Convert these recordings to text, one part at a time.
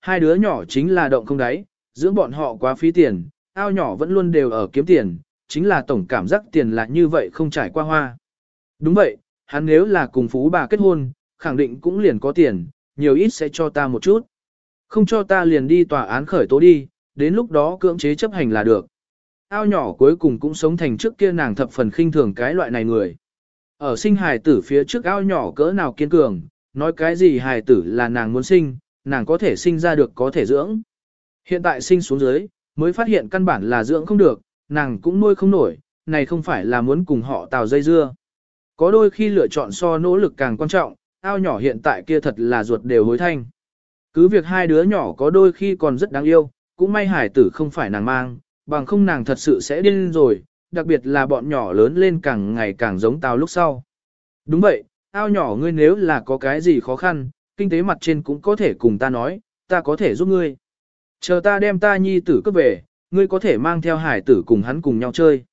hai đứa nhỏ chính là động không đáy, dưỡng bọn họ quá phí tiền, ao nhỏ vẫn luôn đều ở kiếm tiền, chính là tổng cảm giác tiền là như vậy không trải qua hoa. Đúng vậy, hắn nếu là cùng phú bà kết hôn, khẳng định cũng liền có tiền, nhiều ít sẽ cho ta một chút. Không cho ta liền đi tòa án khởi tố đi, đến lúc đó cưỡng chế chấp hành là được. Ao nhỏ cuối cùng cũng sống thành trước kia nàng thập phần khinh thường cái loại này người. Ở sinh hài tử phía trước ao nhỏ cỡ nào kiên cường, nói cái gì hài tử là nàng muốn sinh, nàng có thể sinh ra được có thể dưỡng. Hiện tại sinh xuống dưới, mới phát hiện căn bản là dưỡng không được, nàng cũng nuôi không nổi, này không phải là muốn cùng họ tào dây dưa. Có đôi khi lựa chọn so nỗ lực càng quan trọng, ao nhỏ hiện tại kia thật là ruột đều hối thanh. Cứ việc hai đứa nhỏ có đôi khi còn rất đáng yêu, cũng may hải tử không phải nàng mang, bằng không nàng thật sự sẽ điên rồi, đặc biệt là bọn nhỏ lớn lên càng ngày càng giống tao lúc sau. Đúng vậy, ao nhỏ ngươi nếu là có cái gì khó khăn, kinh tế mặt trên cũng có thể cùng ta nói, ta có thể giúp ngươi. Chờ ta đem ta nhi tử cấp về, ngươi có thể mang theo hải tử cùng hắn cùng nhau chơi.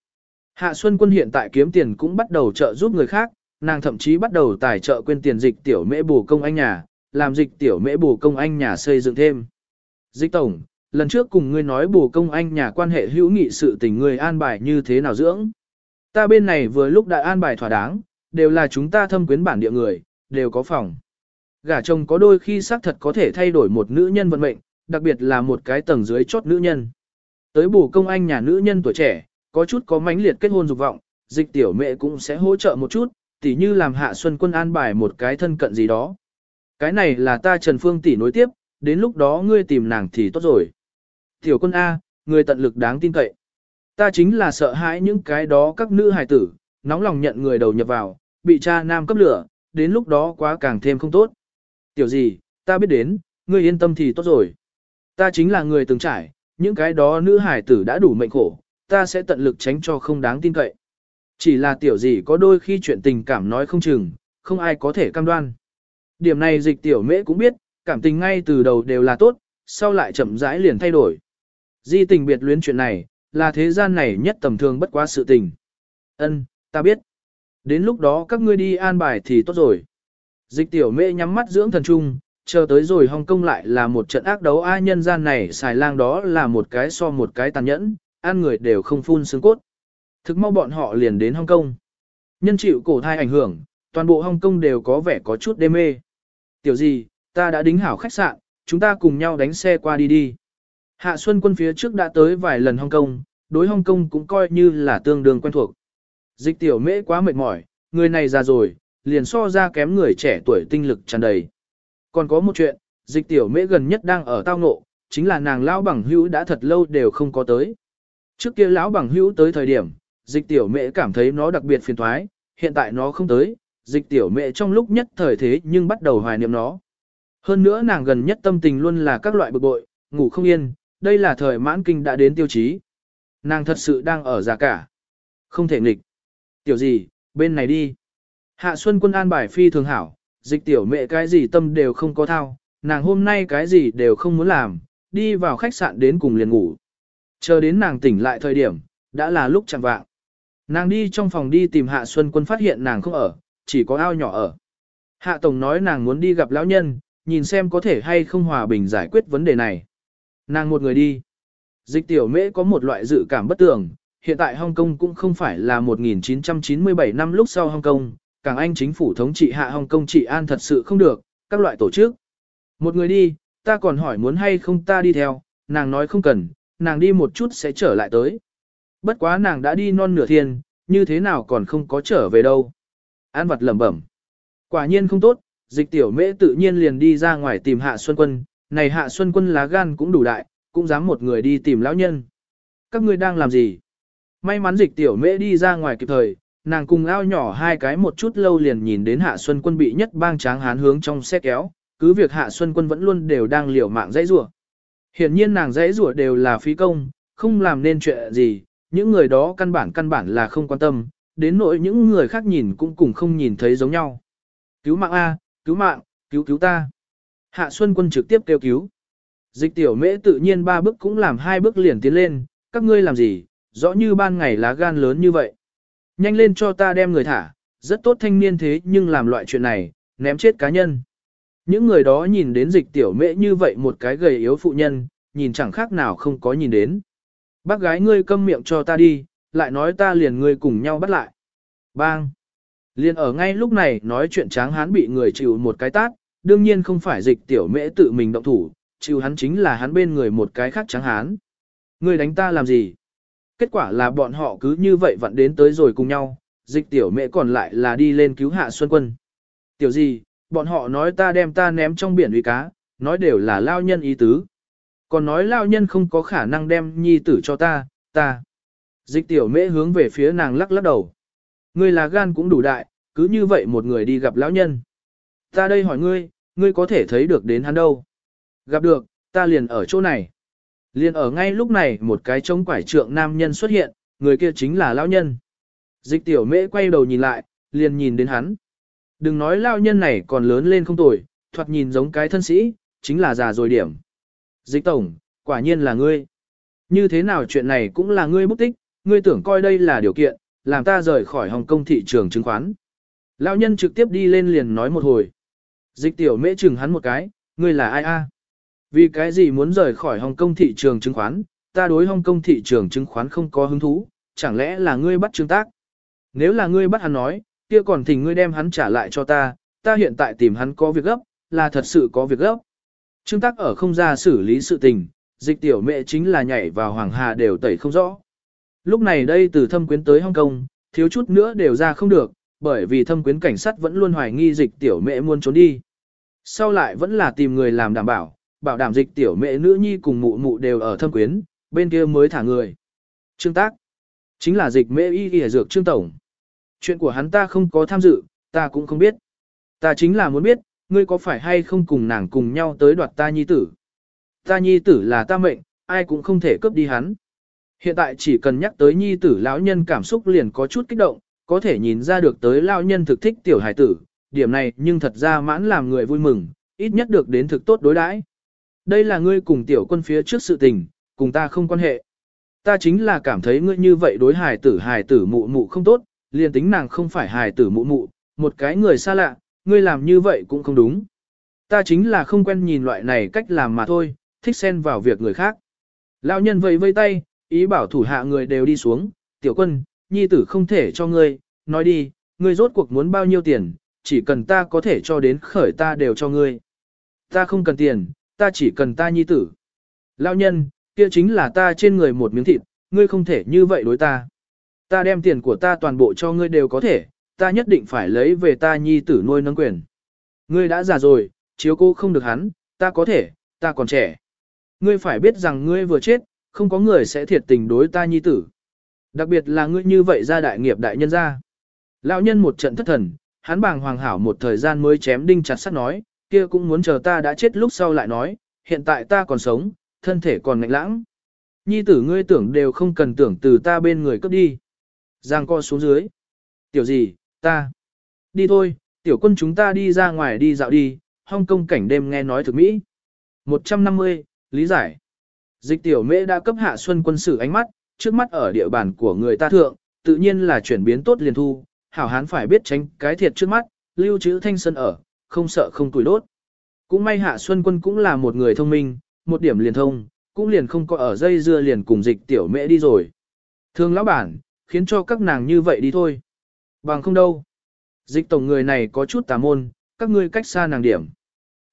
Hạ Xuân Quân hiện tại kiếm tiền cũng bắt đầu trợ giúp người khác, nàng thậm chí bắt đầu tài trợ quên tiền dịch tiểu mễ bù công anh nhà, làm dịch tiểu mễ bù công anh nhà xây dựng thêm. Dịch tổng, lần trước cùng ngươi nói bù công anh nhà quan hệ hữu nghị sự tình ngươi an bài như thế nào dưỡng. Ta bên này vừa lúc đã an bài thỏa đáng, đều là chúng ta thâm quyến bản địa người, đều có phòng. Gả chồng có đôi khi xác thật có thể thay đổi một nữ nhân vận mệnh, đặc biệt là một cái tầng dưới chốt nữ nhân. Tới bù công anh nhà nữ nhân tuổi trẻ, có chút có mãnh liệt kết hôn dục vọng, dịch tiểu mẹ cũng sẽ hỗ trợ một chút, tỉ như làm hạ xuân quân an bài một cái thân cận gì đó. Cái này là ta Trần Phương tỷ nối tiếp, đến lúc đó ngươi tìm nàng thì tốt rồi. Tiểu quân A, người tận lực đáng tin cậy. Ta chính là sợ hãi những cái đó các nữ hài tử, nóng lòng nhận người đầu nhập vào, bị cha nam cấp lửa, đến lúc đó quá càng thêm không tốt. Tiểu gì, ta biết đến, ngươi yên tâm thì tốt rồi. Ta chính là người từng trải, những cái đó nữ hải tử đã đủ mệnh khổ, ta sẽ tận lực tránh cho không đáng tin cậy. Chỉ là tiểu gì có đôi khi chuyện tình cảm nói không chừng, không ai có thể cam đoan. Điểm này dịch tiểu mễ cũng biết, cảm tình ngay từ đầu đều là tốt, sau lại chậm rãi liền thay đổi. Di tình biệt luyến chuyện này, là thế gian này nhất tầm thường bất quá sự tình. Ân, ta biết. Đến lúc đó các ngươi đi an bài thì tốt rồi. Dịch tiểu mê nhắm mắt dưỡng thần trung, chờ tới rồi Hồng Kông lại là một trận ác đấu ai nhân gian này xài lang đó là một cái so một cái tàn nhẫn, ăn người đều không phun xương cốt. Thực mau bọn họ liền đến Hồng Kông. Nhân chịu cổ thai ảnh hưởng, toàn bộ Hồng Kông đều có vẻ có chút đê mê. Tiểu gì, ta đã đính hảo khách sạn, chúng ta cùng nhau đánh xe qua đi đi. Hạ Xuân quân phía trước đã tới vài lần Hồng Kông, đối Hồng Kông cũng coi như là tương đương quen thuộc. Dịch tiểu mễ quá mệt mỏi, người này già rồi, liền so ra kém người trẻ tuổi tinh lực tràn đầy. Còn có một chuyện, dịch tiểu mễ gần nhất đang ở tao ngộ, chính là nàng lão bằng hữu đã thật lâu đều không có tới. Trước kia lão bằng hữu tới thời điểm, dịch tiểu mễ cảm thấy nó đặc biệt phiền thoái, hiện tại nó không tới, dịch tiểu mễ trong lúc nhất thời thế nhưng bắt đầu hoài niệm nó. Hơn nữa nàng gần nhất tâm tình luôn là các loại bực bội, ngủ không yên, đây là thời mãn kinh đã đến tiêu chí. Nàng thật sự đang ở già cả. Không thể nghịch. Tiểu gì, bên này đi. Hạ Xuân quân an bài phi thường hảo, dịch tiểu mẹ cái gì tâm đều không có thao, nàng hôm nay cái gì đều không muốn làm, đi vào khách sạn đến cùng liền ngủ. Chờ đến nàng tỉnh lại thời điểm, đã là lúc chẳng vạng. Nàng đi trong phòng đi tìm Hạ Xuân Quân phát hiện nàng không ở, chỉ có ao nhỏ ở. Hạ Tổng nói nàng muốn đi gặp lão nhân, nhìn xem có thể hay không hòa bình giải quyết vấn đề này. Nàng một người đi. Dịch tiểu mễ có một loại dự cảm bất tường, hiện tại Hong Kong cũng không phải là 1997 năm lúc sau Hong Kong, càng Anh chính phủ thống trị hạ Hồng Kông trị an thật sự không được, các loại tổ chức. Một người đi, ta còn hỏi muốn hay không ta đi theo, nàng nói không cần, nàng đi một chút sẽ trở lại tới. Bất quá nàng đã đi non nửa thiên, như thế nào còn không có trở về đâu. An vật lẩm bẩm. Quả nhiên không tốt, dịch tiểu mễ tự nhiên liền đi ra ngoài tìm hạ xuân quân, này hạ xuân quân lá gan cũng đủ đại, cũng dám một người đi tìm lão nhân. Các ngươi đang làm gì? May mắn dịch tiểu mễ đi ra ngoài kịp thời, nàng cùng ao nhỏ hai cái một chút lâu liền nhìn đến Hạ Xuân Quân bị nhất bang tráng hán hướng trong xe kéo, cứ việc Hạ Xuân Quân vẫn luôn đều đang liều mạng dãy rủa. Hiển nhiên nàng dãy rủa đều là phí công, không làm nên chuyện gì, những người đó căn bản căn bản là không quan tâm, đến nỗi những người khác nhìn cũng cùng không nhìn thấy giống nhau. Cứu mạng A, cứu mạng, cứu cứu ta. Hạ Xuân Quân trực tiếp kêu cứu. Dịch tiểu mễ tự nhiên ba bước cũng làm hai bước liền tiến lên, các ngươi làm gì, rõ như ban ngày lá gan lớn như vậy. Nhanh lên cho ta đem người thả, rất tốt thanh niên thế nhưng làm loại chuyện này, ném chết cá nhân. Những người đó nhìn đến dịch tiểu mễ như vậy một cái gầy yếu phụ nhân, nhìn chẳng khác nào không có nhìn đến. Bác gái ngươi câm miệng cho ta đi, lại nói ta liền ngươi cùng nhau bắt lại. Bang! Liền ở ngay lúc này nói chuyện tráng hán bị người chịu một cái tát, đương nhiên không phải dịch tiểu mễ tự mình động thủ, chịu hắn chính là hắn bên người một cái khác tráng hán. Ngươi đánh ta làm gì? Kết quả là bọn họ cứ như vậy vặn đến tới rồi cùng nhau, dịch tiểu mẹ còn lại là đi lên cứu hạ Xuân Quân. Tiểu gì, bọn họ nói ta đem ta ném trong biển uy cá, nói đều là lao nhân ý tứ. Còn nói lao nhân không có khả năng đem nhi tử cho ta, ta. Dịch tiểu mễ hướng về phía nàng lắc lắc đầu. Ngươi là gan cũng đủ đại, cứ như vậy một người đi gặp lão nhân. Ta đây hỏi ngươi, ngươi có thể thấy được đến hắn đâu? Gặp được, ta liền ở chỗ này. Liền ở ngay lúc này một cái trống quải trượng nam nhân xuất hiện, người kia chính là lão nhân. Dịch tiểu mễ quay đầu nhìn lại, liền nhìn đến hắn. Đừng nói lão nhân này còn lớn lên không tuổi thoạt nhìn giống cái thân sĩ, chính là già rồi điểm. Dịch tổng, quả nhiên là ngươi. Như thế nào chuyện này cũng là ngươi bút tích, ngươi tưởng coi đây là điều kiện, làm ta rời khỏi Hồng Kông thị trường chứng khoán. Lão nhân trực tiếp đi lên liền nói một hồi. Dịch tiểu mễ chừng hắn một cái, ngươi là ai a? Vì cái gì muốn rời khỏi Hồng Kông thị trường chứng khoán, ta đối Hồng Kông thị trường chứng khoán không có hứng thú, chẳng lẽ là ngươi bắt trương tác? Nếu là ngươi bắt hắn nói, kia còn thỉnh ngươi đem hắn trả lại cho ta, ta hiện tại tìm hắn có việc gấp, là thật sự có việc gấp. Trương tác ở không ra xử lý sự tình, dịch tiểu mẹ chính là nhảy vào hoàng hà đều tẩy không rõ. Lúc này đây từ thâm quyến tới Hong Kong, thiếu chút nữa đều ra không được, bởi vì thâm quyến cảnh sát vẫn luôn hoài nghi dịch tiểu mẹ muốn trốn đi. Sau lại vẫn là tìm người làm đảm bảo, bảo đảm dịch tiểu mẹ nữ nhi cùng mụ mụ đều ở thâm quyến, bên kia mới thả người. Trương tác, chính là dịch mẹ y y dược trương tổng. Chuyện của hắn ta không có tham dự, ta cũng không biết. Ta chính là muốn biết, ngươi có phải hay không cùng nàng cùng nhau tới đoạt ta nhi tử. Ta nhi tử là ta mệnh, ai cũng không thể cướp đi hắn. Hiện tại chỉ cần nhắc tới nhi tử lão nhân cảm xúc liền có chút kích động, có thể nhìn ra được tới lão nhân thực thích tiểu hải tử, điểm này nhưng thật ra mãn làm người vui mừng, ít nhất được đến thực tốt đối đãi. Đây là ngươi cùng tiểu quân phía trước sự tình, cùng ta không quan hệ. Ta chính là cảm thấy ngươi như vậy đối hài tử hài tử mụ mụ không tốt, liền tính nàng không phải hài tử mụ mụ, một cái người xa lạ, ngươi làm như vậy cũng không đúng. Ta chính là không quen nhìn loại này cách làm mà thôi, thích xen vào việc người khác. Lão nhân vẫy vây tay, ý bảo thủ hạ người đều đi xuống, tiểu quân, nhi tử không thể cho ngươi, nói đi, ngươi rốt cuộc muốn bao nhiêu tiền, chỉ cần ta có thể cho đến khởi ta đều cho ngươi. Ta không cần tiền, ta chỉ cần ta nhi tử. Lão nhân, kia chính là ta trên người một miếng thịt, ngươi không thể như vậy đối ta. Ta đem tiền của ta toàn bộ cho ngươi đều có thể, ta nhất định phải lấy về ta nhi tử nuôi nâng quyền. Ngươi đã già rồi, chiếu cô không được hắn, ta có thể, ta còn trẻ. Ngươi phải biết rằng ngươi vừa chết, không có người sẽ thiệt tình đối ta nhi tử. Đặc biệt là ngươi như vậy ra đại nghiệp đại nhân ra. Lão nhân một trận thất thần, hắn bàng hoàng hảo một thời gian mới chém đinh chặt sắt nói, kia cũng muốn chờ ta đã chết lúc sau lại nói, hiện tại ta còn sống, thân thể còn ngạnh lãng. Nhi tử ngươi tưởng đều không cần tưởng từ ta bên người cấp đi. Giang co xuống dưới. Tiểu gì, ta. Đi thôi, tiểu quân chúng ta đi ra ngoài đi dạo đi, Hong Kong cảnh đêm nghe nói thực mỹ. 150, lý giải. Dịch tiểu mễ đã cấp hạ xuân quân sự ánh mắt, trước mắt ở địa bàn của người ta thượng, tự nhiên là chuyển biến tốt liền thu, hảo hán phải biết tránh cái thiệt trước mắt, lưu trữ thanh sân ở, không sợ không tuổi đốt. Cũng may hạ xuân quân cũng là một người thông minh, một điểm liền thông, cũng liền không có ở dây dưa liền cùng dịch tiểu Mẹ đi rồi. Thương lão bản, khiến cho các nàng như vậy đi thôi. Bằng không đâu. Dịch tổng người này có chút tà môn, các ngươi cách xa nàng điểm.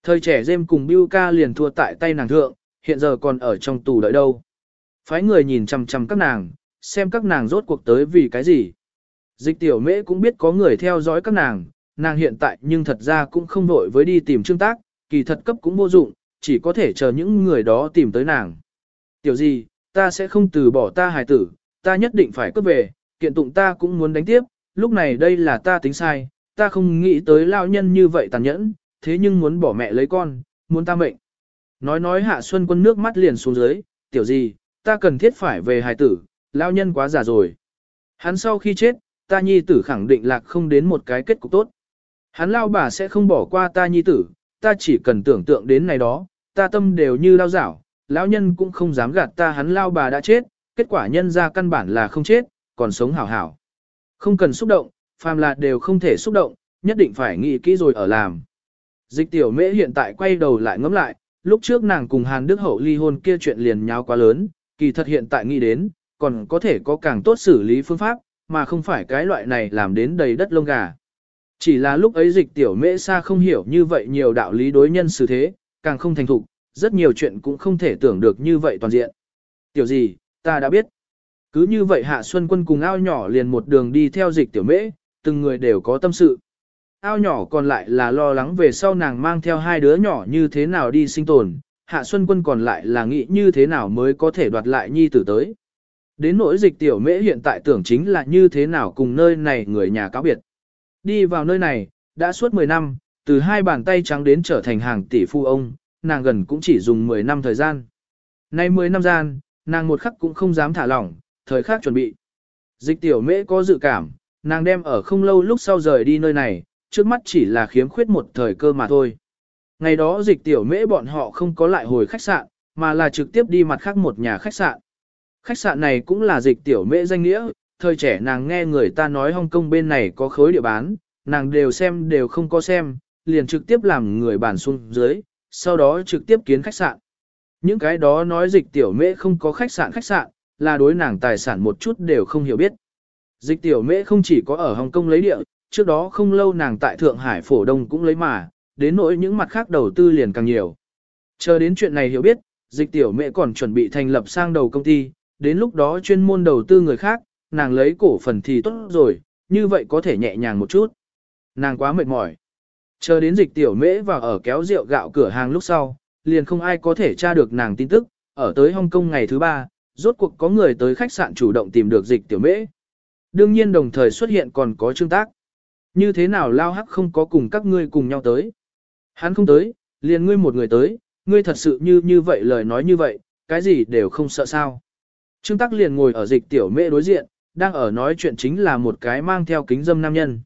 Thời trẻ dêm cùng Biu ca liền thua tại tay nàng thượng, hiện giờ còn ở trong tù đợi đâu. Phái người nhìn chằm chằm các nàng, xem các nàng rốt cuộc tới vì cái gì. Dịch tiểu mễ cũng biết có người theo dõi các nàng, nàng hiện tại nhưng thật ra cũng không vội với đi tìm trương tác, kỳ thật cấp cũng vô dụng, chỉ có thể chờ những người đó tìm tới nàng. Tiểu gì, ta sẽ không từ bỏ ta hài tử, ta nhất định phải cướp về, kiện tụng ta cũng muốn đánh tiếp, lúc này đây là ta tính sai, ta không nghĩ tới lao nhân như vậy tàn nhẫn, thế nhưng muốn bỏ mẹ lấy con, muốn ta mệnh. Nói nói hạ xuân quân nước mắt liền xuống dưới, tiểu gì, ta cần thiết phải về hài tử, lao nhân quá già rồi. Hắn sau khi chết, ta nhi tử khẳng định lạc không đến một cái kết cục tốt. Hắn lao bà sẽ không bỏ qua ta nhi tử, ta chỉ cần tưởng tượng đến này đó, ta tâm đều như lao dảo, lão nhân cũng không dám gạt ta hắn lao bà đã chết, kết quả nhân ra căn bản là không chết, còn sống hảo hảo. Không cần xúc động, phàm là đều không thể xúc động, nhất định phải nghĩ kỹ rồi ở làm. Dịch tiểu mễ hiện tại quay đầu lại ngẫm lại, lúc trước nàng cùng Hàn Đức Hậu ly hôn kia chuyện liền nháo quá lớn, kỳ thật hiện tại nghĩ đến, còn có thể có càng tốt xử lý phương pháp, mà không phải cái loại này làm đến đầy đất lông gà. Chỉ là lúc ấy dịch tiểu mễ xa không hiểu như vậy nhiều đạo lý đối nhân xử thế, càng không thành thục, rất nhiều chuyện cũng không thể tưởng được như vậy toàn diện. Tiểu gì, ta đã biết. Cứ như vậy Hạ Xuân Quân cùng ao nhỏ liền một đường đi theo dịch tiểu mễ, từng người đều có tâm sự. Ao nhỏ còn lại là lo lắng về sau nàng mang theo hai đứa nhỏ như thế nào đi sinh tồn, Hạ Xuân Quân còn lại là nghĩ như thế nào mới có thể đoạt lại nhi tử tới. Đến nỗi dịch tiểu mễ hiện tại tưởng chính là như thế nào cùng nơi này người nhà cáo biệt. Đi vào nơi này, đã suốt 10 năm, từ hai bàn tay trắng đến trở thành hàng tỷ phu ông, nàng gần cũng chỉ dùng 10 năm thời gian. Nay 10 năm gian, nàng một khắc cũng không dám thả lỏng, thời khắc chuẩn bị. Dịch tiểu mễ có dự cảm, nàng đem ở không lâu lúc sau rời đi nơi này, trước mắt chỉ là khiếm khuyết một thời cơ mà thôi. Ngày đó dịch tiểu mễ bọn họ không có lại hồi khách sạn, mà là trực tiếp đi mặt khác một nhà khách sạn. Khách sạn này cũng là dịch tiểu mễ danh nghĩa, thời trẻ nàng nghe người ta nói Hong Kong bên này có khối địa bán, nàng đều xem đều không có xem, liền trực tiếp làm người bản xuống dưới, sau đó trực tiếp kiến khách sạn. Những cái đó nói dịch tiểu mễ không có khách sạn khách sạn, là đối nàng tài sản một chút đều không hiểu biết. Dịch tiểu mễ không chỉ có ở Hồng Kông lấy địa, trước đó không lâu nàng tại Thượng Hải Phổ Đông cũng lấy mà, đến nỗi những mặt khác đầu tư liền càng nhiều. Chờ đến chuyện này hiểu biết, dịch tiểu mễ còn chuẩn bị thành lập sang đầu công ty, đến lúc đó chuyên môn đầu tư người khác, nàng lấy cổ phần thì tốt rồi, như vậy có thể nhẹ nhàng một chút. Nàng quá mệt mỏi. Chờ đến dịch tiểu mễ vào ở kéo rượu gạo cửa hàng lúc sau, liền không ai có thể tra được nàng tin tức, ở tới Hong Kong ngày thứ ba, rốt cuộc có người tới khách sạn chủ động tìm được dịch tiểu mễ. Đương nhiên đồng thời xuất hiện còn có trương tác. Như thế nào lao hắc không có cùng các ngươi cùng nhau tới. Hắn không tới, liền ngươi một người tới, ngươi thật sự như như vậy lời nói như vậy, cái gì đều không sợ sao. Trương Tắc liền ngồi ở dịch tiểu mễ đối diện, đang ở nói chuyện chính là một cái mang theo kính dâm nam nhân.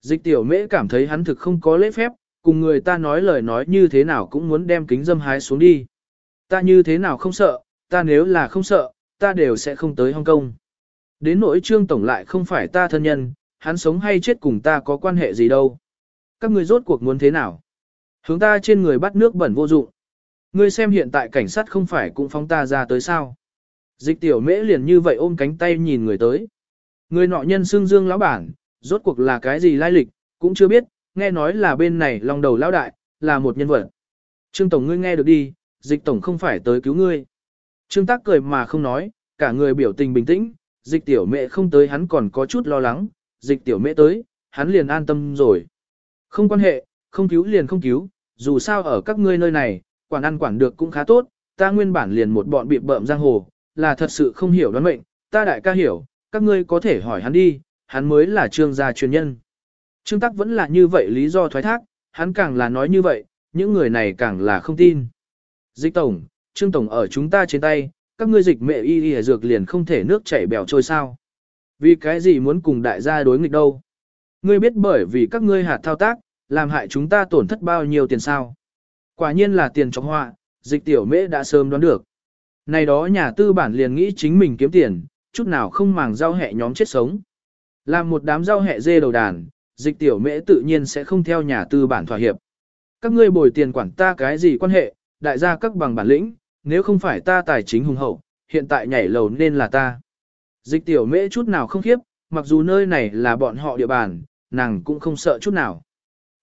Dịch tiểu mễ cảm thấy hắn thực không có lễ phép, cùng người ta nói lời nói như thế nào cũng muốn đem kính dâm hái xuống đi. Ta như thế nào không sợ, ta nếu là không sợ, ta đều sẽ không tới Hong Kong. Đến nỗi trương tổng lại không phải ta thân nhân, hắn sống hay chết cùng ta có quan hệ gì đâu. Các ngươi rốt cuộc muốn thế nào? Hướng ta trên người bắt nước bẩn vô dụng. Ngươi xem hiện tại cảnh sát không phải cũng phóng ta ra tới sao. Dịch tiểu mễ liền như vậy ôm cánh tay nhìn người tới. Người nọ nhân xưng dương lão bản, rốt cuộc là cái gì lai lịch, cũng chưa biết, nghe nói là bên này lòng đầu lão đại, là một nhân vật. Trương Tổng ngươi nghe được đi, dịch Tổng không phải tới cứu ngươi. Trương Tác cười mà không nói, cả người biểu tình bình tĩnh, dịch tiểu mẹ không tới hắn còn có chút lo lắng, dịch tiểu mẹ tới, hắn liền an tâm rồi. Không quan hệ, không cứu liền không cứu, dù sao ở các ngươi nơi này, quản ăn quản được cũng khá tốt, ta nguyên bản liền một bọn bị bợm giang hồ, là thật sự không hiểu đoán mệnh, ta đại ca hiểu, các ngươi có thể hỏi hắn đi, hắn mới là trương gia truyền nhân. Trương Tắc vẫn là như vậy lý do thoái thác, hắn càng là nói như vậy, những người này càng là không tin. Dịch Tổng, Trương Tổng ở chúng ta trên tay, các ngươi dịch mẹ y y dược liền không thể nước chảy bèo trôi sao. Vì cái gì muốn cùng đại gia đối nghịch đâu? Ngươi biết bởi vì các ngươi hạt thao tác, làm hại chúng ta tổn thất bao nhiêu tiền sao? Quả nhiên là tiền trọng họa, dịch tiểu mễ đã sớm đoán được. Này đó nhà tư bản liền nghĩ chính mình kiếm tiền, chút nào không màng giao hẹ nhóm chết sống. Làm một đám giao hẹ dê đầu đàn, dịch tiểu mễ tự nhiên sẽ không theo nhà tư bản thỏa hiệp. Các ngươi bồi tiền quản ta cái gì quan hệ, đại gia các bằng bản lĩnh, nếu không phải ta tài chính hùng hậu, hiện tại nhảy lầu nên là ta. Dịch tiểu mễ chút nào không khiếp, mặc dù nơi này là bọn họ địa bàn, nàng cũng không sợ chút nào.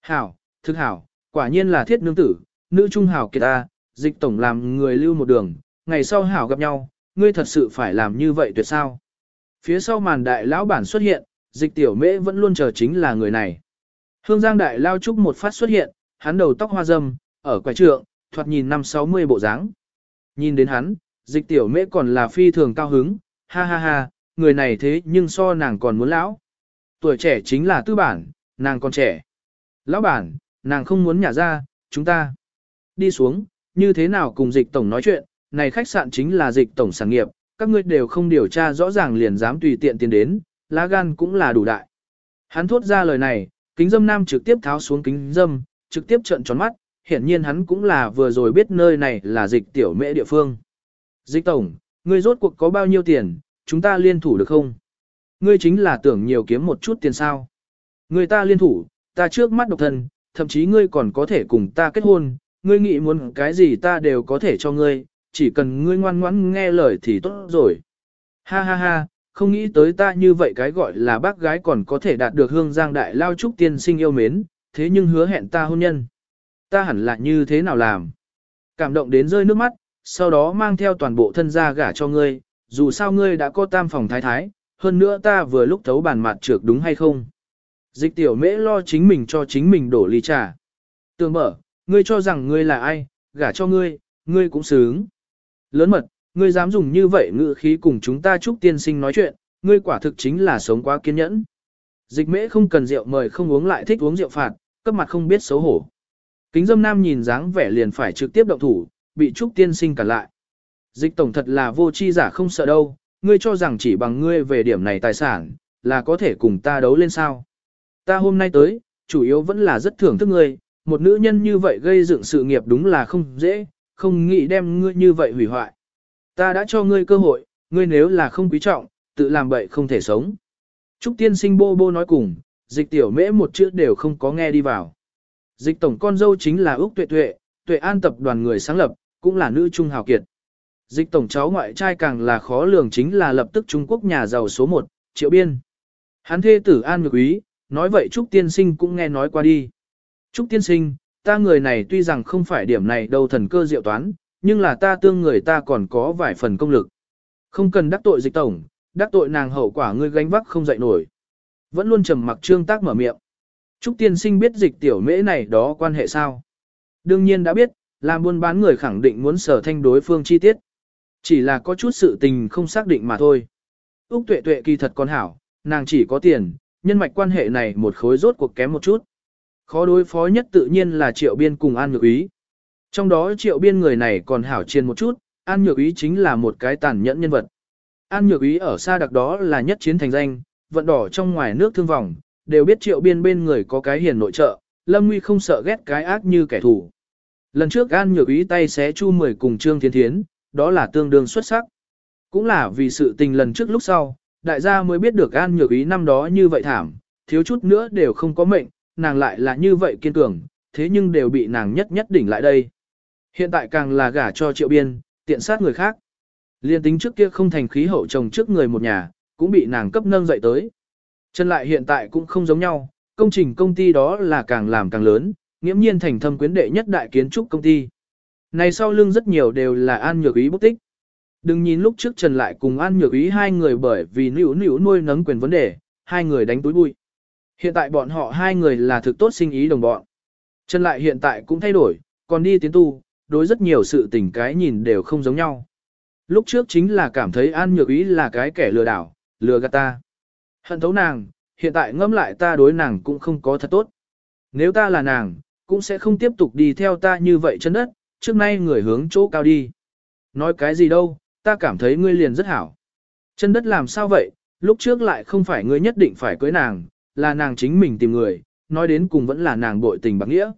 Hảo, thức hảo, quả nhiên là thiết nương tử, nữ trung hảo kiệt ta, dịch tổng làm người lưu một đường, ngày sau hảo gặp nhau, ngươi thật sự phải làm như vậy tuyệt sao. Phía sau màn đại lão bản xuất hiện, dịch tiểu mễ vẫn luôn chờ chính là người này. Hương giang đại lao trúc một phát xuất hiện, hắn đầu tóc hoa râm, ở quầy trượng, thoạt nhìn năm sáu mươi bộ dáng. Nhìn đến hắn, dịch tiểu mễ còn là phi thường cao hứng, ha ha ha, người này thế nhưng so nàng còn muốn lão. Tuổi trẻ chính là tư bản, nàng còn trẻ. Lão bản, nàng không muốn nhả ra, chúng ta đi xuống, như thế nào cùng dịch tổng nói chuyện, này khách sạn chính là dịch tổng sản nghiệp, các ngươi đều không điều tra rõ ràng liền dám tùy tiện tiến đến, lá gan cũng là đủ đại. Hắn thốt ra lời này, kính dâm nam trực tiếp tháo xuống kính dâm, trực tiếp trợn tròn mắt, hiển nhiên hắn cũng là vừa rồi biết nơi này là dịch tiểu mễ địa phương. Dịch tổng, ngươi rốt cuộc có bao nhiêu tiền, chúng ta liên thủ được không? Ngươi chính là tưởng nhiều kiếm một chút tiền sao. Người ta liên thủ, ta trước mắt độc thân, thậm chí ngươi còn có thể cùng ta kết hôn, ngươi nghĩ muốn cái gì ta đều có thể cho ngươi, chỉ cần ngươi ngoan ngoãn nghe lời thì tốt rồi. Ha ha ha, không nghĩ tới ta như vậy cái gọi là bác gái còn có thể đạt được hương giang đại lao trúc tiên sinh yêu mến, thế nhưng hứa hẹn ta hôn nhân. Ta hẳn là như thế nào làm? Cảm động đến rơi nước mắt, sau đó mang theo toàn bộ thân gia gả cho ngươi, dù sao ngươi đã có tam phòng thái thái, hơn nữa ta vừa lúc thấu bàn mặt trược đúng hay không? Dịch tiểu mễ lo chính mình cho chính mình đổ ly trà. Tường mở, ngươi cho rằng ngươi là ai, gả cho ngươi, ngươi cũng sướng. Lớn mật, ngươi dám dùng như vậy ngữ khí cùng chúng ta chúc tiên sinh nói chuyện, ngươi quả thực chính là sống quá kiên nhẫn. Dịch mễ không cần rượu mời không uống lại thích uống rượu phạt, cấp mặt không biết xấu hổ. Kính dâm nam nhìn dáng vẻ liền phải trực tiếp động thủ, bị trúc tiên sinh cản lại. Dịch tổng thật là vô chi giả không sợ đâu, ngươi cho rằng chỉ bằng ngươi về điểm này tài sản, là có thể cùng ta đấu lên sao. Ta hôm nay tới, chủ yếu vẫn là rất thưởng thức ngươi, một nữ nhân như vậy gây dựng sự nghiệp đúng là không dễ, không nghĩ đem ngươi như vậy hủy hoại. Ta đã cho ngươi cơ hội, ngươi nếu là không quý trọng, tự làm bậy không thể sống. Trúc tiên sinh bô bô nói cùng, dịch tiểu mễ một chữ đều không có nghe đi vào. Dịch tổng con dâu chính là Úc Tuệ Tuệ, Tuệ An tập đoàn người sáng lập, cũng là nữ trung hào kiệt. Dịch tổng cháu ngoại trai càng là khó lường chính là lập tức Trung Quốc nhà giàu số 1, Triệu Biên. Hắn thê tử An Nhược Ý, nói vậy Trúc Tiên Sinh cũng nghe nói qua đi. Trúc Tiên Sinh, ta người này tuy rằng không phải điểm này đâu thần cơ diệu toán, nhưng là ta tương người ta còn có vài phần công lực. Không cần đắc tội dịch tổng, đắc tội nàng hậu quả ngươi gánh vác không dậy nổi. Vẫn luôn trầm mặc trương tác mở miệng. Trúc tiên sinh biết dịch tiểu mễ này đó quan hệ sao? Đương nhiên đã biết, làm buôn bán người khẳng định muốn sở thanh đối phương chi tiết. Chỉ là có chút sự tình không xác định mà thôi. Úc tuệ tuệ kỳ thật con hảo, nàng chỉ có tiền, nhân mạch quan hệ này một khối rốt cuộc kém một chút. Khó đối phó nhất tự nhiên là triệu biên cùng an nhược ý. Trong đó triệu biên người này còn hảo chiên một chút, an nhược ý chính là một cái tàn nhẫn nhân vật. An nhược ý ở xa đặc đó là nhất chiến thành danh, vận đỏ trong ngoài nước thương vòng, đều biết triệu biên bên người có cái hiền nội trợ, Lâm Nguy không sợ ghét cái ác như kẻ thù. Lần trước An Nhược Ý tay xé Chu Mười cùng Trương Thiên Thiến, đó là tương đương xuất sắc. Cũng là vì sự tình lần trước lúc sau, đại gia mới biết được An Nhược Ý năm đó như vậy thảm, thiếu chút nữa đều không có mệnh, nàng lại là như vậy kiên cường, thế nhưng đều bị nàng nhất nhất đỉnh lại đây. Hiện tại càng là gả cho triệu biên, tiện sát người khác. Liên tính trước kia không thành khí hậu chồng trước người một nhà, cũng bị nàng cấp nâng dậy tới. Chân lại hiện tại cũng không giống nhau, công trình công ty đó là càng làm càng lớn, nghiễm nhiên thành thâm quyến đệ nhất đại kiến trúc công ty. Này sau lưng rất nhiều đều là An Nhược Ý bút tích. Đừng nhìn lúc trước Trần lại cùng An Nhược Ý hai người bởi vì nữ nữ nuôi nấng quyền vấn đề, hai người đánh túi bụi. Hiện tại bọn họ hai người là thực tốt sinh ý đồng bọn. Trần lại hiện tại cũng thay đổi, còn đi tiến tu, đối rất nhiều sự tình cái nhìn đều không giống nhau. Lúc trước chính là cảm thấy An Nhược Ý là cái kẻ lừa đảo, lừa gạt ta. Hận thấu nàng, hiện tại ngẫm lại ta đối nàng cũng không có thật tốt. Nếu ta là nàng, cũng sẽ không tiếp tục đi theo ta như vậy chân đất, trước nay người hướng chỗ cao đi. Nói cái gì đâu, ta cảm thấy ngươi liền rất hảo. Chân đất làm sao vậy, lúc trước lại không phải ngươi nhất định phải cưới nàng, là nàng chính mình tìm người, nói đến cùng vẫn là nàng bội tình bạc nghĩa.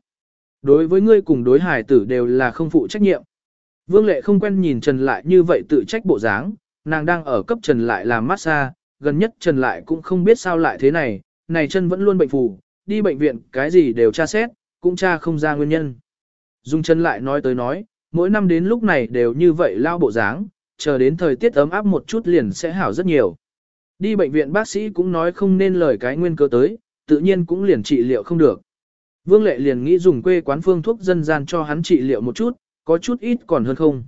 Đối với ngươi cùng đối hài tử đều là không phụ trách nhiệm. Vương lệ không quen nhìn Trần lại như vậy tự trách bộ dáng, nàng đang ở cấp Trần lại làm massage, gần nhất Trần lại cũng không biết sao lại thế này, này chân vẫn luôn bệnh phù, đi bệnh viện cái gì đều tra xét, cũng tra không ra nguyên nhân. Dung Trần lại nói tới nói, mỗi năm đến lúc này đều như vậy lao bộ dáng, chờ đến thời tiết ấm áp một chút liền sẽ hảo rất nhiều. Đi bệnh viện bác sĩ cũng nói không nên lời cái nguyên cơ tới, tự nhiên cũng liền trị liệu không được. Vương Lệ liền nghĩ dùng quê quán phương thuốc dân gian cho hắn trị liệu một chút, có chút ít còn hơn không.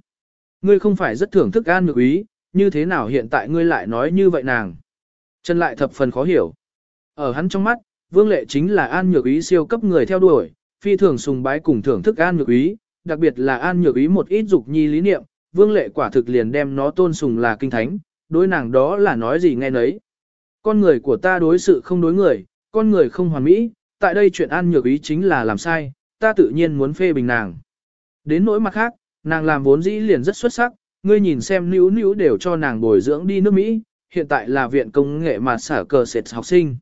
Ngươi không phải rất thưởng thức an nhược ý, như thế nào hiện tại ngươi lại nói như vậy nàng. Trần lại thập phần khó hiểu. Ở hắn trong mắt, vương lệ chính là an nhược ý siêu cấp người theo đuổi, phi thường sùng bái cùng thưởng thức an nhược ý, đặc biệt là an nhược ý một ít dục nhi lý niệm, vương lệ quả thực liền đem nó tôn sùng là kinh thánh, đối nàng đó là nói gì nghe nấy. Con người của ta đối sự không đối người, con người không hoàn mỹ, tại đây chuyện an nhược ý chính là làm sai, ta tự nhiên muốn phê bình nàng. Đến nỗi mặt khác, nàng làm vốn dĩ liền rất xuất sắc, ngươi nhìn xem níu níu đều cho nàng bồi dưỡng đi nước Mỹ, hiện tại là viện công nghệ mà xả cờ sệt học sinh.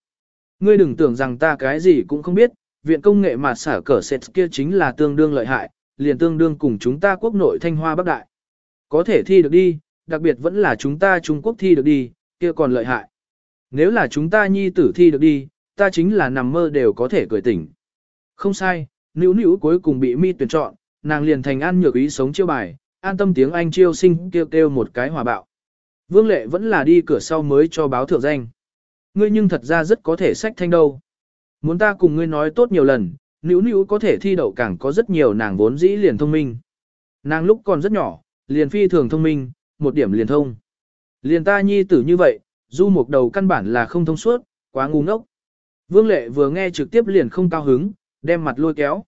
Ngươi đừng tưởng rằng ta cái gì cũng không biết, viện công nghệ mà xả cờ sệt kia chính là tương đương lợi hại, liền tương đương cùng chúng ta quốc nội thanh hoa bắc đại. Có thể thi được đi, đặc biệt vẫn là chúng ta Trung Quốc thi được đi, kia còn lợi hại. Nếu là chúng ta nhi tử thi được đi, ta chính là nằm mơ đều có thể cười tỉnh. Không sai, nữ nữ cuối cùng bị mi tuyển chọn, nàng liền thành an nhược ý sống chiêu bài, an tâm tiếng Anh chiêu sinh kêu kêu một cái hòa bạo. Vương lệ vẫn là đi cửa sau mới cho báo thượng danh. Ngươi nhưng thật ra rất có thể sách thanh đâu. Muốn ta cùng ngươi nói tốt nhiều lần, nữ nữ có thể thi đậu càng có rất nhiều nàng vốn dĩ liền thông minh. Nàng lúc còn rất nhỏ, liền phi thường thông minh, một điểm liền thông. Liền ta nhi tử như vậy, du một đầu căn bản là không thông suốt, quá ngu ngốc. Vương lệ vừa nghe trực tiếp liền không cao hứng, đem mặt lôi kéo.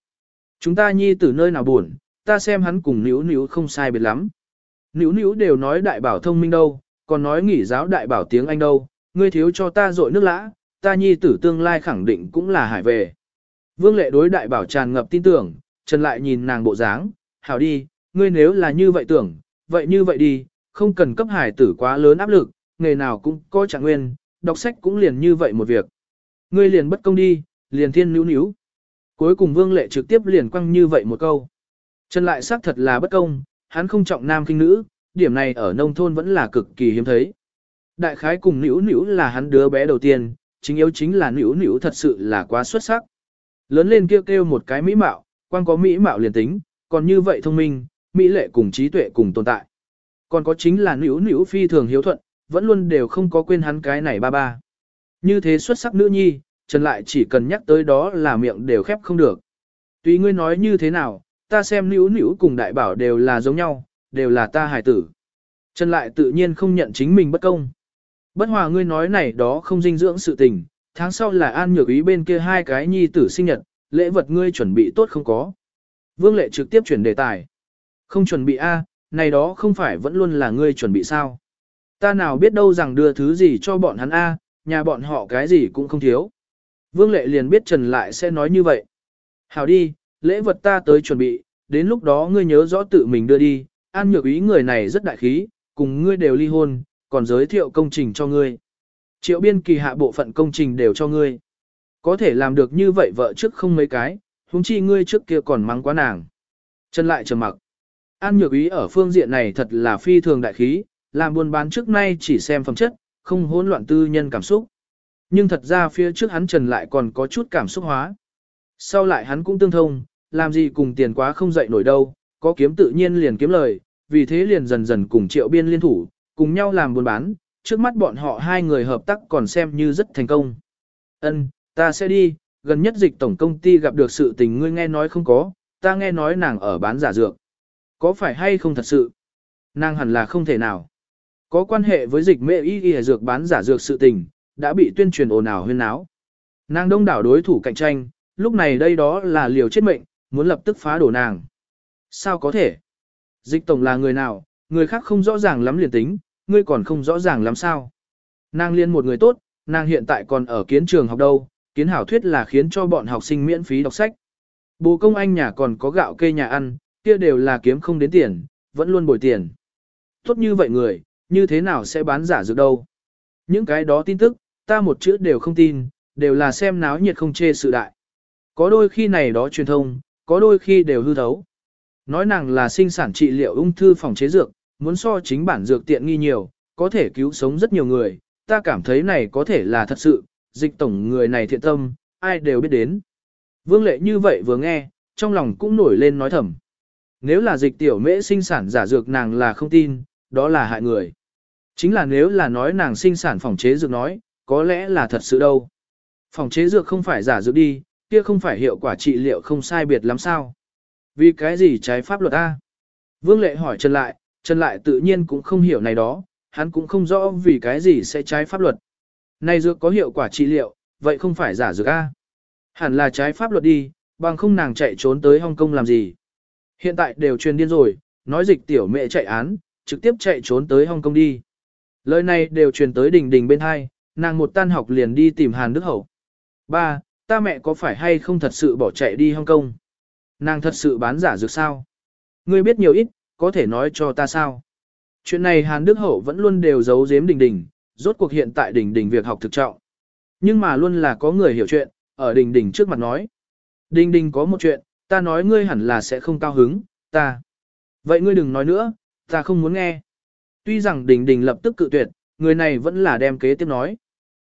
Chúng ta nhi tử nơi nào buồn, ta xem hắn cùng níu níu không sai biệt lắm. Níu níu đều nói đại bảo thông minh đâu, còn nói nghỉ giáo đại bảo tiếng Anh đâu, ngươi thiếu cho ta dội nước lã, ta nhi tử tương lai khẳng định cũng là hải về. Vương lệ đối đại bảo tràn ngập tin tưởng, Trần lại nhìn nàng bộ dáng, hảo đi, ngươi nếu là như vậy tưởng, vậy như vậy đi, không cần cấp hải tử quá lớn áp lực, nghề nào cũng có trạng nguyên, đọc sách cũng liền như vậy một việc. Ngươi liền bất công đi, liền thiên níu níu. Cuối cùng vương lệ trực tiếp liền quăng như vậy một câu. Trần lại xác thật là bất công, hắn không trọng nam kinh nữ, điểm này ở nông thôn vẫn là cực kỳ hiếm thấy. Đại khái cùng nữu nữu là hắn đứa bé đầu tiên, chính yếu chính là nữu nữu thật sự là quá xuất sắc. Lớn lên kêu kêu một cái mỹ mạo, quan có mỹ mạo liền tính, còn như vậy thông minh, mỹ lệ cùng trí tuệ cùng tồn tại. Còn có chính là nữ nữ phi thường hiếu thuận, vẫn luôn đều không có quên hắn cái này ba ba. Như thế xuất sắc nữ nhi, Trần lại chỉ cần nhắc tới đó là miệng đều khép không được. Tùy ngươi nói như thế nào, ta xem nữ nữ cùng đại bảo đều là giống nhau, đều là ta hài tử. Trần lại tự nhiên không nhận chính mình bất công. Bất hòa ngươi nói này đó không dinh dưỡng sự tình, tháng sau là an nhược ý bên kia hai cái nhi tử sinh nhật, lễ vật ngươi chuẩn bị tốt không có. Vương lệ trực tiếp chuyển đề tài. Không chuẩn bị A, này đó không phải vẫn luôn là ngươi chuẩn bị sao. Ta nào biết đâu rằng đưa thứ gì cho bọn hắn A, nhà bọn họ cái gì cũng không thiếu. Vương lệ liền biết Trần lại sẽ nói như vậy. Hảo đi, lễ vật ta tới chuẩn bị, đến lúc đó ngươi nhớ rõ tự mình đưa đi, an nhược ý người này rất đại khí, cùng ngươi đều ly hôn, còn giới thiệu công trình cho ngươi. Triệu biên kỳ hạ bộ phận công trình đều cho ngươi. Có thể làm được như vậy vợ trước không mấy cái, huống chi ngươi trước kia còn mắng quá nàng. Trần lại trầm mặc. An nhược ý ở phương diện này thật là phi thường đại khí, làm buôn bán trước nay chỉ xem phẩm chất, không hỗn loạn tư nhân cảm xúc. Nhưng thật ra phía trước hắn Trần lại còn có chút cảm xúc hóa. Sau lại hắn cũng tương thông, làm gì cùng tiền quá không dậy nổi đâu, có kiếm tự nhiên liền kiếm lời, vì thế liền dần dần cùng triệu biên liên thủ, cùng nhau làm buôn bán, trước mắt bọn họ hai người hợp tác còn xem như rất thành công. Ân, ta sẽ đi, gần nhất dịch tổng công ty gặp được sự tình ngươi nghe nói không có, ta nghe nói nàng ở bán giả dược. Có phải hay không thật sự? Nàng hẳn là không thể nào. Có quan hệ với dịch mẹ y y dược bán giả dược sự tình, đã bị tuyên truyền ồn ào huyên náo. Nàng đông đảo đối thủ cạnh tranh, lúc này đây đó là liều chết mệnh, muốn lập tức phá đổ nàng. Sao có thể? Dịch tổng là người nào, người khác không rõ ràng lắm liền tính, ngươi còn không rõ ràng lắm sao. Nàng liên một người tốt, nàng hiện tại còn ở kiến trường học đâu, kiến hảo thuyết là khiến cho bọn học sinh miễn phí đọc sách. Bố công anh nhà còn có gạo kê nhà ăn, kia đều là kiếm không đến tiền, vẫn luôn bồi tiền. Tốt như vậy người, như thế nào sẽ bán giả dược đâu? Những cái đó tin tức, ta một chữ đều không tin, đều là xem náo nhiệt không chê sự đại. Có đôi khi này đó truyền thông, có đôi khi đều hư thấu. Nói nàng là sinh sản trị liệu ung thư phòng chế dược, muốn so chính bản dược tiện nghi nhiều, có thể cứu sống rất nhiều người, ta cảm thấy này có thể là thật sự, dịch tổng người này thiện tâm, ai đều biết đến. Vương lệ như vậy vừa nghe, trong lòng cũng nổi lên nói thầm. Nếu là dịch tiểu mễ sinh sản giả dược nàng là không tin, đó là hại người. Chính là nếu là nói nàng sinh sản phòng chế dược nói, có lẽ là thật sự đâu. Phòng chế dược không phải giả dược đi, kia không phải hiệu quả trị liệu không sai biệt lắm sao. Vì cái gì trái pháp luật A? Vương lệ hỏi Trần lại, Trần lại tự nhiên cũng không hiểu này đó, hắn cũng không rõ vì cái gì sẽ trái pháp luật. Này dược có hiệu quả trị liệu, vậy không phải giả dược A. Hẳn là trái pháp luật đi, bằng không nàng chạy trốn tới Hong Kong làm gì. Hiện tại đều truyền điên rồi, nói dịch tiểu mẹ chạy án, trực tiếp chạy trốn tới Hong Kong đi. Lời này đều truyền tới đình đình bên hai, nàng một tan học liền đi tìm Hàn Đức Hậu. Ba, ta mẹ có phải hay không thật sự bỏ chạy đi Hong Kong? Nàng thật sự bán giả dược sao? Ngươi biết nhiều ít, có thể nói cho ta sao? Chuyện này Hàn Đức Hậu vẫn luôn đều giấu giếm đình đình, rốt cuộc hiện tại đình đình việc học thực trọng. Nhưng mà luôn là có người hiểu chuyện, ở đình đình trước mặt nói. Đình đình có một chuyện, ta nói ngươi hẳn là sẽ không cao hứng, ta. Vậy ngươi đừng nói nữa, ta không muốn nghe. Tuy rằng đình đình lập tức cự tuyệt, người này vẫn là đem kế tiếp nói.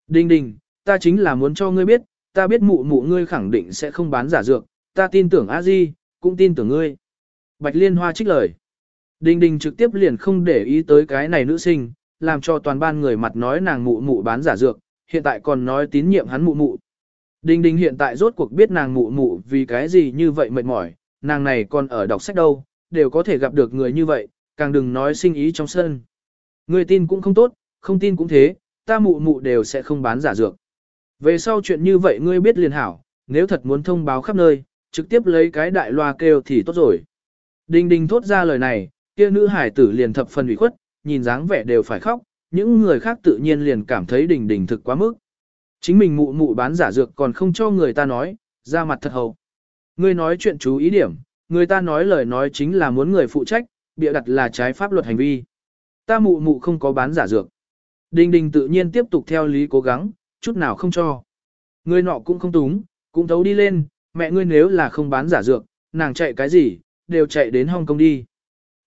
Đình đình, ta chính là muốn cho ngươi biết, ta biết mụ mụ ngươi khẳng định sẽ không bán giả dược, ta tin tưởng a di, cũng tin tưởng ngươi. Bạch Liên Hoa trích lời. Đình đình trực tiếp liền không để ý tới cái này nữ sinh, làm cho toàn ban người mặt nói nàng mụ mụ bán giả dược, hiện tại còn nói tín nhiệm hắn mụ mụ. Đình đình hiện tại rốt cuộc biết nàng mụ mụ vì cái gì như vậy mệt mỏi, nàng này còn ở đọc sách đâu, đều có thể gặp được người như vậy, càng đừng nói sinh ý trong sân. Người tin cũng không tốt, không tin cũng thế, ta mụ mụ đều sẽ không bán giả dược. Về sau chuyện như vậy ngươi biết liền hảo, nếu thật muốn thông báo khắp nơi, trực tiếp lấy cái đại loa kêu thì tốt rồi. Đình đình thốt ra lời này, kia nữ hải tử liền thập phần ủy khuất, nhìn dáng vẻ đều phải khóc, những người khác tự nhiên liền cảm thấy đình đình thực quá mức. Chính mình mụ mụ bán giả dược còn không cho người ta nói, ra mặt thật hầu. Ngươi nói chuyện chú ý điểm, người ta nói lời nói chính là muốn người phụ trách, bịa đặt là trái pháp luật hành vi. Ta mụ mụ không có bán giả dược. Đình đình tự nhiên tiếp tục theo lý cố gắng, chút nào không cho. Người nọ cũng không túng, cũng thấu đi lên, mẹ ngươi nếu là không bán giả dược, nàng chạy cái gì, đều chạy đến Hong Kong đi.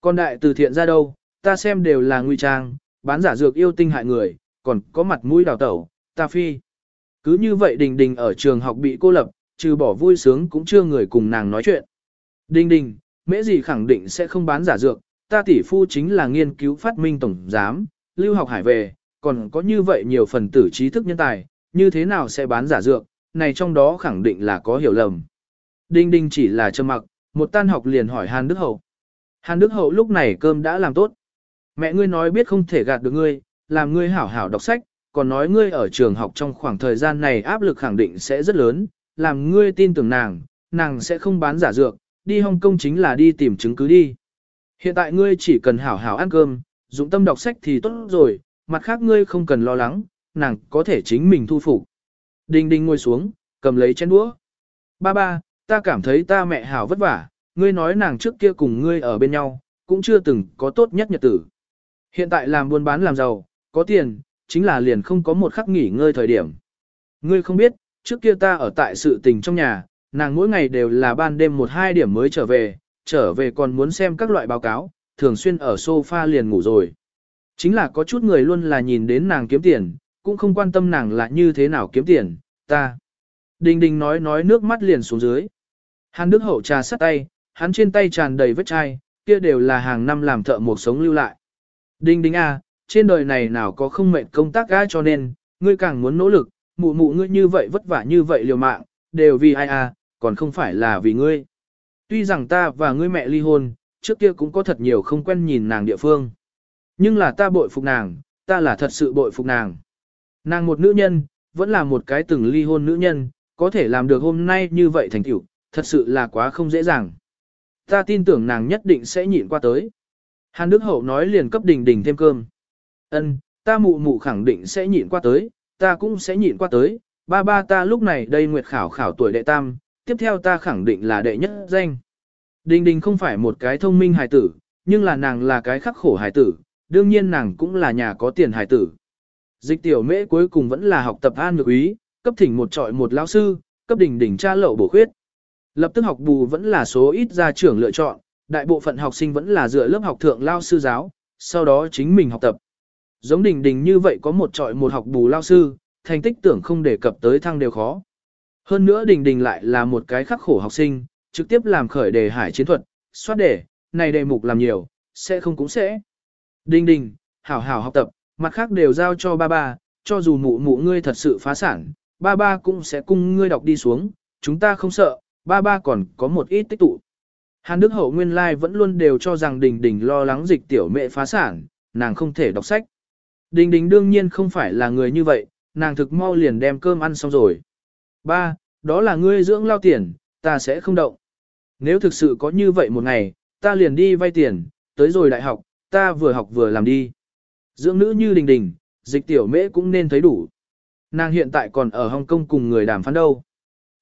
Còn đại từ thiện ra đâu, ta xem đều là nguy trang, bán giả dược yêu tinh hại người, còn có mặt mũi đào tẩu, ta phi. Cứ như vậy đình đình ở trường học bị cô lập, trừ bỏ vui sướng cũng chưa người cùng nàng nói chuyện. Đình đình, mễ gì khẳng định sẽ không bán giả dược, ta tỷ phu chính là nghiên cứu phát minh tổng giám, lưu học hải về, còn có như vậy nhiều phần tử trí thức nhân tài, như thế nào sẽ bán giả dược, này trong đó khẳng định là có hiểu lầm. Đinh đinh chỉ là trầm mặc, một tan học liền hỏi Hàn Đức Hậu. Hàn Đức Hậu lúc này cơm đã làm tốt. Mẹ ngươi nói biết không thể gạt được ngươi, làm ngươi hảo hảo đọc sách, còn nói ngươi ở trường học trong khoảng thời gian này áp lực khẳng định sẽ rất lớn, làm ngươi tin tưởng nàng, nàng sẽ không bán giả dược, đi Hong Kong chính là đi tìm chứng cứ đi. Hiện tại ngươi chỉ cần hảo hảo ăn cơm, dụng tâm đọc sách thì tốt rồi, mặt khác ngươi không cần lo lắng, nàng có thể chính mình thu phục. Đinh đinh ngồi xuống, cầm lấy chén đũa. Ba ba, ta cảm thấy ta mẹ hảo vất vả, ngươi nói nàng trước kia cùng ngươi ở bên nhau, cũng chưa từng có tốt nhất nhật tử. Hiện tại làm buôn bán làm giàu, có tiền, chính là liền không có một khắc nghỉ ngơi thời điểm. Ngươi không biết, trước kia ta ở tại sự tình trong nhà, nàng mỗi ngày đều là ban đêm một hai điểm mới trở về, trở về còn muốn xem các loại báo cáo, thường xuyên ở sofa liền ngủ rồi. Chính là có chút người luôn là nhìn đến nàng kiếm tiền, cũng không quan tâm nàng là như thế nào kiếm tiền, ta. Đình đình nói nói nước mắt liền xuống dưới. Hàn Đức Hậu trà sắt tay, hắn trên tay tràn đầy vết chai, kia đều là hàng năm làm thợ một sống lưu lại. Đình đình à, trên đời này nào có không mệnh công tác gái cho nên, ngươi càng muốn nỗ lực, mụ mụ ngươi như vậy vất vả như vậy liều mạng, đều vì ai à, còn không phải là vì ngươi. Tuy rằng ta và ngươi mẹ ly hôn, trước kia cũng có thật nhiều không quen nhìn nàng địa phương. Nhưng là ta bội phục nàng, ta là thật sự bội phục nàng. Nàng một nữ nhân, vẫn là một cái từng ly hôn nữ nhân, có thể làm được hôm nay như vậy thành tựu, thật sự là quá không dễ dàng. Ta tin tưởng nàng nhất định sẽ nhịn qua tới. Hàn Đức Hậu nói liền cấp đình đình thêm cơm. Ân, ta mụ mụ khẳng định sẽ nhịn qua tới, ta cũng sẽ nhịn qua tới. Ba ba ta lúc này đây nguyệt khảo khảo tuổi đệ tam, tiếp theo ta khẳng định là đệ nhất danh. Đình đình không phải một cái thông minh hài tử, nhưng là nàng là cái khắc khổ hài tử, đương nhiên nàng cũng là nhà có tiền hài tử. Dịch tiểu mễ cuối cùng vẫn là học tập an ngược ý, cấp thỉnh một trọi một lão sư, cấp đỉnh đỉnh tra lậu bổ khuyết. Lập tức học bù vẫn là số ít gia trưởng lựa chọn, đại bộ phận học sinh vẫn là dựa lớp học thượng lao sư giáo, sau đó chính mình học tập. Giống đình đình như vậy có một trọi một học bù lao sư, thành tích tưởng không đề cập tới thăng đều khó. Hơn nữa đình đình lại là một cái khắc khổ học sinh, trực tiếp làm khởi đề hải chiến thuật, soát đề, này đề mục làm nhiều, sẽ không cũng sẽ. Đình đình, hảo hảo học tập, mặt khác đều giao cho ba ba, cho dù mụ mụ ngươi thật sự phá sản, ba ba cũng sẽ cùng ngươi đọc đi xuống, chúng ta không sợ, ba ba còn có một ít tích tụ. Hàn Đức Hậu nguyên lai vẫn luôn đều cho rằng Đình Đình lo lắng dịch tiểu mẹ phá sản, nàng không thể đọc sách. Đình Đình đương nhiên không phải là người như vậy, nàng thực mau liền đem cơm ăn xong rồi. Ba, đó là ngươi dưỡng lao tiền, ta sẽ không động. Nếu thực sự có như vậy một ngày, ta liền đi vay tiền, tới rồi đại học, ta vừa học vừa làm đi. Dưỡng nữ như đình đình, dịch tiểu mễ cũng nên thấy đủ. Nàng hiện tại còn ở Hồng Kông cùng người đàm phán đâu.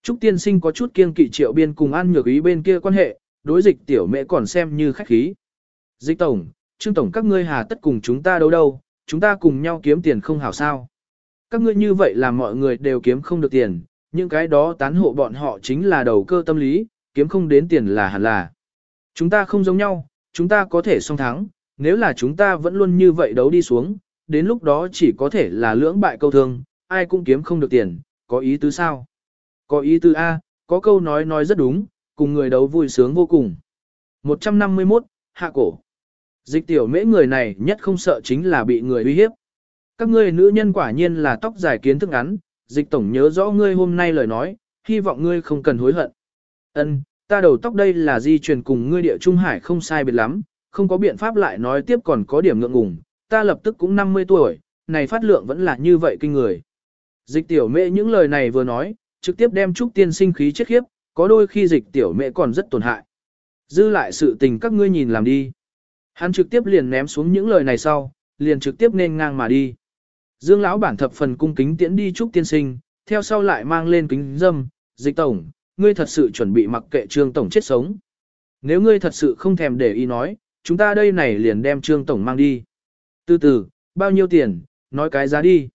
Trúc tiên sinh có chút kiêng kỵ triệu biên cùng ăn nhược ý bên kia quan hệ, đối dịch tiểu mễ còn xem như khách khí. Dịch tổng, trương tổng các ngươi hà tất cùng chúng ta đâu đâu, chúng ta cùng nhau kiếm tiền không hảo sao. Các ngươi như vậy là mọi người đều kiếm không được tiền, những cái đó tán hộ bọn họ chính là đầu cơ tâm lý, kiếm không đến tiền là hẳn là. Chúng ta không giống nhau, chúng ta có thể song thắng, nếu là chúng ta vẫn luôn như vậy đấu đi xuống, đến lúc đó chỉ có thể là lưỡng bại câu thương, ai cũng kiếm không được tiền, có ý tứ sao. Có ý tứ A, có câu nói nói rất đúng, cùng người đấu vui sướng vô cùng. 151, hạ cổ. Dịch tiểu mễ người này nhất không sợ chính là bị người uy hiếp. Các ngươi nữ nhân quả nhiên là tóc dài kiến thức ngắn, dịch tổng nhớ rõ ngươi hôm nay lời nói, hy vọng ngươi không cần hối hận. Ân, ta đầu tóc đây là di truyền cùng ngươi địa trung hải không sai biệt lắm, không có biện pháp lại nói tiếp còn có điểm ngượng ngùng, ta lập tức cũng 50 tuổi, này phát lượng vẫn là như vậy kinh người. Dịch tiểu mẹ những lời này vừa nói, trực tiếp đem trúc tiên sinh khí chết khiếp, có đôi khi dịch tiểu mẹ còn rất tổn hại. Dư lại sự tình các ngươi nhìn làm đi. Hắn trực tiếp liền ném xuống những lời này sau, liền trực tiếp nên ngang mà đi. Dương lão bản thập phần cung kính tiễn đi chúc tiên sinh, theo sau lại mang lên kính dâm, dịch tổng, ngươi thật sự chuẩn bị mặc kệ trương tổng chết sống. Nếu ngươi thật sự không thèm để ý nói, chúng ta đây này liền đem trương tổng mang đi. Từ từ, bao nhiêu tiền, nói cái giá đi.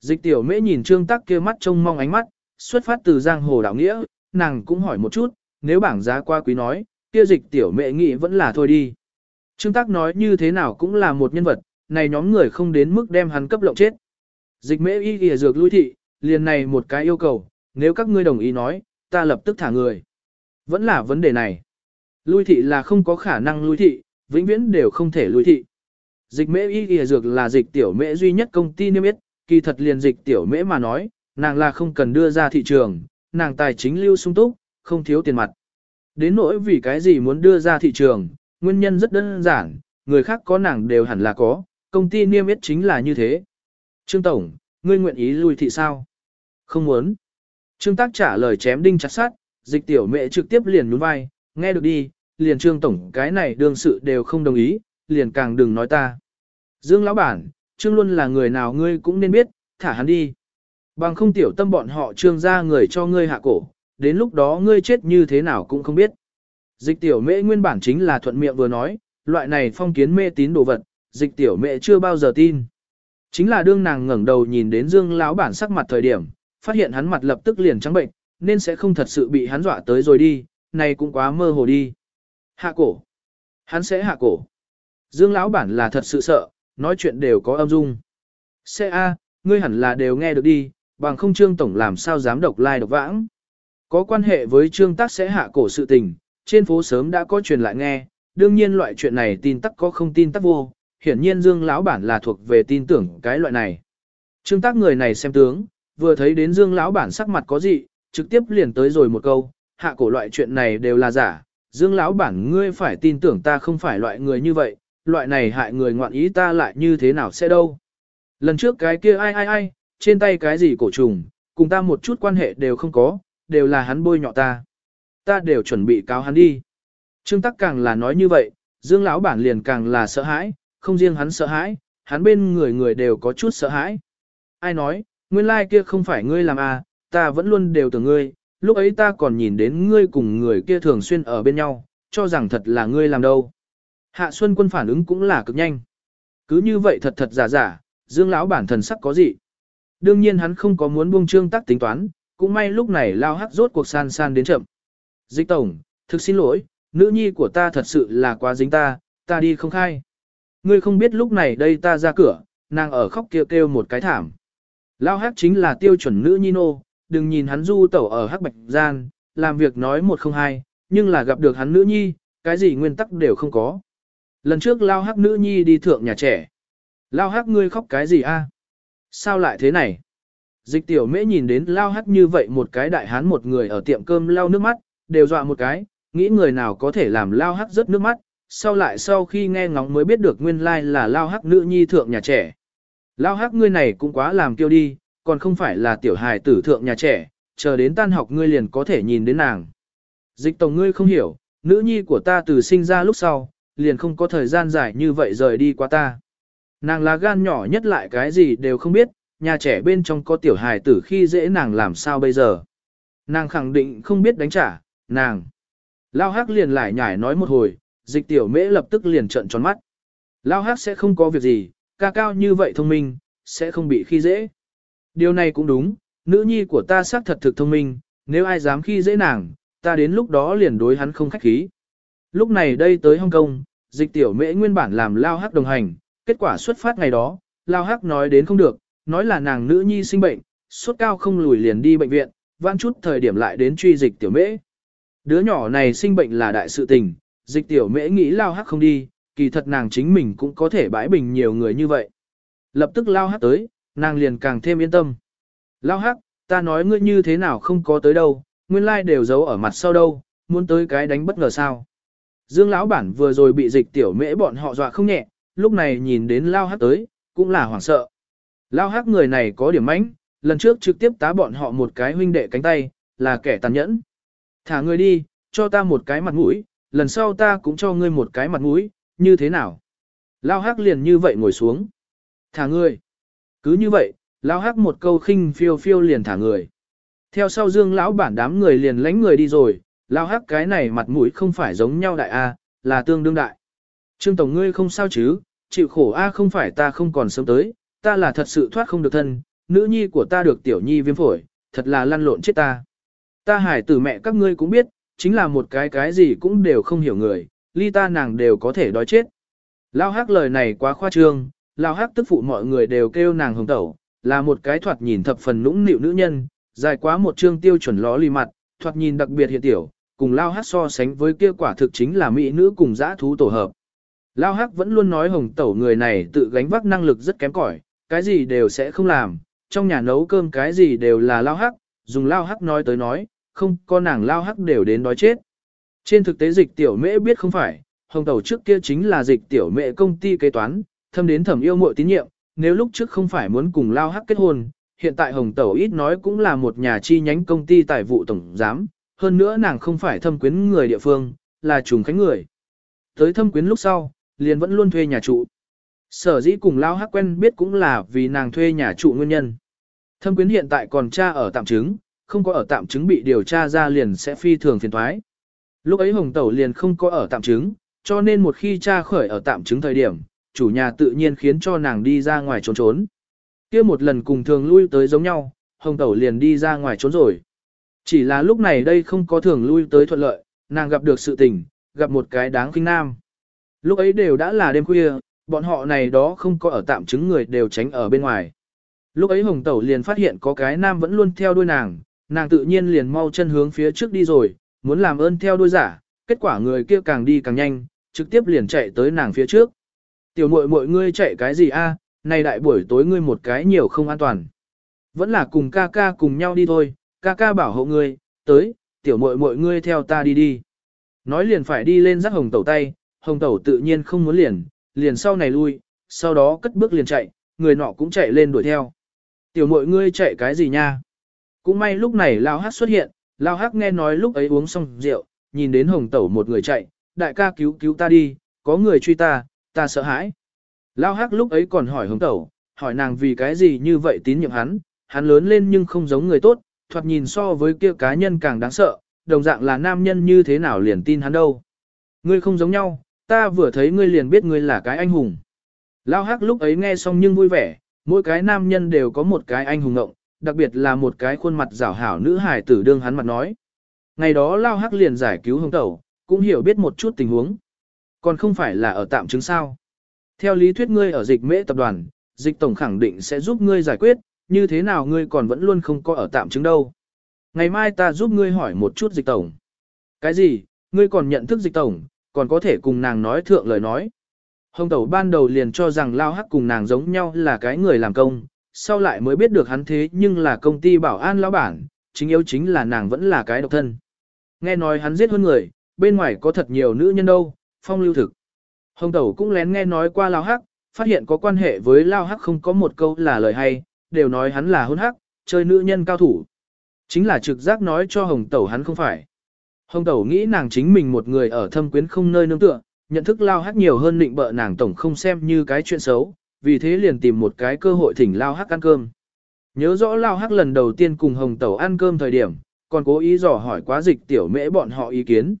Dịch tiểu mễ nhìn trương tắc kia mắt trông mong ánh mắt, xuất phát từ giang hồ đạo nghĩa, nàng cũng hỏi một chút, nếu bảng giá qua quý nói, kia dịch tiểu mễ nghĩ vẫn là thôi đi. Trương tắc nói như thế nào cũng là một nhân vật, này nhóm người không đến mức đem hắn cấp lộng chết. Dịch mễ y kìa dược lui thị, liền này một cái yêu cầu, nếu các ngươi đồng ý nói, ta lập tức thả người. Vẫn là vấn đề này. Lui thị là không có khả năng lui thị, vĩnh viễn đều không thể lui thị. Dịch mễ y kìa dược là dịch tiểu mễ duy nhất công ty niêm yết, kỳ thật liền dịch tiểu mễ mà nói, nàng là không cần đưa ra thị trường, nàng tài chính lưu sung túc, không thiếu tiền mặt. Đến nỗi vì cái gì muốn đưa ra thị trường, nguyên nhân rất đơn giản, người khác có nàng đều hẳn là có, công ty niêm yết chính là như thế. Trương Tổng, ngươi nguyện ý lui thị sao? Không muốn. Trương Tác trả lời chém đinh chặt sát, dịch tiểu mẹ trực tiếp liền nhún vai, nghe được đi, liền Trương Tổng cái này đương sự đều không đồng ý, liền càng đừng nói ta. Dương lão bản, Trương luôn là người nào ngươi cũng nên biết, thả hắn đi. Bằng không tiểu tâm bọn họ trương ra người cho ngươi hạ cổ, đến lúc đó ngươi chết như thế nào cũng không biết. Dịch tiểu mẹ nguyên bản chính là thuận miệng vừa nói, loại này phong kiến mê tín đồ vật, dịch tiểu mẹ chưa bao giờ tin. Chính là đương nàng ngẩng đầu nhìn đến Dương lão bản sắc mặt thời điểm, phát hiện hắn mặt lập tức liền trắng bệnh, nên sẽ không thật sự bị hắn dọa tới rồi đi, này cũng quá mơ hồ đi. Hạ cổ. Hắn sẽ hạ cổ. Dương lão bản là thật sự sợ, nói chuyện đều có âm dung. Xe A, ngươi hẳn là đều nghe được đi, bằng không trương tổng làm sao dám độc lai độc vãng. Có quan hệ với trương tác sẽ hạ cổ sự tình, trên phố sớm đã có truyền lại nghe, đương nhiên loại chuyện này tin tắc có không tin tắc vô, hiển nhiên Dương lão bản là thuộc về tin tưởng cái loại này. Trương tác người này xem tướng, vừa thấy đến Dương lão bản sắc mặt có gì, trực tiếp liền tới rồi một câu, hạ cổ loại chuyện này đều là giả, Dương lão bản ngươi phải tin tưởng ta không phải loại người như vậy, loại này hại người ngoạn ý ta lại như thế nào sẽ đâu. Lần trước cái kia ai ai ai, trên tay cái gì cổ trùng, cùng ta một chút quan hệ đều không có, đều là hắn bôi nhọ ta. Ta đều chuẩn bị cáo hắn đi. Trương Tắc càng là nói như vậy, Dương lão bản liền càng là sợ hãi, không riêng hắn sợ hãi, hắn bên người người đều có chút sợ hãi. Ai nói, nguyên lai like kia không phải ngươi làm à, ta vẫn luôn đều tưởng ngươi, lúc ấy ta còn nhìn đến ngươi cùng người kia thường xuyên ở bên nhau, cho rằng thật là ngươi làm đâu. Hạ Xuân quân phản ứng cũng là cực nhanh. Cứ như vậy thật thật giả giả, Dương lão bản thần sắc có gì. Đương nhiên hắn không có muốn buông trương tắc tính toán, cũng may lúc này lao hắc rốt cuộc san san đến chậm. Dịch tổng, thực xin lỗi, nữ nhi của ta thật sự là quá dính ta, ta đi không khai. Ngươi không biết lúc này đây ta ra cửa, nàng ở khóc kêu kêu một cái thảm. Lao hắc chính là tiêu chuẩn nữ nhi nô, đừng nhìn hắn du tẩu ở hắc bạch gian, làm việc nói một không hai, nhưng là gặp được hắn nữ nhi, cái gì nguyên tắc đều không có. Lần trước lao hắc nữ nhi đi thượng nhà trẻ. Lao hắc ngươi khóc cái gì a? Sao lại thế này? Dịch tiểu mễ nhìn đến lao hắc như vậy một cái đại hán một người ở tiệm cơm lao nước mắt, đều dọa một cái, nghĩ người nào có thể làm lao hắc rớt nước mắt, sau lại sau khi nghe ngóng mới biết được nguyên lai là lao hắc nữ nhi thượng nhà trẻ. Lao hắc ngươi này cũng quá làm kiêu đi, còn không phải là tiểu hài tử thượng nhà trẻ, chờ đến tan học ngươi liền có thể nhìn đến nàng. Dịch tổng ngươi không hiểu, nữ nhi của ta từ sinh ra lúc sau, liền không có thời gian dài như vậy rời đi qua ta. Nàng là gan nhỏ nhất lại cái gì đều không biết, nhà trẻ bên trong có tiểu hài tử khi dễ nàng làm sao bây giờ. Nàng khẳng định không biết đánh trả, nàng. Lao hắc liền lại nhải nói một hồi, dịch tiểu mễ lập tức liền trợn tròn mắt. Lao hắc sẽ không có việc gì, ca cao như vậy thông minh, sẽ không bị khi dễ. Điều này cũng đúng, nữ nhi của ta xác thật thực thông minh, nếu ai dám khi dễ nàng, ta đến lúc đó liền đối hắn không khách khí. Lúc này đây tới Hong Kong, dịch tiểu mễ nguyên bản làm Lao Hắc đồng hành, kết quả xuất phát ngày đó, Lao Hắc nói đến không được, nói là nàng nữ nhi sinh bệnh, sốt cao không lùi liền đi bệnh viện, vãn chút thời điểm lại đến truy dịch tiểu mễ. Đứa nhỏ này sinh bệnh là đại sự tình, dịch tiểu mễ nghĩ lao hắc không đi, kỳ thật nàng chính mình cũng có thể bãi bình nhiều người như vậy. Lập tức lao hắc tới, nàng liền càng thêm yên tâm. Lao hắc, ta nói ngươi như thế nào không có tới đâu, nguyên lai đều giấu ở mặt sau đâu, muốn tới cái đánh bất ngờ sao. Dương lão bản vừa rồi bị dịch tiểu mễ bọn họ dọa không nhẹ, lúc này nhìn đến lao hắc tới, cũng là hoảng sợ. Lao hắc người này có điểm mánh, lần trước trực tiếp tá bọn họ một cái huynh đệ cánh tay, là kẻ tàn nhẫn. Thả ngươi đi, cho ta một cái mặt mũi, lần sau ta cũng cho ngươi một cái mặt mũi, như thế nào? Lao hắc liền như vậy ngồi xuống. Thả ngươi, Cứ như vậy, Lao hắc một câu khinh phiêu phiêu liền thả người. Theo sau dương lão bản đám người liền lánh người đi rồi, Lao hắc cái này mặt mũi không phải giống nhau đại A, là tương đương đại. Trương Tổng ngươi không sao chứ, chịu khổ A không phải ta không còn sớm tới, ta là thật sự thoát không được thân, nữ nhi của ta được tiểu nhi viêm phổi, thật là lăn lộn chết ta. Ta hải tử mẹ các ngươi cũng biết, chính là một cái cái gì cũng đều không hiểu người, ly ta nàng đều có thể đói chết. Lao hắc lời này quá khoa trương, Lao hắc tức phụ mọi người đều kêu nàng hồng tẩu, là một cái thoạt nhìn thập phần nũng nịu nữ nhân, dài quá một chương tiêu chuẩn ló lì mặt, thoạt nhìn đặc biệt hiện tiểu, cùng Lao hắc so sánh với kia quả thực chính là mỹ nữ cùng dã thú tổ hợp. Lao hắc vẫn luôn nói hồng tẩu người này tự gánh vác năng lực rất kém cỏi, cái gì đều sẽ không làm, trong nhà nấu cơm cái gì đều là Lao hắc, dùng Lao hắc nói tới nói, không có nàng Lao hắc đều đến đói chết. Trên thực tế dịch tiểu mễ biết không phải, hồng tẩu trước kia chính là dịch tiểu mễ công ty kế toán, thâm đến thẩm yêu muội tín nhiệm, nếu lúc trước không phải muốn cùng lao hắc kết hôn, hiện tại hồng tẩu ít nói cũng là một nhà chi nhánh công ty tài vụ tổng giám, hơn nữa nàng không phải thâm quyến người địa phương, là trùng khánh người. Tới thâm quyến lúc sau, liền vẫn luôn thuê nhà trụ. Sở dĩ cùng lao hắc quen biết cũng là vì nàng thuê nhà trụ nguyên nhân. Thâm quyến hiện tại còn cha ở tạm chứng, không có ở tạm chứng bị điều tra ra liền sẽ phi thường phiền thoái. Lúc ấy Hồng Tẩu liền không có ở tạm chứng, cho nên một khi cha khởi ở tạm chứng thời điểm, chủ nhà tự nhiên khiến cho nàng đi ra ngoài trốn trốn. kia một lần cùng thường lui tới giống nhau, Hồng Tẩu liền đi ra ngoài trốn rồi. Chỉ là lúc này đây không có thường lui tới thuận lợi, nàng gặp được sự tình, gặp một cái đáng kinh nam. Lúc ấy đều đã là đêm khuya, bọn họ này đó không có ở tạm chứng người đều tránh ở bên ngoài. Lúc ấy Hồng Tẩu liền phát hiện có cái nam vẫn luôn theo đuôi nàng, nàng tự nhiên liền mau chân hướng phía trước đi rồi, muốn làm ơn theo đuôi giả, kết quả người kia càng đi càng nhanh, trực tiếp liền chạy tới nàng phía trước. Tiểu muội muội ngươi chạy cái gì a? À? này đại buổi tối ngươi một cái nhiều không an toàn. Vẫn là cùng ca ca cùng nhau đi thôi, ca ca bảo hộ ngươi, tới, tiểu muội muội ngươi theo ta đi đi. Nói liền phải đi lên dắt hồng tẩu tay, hồng tẩu tự nhiên không muốn liền, liền sau này lui, sau đó cất bước liền chạy, người nọ cũng chạy lên đuổi theo. Tiểu muội ngươi chạy cái gì nha? Cũng may lúc này lao Hắc xuất hiện, lao hắc nghe nói lúc ấy uống xong rượu, nhìn đến hồng tẩu một người chạy, đại ca cứu cứu ta đi, có người truy ta, ta sợ hãi. Lao hắc lúc ấy còn hỏi hồng tẩu, hỏi nàng vì cái gì như vậy tín nhiệm hắn, hắn lớn lên nhưng không giống người tốt, thoạt nhìn so với kia cá nhân càng đáng sợ, đồng dạng là nam nhân như thế nào liền tin hắn đâu. Ngươi không giống nhau, ta vừa thấy ngươi liền biết ngươi là cái anh hùng. Lao hắc lúc ấy nghe xong nhưng vui vẻ, mỗi cái nam nhân đều có một cái anh hùng ngộng, đặc biệt là một cái khuôn mặt rảo hảo nữ hài tử đương hắn mặt nói. Ngày đó Lao Hắc liền giải cứu hồng tẩu, cũng hiểu biết một chút tình huống. Còn không phải là ở tạm chứng sao. Theo lý thuyết ngươi ở dịch mễ tập đoàn, dịch tổng khẳng định sẽ giúp ngươi giải quyết, như thế nào ngươi còn vẫn luôn không có ở tạm chứng đâu. Ngày mai ta giúp ngươi hỏi một chút dịch tổng. Cái gì, ngươi còn nhận thức dịch tổng, còn có thể cùng nàng nói thượng lời nói. Hồng tẩu ban đầu liền cho rằng Lao Hắc cùng nàng giống nhau là cái người làm công, sau lại mới biết được hắn thế nhưng là công ty bảo an lão bản, chính yếu chính là nàng vẫn là cái độc thân. Nghe nói hắn giết hơn người, bên ngoài có thật nhiều nữ nhân đâu, phong lưu thực. Hồng Tẩu cũng lén nghe nói qua Lao Hắc, phát hiện có quan hệ với Lao Hắc không có một câu là lời hay, đều nói hắn là hôn hắc, chơi nữ nhân cao thủ. Chính là trực giác nói cho Hồng Tẩu hắn không phải. Hồng Tẩu nghĩ nàng chính mình một người ở thâm quyến không nơi nương tựa, nhận thức Lao Hắc nhiều hơn định bợ nàng tổng không xem như cái chuyện xấu, vì thế liền tìm một cái cơ hội thỉnh Lao Hắc ăn cơm. Nhớ rõ Lao Hắc lần đầu tiên cùng Hồng Tẩu ăn cơm thời điểm, còn cố ý dò hỏi quá dịch tiểu mễ bọn họ ý kiến.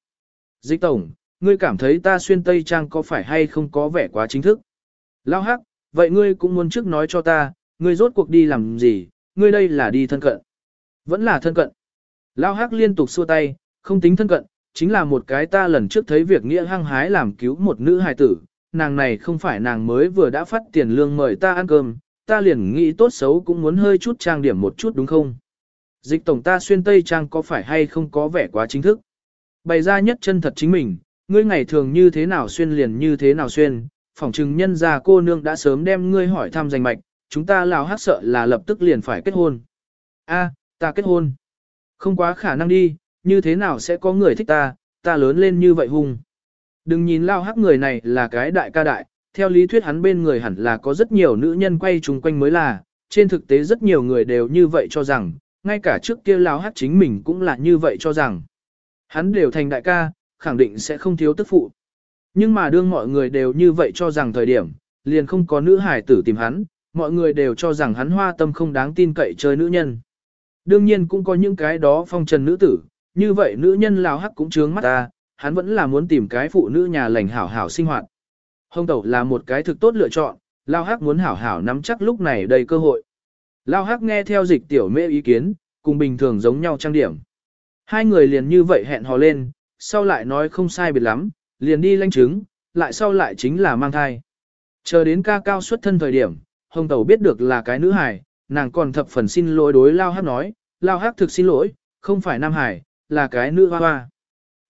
Dịch Tổng, ngươi cảm thấy ta xuyên Tây Trang có phải hay không có vẻ quá chính thức? Lao Hắc, vậy ngươi cũng muốn trước nói cho ta, ngươi rốt cuộc đi làm gì, ngươi đây là đi thân cận. Vẫn là thân cận. Lao Hắc liên tục xua tay, không tính thân cận, chính là một cái ta lần trước thấy việc nghĩa hăng hái làm cứu một nữ hài tử, nàng này không phải nàng mới vừa đã phát tiền lương mời ta ăn cơm, ta liền nghĩ tốt xấu cũng muốn hơi chút trang điểm một chút đúng không? Dịch tổng ta xuyên tây trang có phải hay không có vẻ quá chính thức. Bày ra nhất chân thật chính mình, ngươi ngày thường như thế nào xuyên liền như thế nào xuyên, phỏng chừng nhân gia cô nương đã sớm đem ngươi hỏi thăm danh mạch, chúng ta lào hát sợ là lập tức liền phải kết hôn. A, ta kết hôn. Không quá khả năng đi, như thế nào sẽ có người thích ta, ta lớn lên như vậy hung. Đừng nhìn lao hắc người này là cái đại ca đại, theo lý thuyết hắn bên người hẳn là có rất nhiều nữ nhân quay chung quanh mới là, trên thực tế rất nhiều người đều như vậy cho rằng, ngay cả trước kia lao hắc chính mình cũng là như vậy cho rằng. Hắn đều thành đại ca, khẳng định sẽ không thiếu tức phụ. Nhưng mà đương mọi người đều như vậy cho rằng thời điểm, liền không có nữ hải tử tìm hắn, mọi người đều cho rằng hắn hoa tâm không đáng tin cậy chơi nữ nhân. Đương nhiên cũng có những cái đó phong trần nữ tử, như vậy nữ nhân lao hắc cũng trướng mắt ta, hắn vẫn là muốn tìm cái phụ nữ nhà lành hảo hảo sinh hoạt. Hồng tẩu là một cái thực tốt lựa chọn, lao hắc muốn hảo hảo nắm chắc lúc này đầy cơ hội. Lao hắc nghe theo dịch tiểu mê ý kiến, cùng bình thường giống nhau trang điểm. Hai người liền như vậy hẹn hò lên, sau lại nói không sai biệt lắm, liền đi lanh chứng, lại sau lại chính là mang thai. Chờ đến ca cao xuất thân thời điểm, hồng tẩu biết được là cái nữ hài, nàng còn thập phần xin lỗi đối lao hắc nói, lao hắc thực xin lỗi, không phải nam hải, là cái nữ hoa hoa.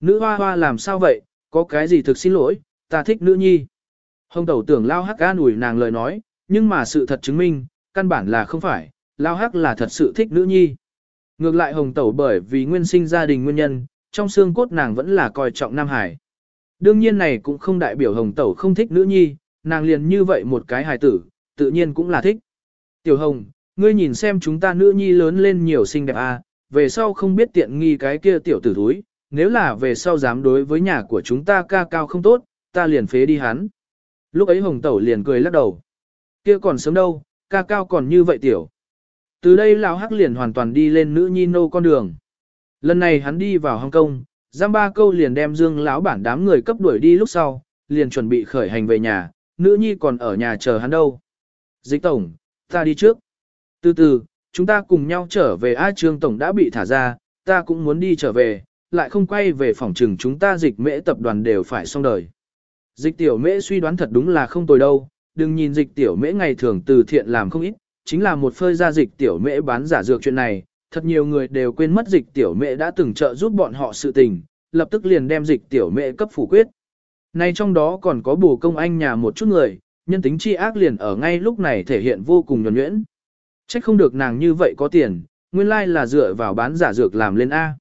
Nữ hoa hoa làm sao vậy, có cái gì thực xin lỗi, ta thích nữ nhi. Hồng tẩu tưởng lao hắc an ủi nàng lời nói, nhưng mà sự thật chứng minh, căn bản là không phải, lao hắc là thật sự thích nữ nhi. Ngược lại hồng tẩu bởi vì nguyên sinh gia đình nguyên nhân, trong xương cốt nàng vẫn là coi trọng Nam Hải. Đương nhiên này cũng không đại biểu hồng tẩu không thích nữ nhi, nàng liền như vậy một cái hài tử, tự nhiên cũng là thích. Tiểu hồng, ngươi nhìn xem chúng ta nữ nhi lớn lên nhiều xinh đẹp à, về sau không biết tiện nghi cái kia tiểu tử thúi, nếu là về sau dám đối với nhà của chúng ta ca cao không tốt, ta liền phế đi hắn. Lúc ấy hồng tẩu liền cười lắc đầu. Kia còn sớm đâu, ca cao còn như vậy tiểu. Từ đây lão hắc liền hoàn toàn đi lên nữ nhi nô con đường. Lần này hắn đi vào Hồng Kông, giam ba câu liền đem dương lão bản đám người cấp đuổi đi lúc sau, liền chuẩn bị khởi hành về nhà, nữ nhi còn ở nhà chờ hắn đâu. Dịch tổng, ta đi trước. Từ từ, chúng ta cùng nhau trở về A Trương Tổng đã bị thả ra, ta cũng muốn đi trở về, lại không quay về phòng trừng chúng ta dịch mễ tập đoàn đều phải xong đời. Dịch tiểu mễ suy đoán thật đúng là không tồi đâu, đừng nhìn dịch tiểu mễ ngày thường từ thiện làm không ít, chính là một phơi ra dịch tiểu mễ bán giả dược chuyện này, thật nhiều người đều quên mất dịch tiểu mễ đã từng trợ giúp bọn họ sự tình, lập tức liền đem dịch tiểu mễ cấp phủ quyết. Nay trong đó còn có bù công anh nhà một chút người, nhân tính chi ác liền ở ngay lúc này thể hiện vô cùng nhuẩn nhuyễn. Trách không được nàng như vậy có tiền, nguyên lai là dựa vào bán giả dược làm lên A.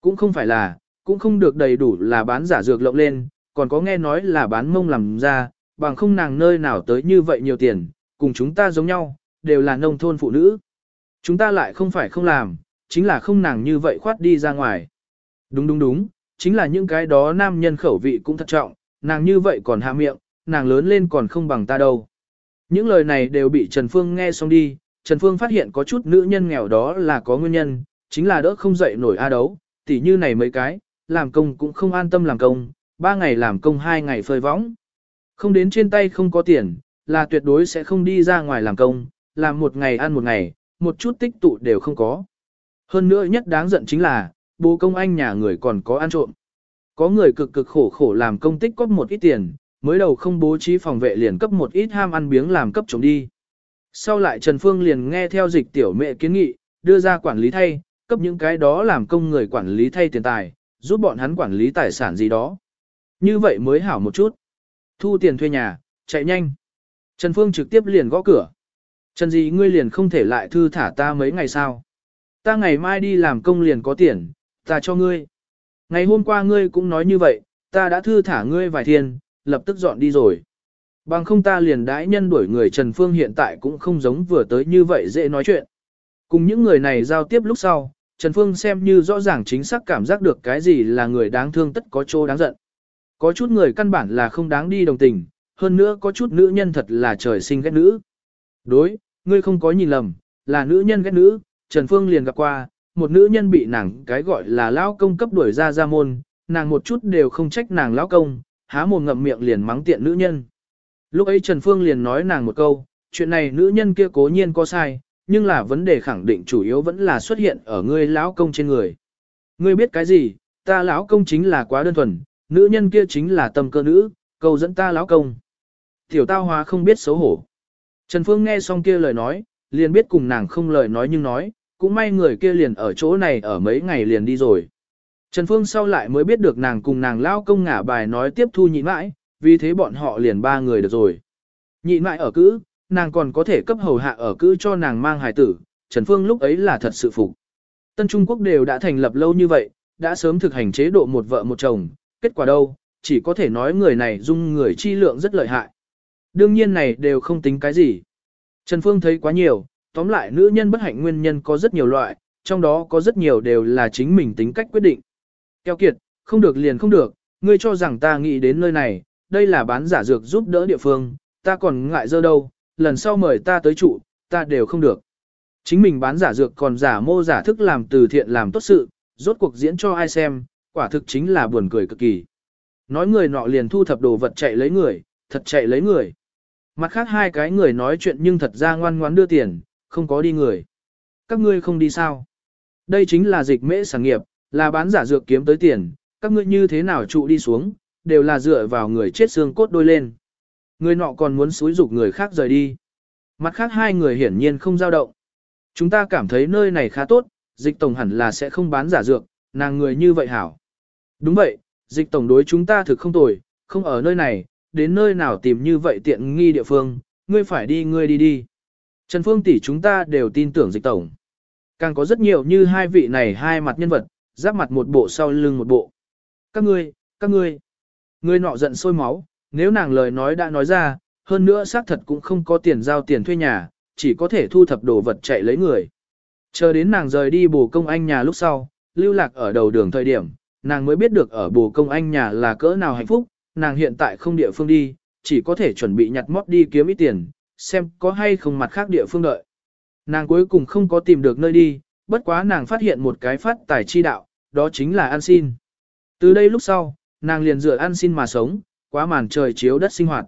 Cũng không phải là, cũng không được đầy đủ là bán giả dược lộng lên, còn có nghe nói là bán mông làm ra, bằng không nàng nơi nào tới như vậy nhiều tiền, cùng chúng ta giống nhau, đều là nông thôn phụ nữ. Chúng ta lại không phải không làm, chính là không nàng như vậy khoát đi ra ngoài. Đúng đúng đúng, chính là những cái đó nam nhân khẩu vị cũng thật trọng, nàng như vậy còn hạ miệng, nàng lớn lên còn không bằng ta đâu. Những lời này đều bị Trần Phương nghe xong đi, Trần Phương phát hiện có chút nữ nhân nghèo đó là có nguyên nhân, chính là đỡ không dậy nổi a đấu, tỉ như này mấy cái, làm công cũng không an tâm làm công, ba ngày làm công hai ngày phơi võng. Không đến trên tay không có tiền, là tuyệt đối sẽ không đi ra ngoài làm công, làm một ngày ăn một ngày, một chút tích tụ đều không có. Hơn nữa nhất đáng giận chính là, bố công anh nhà người còn có ăn trộm. Có người cực cực khổ khổ làm công tích cóp một ít tiền, mới đầu không bố trí phòng vệ liền cấp một ít ham ăn biếng làm cấp trộm đi. Sau lại Trần Phương liền nghe theo dịch tiểu mẹ kiến nghị, đưa ra quản lý thay, cấp những cái đó làm công người quản lý thay tiền tài, giúp bọn hắn quản lý tài sản gì đó. Như vậy mới hảo một chút. Thu tiền thuê nhà, chạy nhanh. Trần Phương trực tiếp liền gõ cửa. Trần gì ngươi liền không thể lại thư thả ta mấy ngày sao? Ta ngày mai đi làm công liền có tiền, ta cho ngươi. Ngày hôm qua ngươi cũng nói như vậy, ta đã thư thả ngươi vài thiên, lập tức dọn đi rồi. Bằng không ta liền đãi nhân đuổi người Trần Phương hiện tại cũng không giống vừa tới như vậy dễ nói chuyện. Cùng những người này giao tiếp lúc sau, Trần Phương xem như rõ ràng chính xác cảm giác được cái gì là người đáng thương tất có chỗ đáng giận. Có chút người căn bản là không đáng đi đồng tình, hơn nữa có chút nữ nhân thật là trời sinh ghét nữ. Đối, ngươi không có nhìn lầm, là nữ nhân ghét nữ, Trần Phương liền gặp qua, một nữ nhân bị nàng cái gọi là lão công cấp đuổi ra ra môn, nàng một chút đều không trách nàng lão công, há mồm ngậm miệng liền mắng tiện nữ nhân. Lúc ấy Trần Phương liền nói nàng một câu, chuyện này nữ nhân kia cố nhiên có sai, nhưng là vấn đề khẳng định chủ yếu vẫn là xuất hiện ở ngươi lão công trên người. Ngươi biết cái gì, ta lão công chính là quá đơn thuần, nữ nhân kia chính là tâm cơ nữ, cầu dẫn ta lão công. Tiểu tao hóa không biết xấu hổ. Trần Phương nghe xong kia lời nói, liền biết cùng nàng không lời nói nhưng nói, cũng may người kia liền ở chỗ này ở mấy ngày liền đi rồi. Trần Phương sau lại mới biết được nàng cùng nàng lao công ngả bài nói tiếp thu nhị mãi, vì thế bọn họ liền ba người được rồi. Nhị mãi ở cữ, nàng còn có thể cấp hầu hạ ở cữ cho nàng mang hài tử, Trần Phương lúc ấy là thật sự phục. Tân Trung Quốc đều đã thành lập lâu như vậy, đã sớm thực hành chế độ một vợ một chồng, kết quả đâu, chỉ có thể nói người này dung người chi lượng rất lợi hại. Đương nhiên này đều không tính cái gì. Trần Phương thấy quá nhiều, tóm lại nữ nhân bất hạnh nguyên nhân có rất nhiều loại, trong đó có rất nhiều đều là chính mình tính cách quyết định. Keo kiệt, không được liền không được, ngươi cho rằng ta nghĩ đến nơi này, đây là bán giả dược giúp đỡ địa phương, ta còn ngại dơ đâu, lần sau mời ta tới trụ, ta đều không được. Chính mình bán giả dược còn giả mô giả thức làm từ thiện làm tốt sự, rốt cuộc diễn cho ai xem, quả thực chính là buồn cười cực kỳ. Nói người nọ liền thu thập đồ vật chạy lấy người, thật chạy lấy người. Mặt khác hai cái người nói chuyện nhưng thật ra ngoan ngoãn đưa tiền, không có đi người. Các ngươi không đi sao? Đây chính là dịch mễ sản nghiệp, là bán giả dược kiếm tới tiền, các ngươi như thế nào trụ đi xuống, đều là dựa vào người chết xương cốt đôi lên. Người nọ còn muốn xúi dục người khác rời đi. Mặt khác hai người hiển nhiên không dao động. Chúng ta cảm thấy nơi này khá tốt, dịch tổng hẳn là sẽ không bán giả dược, nàng người như vậy hảo. Đúng vậy, dịch tổng đối chúng ta thực không tồi, không ở nơi này, đến nơi nào tìm như vậy tiện nghi địa phương, ngươi phải đi ngươi đi đi. Trần Phương tỷ chúng ta đều tin tưởng dịch tổng. Càng có rất nhiều như hai vị này hai mặt nhân vật, giáp mặt một bộ sau lưng một bộ. Các ngươi, các ngươi. Ngươi nọ giận sôi máu, nếu nàng lời nói đã nói ra, hơn nữa xác thật cũng không có tiền giao tiền thuê nhà, chỉ có thể thu thập đồ vật chạy lấy người. Chờ đến nàng rời đi bồ công anh nhà lúc sau, lưu lạc ở đầu đường thời điểm, nàng mới biết được ở bồ công anh nhà là cỡ nào hạnh phúc, nàng hiện tại không địa phương đi, chỉ có thể chuẩn bị nhặt mót đi kiếm ít tiền, xem có hay không mặt khác địa phương đợi. Nàng cuối cùng không có tìm được nơi đi, bất quá nàng phát hiện một cái phát tài chi đạo, đó chính là ăn xin. Từ đây lúc sau, nàng liền dựa ăn xin mà sống, quá màn trời chiếu đất sinh hoạt.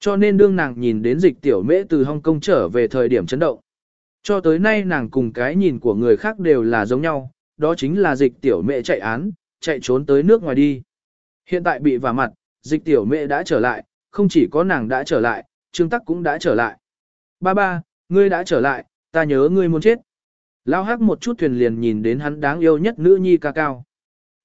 Cho nên đương nàng nhìn đến dịch tiểu mễ từ Hong Kong trở về thời điểm chấn động. Cho tới nay nàng cùng cái nhìn của người khác đều là giống nhau, đó chính là dịch tiểu mễ chạy án, chạy trốn tới nước ngoài đi. Hiện tại bị vả mặt, dịch tiểu mễ đã trở lại, không chỉ có nàng đã trở lại, trương tắc cũng đã trở lại. Ba ba, ngươi đã trở lại, ta nhớ ngươi muốn chết. Lao hắc một chút thuyền liền nhìn đến hắn đáng yêu nhất nữ nhi ca cao.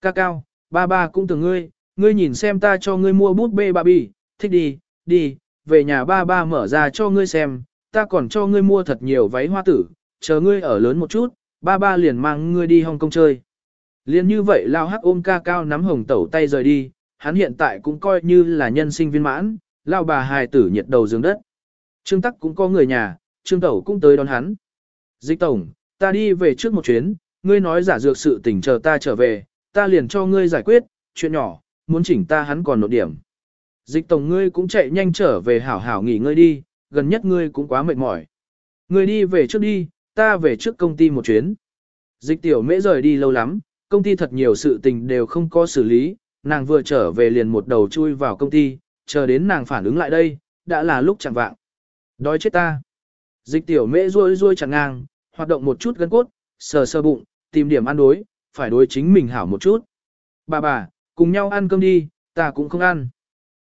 Ca cao, ba ba cũng tưởng ngươi, ngươi nhìn xem ta cho ngươi mua bút bê Barbie, thích đi, đi, về nhà ba ba mở ra cho ngươi xem, ta còn cho ngươi mua thật nhiều váy hoa tử, chờ ngươi ở lớn một chút, ba ba liền mang ngươi đi Hong Kong chơi. Liên như vậy lao hắc ôm ca cao nắm hồng tẩu tay rời đi, hắn hiện tại cũng coi như là nhân sinh viên mãn, lao bà hài tử nhiệt đầu giường đất. Trương Tắc cũng có người nhà, Trương Tẩu cũng tới đón hắn. Dịch Tổng, ta đi về trước một chuyến, ngươi nói giả dược sự tình chờ ta trở về, ta liền cho ngươi giải quyết, chuyện nhỏ, muốn chỉnh ta hắn còn nộp điểm. Dịch Tổng ngươi cũng chạy nhanh trở về hảo hảo nghỉ ngơi đi, gần nhất ngươi cũng quá mệt mỏi. Ngươi đi về trước đi, ta về trước công ty một chuyến. Dịch Tiểu Mễ rời đi lâu lắm, công ty thật nhiều sự tình đều không có xử lý, nàng vừa trở về liền một đầu chui vào công ty, chờ đến nàng phản ứng lại đây, đã là lúc chẳng vạng. Đói chết ta. Dịch tiểu mễ ruôi ruôi chẳng ngang, hoạt động một chút gân cốt, sờ sờ bụng, tìm điểm ăn đối, phải đối chính mình hảo một chút. Bà bà, cùng nhau ăn cơm đi, ta cũng không ăn.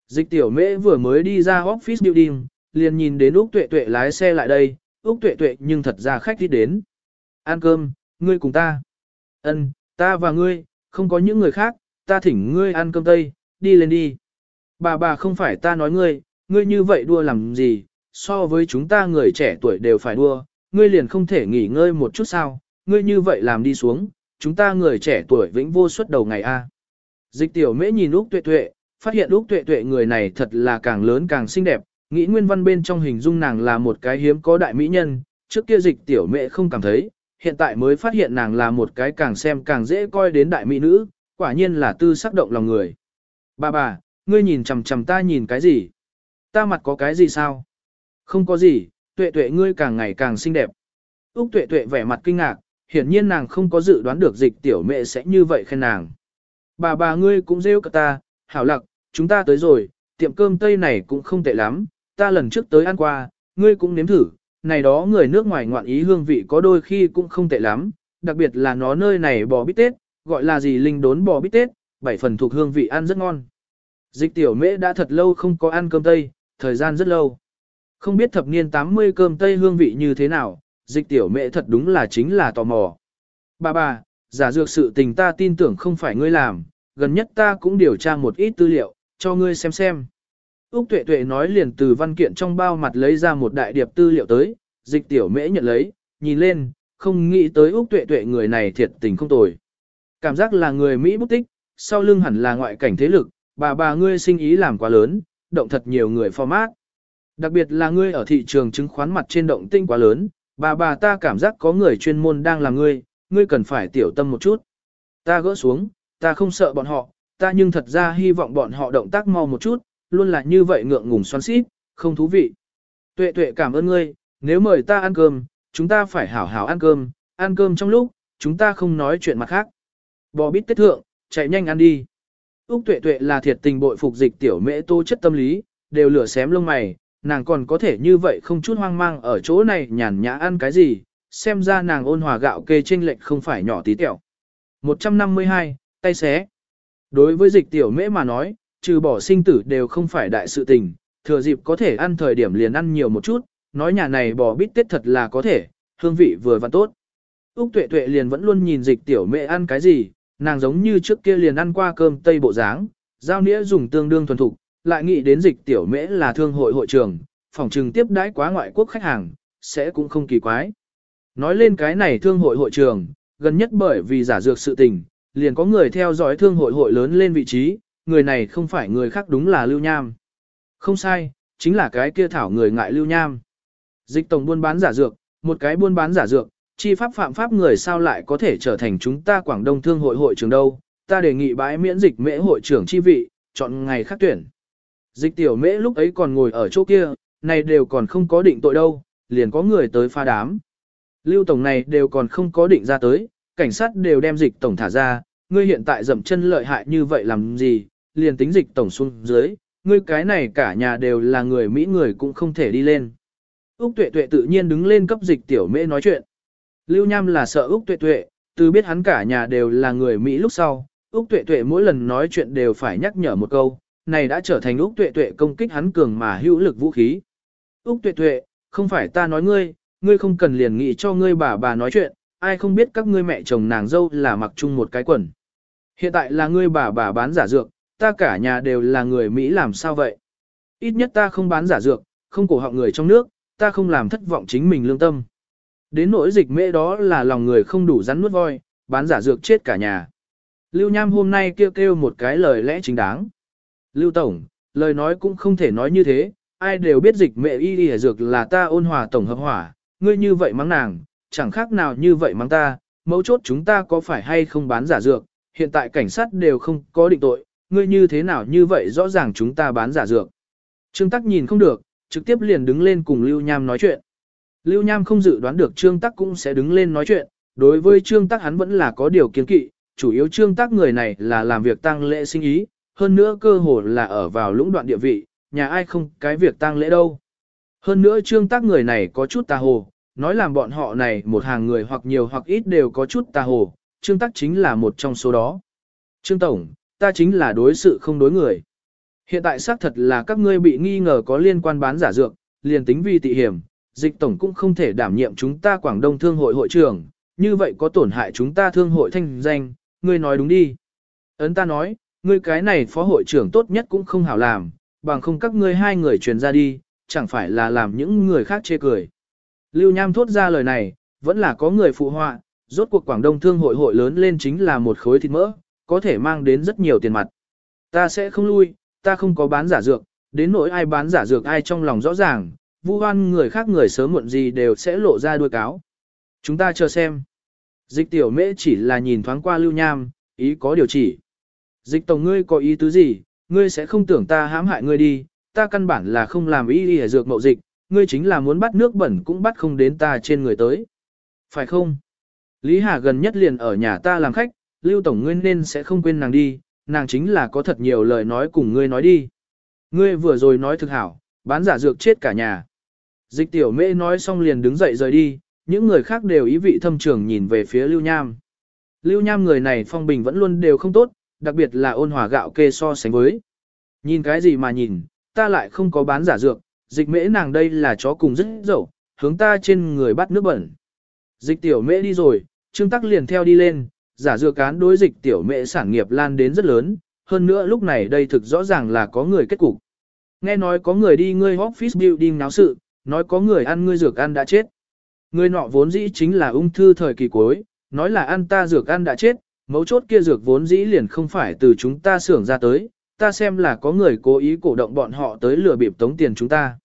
Dịch tiểu mễ vừa mới đi ra office building, liền nhìn đến Úc Tuệ Tuệ lái xe lại đây, Úc Tuệ Tuệ nhưng thật ra khách đi đến. Ăn cơm, ngươi cùng ta. Ân, ta và ngươi, không có những người khác, ta thỉnh ngươi ăn cơm tây, đi lên đi. Bà bà không phải ta nói ngươi, ngươi như vậy đua làm gì, so với chúng ta người trẻ tuổi đều phải đua, ngươi liền không thể nghỉ ngơi một chút sao, ngươi như vậy làm đi xuống, chúng ta người trẻ tuổi vĩnh vô suất đầu ngày a. Dịch tiểu mễ nhìn Úc Tuệ Tuệ, phát hiện Úc Tuệ Tuệ người này thật là càng lớn càng xinh đẹp, nghĩ nguyên văn bên trong hình dung nàng là một cái hiếm có đại mỹ nhân, trước kia dịch tiểu mễ không cảm thấy, hiện tại mới phát hiện nàng là một cái càng xem càng dễ coi đến đại mỹ nữ, quả nhiên là tư sắc động lòng người. Bà bà, ngươi nhìn chằm chằm ta nhìn cái gì? Ta mặt có cái gì sao? Không có gì, tuệ tuệ ngươi càng ngày càng xinh đẹp. Úc tuệ tuệ vẻ mặt kinh ngạc, hiển nhiên nàng không có dự đoán được dịch tiểu mẹ sẽ như vậy khen nàng. Bà bà ngươi cũng rêu cả ta, hảo lặc, chúng ta tới rồi, tiệm cơm tây này cũng không tệ lắm, ta lần trước tới ăn qua, ngươi cũng nếm thử, này đó người nước ngoài ngoạn ý hương vị có đôi khi cũng không tệ lắm, đặc biệt là nó nơi này bò bít tết, gọi là gì linh đốn bò bít tết, bảy phần thuộc hương vị ăn rất ngon. Dịch tiểu mễ đã thật lâu không có ăn cơm tây, thời gian rất lâu. Không biết thập niên 80 cơm tây hương vị như thế nào, dịch tiểu mẹ thật đúng là chính là tò mò. Bà bà, giả dược sự tình ta tin tưởng không phải ngươi làm, gần nhất ta cũng điều tra một ít tư liệu, cho ngươi xem xem. Úc Tuệ Tuệ nói liền từ văn kiện trong bao mặt lấy ra một đại điệp tư liệu tới, dịch tiểu mễ nhận lấy, nhìn lên, không nghĩ tới Úc Tuệ Tuệ người này thiệt tình không tồi. Cảm giác là người Mỹ bút tích, sau lưng hẳn là ngoại cảnh thế lực, bà bà ngươi sinh ý làm quá lớn, động thật nhiều người format. Đặc biệt là ngươi ở thị trường chứng khoán mặt trên động tinh quá lớn, bà bà ta cảm giác có người chuyên môn đang làm ngươi, ngươi cần phải tiểu tâm một chút. Ta gỡ xuống, ta không sợ bọn họ, ta nhưng thật ra hy vọng bọn họ động tác mau một chút, luôn là như vậy ngượng ngùng xoắn xít, không thú vị. Tuệ tuệ cảm ơn ngươi, nếu mời ta ăn cơm, chúng ta phải hảo hảo ăn cơm, ăn cơm trong lúc, chúng ta không nói chuyện mặt khác. Bò bít tết thượng, chạy nhanh ăn đi. Úc tuệ tuệ là thiệt tình bội phục dịch tiểu mễ tô chất tâm lý, đều lửa xém lông mày, nàng còn có thể như vậy không chút hoang mang ở chỗ này nhàn nhã ăn cái gì, xem ra nàng ôn hòa gạo kê trên lệch không phải nhỏ tí tẹo. 152, tay xé. Đối với dịch tiểu mễ mà nói, trừ bỏ sinh tử đều không phải đại sự tình, thừa dịp có thể ăn thời điểm liền ăn nhiều một chút, nói nhà này bò bít tết thật là có thể, hương vị vừa và tốt. Úc tuệ tuệ liền vẫn luôn nhìn dịch tiểu mễ ăn cái gì, nàng giống như trước kia liền ăn qua cơm tây bộ dáng, giao nĩa dùng tương đương thuần thục, lại nghĩ đến dịch tiểu mễ là thương hội hội trưởng phòng trừng tiếp đãi quá ngoại quốc khách hàng, sẽ cũng không kỳ quái. Nói lên cái này thương hội hội trường, gần nhất bởi vì giả dược sự tình, liền có người theo dõi thương hội hội lớn lên vị trí, người này không phải người khác đúng là Lưu Nham. Không sai, chính là cái kia thảo người ngại Lưu Nham. Dịch tổng buôn bán giả dược, một cái buôn bán giả dược, chi pháp phạm pháp người sao lại có thể trở thành chúng ta Quảng Đông Thương hội hội trưởng đâu, ta đề nghị bãi miễn dịch mễ hội trưởng chi vị, chọn ngày khác tuyển. Dịch tiểu mễ lúc ấy còn ngồi ở chỗ kia, này đều còn không có định tội đâu, liền có người tới pha đám. Lưu tổng này đều còn không có định ra tới, cảnh sát đều đem dịch tổng thả ra, ngươi hiện tại dậm chân lợi hại như vậy làm gì, liền tính dịch tổng xuống dưới, ngươi cái này cả nhà đều là người Mỹ người cũng không thể đi lên. Úc tuệ tuệ tự nhiên đứng lên cấp dịch tiểu mễ nói chuyện. Lưu Nham là sợ Úc tuệ tuệ, từ biết hắn cả nhà đều là người Mỹ lúc sau, Úc tuệ tuệ mỗi lần nói chuyện đều phải nhắc nhở một câu, này đã trở thành Úc tuệ tuệ công kích hắn cường mà hữu lực vũ khí. Úc tuệ tuệ, không phải ta nói ngươi, ngươi không cần liền nghĩ cho ngươi bà bà nói chuyện, ai không biết các ngươi mẹ chồng nàng dâu là mặc chung một cái quần. Hiện tại là ngươi bà bà bán giả dược, ta cả nhà đều là người Mỹ làm sao vậy? Ít nhất ta không bán giả dược, không cổ họng người trong nước, ta không làm thất vọng chính mình lương tâm. Đến nỗi dịch mễ đó là lòng người không đủ rắn nuốt voi, bán giả dược chết cả nhà. Lưu Nham hôm nay kêu kêu một cái lời lẽ chính đáng. Lưu Tổng, lời nói cũng không thể nói như thế, ai đều biết dịch mẹ y y dược là ta ôn hòa tổng hợp hỏa, ngươi như vậy mắng nàng, chẳng khác nào như vậy mắng ta, mấu chốt chúng ta có phải hay không bán giả dược, hiện tại cảnh sát đều không có định tội, ngươi như thế nào như vậy rõ ràng chúng ta bán giả dược. Trương Tắc nhìn không được, trực tiếp liền đứng lên cùng Lưu Nham nói chuyện. Lưu Nham không dự đoán được Trương Tắc cũng sẽ đứng lên nói chuyện, đối với Trương Tắc hắn vẫn là có điều kiến kỵ, chủ yếu Trương Tắc người này là làm việc tăng lễ sinh ý, hơn nữa cơ hồ là ở vào lũng đoạn địa vị, nhà ai không cái việc tăng lễ đâu. Hơn nữa Trương tác người này có chút tà hồ, nói làm bọn họ này một hàng người hoặc nhiều hoặc ít đều có chút tà hồ, Trương tác chính là một trong số đó. Trương Tổng, ta chính là đối sự không đối người. Hiện tại xác thật là các ngươi bị nghi ngờ có liên quan bán giả dược, liền tính vì tị hiểm, dịch tổng cũng không thể đảm nhiệm chúng ta Quảng Đông Thương hội hội trưởng, như vậy có tổn hại chúng ta thương hội thanh danh, ngươi nói đúng đi. Ấn ta nói, ngươi cái này phó hội trưởng tốt nhất cũng không hảo làm, bằng không các ngươi hai người truyền ra đi, chẳng phải là làm những người khác chê cười. Lưu Nham thốt ra lời này, vẫn là có người phụ họa, rốt cuộc Quảng Đông Thương hội hội lớn lên chính là một khối thịt mỡ, có thể mang đến rất nhiều tiền mặt. Ta sẽ không lui, ta không có bán giả dược, đến nỗi ai bán giả dược ai trong lòng rõ ràng, vu hoan người khác người sớm muộn gì đều sẽ lộ ra đuôi cáo. Chúng ta chờ xem. Dịch tiểu mễ chỉ là nhìn thoáng qua lưu nham, ý có điều chỉ. Dịch tổng ngươi có ý tứ gì, ngươi sẽ không tưởng ta hãm hại ngươi đi, ta căn bản là không làm ý y dược mậu dịch, ngươi chính là muốn bắt nước bẩn cũng bắt không đến ta trên người tới. Phải không? Lý Hà gần nhất liền ở nhà ta làm khách, Lưu Tổng ngươi nên sẽ không quên nàng đi, nàng chính là có thật nhiều lời nói cùng ngươi nói đi. Ngươi vừa rồi nói thực hảo, bán giả dược chết cả nhà. Dịch tiểu mễ nói xong liền đứng dậy rời đi, những người khác đều ý vị thâm trường nhìn về phía Lưu Nham. Lưu Nham người này phong bình vẫn luôn đều không tốt, đặc biệt là ôn hòa gạo kê so sánh với. Nhìn cái gì mà nhìn, ta lại không có bán giả dược, dịch mễ nàng đây là chó cùng rất dậu, hướng ta trên người bắt nước bẩn. Dịch tiểu mễ đi rồi, Trương Tắc liền theo đi lên, giả dược cán đối dịch tiểu mễ sản nghiệp lan đến rất lớn, hơn nữa lúc này đây thực rõ ràng là có người kết cục. Nghe nói có người đi ngươi office building náo sự, nói có người ăn ngươi dược ăn đã chết. Người nọ vốn dĩ chính là ung thư thời kỳ cuối, nói là ăn ta dược ăn đã chết, mấu chốt kia dược vốn dĩ liền không phải từ chúng ta xưởng ra tới, ta xem là có người cố ý cổ động bọn họ tới lừa bịp tống tiền chúng ta.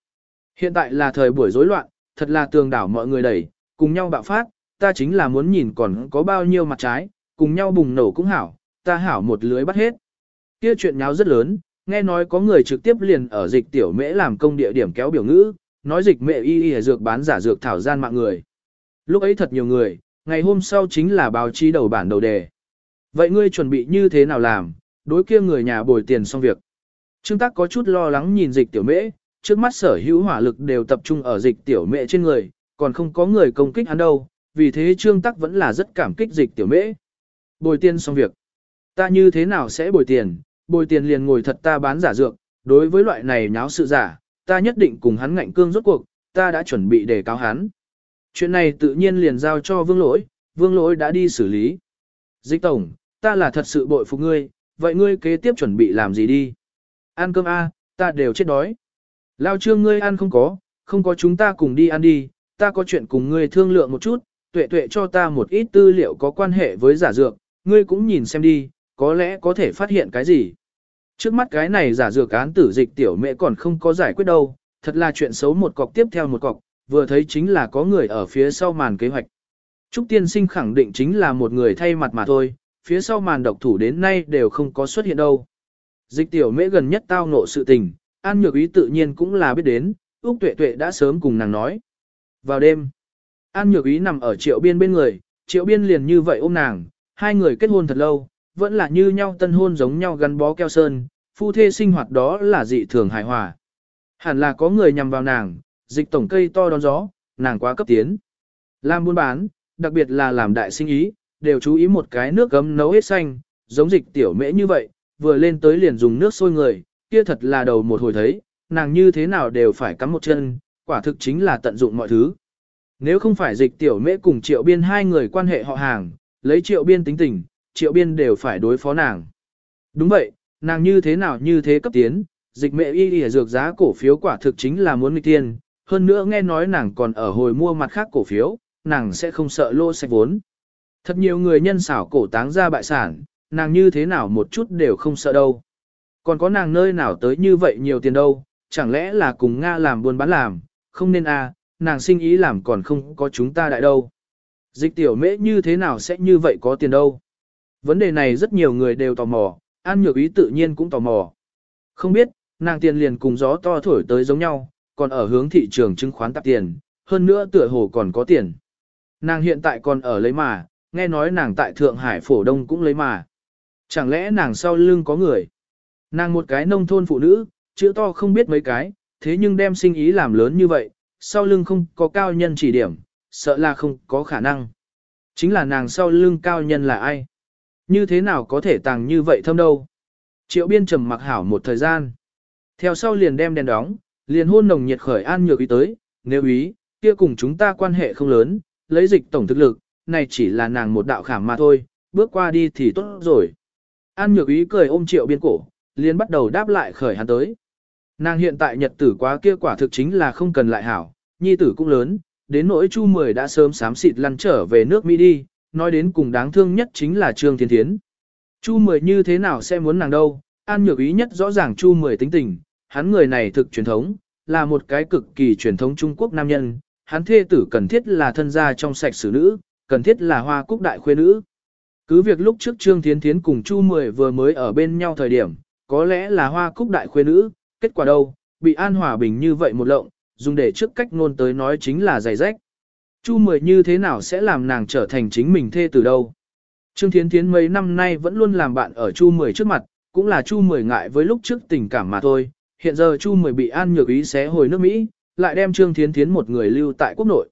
Hiện tại là thời buổi rối loạn, thật là tường đảo mọi người đẩy, cùng nhau bạo phát, ta chính là muốn nhìn còn có bao nhiêu mặt trái, cùng nhau bùng nổ cũng hảo, ta hảo một lưới bắt hết. Kia chuyện nháo rất lớn, nghe nói có người trực tiếp liền ở dịch tiểu mễ làm công địa điểm kéo biểu ngữ, nói dịch mẹ y y dược bán giả dược thảo gian mạng người. Lúc ấy thật nhiều người, ngày hôm sau chính là báo chí đầu bản đầu đề. Vậy ngươi chuẩn bị như thế nào làm, đối kia người nhà bồi tiền xong việc. Trương Tắc có chút lo lắng nhìn dịch tiểu mễ, trước mắt sở hữu hỏa lực đều tập trung ở dịch tiểu mễ trên người, còn không có người công kích hắn đâu, vì thế Trương Tắc vẫn là rất cảm kích dịch tiểu mễ. Bồi tiền xong việc. Ta như thế nào sẽ bồi tiền, bồi tiền liền ngồi thật ta bán giả dược, đối với loại này nháo sự giả, ta nhất định cùng hắn ngạnh cương rốt cuộc, ta đã chuẩn bị để cáo hắn. Chuyện này tự nhiên liền giao cho vương lỗi, vương lỗi đã đi xử lý. Dịch tổng, ta là thật sự bội phục ngươi, vậy ngươi kế tiếp chuẩn bị làm gì đi? Ăn cơm a, ta đều chết đói. Lao trương ngươi ăn không có, không có chúng ta cùng đi ăn đi, ta có chuyện cùng ngươi thương lượng một chút, tuệ tuệ cho ta một ít tư liệu có quan hệ với giả dược, ngươi cũng nhìn xem đi, có lẽ có thể phát hiện cái gì. Trước mắt cái này giả dược án tử dịch tiểu mẹ còn không có giải quyết đâu, thật là chuyện xấu một cọc tiếp theo một cọc, vừa thấy chính là có người ở phía sau màn kế hoạch. Trúc tiên sinh khẳng định chính là một người thay mặt mà thôi, phía sau màn độc thủ đến nay đều không có xuất hiện đâu. Dịch tiểu mễ gần nhất tao ngộ sự tình, An Nhược Ý tự nhiên cũng là biết đến, Úc Tuệ Tuệ đã sớm cùng nàng nói. Vào đêm, An Nhược Ý nằm ở triệu biên bên người, triệu biên liền như vậy ôm nàng, hai người kết hôn thật lâu, vẫn là như nhau tân hôn giống nhau gắn bó keo sơn, phu thê sinh hoạt đó là dị thường hài hòa. Hẳn là có người nhằm vào nàng, dịch tổng cây to đón gió, nàng quá cấp tiến. Làm buôn bán, đặc biệt là làm đại sinh ý, đều chú ý một cái nước gấm nấu hết xanh, giống dịch tiểu mễ như vậy, vừa lên tới liền dùng nước sôi người, kia thật là đầu một hồi thấy, nàng như thế nào đều phải cắm một chân, quả thực chính là tận dụng mọi thứ. Nếu không phải dịch tiểu mễ cùng triệu biên hai người quan hệ họ hàng, lấy triệu biên tính tình, triệu biên đều phải đối phó nàng. Đúng vậy, nàng như thế nào như thế cấp tiến, dịch mẹ y y dược giá cổ phiếu quả thực chính là muốn nghịch tiền, hơn nữa nghe nói nàng còn ở hồi mua mặt khác cổ phiếu, nàng sẽ không sợ lô sạch vốn. Thật nhiều người nhân xảo cổ táng ra bại sản, nàng như thế nào một chút đều không sợ đâu. Còn có nàng nơi nào tới như vậy nhiều tiền đâu, chẳng lẽ là cùng Nga làm buôn bán làm, không nên à, nàng sinh ý làm còn không có chúng ta đại đâu. Dịch tiểu mễ như thế nào sẽ như vậy có tiền đâu. Vấn đề này rất nhiều người đều tò mò, An Nhược Ý tự nhiên cũng tò mò. Không biết, nàng tiền liền cùng gió to thổi tới giống nhau, còn ở hướng thị trường chứng khoán tạp tiền, hơn nữa tựa hồ còn có tiền. Nàng hiện tại còn ở lấy mà, nghe nói nàng tại Thượng Hải phổ đông cũng lấy mà. Chẳng lẽ nàng sau lưng có người? Nàng một cái nông thôn phụ nữ, chữ to không biết mấy cái, thế nhưng đem sinh ý làm lớn như vậy, sau lưng không có cao nhân chỉ điểm, sợ là không có khả năng. Chính là nàng sau lưng cao nhân là ai? Như thế nào có thể tàng như vậy thâm đâu? Triệu biên trầm mặc hảo một thời gian. Theo sau liền đem đèn đóng, liền hôn nồng nhiệt khởi an nhược ý tới, nếu ý, kia cùng chúng ta quan hệ không lớn, lấy dịch tổng thực lực, này chỉ là nàng một đạo khảm mà thôi, bước qua đi thì tốt rồi. An nhược ý cười ôm triệu biên cổ, liền bắt đầu đáp lại khởi hắn tới. Nàng hiện tại nhật tử quá kia quả thực chính là không cần lại hảo, nhi tử cũng lớn, đến nỗi chu mười đã sớm sám xịt lăn trở về nước Mỹ đi, nói đến cùng đáng thương nhất chính là Trương Thiên Thiến. Chu mười như thế nào sẽ muốn nàng đâu, an nhược ý nhất rõ ràng chu mười tính tình, hắn người này thực truyền thống, là một cái cực kỳ truyền thống Trung Quốc nam nhân, hắn thê tử cần thiết là thân gia trong sạch xử nữ, cần thiết là hoa cúc đại khuê nữ. Cứ việc lúc trước Trương Thiến Thiến cùng Chu Mười vừa mới ở bên nhau thời điểm, có lẽ là hoa cúc đại khuê nữ, kết quả đâu, bị An Hòa Bình như vậy một lộng, dùng để trước cách ngôn tới nói chính là giày rách. Chu Mười như thế nào sẽ làm nàng trở thành chính mình thê từ đâu? Trương Thiến Thiến mấy năm nay vẫn luôn làm bạn ở Chu Mười trước mặt, cũng là Chu Mười ngại với lúc trước tình cảm mà thôi. Hiện giờ Chu Mười bị An Nhược Ý xé hồi nước Mỹ, lại đem Trương Thiến Thiến một người lưu tại quốc nội.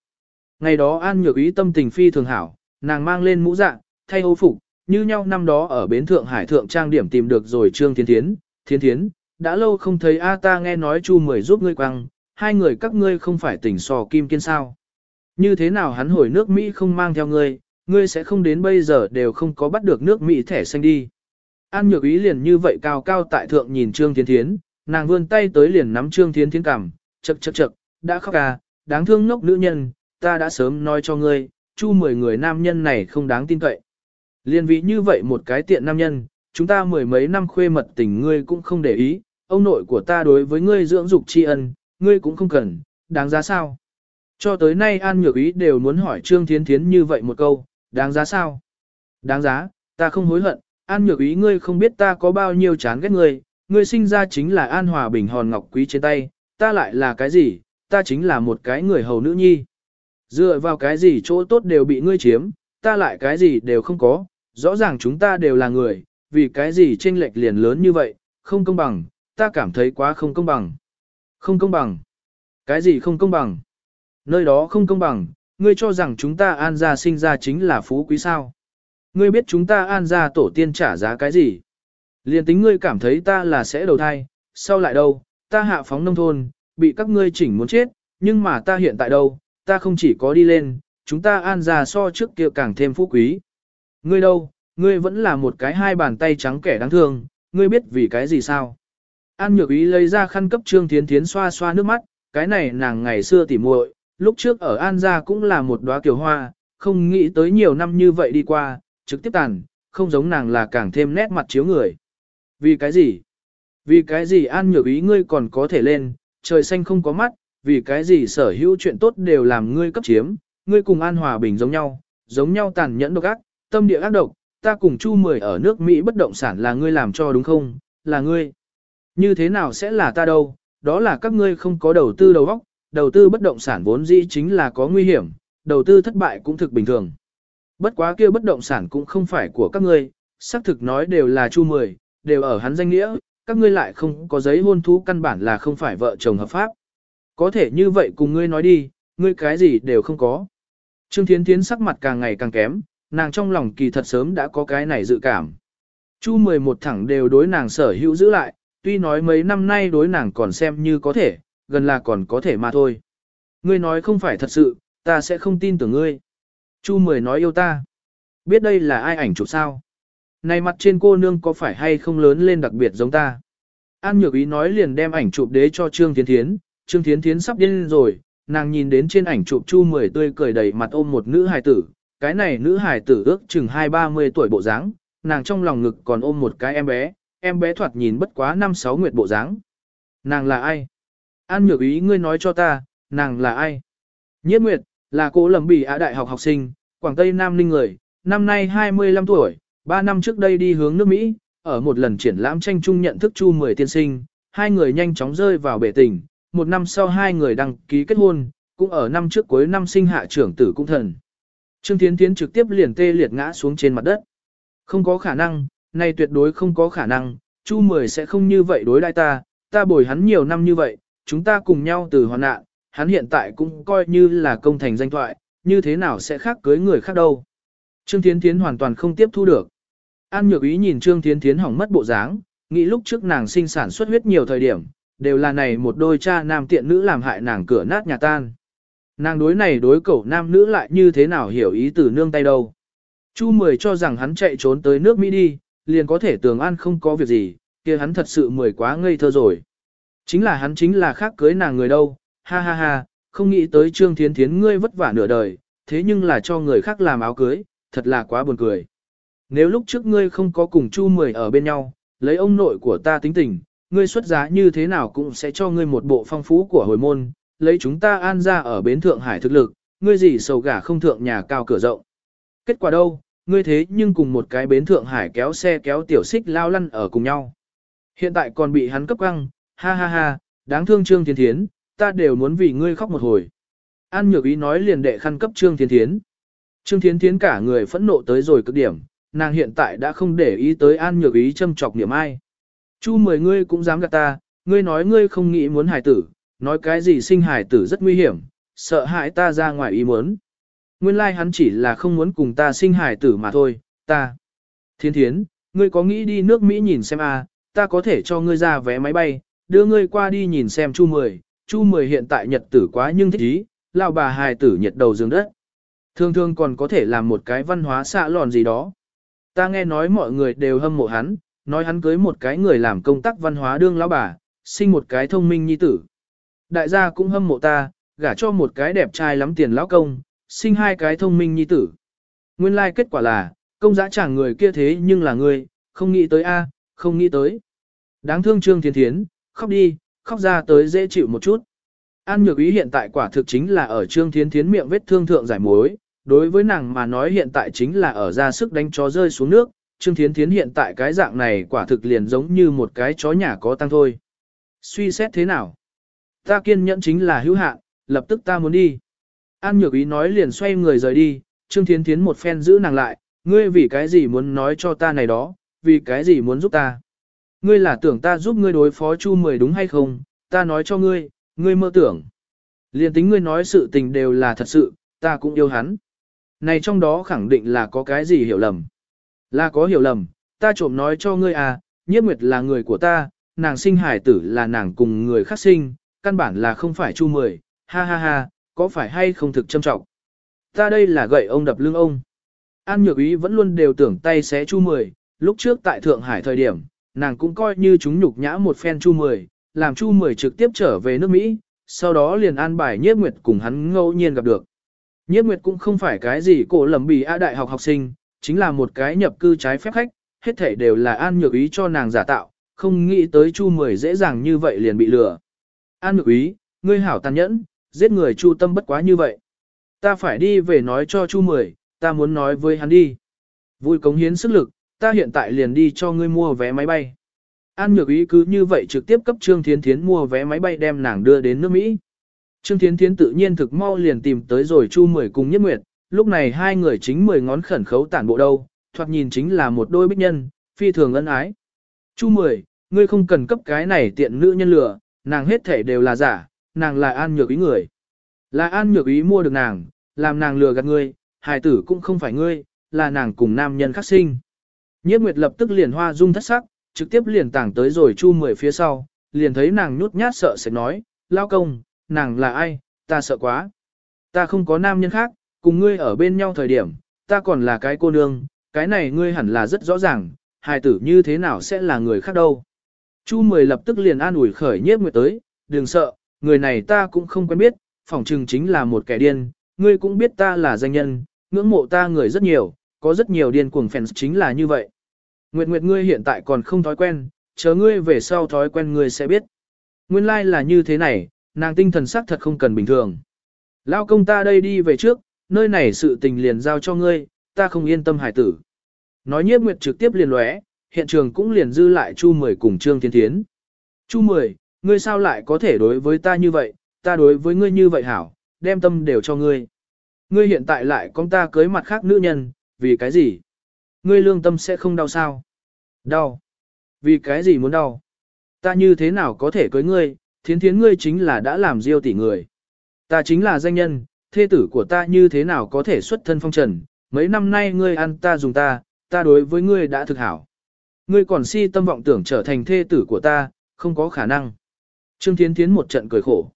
Ngày đó An Nhược Ý tâm tình phi thường hảo, nàng mang lên mũ dạ, thay hô phục, như nhau năm đó ở bến Thượng Hải Thượng Trang điểm tìm được rồi Trương Thiên Thiến. Thiên Thiến, đã lâu không thấy A ta nghe nói Chu Mười giúp ngươi quăng, hai người các ngươi không phải tỉnh sò kim kiên sao. Như thế nào hắn hồi nước Mỹ không mang theo ngươi, ngươi sẽ không đến bây giờ đều không có bắt được nước Mỹ thẻ xanh đi. An nhược ý liền như vậy cao cao tại thượng nhìn Trương Thiên Thiến, nàng vươn tay tới liền nắm Trương Thiên Thiến cằm, chật chật chật, đã khóc à, đáng thương ngốc nữ nhân, ta đã sớm nói cho ngươi, chu mười người nam nhân này không đáng tin cậy. Liên vị như vậy một cái tiện nam nhân, chúng ta mười mấy năm khuê mật tình ngươi cũng không để ý, ông nội của ta đối với ngươi dưỡng dục tri ân, ngươi cũng không cần, đáng giá sao? Cho tới nay An Nhược Ý đều muốn hỏi Trương Thiến Thiến như vậy một câu, đáng giá sao? Đáng giá, ta không hối hận, An Nhược Ý ngươi không biết ta có bao nhiêu chán ghét ngươi, ngươi sinh ra chính là An Hòa Bình hòn ngọc quý trên tay, ta lại là cái gì, ta chính là một cái người hầu nữ nhi. Dựa vào cái gì chỗ tốt đều bị ngươi chiếm, ta lại cái gì đều không có, rõ ràng chúng ta đều là người, vì cái gì chênh lệch liền lớn như vậy, không công bằng, ta cảm thấy quá không công bằng. Không công bằng. Cái gì không công bằng? Nơi đó không công bằng, ngươi cho rằng chúng ta an gia sinh ra chính là phú quý sao. Ngươi biết chúng ta an gia tổ tiên trả giá cái gì? Liên tính ngươi cảm thấy ta là sẽ đầu thai, sau lại đâu, ta hạ phóng nông thôn, bị các ngươi chỉnh muốn chết, nhưng mà ta hiện tại đâu, ta không chỉ có đi lên, chúng ta an gia so trước kia càng thêm phú quý. Ngươi đâu, ngươi vẫn là một cái hai bàn tay trắng kẻ đáng thương, ngươi biết vì cái gì sao? An nhược ý lấy ra khăn cấp trương thiến thiến xoa xoa nước mắt, cái này nàng ngày xưa tỉ muội, lúc trước ở An gia cũng là một đóa kiều hoa, không nghĩ tới nhiều năm như vậy đi qua, trực tiếp tàn, không giống nàng là càng thêm nét mặt chiếu người. Vì cái gì? Vì cái gì An nhược ý ngươi còn có thể lên, trời xanh không có mắt, vì cái gì sở hữu chuyện tốt đều làm ngươi cấp chiếm, ngươi cùng An Hòa Bình giống nhau, giống nhau tàn nhẫn độc ác, tâm địa ác độc, ta cùng Chu Mười ở nước Mỹ bất động sản là ngươi làm cho đúng không, là ngươi. Như thế nào sẽ là ta đâu, đó là các ngươi không có đầu tư đầu óc, đầu tư bất động sản vốn dĩ chính là có nguy hiểm, đầu tư thất bại cũng thực bình thường. Bất quá kia bất động sản cũng không phải của các ngươi, xác thực nói đều là Chu Mười, đều ở hắn danh nghĩa, các ngươi lại không có giấy hôn thú căn bản là không phải vợ chồng hợp pháp. Có thể như vậy cùng ngươi nói đi, ngươi cái gì đều không có. Trương Thiến Thiến sắc mặt càng ngày càng kém, nàng trong lòng kỳ thật sớm đã có cái này dự cảm. Chu 11 thẳng đều đối nàng sở hữu giữ lại, tuy nói mấy năm nay đối nàng còn xem như có thể, gần là còn có thể mà thôi. Ngươi nói không phải thật sự, ta sẽ không tin tưởng ngươi. Chu Mười nói yêu ta. Biết đây là ai ảnh chụp sao? Này mặt trên cô nương có phải hay không lớn lên đặc biệt giống ta? An Nhược Ý nói liền đem ảnh chụp đế cho Trương Thiến Thiến, Trương Thiến Thiến sắp điên rồi, nàng nhìn đến trên ảnh chụp Chu Mười tươi cười đầy mặt ôm một nữ hài tử, cái này nữ hài tử ước chừng hai ba mươi tuổi bộ dáng, nàng trong lòng ngực còn ôm một cái em bé, em bé thoạt nhìn bất quá năm sáu nguyệt bộ dáng. Nàng là ai? An nhược ý ngươi nói cho ta, nàng là ai? Nhiếp Nguyệt, là cô lầm bỉ ạ đại học học sinh, Quảng Tây Nam Ninh người, năm nay 25 tuổi, 3 năm trước đây đi hướng nước Mỹ, ở một lần triển lãm tranh chung nhận thức Chu Mười tiên sinh, hai người nhanh chóng rơi vào bể tình, một năm sau hai người đăng ký kết hôn, cũng ở năm trước cuối năm sinh hạ trưởng tử cung thần. Trương Thiến Thiến trực tiếp liền tê liệt ngã xuống trên mặt đất. Không có khả năng, này tuyệt đối không có khả năng, Chu Mười sẽ không như vậy đối đãi ta, ta bồi hắn nhiều năm như vậy, chúng ta cùng nhau từ hoàn nạn, hắn hiện tại cũng coi như là công thành danh thoại, như thế nào sẽ khác cưới người khác đâu. Trương Thiến Thiến hoàn toàn không tiếp thu được. An Nhược Ý nhìn Trương Thiến Thiến hỏng mất bộ dáng, nghĩ lúc trước nàng sinh sản xuất huyết nhiều thời điểm, đều là này một đôi cha nam tiện nữ làm hại nàng cửa nát nhà tan. Nàng đối này đối cẩu nam nữ lại như thế nào hiểu ý từ nương tay đâu. Chu Mười cho rằng hắn chạy trốn tới nước Mỹ đi, liền có thể tường an không có việc gì, kia hắn thật sự mười quá ngây thơ rồi. Chính là hắn chính là khác cưới nàng người đâu, ha ha ha, không nghĩ tới Trương Thiến Thiến ngươi vất vả nửa đời, thế nhưng là cho người khác làm áo cưới, thật là quá buồn cười. Nếu lúc trước ngươi không có cùng Chu Mười ở bên nhau, lấy ông nội của ta tính tình, ngươi xuất giá như thế nào cũng sẽ cho ngươi một bộ phong phú của hồi môn, lấy chúng ta an ra ở bến Thượng Hải thực lực, ngươi gì sầu gả không thượng nhà cao cửa rộng. Kết quả đâu, ngươi thế nhưng cùng một cái bến Thượng Hải kéo xe kéo tiểu xích lao lăn ở cùng nhau. Hiện tại còn bị hắn cấp căng, ha ha ha, đáng thương Trương Thiên Thiến, ta đều muốn vì ngươi khóc một hồi. An Nhược Ý nói liền đệ khăn cấp Trương Thiên Thiến. Trương Thiên Thiến cả người phẫn nộ tới rồi cực điểm, nàng hiện tại đã không để ý tới An Nhược Ý châm chọc niệm ai. Chu mười ngươi cũng dám gạt ta, ngươi nói ngươi không nghĩ muốn hài tử, nói cái gì sinh hài tử rất nguy hiểm, sợ hại ta ra ngoài ý muốn. Nguyên lai like hắn chỉ là không muốn cùng ta sinh hài tử mà thôi, ta. Thiên thiến, ngươi có nghĩ đi nước Mỹ nhìn xem à, ta có thể cho ngươi ra vé máy bay, đưa ngươi qua đi nhìn xem Chu Mười. Chu Mười hiện tại nhật tử quá nhưng thích ý, lao bà hài tử nhiệt đầu giường đất. Thường thường còn có thể làm một cái văn hóa xạ lòn gì đó. Ta nghe nói mọi người đều hâm mộ hắn, nói hắn cưới một cái người làm công tác văn hóa đương lão bà, sinh một cái thông minh nhi tử. Đại gia cũng hâm mộ ta, gả cho một cái đẹp trai lắm tiền lão công, sinh hai cái thông minh nhi tử. Nguyên lai like kết quả là, công giá chẳng người kia thế nhưng là người, không nghĩ tới a, không nghĩ tới. Đáng thương Trương Thiên Thiến, khóc đi, khóc ra tới dễ chịu một chút. An nhược ý hiện tại quả thực chính là ở Trương Thiên Thiến miệng vết thương thượng giải mối, đối với nàng mà nói hiện tại chính là ở ra sức đánh chó rơi xuống nước, Trương Thiến Thiến hiện tại cái dạng này quả thực liền giống như một cái chó nhà có tăng thôi. Suy xét thế nào? Ta kiên nhẫn chính là hữu hạn, lập tức ta muốn đi. An nhược ý nói liền xoay người rời đi, Trương Thiến Thiến một phen giữ nàng lại, ngươi vì cái gì muốn nói cho ta này đó, vì cái gì muốn giúp ta. Ngươi là tưởng ta giúp ngươi đối phó Chu Mười đúng hay không, ta nói cho ngươi, ngươi mơ tưởng. Liền tính ngươi nói sự tình đều là thật sự, ta cũng yêu hắn. Này trong đó khẳng định là có cái gì hiểu lầm. Là có hiểu lầm, ta trộm nói cho ngươi à, nhiếp nguyệt là người của ta, nàng sinh hải tử là nàng cùng người khác sinh, căn bản là không phải chu mười, ha ha ha, có phải hay không thực châm trọng. Ta đây là gậy ông đập lưng ông. An nhược ý vẫn luôn đều tưởng tay xé chu mười, lúc trước tại Thượng Hải thời điểm, nàng cũng coi như chúng nhục nhã một phen chu mười, làm chu mười trực tiếp trở về nước Mỹ, sau đó liền an bài nhiếp nguyệt cùng hắn ngẫu nhiên gặp được. Nhiếp nguyệt cũng không phải cái gì cổ lầm bì A đại học học sinh, chính là một cái nhập cư trái phép khách, hết thể đều là an nhược ý cho nàng giả tạo, không nghĩ tới chu mười dễ dàng như vậy liền bị lừa. An nhược ý, ngươi hảo tàn nhẫn, giết người chu tâm bất quá như vậy. Ta phải đi về nói cho chu mười, ta muốn nói với hắn đi. Vui cống hiến sức lực, ta hiện tại liền đi cho ngươi mua vé máy bay. An nhược ý cứ như vậy trực tiếp cấp Trương Thiến Thiến mua vé máy bay đem nàng đưa đến nước Mỹ. Trương Thiến Thiến tự nhiên thực mau liền tìm tới rồi Chu Mười cùng Nhất Nguyệt, lúc này hai người chính mười ngón khẩn khấu tản bộ đâu, thoạt nhìn chính là một đôi bích nhân, phi thường ân ái. Chu Mười, ngươi không cần cấp cái này tiện nữ nhân lừa, nàng hết thể đều là giả, nàng là An Nhược ý người. Là An Nhược ý mua được nàng, làm nàng lừa gạt ngươi, hài tử cũng không phải ngươi, là nàng cùng nam nhân khắc sinh. Nhiếp Nguyệt lập tức liền hoa dung thất sắc, trực tiếp liền tảng tới rồi Chu Mười phía sau, liền thấy nàng nhút nhát sợ sẽ nói, lao công, nàng là ai, ta sợ quá. Ta không có nam nhân khác, cùng ngươi ở bên nhau thời điểm, ta còn là cái cô nương, cái này ngươi hẳn là rất rõ ràng, hài tử như thế nào sẽ là người khác đâu. Chu Mười lập tức liền an ủi khởi nhiếp nguyệt tới, đừng sợ, người này ta cũng không quen biết, phỏng chừng chính là một kẻ điên, ngươi cũng biết ta là danh nhân, ngưỡng mộ ta người rất nhiều, có rất nhiều điên cuồng fans chính là như vậy. Nguyệt Nguyệt ngươi hiện tại còn không thói quen, chờ ngươi về sau thói quen ngươi sẽ biết. Nguyên lai like là như thế này, nàng tinh thần sắc thật không cần bình thường. Lao công ta đây đi về trước, nơi này sự tình liền giao cho ngươi, ta không yên tâm hải tử. Nói nhiếp nguyệt trực tiếp liền lóe, hiện trường cũng liền dư lại Chu Mười cùng Trương Thiên Thiến. Chu Mười, ngươi sao lại có thể đối với ta như vậy, ta đối với ngươi như vậy hảo, đem tâm đều cho ngươi. Ngươi hiện tại lại con ta cưới mặt khác nữ nhân, vì cái gì? Ngươi lương tâm sẽ không đau sao? Đau. Vì cái gì muốn đau? Ta như thế nào có thể cưới ngươi, thiến thiến ngươi chính là đã làm diêu tỷ người. Ta chính là danh nhân, thê tử của ta như thế nào có thể xuất thân phong trần, mấy năm nay ngươi ăn ta dùng ta, ta đối với ngươi đã thực hảo. Ngươi còn si tâm vọng tưởng trở thành thê tử của ta, không có khả năng. Trương Thiến Thiến một trận cười khổ.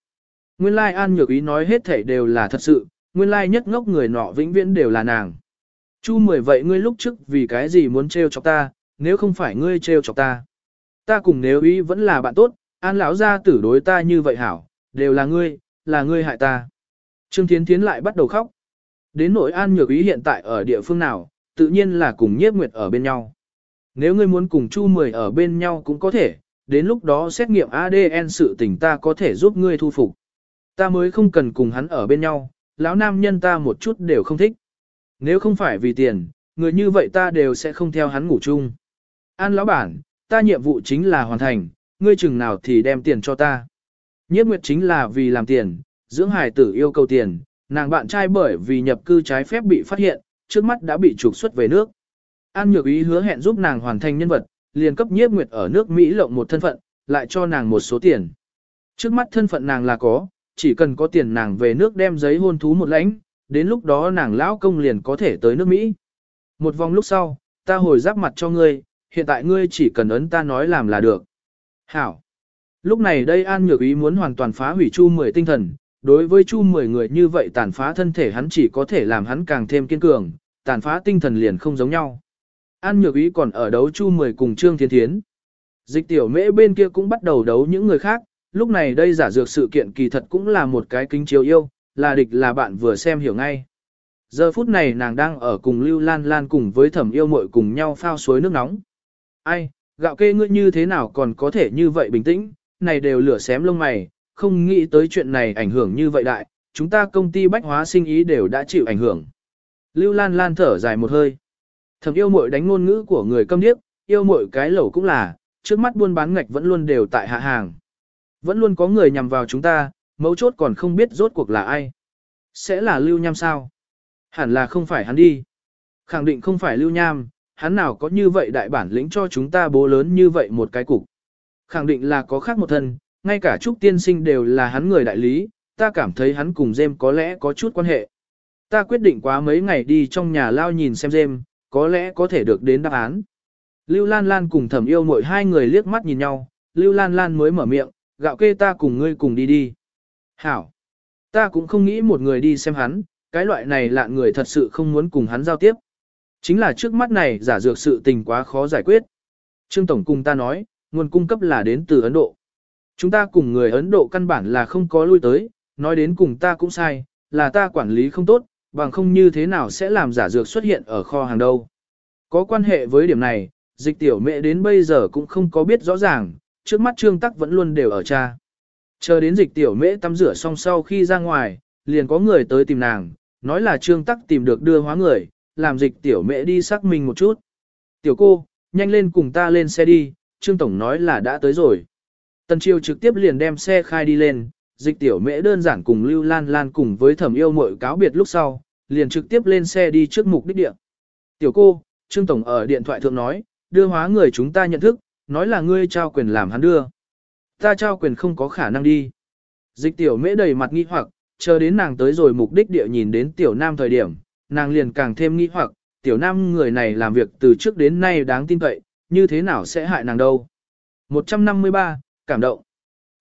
Nguyên lai An Nhược Ý nói hết thảy đều là thật sự, nguyên lai nhất ngốc người nọ vĩnh viễn đều là nàng. Chu mười vậy ngươi lúc trước vì cái gì muốn trêu chọc ta, nếu không phải ngươi trêu chọc ta. Ta cùng nếu ý vẫn là bạn tốt, An lão gia tử đối ta như vậy hảo, đều là ngươi, là ngươi hại ta. Trương Thiến Thiến lại bắt đầu khóc. Đến nỗi An Nhược Ý hiện tại ở địa phương nào, tự nhiên là cùng Nhiếp Nguyệt ở bên nhau. Nếu ngươi muốn cùng Chu Mười ở bên nhau cũng có thể, đến lúc đó xét nghiệm ADN sự tình ta có thể giúp ngươi thu phục. Ta mới không cần cùng hắn ở bên nhau, lão nam nhân ta một chút đều không thích. Nếu không phải vì tiền, người như vậy ta đều sẽ không theo hắn ngủ chung. An lão bản, ta nhiệm vụ chính là hoàn thành, ngươi chừng nào thì đem tiền cho ta. Nhiếp Nguyệt chính là vì làm tiền, dưỡng hài tử yêu cầu tiền, nàng bạn trai bởi vì nhập cư trái phép bị phát hiện, trước mắt đã bị trục xuất về nước. An Nhược Ý hứa hẹn giúp nàng hoàn thành nhân vật, liền cấp Nhiếp Nguyệt ở nước Mỹ lộng một thân phận, lại cho nàng một số tiền. Trước mắt thân phận nàng là có, chỉ cần có tiền nàng về nước đem giấy hôn thú một lãnh, đến lúc đó nàng lão công liền có thể tới nước Mỹ. Một vòng lúc sau, ta hồi giáp mặt cho ngươi, hiện tại ngươi chỉ cần ấn ta nói làm là được. Hảo. Lúc này đây An Nhược Ý muốn hoàn toàn phá hủy Chu Mười tinh thần, Đối với Chu 10 người như vậy tàn phá thân thể hắn chỉ có thể làm hắn càng thêm kiên cường, tàn phá tinh thần liền không giống nhau. An nhược ý còn ở đấu Chu 10 cùng Trương Thiên Thiến. Dịch tiểu mễ bên kia cũng bắt đầu đấu những người khác, lúc này đây giả dược sự kiện kỳ thật cũng là một cái kính chiếu yêu, là địch là bạn vừa xem hiểu ngay. Giờ phút này nàng đang ở cùng Lưu Lan Lan cùng với thẩm yêu muội cùng nhau phao suối nước nóng. Ai, gạo kê ngươi như thế nào còn có thể như vậy bình tĩnh, này đều lửa xém lông mày, không nghĩ tới chuyện này ảnh hưởng như vậy đại, chúng ta công ty bách hóa sinh ý đều đã chịu ảnh hưởng. Lưu Lan Lan thở dài một hơi. thầm yêu mội đánh ngôn ngữ của người câm điếc, yêu mội cái lẩu cũng là, trước mắt buôn bán ngạch vẫn luôn đều tại hạ hàng. Vẫn luôn có người nhằm vào chúng ta, mấu chốt còn không biết rốt cuộc là ai. Sẽ là Lưu Nham sao? Hẳn là không phải hắn đi. Khẳng định không phải Lưu Nham, hắn nào có như vậy đại bản lĩnh cho chúng ta bố lớn như vậy một cái cục. Khẳng định là có khác một thân, ngay cả Trúc Tiên Sinh đều là hắn người đại lý, ta cảm thấy hắn cùng Dêm có lẽ có chút quan hệ. Ta quyết định quá mấy ngày đi trong nhà lao nhìn xem Dêm, có lẽ có thể được đến đáp án. Lưu Lan Lan cùng thẩm yêu mỗi hai người liếc mắt nhìn nhau, Lưu Lan Lan mới mở miệng, gạo kê ta cùng ngươi cùng đi đi. Hảo! Ta cũng không nghĩ một người đi xem hắn, cái loại này lạ người thật sự không muốn cùng hắn giao tiếp. Chính là trước mắt này giả dược sự tình quá khó giải quyết. Trương Tổng cùng ta nói, nguồn cung cấp là đến từ Ấn Độ. Chúng ta cùng người Ấn Độ căn bản là không có lui tới, nói đến cùng ta cũng sai, là ta quản lý không tốt, bằng không như thế nào sẽ làm giả dược xuất hiện ở kho hàng đâu. Có quan hệ với điểm này, dịch tiểu mẹ đến bây giờ cũng không có biết rõ ràng, trước mắt trương tắc vẫn luôn đều ở cha. Chờ đến dịch tiểu mễ tắm rửa xong sau khi ra ngoài, liền có người tới tìm nàng, nói là trương tắc tìm được đưa hóa người, làm dịch tiểu mễ đi xác minh một chút. Tiểu cô, nhanh lên cùng ta lên xe đi, trương tổng nói là đã tới rồi. Tần Chiêu trực tiếp liền đem xe khai đi lên, dịch tiểu mễ đơn giản cùng Lưu Lan Lan cùng với thẩm yêu mội cáo biệt lúc sau, liền trực tiếp lên xe đi trước mục đích địa. Tiểu cô, trương tổng ở điện thoại thượng nói, đưa hóa người chúng ta nhận thức, nói là ngươi trao quyền làm hắn đưa. Ta trao quyền không có khả năng đi. Dịch tiểu mễ đầy mặt nghi hoặc, chờ đến nàng tới rồi mục đích địa nhìn đến tiểu nam thời điểm, nàng liền càng thêm nghi hoặc, tiểu nam người này làm việc từ trước đến nay đáng tin cậy, như thế nào sẽ hại nàng đâu. 153, cảm động.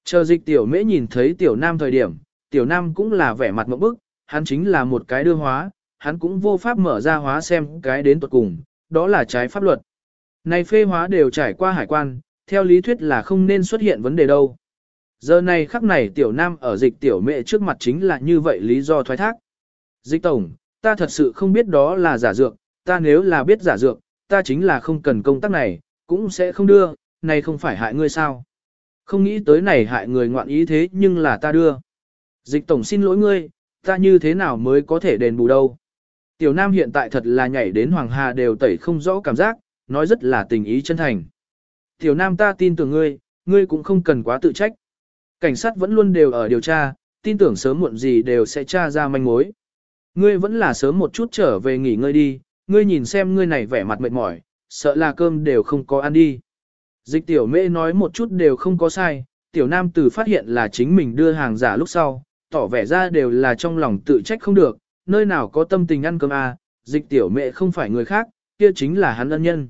Chờ dịch tiểu mễ nhìn thấy tiểu nam thời điểm, tiểu nam cũng là vẻ mặt mẫu bức, hắn chính là một cái đưa hóa, hắn cũng vô pháp mở ra hóa xem cái đến tuật cùng, đó là trái pháp luật. Này phê hóa đều trải qua hải quan, theo lý thuyết là không nên xuất hiện vấn đề đâu. Giờ này khắc này tiểu nam ở dịch tiểu mẹ trước mặt chính là như vậy lý do thoái thác. Dịch tổng, ta thật sự không biết đó là giả dược, ta nếu là biết giả dược, ta chính là không cần công tác này, cũng sẽ không đưa, này không phải hại ngươi sao. Không nghĩ tới này hại người ngoạn ý thế nhưng là ta đưa. Dịch tổng xin lỗi ngươi, ta như thế nào mới có thể đền bù đâu. Tiểu Nam hiện tại thật là nhảy đến Hoàng Hà đều tẩy không rõ cảm giác, nói rất là tình ý chân thành. Tiểu Nam ta tin tưởng ngươi, ngươi cũng không cần quá tự trách. Cảnh sát vẫn luôn đều ở điều tra, tin tưởng sớm muộn gì đều sẽ tra ra manh mối. Ngươi vẫn là sớm một chút trở về nghỉ ngơi đi, ngươi nhìn xem ngươi này vẻ mặt mệt mỏi, sợ là cơm đều không có ăn đi. Dịch tiểu mê nói một chút đều không có sai, tiểu nam tử phát hiện là chính mình đưa hàng giả lúc sau, tỏ vẻ ra đều là trong lòng tự trách không được, nơi nào có tâm tình ăn cơm à, dịch tiểu mẹ không phải người khác, kia chính là hắn ân nhân.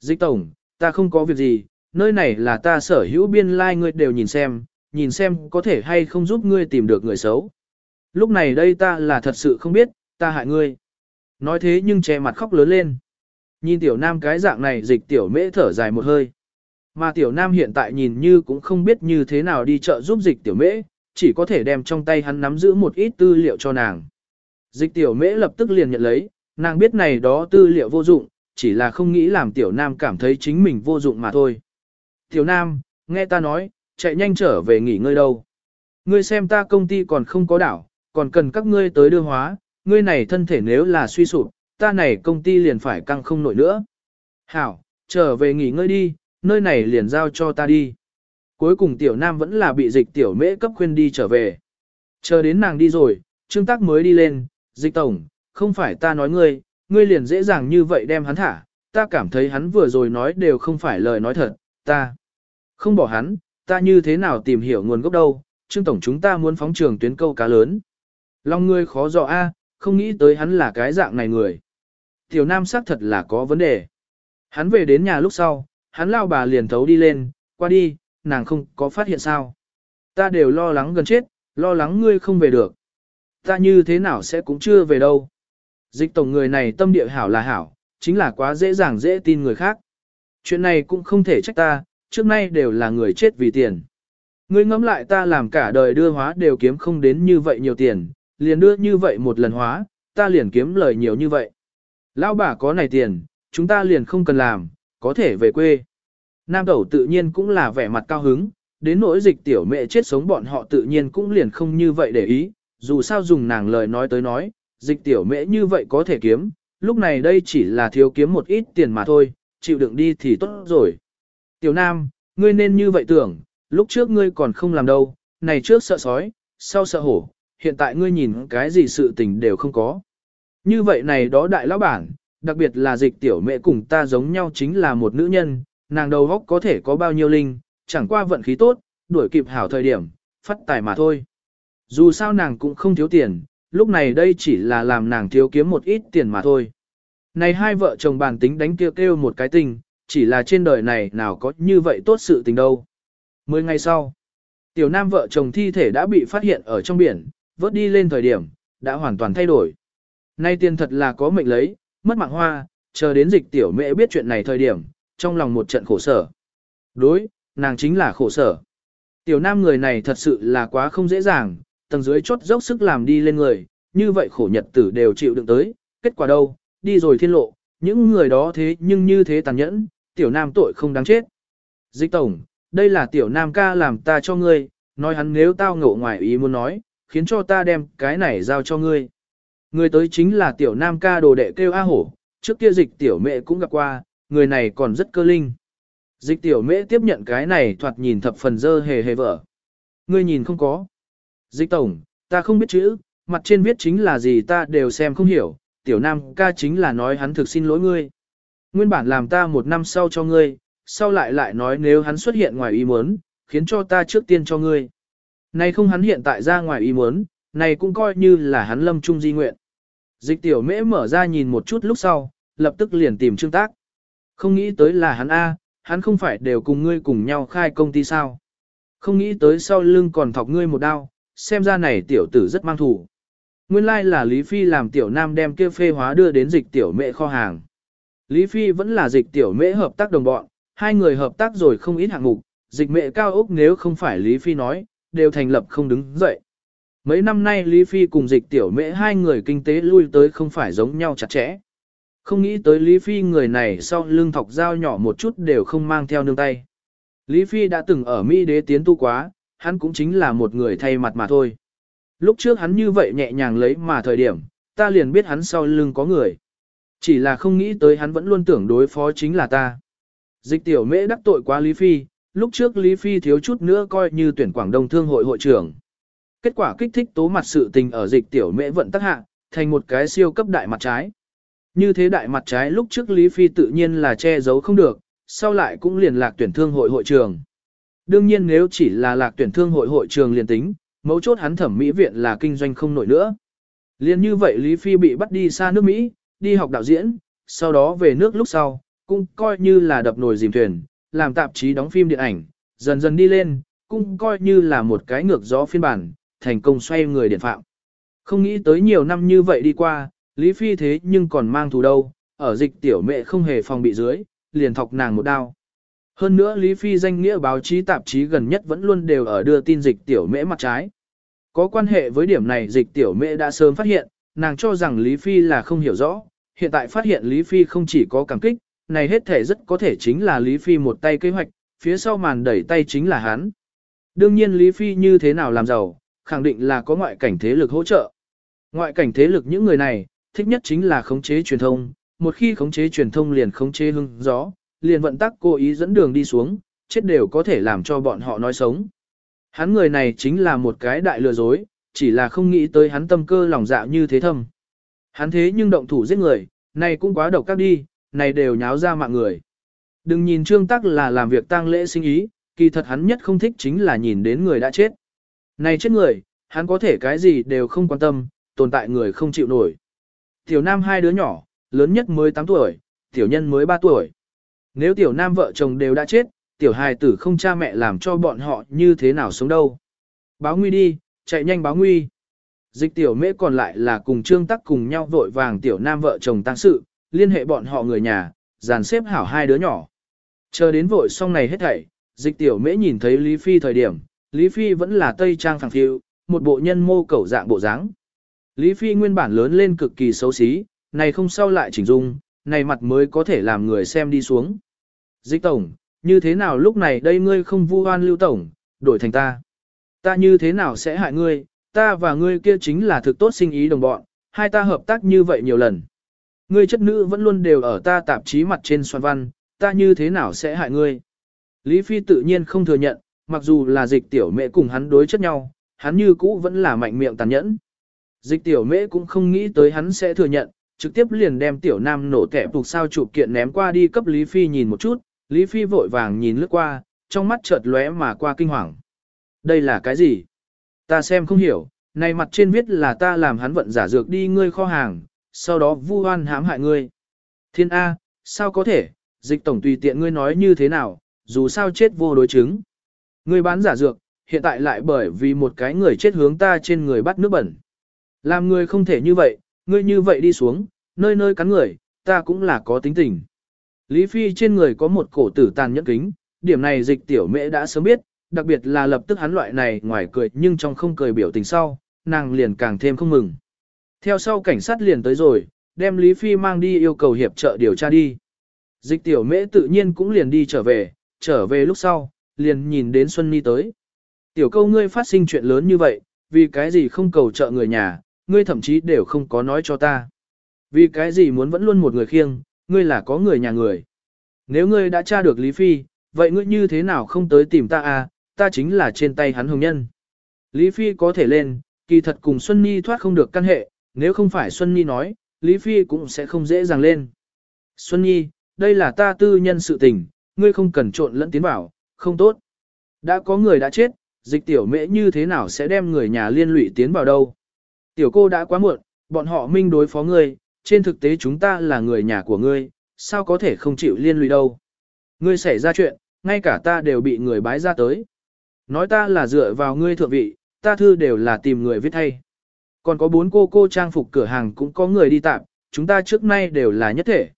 Dịch tổng, ta không có việc gì, nơi này là ta sở hữu biên lai like ngươi đều nhìn xem, nhìn xem có thể hay không giúp ngươi tìm được người xấu. Lúc này đây ta là thật sự không biết, ta hại ngươi. Nói thế nhưng che mặt khóc lớn lên. Nhìn tiểu nam cái dạng này dịch tiểu mễ thở dài một hơi. Mà tiểu nam hiện tại nhìn như cũng không biết như thế nào đi chợ giúp dịch tiểu mễ, chỉ có thể đem trong tay hắn nắm giữ một ít tư liệu cho nàng. Dịch tiểu mễ lập tức liền nhận lấy, nàng biết này đó tư liệu vô dụng, chỉ là không nghĩ làm tiểu nam cảm thấy chính mình vô dụng mà thôi. Tiểu nam, nghe ta nói, chạy nhanh trở về nghỉ ngơi đâu. Ngươi xem ta công ty còn không có đảo, còn cần các ngươi tới đưa hóa, ngươi này thân thể nếu là suy sụp, ta này công ty liền phải căng không nổi nữa. Hảo, trở về nghỉ ngơi đi, nơi này liền giao cho ta đi. Cuối cùng tiểu nam vẫn là bị dịch tiểu mễ cấp khuyên đi trở về. Chờ đến nàng đi rồi, trương tác mới đi lên, dịch tổng, không phải ta nói ngươi, ngươi liền dễ dàng như vậy đem hắn thả, ta cảm thấy hắn vừa rồi nói đều không phải lời nói thật, ta không bỏ hắn, ta như thế nào tìm hiểu nguồn gốc đâu, trương tổng chúng ta muốn phóng trường tuyến câu cá lớn. long ngươi khó dò a, không nghĩ tới hắn là cái dạng này người. Tiểu nam xác thật là có vấn đề. Hắn về đến nhà lúc sau, hắn lao bà liền thấu đi lên, qua đi, nàng không có phát hiện sao. Ta đều lo lắng gần chết, Lo lắng ngươi không về được. Ta như thế nào sẽ cũng chưa về đâu. Dịch tổng người này tâm địa hảo là hảo, chính là quá dễ dàng dễ tin người khác. Chuyện này cũng không thể trách ta, trước nay đều là người chết vì tiền. Ngươi ngẫm lại ta làm cả đời đưa hóa đều kiếm không đến như vậy nhiều tiền, liền đưa như vậy một lần hóa, ta liền kiếm lời nhiều như vậy. Lão bà có này tiền, chúng ta liền không cần làm, có thể về quê. Nam tẩu tự nhiên cũng là vẻ mặt cao hứng, đến nỗi dịch tiểu mẹ chết sống bọn họ tự nhiên cũng liền không như vậy để ý, dù sao dùng nàng lời nói tới nói, dịch tiểu mẹ như vậy có thể kiếm, lúc này đây chỉ là thiếu kiếm một ít tiền mà thôi, chịu đựng đi thì tốt rồi. Tiểu Nam, ngươi nên như vậy tưởng, lúc trước ngươi còn không làm đâu, này trước sợ sói, sau sợ hổ, hiện tại ngươi nhìn cái gì sự tình đều không có. Như vậy này đó đại lão bản, đặc biệt là dịch tiểu mẹ cùng ta giống nhau chính là một nữ nhân, nàng đầu góc có thể có bao nhiêu linh, chẳng qua vận khí tốt, đuổi kịp hảo thời điểm, phát tài mà thôi. Dù sao nàng cũng không thiếu tiền, lúc này đây chỉ là làm nàng thiếu kiếm một ít tiền mà thôi. Này hai vợ chồng bàn tính đánh kêu kêu một cái tình, chỉ là trên đời này nào có như vậy tốt sự tình đâu. Mười ngày sau, tiểu nam vợ chồng thi thể đã bị phát hiện ở trong biển, vớt đi lên thời điểm, đã hoàn toàn thay đổi. Nay tiền thật là có mệnh lấy, mất mạng hoa, chờ đến dịch tiểu mẹ biết chuyện này thời điểm, trong lòng một trận khổ sở. Đối, nàng chính là khổ sở. Tiểu nam người này thật sự là quá không dễ dàng, tầng dưới chốt dốc sức làm đi lên người, như vậy khổ nhật tử đều chịu đựng tới, kết quả đâu, đi rồi thiên lộ, những người đó thế nhưng như thế tàn nhẫn, tiểu nam tội không đáng chết. Dịch tổng, đây là tiểu nam ca làm ta cho ngươi, nói hắn nếu tao ngộ ngoài ý muốn nói, khiến cho ta đem cái này giao cho ngươi. Người tới chính là tiểu nam ca đồ đệ kêu A hổ, trước kia dịch tiểu mẹ cũng gặp qua, người này còn rất cơ linh. Dịch tiểu mẹ tiếp nhận cái này thoạt nhìn thập phần dơ hề hề vợ. Ngươi nhìn không có. Dịch tổng, ta không biết chữ, mặt trên viết chính là gì ta đều xem không hiểu, tiểu nam ca chính là nói hắn thực xin lỗi ngươi. Nguyên bản làm ta một năm sau cho ngươi, sau lại lại nói nếu hắn xuất hiện ngoài ý muốn, khiến cho ta trước tiên cho ngươi. Này không hắn hiện tại ra ngoài ý muốn, này cũng coi như là hắn lâm trung di nguyện. Dịch tiểu mễ mở ra nhìn một chút lúc sau, lập tức liền tìm trương tác. Không nghĩ tới là hắn A, hắn không phải đều cùng ngươi cùng nhau khai công ty sao. Không nghĩ tới sau lưng còn thọc ngươi một đao, xem ra này tiểu tử rất mang thủ. Nguyên lai like là Lý Phi làm tiểu nam đem kia phê hóa đưa đến dịch tiểu mễ kho hàng. Lý Phi vẫn là dịch tiểu mễ hợp tác đồng bọn, hai người hợp tác rồi không ít hạng mục, dịch mễ cao ốc nếu không phải Lý Phi nói, đều thành lập không đứng dậy. Mấy năm nay Lý Phi cùng dịch tiểu mễ hai người kinh tế lui tới không phải giống nhau chặt chẽ. Không nghĩ tới Lý Phi người này sau lưng thọc dao nhỏ một chút đều không mang theo nương tay. Lý Phi đã từng ở Mỹ đế tiến tu quá, hắn cũng chính là một người thay mặt mà thôi. Lúc trước hắn như vậy nhẹ nhàng lấy mà thời điểm, ta liền biết hắn sau lưng có người. Chỉ là không nghĩ tới hắn vẫn luôn tưởng đối phó chính là ta. Dịch tiểu mễ đắc tội quá Lý Phi, lúc trước Lý Phi thiếu chút nữa coi như tuyển Quảng Đông Thương hội hội trưởng. Kết quả kích thích tố mặt sự tình ở dịch tiểu mễ vận tắc hạ, thành một cái siêu cấp đại mặt trái. Như thế đại mặt trái lúc trước Lý Phi tự nhiên là che giấu không được, sau lại cũng liền lạc tuyển thương hội hội trường. Đương nhiên nếu chỉ là lạc tuyển thương hội hội trường liền tính, mấu chốt hắn thẩm mỹ viện là kinh doanh không nổi nữa. Liên như vậy Lý Phi bị bắt đi xa nước Mỹ, đi học đạo diễn, sau đó về nước lúc sau, cũng coi như là đập nồi dìm thuyền, làm tạp chí đóng phim điện ảnh, dần dần đi lên, cũng coi như là một cái ngược gió phiên bản, thành công xoay người điện phạm. Không nghĩ tới nhiều năm như vậy đi qua, Lý Phi thế nhưng còn mang thù đâu, ở dịch tiểu mẹ không hề phòng bị dưới, liền thọc nàng một đao. Hơn nữa Lý Phi danh nghĩa báo chí tạp chí gần nhất vẫn luôn đều ở đưa tin dịch tiểu mễ mặt trái. Có quan hệ với điểm này dịch tiểu mễ đã sớm phát hiện, nàng cho rằng Lý Phi là không hiểu rõ, hiện tại phát hiện Lý Phi không chỉ có cảm kích, này hết thể rất có thể chính là Lý Phi một tay kế hoạch, phía sau màn đẩy tay chính là hắn. Đương nhiên Lý Phi như thế nào làm giàu, khẳng định là có ngoại cảnh thế lực hỗ trợ. Ngoại cảnh thế lực những người này, thích nhất chính là khống chế truyền thông, một khi khống chế truyền thông liền khống chế hưng gió, liền vận tắc cố ý dẫn đường đi xuống, chết đều có thể làm cho bọn họ nói sống. Hắn người này chính là một cái đại lừa dối, chỉ là không nghĩ tới hắn tâm cơ lòng dạ như thế thâm. Hắn thế nhưng động thủ giết người, này cũng quá độc các đi, này đều nháo ra mạng người. Đừng nhìn trương tắc là làm việc tang lễ sinh ý, kỳ thật hắn nhất không thích chính là nhìn đến người đã chết. Này chết người, hắn có thể cái gì đều không quan tâm, tồn tại người không chịu nổi. Tiểu nam hai đứa nhỏ, lớn nhất mới 8 tuổi, tiểu nhân mới 3 tuổi. Nếu tiểu nam vợ chồng đều đã chết, tiểu hài tử không cha mẹ làm cho bọn họ như thế nào sống đâu. Báo nguy đi, chạy nhanh báo nguy. Dịch tiểu mễ còn lại là cùng trương tắc cùng nhau vội vàng tiểu nam vợ chồng tăng sự, liên hệ bọn họ người nhà, dàn xếp hảo hai đứa nhỏ. Chờ đến vội xong này hết thảy, dịch tiểu mễ nhìn thấy Lý Phi thời điểm, Lý Phi vẫn là tây trang phẳng phiu, một bộ nhân mô cẩu dạng bộ dáng. Lý Phi nguyên bản lớn lên cực kỳ xấu xí, này không sao lại chỉnh dung, này mặt mới có thể làm người xem đi xuống. Dịch tổng, như thế nào lúc này đây ngươi không vu oan lưu tổng, đổi thành ta. Ta như thế nào sẽ hại ngươi, ta và ngươi kia chính là thực tốt sinh ý đồng bọn, hai ta hợp tác như vậy nhiều lần. Ngươi chất nữ vẫn luôn đều ở ta tạp chí mặt trên xoan văn, ta như thế nào sẽ hại ngươi. Lý Phi tự nhiên không thừa nhận, mặc dù là dịch tiểu mẹ cùng hắn đối chất nhau, hắn như cũ vẫn là mạnh miệng tàn nhẫn. Dịch tiểu mễ cũng không nghĩ tới hắn sẽ thừa nhận, trực tiếp liền đem tiểu nam nổ kẹp phục sao chụp kiện ném qua đi cấp Lý Phi nhìn một chút, Lý Phi vội vàng nhìn lướt qua, trong mắt chợt lóe mà qua kinh hoàng. Đây là cái gì? Ta xem không hiểu, này mặt trên viết là ta làm hắn vận giả dược đi ngươi kho hàng, sau đó vu oan hãm hại ngươi. Thiên A, sao có thể, dịch tổng tùy tiện ngươi nói như thế nào, dù sao chết vô đối chứng. Ngươi bán giả dược, hiện tại lại bởi vì một cái người chết hướng ta trên người bắt nước bẩn. Làm người không thể như vậy, ngươi như vậy đi xuống, nơi nơi cắn người, ta cũng là có tính tình. Lý Phi trên người có một cổ tử tàn nhẫn kính, điểm này dịch tiểu mễ đã sớm biết, đặc biệt là lập tức hắn loại này ngoài cười nhưng trong không cười biểu tình sau, nàng liền càng thêm không mừng. Theo sau cảnh sát liền tới rồi, đem Lý Phi mang đi yêu cầu hiệp trợ điều tra đi. Dịch tiểu mễ tự nhiên cũng liền đi trở về, trở về lúc sau, liền nhìn đến Xuân Ni tới. Tiểu câu ngươi phát sinh chuyện lớn như vậy, vì cái gì không cầu trợ người nhà, ngươi thậm chí đều không có nói cho ta. Vì cái gì muốn vẫn luôn một người khiêng, ngươi là có người nhà người. Nếu ngươi đã tra được Lý Phi, vậy ngươi như thế nào không tới tìm ta à, ta chính là trên tay hắn hồng nhân. Lý Phi có thể lên, kỳ thật cùng Xuân Nhi thoát không được căn hệ, nếu không phải Xuân Nhi nói, Lý Phi cũng sẽ không dễ dàng lên. Xuân Nhi, đây là ta tư nhân sự tình, ngươi không cần trộn lẫn tiến vào, không tốt. Đã có người đã chết, dịch tiểu mễ như thế nào sẽ đem người nhà liên lụy tiến vào đâu. Tiểu cô đã quá muộn, bọn họ minh đối phó ngươi, trên thực tế chúng ta là người nhà của ngươi, sao có thể không chịu liên lụy đâu. Ngươi xảy ra chuyện, ngay cả ta đều bị người bái ra tới. Nói ta là dựa vào ngươi thượng vị, ta thư đều là tìm người viết thay. Còn có bốn cô cô trang phục cửa hàng cũng có người đi tạm, chúng ta trước nay đều là nhất thể.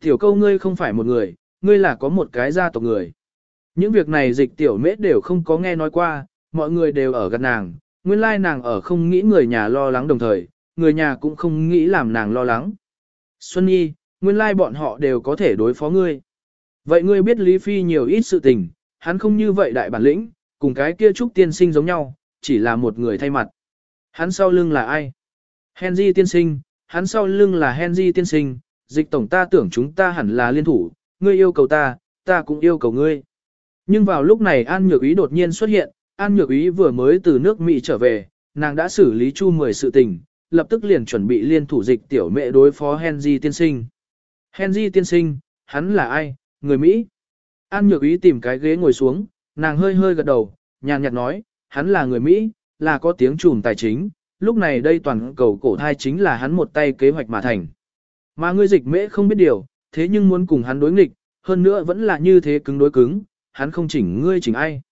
Tiểu câu ngươi không phải một người, ngươi là có một cái gia tộc người. Những việc này dịch tiểu mết đều không có nghe nói qua, mọi người đều ở gần nàng, nguyên lai nàng ở không nghĩ người nhà lo lắng đồng thời, người nhà cũng không nghĩ làm nàng lo lắng. Xuân Nhi, nguyên lai bọn họ đều có thể đối phó ngươi. Vậy ngươi biết Lý Phi nhiều ít sự tình, hắn không như vậy đại bản lĩnh, cùng cái kia trúc tiên sinh giống nhau, chỉ là một người thay mặt. Hắn sau lưng là ai? Henry tiên sinh, hắn sau lưng là Henry tiên sinh, dịch tổng ta tưởng chúng ta hẳn là liên thủ, ngươi yêu cầu ta, ta cũng yêu cầu ngươi. Nhưng vào lúc này An Nhược Ý đột nhiên xuất hiện, An Nhược Ý vừa mới từ nước Mỹ trở về, nàng đã xử lý chu 10 sự tình, lập tức liền chuẩn bị liên thủ dịch tiểu mẹ đối phó Henry tiên sinh. Henry tiên sinh, hắn là ai, người Mỹ? An Nhược Ý tìm cái ghế ngồi xuống, nàng hơi hơi gật đầu, nhàn nhạt nói, hắn là người Mỹ, là có tiếng trùm tài chính, lúc này đây toàn cầu cổ thai chính là hắn một tay kế hoạch mà thành. Mà ngươi dịch mễ không biết điều, thế nhưng muốn cùng hắn đối nghịch, hơn nữa vẫn là như thế cứng đối cứng, hắn không chỉnh ngươi chỉnh ai.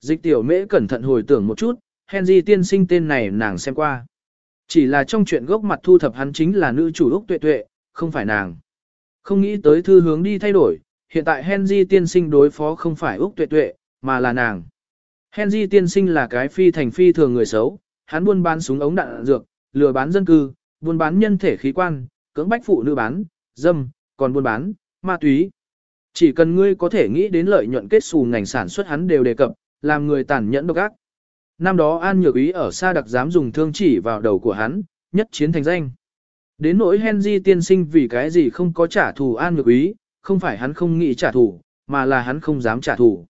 Dịch tiểu mễ cẩn thận hồi tưởng một chút, Henry tiên sinh tên này nàng xem qua. Chỉ là trong chuyện gốc mặt thu thập hắn chính là nữ chủ Úc Tuệ Tuệ, không phải nàng. Không nghĩ tới thư hướng đi thay đổi, hiện tại Henry tiên sinh đối phó không phải Úc Tuệ Tuệ, mà là nàng. Henry tiên sinh là cái phi thành phi thường người xấu, hắn buôn bán súng ống đạn dược, lừa bán dân cư, buôn bán nhân thể khí quan, cưỡng bách phụ nữ bán, dâm, còn buôn bán, ma túy. Chỉ cần ngươi có thể nghĩ đến lợi nhuận kết xù ngành sản xuất hắn đều đề cập, làm người tàn nhẫn độc ác. Năm đó An Nhược Ý ở xa đặc dám dùng thương chỉ vào đầu của hắn, nhất chiến thành danh. Đến nỗi Henry tiên sinh vì cái gì không có trả thù An Nhược Ý, không phải hắn không nghĩ trả thù, mà là hắn không dám trả thù.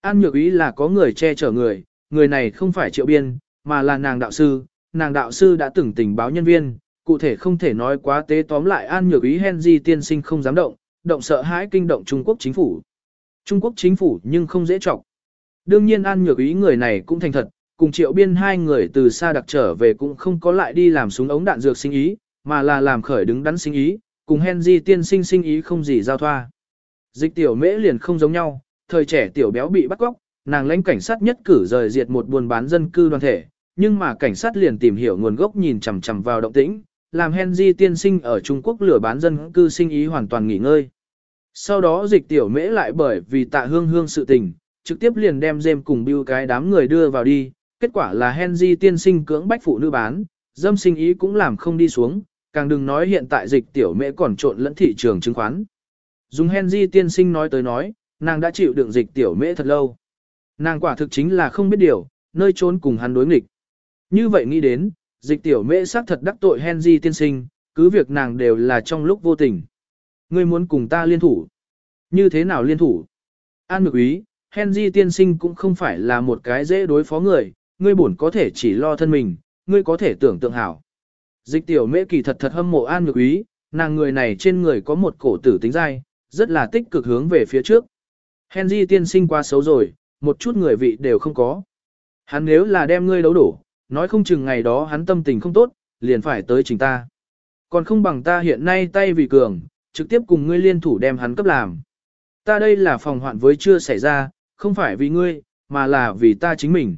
An Nhược Ý là có người che chở người, người này không phải triệu biên, mà là nàng đạo sư, nàng đạo sư đã từng tình báo nhân viên, cụ thể không thể nói quá tế tóm lại An Nhược Ý Henry tiên sinh không dám động, động sợ hãi kinh động Trung Quốc chính phủ. Trung Quốc chính phủ nhưng không dễ trọng. Đương nhiên An Nhược Ý người này cũng thành thật, cùng triệu biên hai người từ xa đặc trở về cũng không có lại đi làm súng ống đạn dược sinh ý, mà là làm khởi đứng đắn sinh ý, cùng Henry tiên sinh sinh ý không gì giao thoa. Dịch tiểu mễ liền không giống nhau, thời trẻ tiểu béo bị bắt cóc, nàng lãnh cảnh sát nhất cử rời diệt một buôn bán dân cư đoàn thể, nhưng mà cảnh sát liền tìm hiểu nguồn gốc nhìn chằm chằm vào động tĩnh, làm Henry tiên sinh ở Trung Quốc lừa bán dân cư sinh ý hoàn toàn nghỉ ngơi. Sau đó dịch tiểu mễ lại bởi vì tạ hương hương sự tình, trực tiếp liền đem dêm cùng bưu cái đám người đưa vào đi, kết quả là Henry tiên sinh cưỡng bách phụ nữ bán, dâm sinh ý cũng làm không đi xuống, càng đừng nói hiện tại dịch tiểu mễ còn trộn lẫn thị trường chứng khoán. Dùng Henry tiên sinh nói tới nói, nàng đã chịu đựng dịch tiểu mễ thật lâu. Nàng quả thực chính là không biết điều, nơi trốn cùng hắn đối nghịch. Như vậy nghĩ đến, dịch tiểu mễ xác thật đắc tội Henry tiên sinh, cứ việc nàng đều là trong lúc vô tình. Ngươi muốn cùng ta liên thủ. Như thế nào liên thủ? An ngược ý, Henry tiên sinh cũng không phải là một cái dễ đối phó người, ngươi bổn có thể chỉ lo thân mình, ngươi có thể tưởng tượng hảo. Dịch tiểu mễ kỳ thật thật hâm mộ an ngược ý, nàng người này trên người có một cổ tử tính dai, rất là tích cực hướng về phía trước. Henry tiên sinh quá xấu rồi, một chút người vị đều không có. Hắn nếu là đem ngươi đấu đổ, nói không chừng ngày đó hắn tâm tình không tốt, liền phải tới chính ta. Còn không bằng ta hiện nay tay vì cường, trực tiếp cùng ngươi liên thủ đem hắn cấp làm. Ta đây là phòng hoạn với chưa xảy ra, không phải vì ngươi, mà là vì ta chính mình.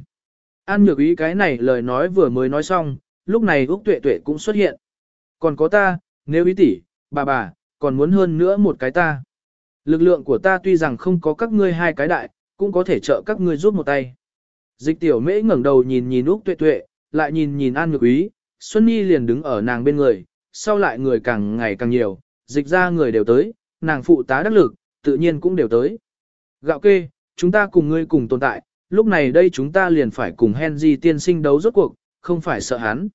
An nhược ý cái này lời nói vừa mới nói xong, lúc này Úc Tuệ Tuệ cũng xuất hiện. Còn có ta, nếu ý tỷ, bà bà, còn muốn hơn nữa một cái ta. Lực lượng của ta tuy rằng không có các ngươi hai cái đại, cũng có thể trợ các ngươi giúp một tay. Dịch tiểu mễ ngẩng đầu nhìn nhìn Úc Tuệ Tuệ, lại nhìn nhìn An Nhược Ý, Xuân Nhi liền đứng ở nàng bên người, sau lại người càng ngày càng nhiều, dịch ra người đều tới, nàng phụ tá đắc lực, tự nhiên cũng đều tới. Gạo kê, chúng ta cùng ngươi cùng tồn tại, lúc này đây chúng ta liền phải cùng Henry tiên sinh đấu rốt cuộc, không phải sợ hắn.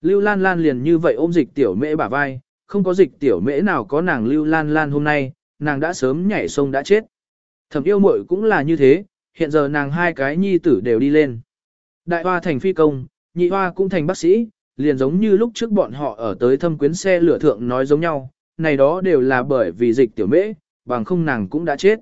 Lưu Lan Lan liền như vậy ôm dịch tiểu mễ bả vai, không có dịch tiểu mễ nào có nàng Lưu Lan Lan hôm nay, nàng đã sớm nhảy sông đã chết. Thẩm yêu muội cũng là như thế, hiện giờ nàng hai cái nhi tử đều đi lên. Đại hoa thành phi công, nhị hoa cũng thành bác sĩ, liền giống như lúc trước bọn họ ở tới thâm quyến xe lửa thượng nói giống nhau, này đó đều là bởi vì dịch tiểu mễ, bằng không nàng cũng đã chết.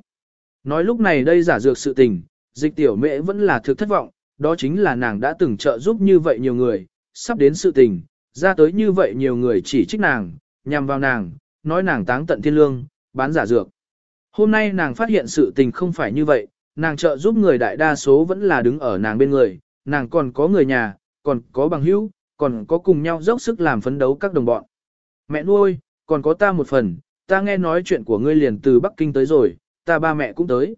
Nói lúc này đây giả dược sự tình, dịch tiểu mễ vẫn là thực thất vọng, đó chính là nàng đã từng trợ giúp như vậy nhiều người, sắp đến sự tình, ra tới như vậy nhiều người chỉ trích nàng, nhằm vào nàng, nói nàng táng tận thiên lương, bán giả dược. Hôm nay nàng phát hiện sự tình không phải như vậy, nàng trợ giúp người đại đa số vẫn là đứng ở nàng bên người, nàng còn có người nhà, còn có bằng hữu, còn có cùng nhau dốc sức làm phấn đấu các đồng bọn. Mẹ nuôi, còn có ta một phần, ta nghe nói chuyện của ngươi liền từ Bắc Kinh tới rồi, ta ba mẹ cũng tới.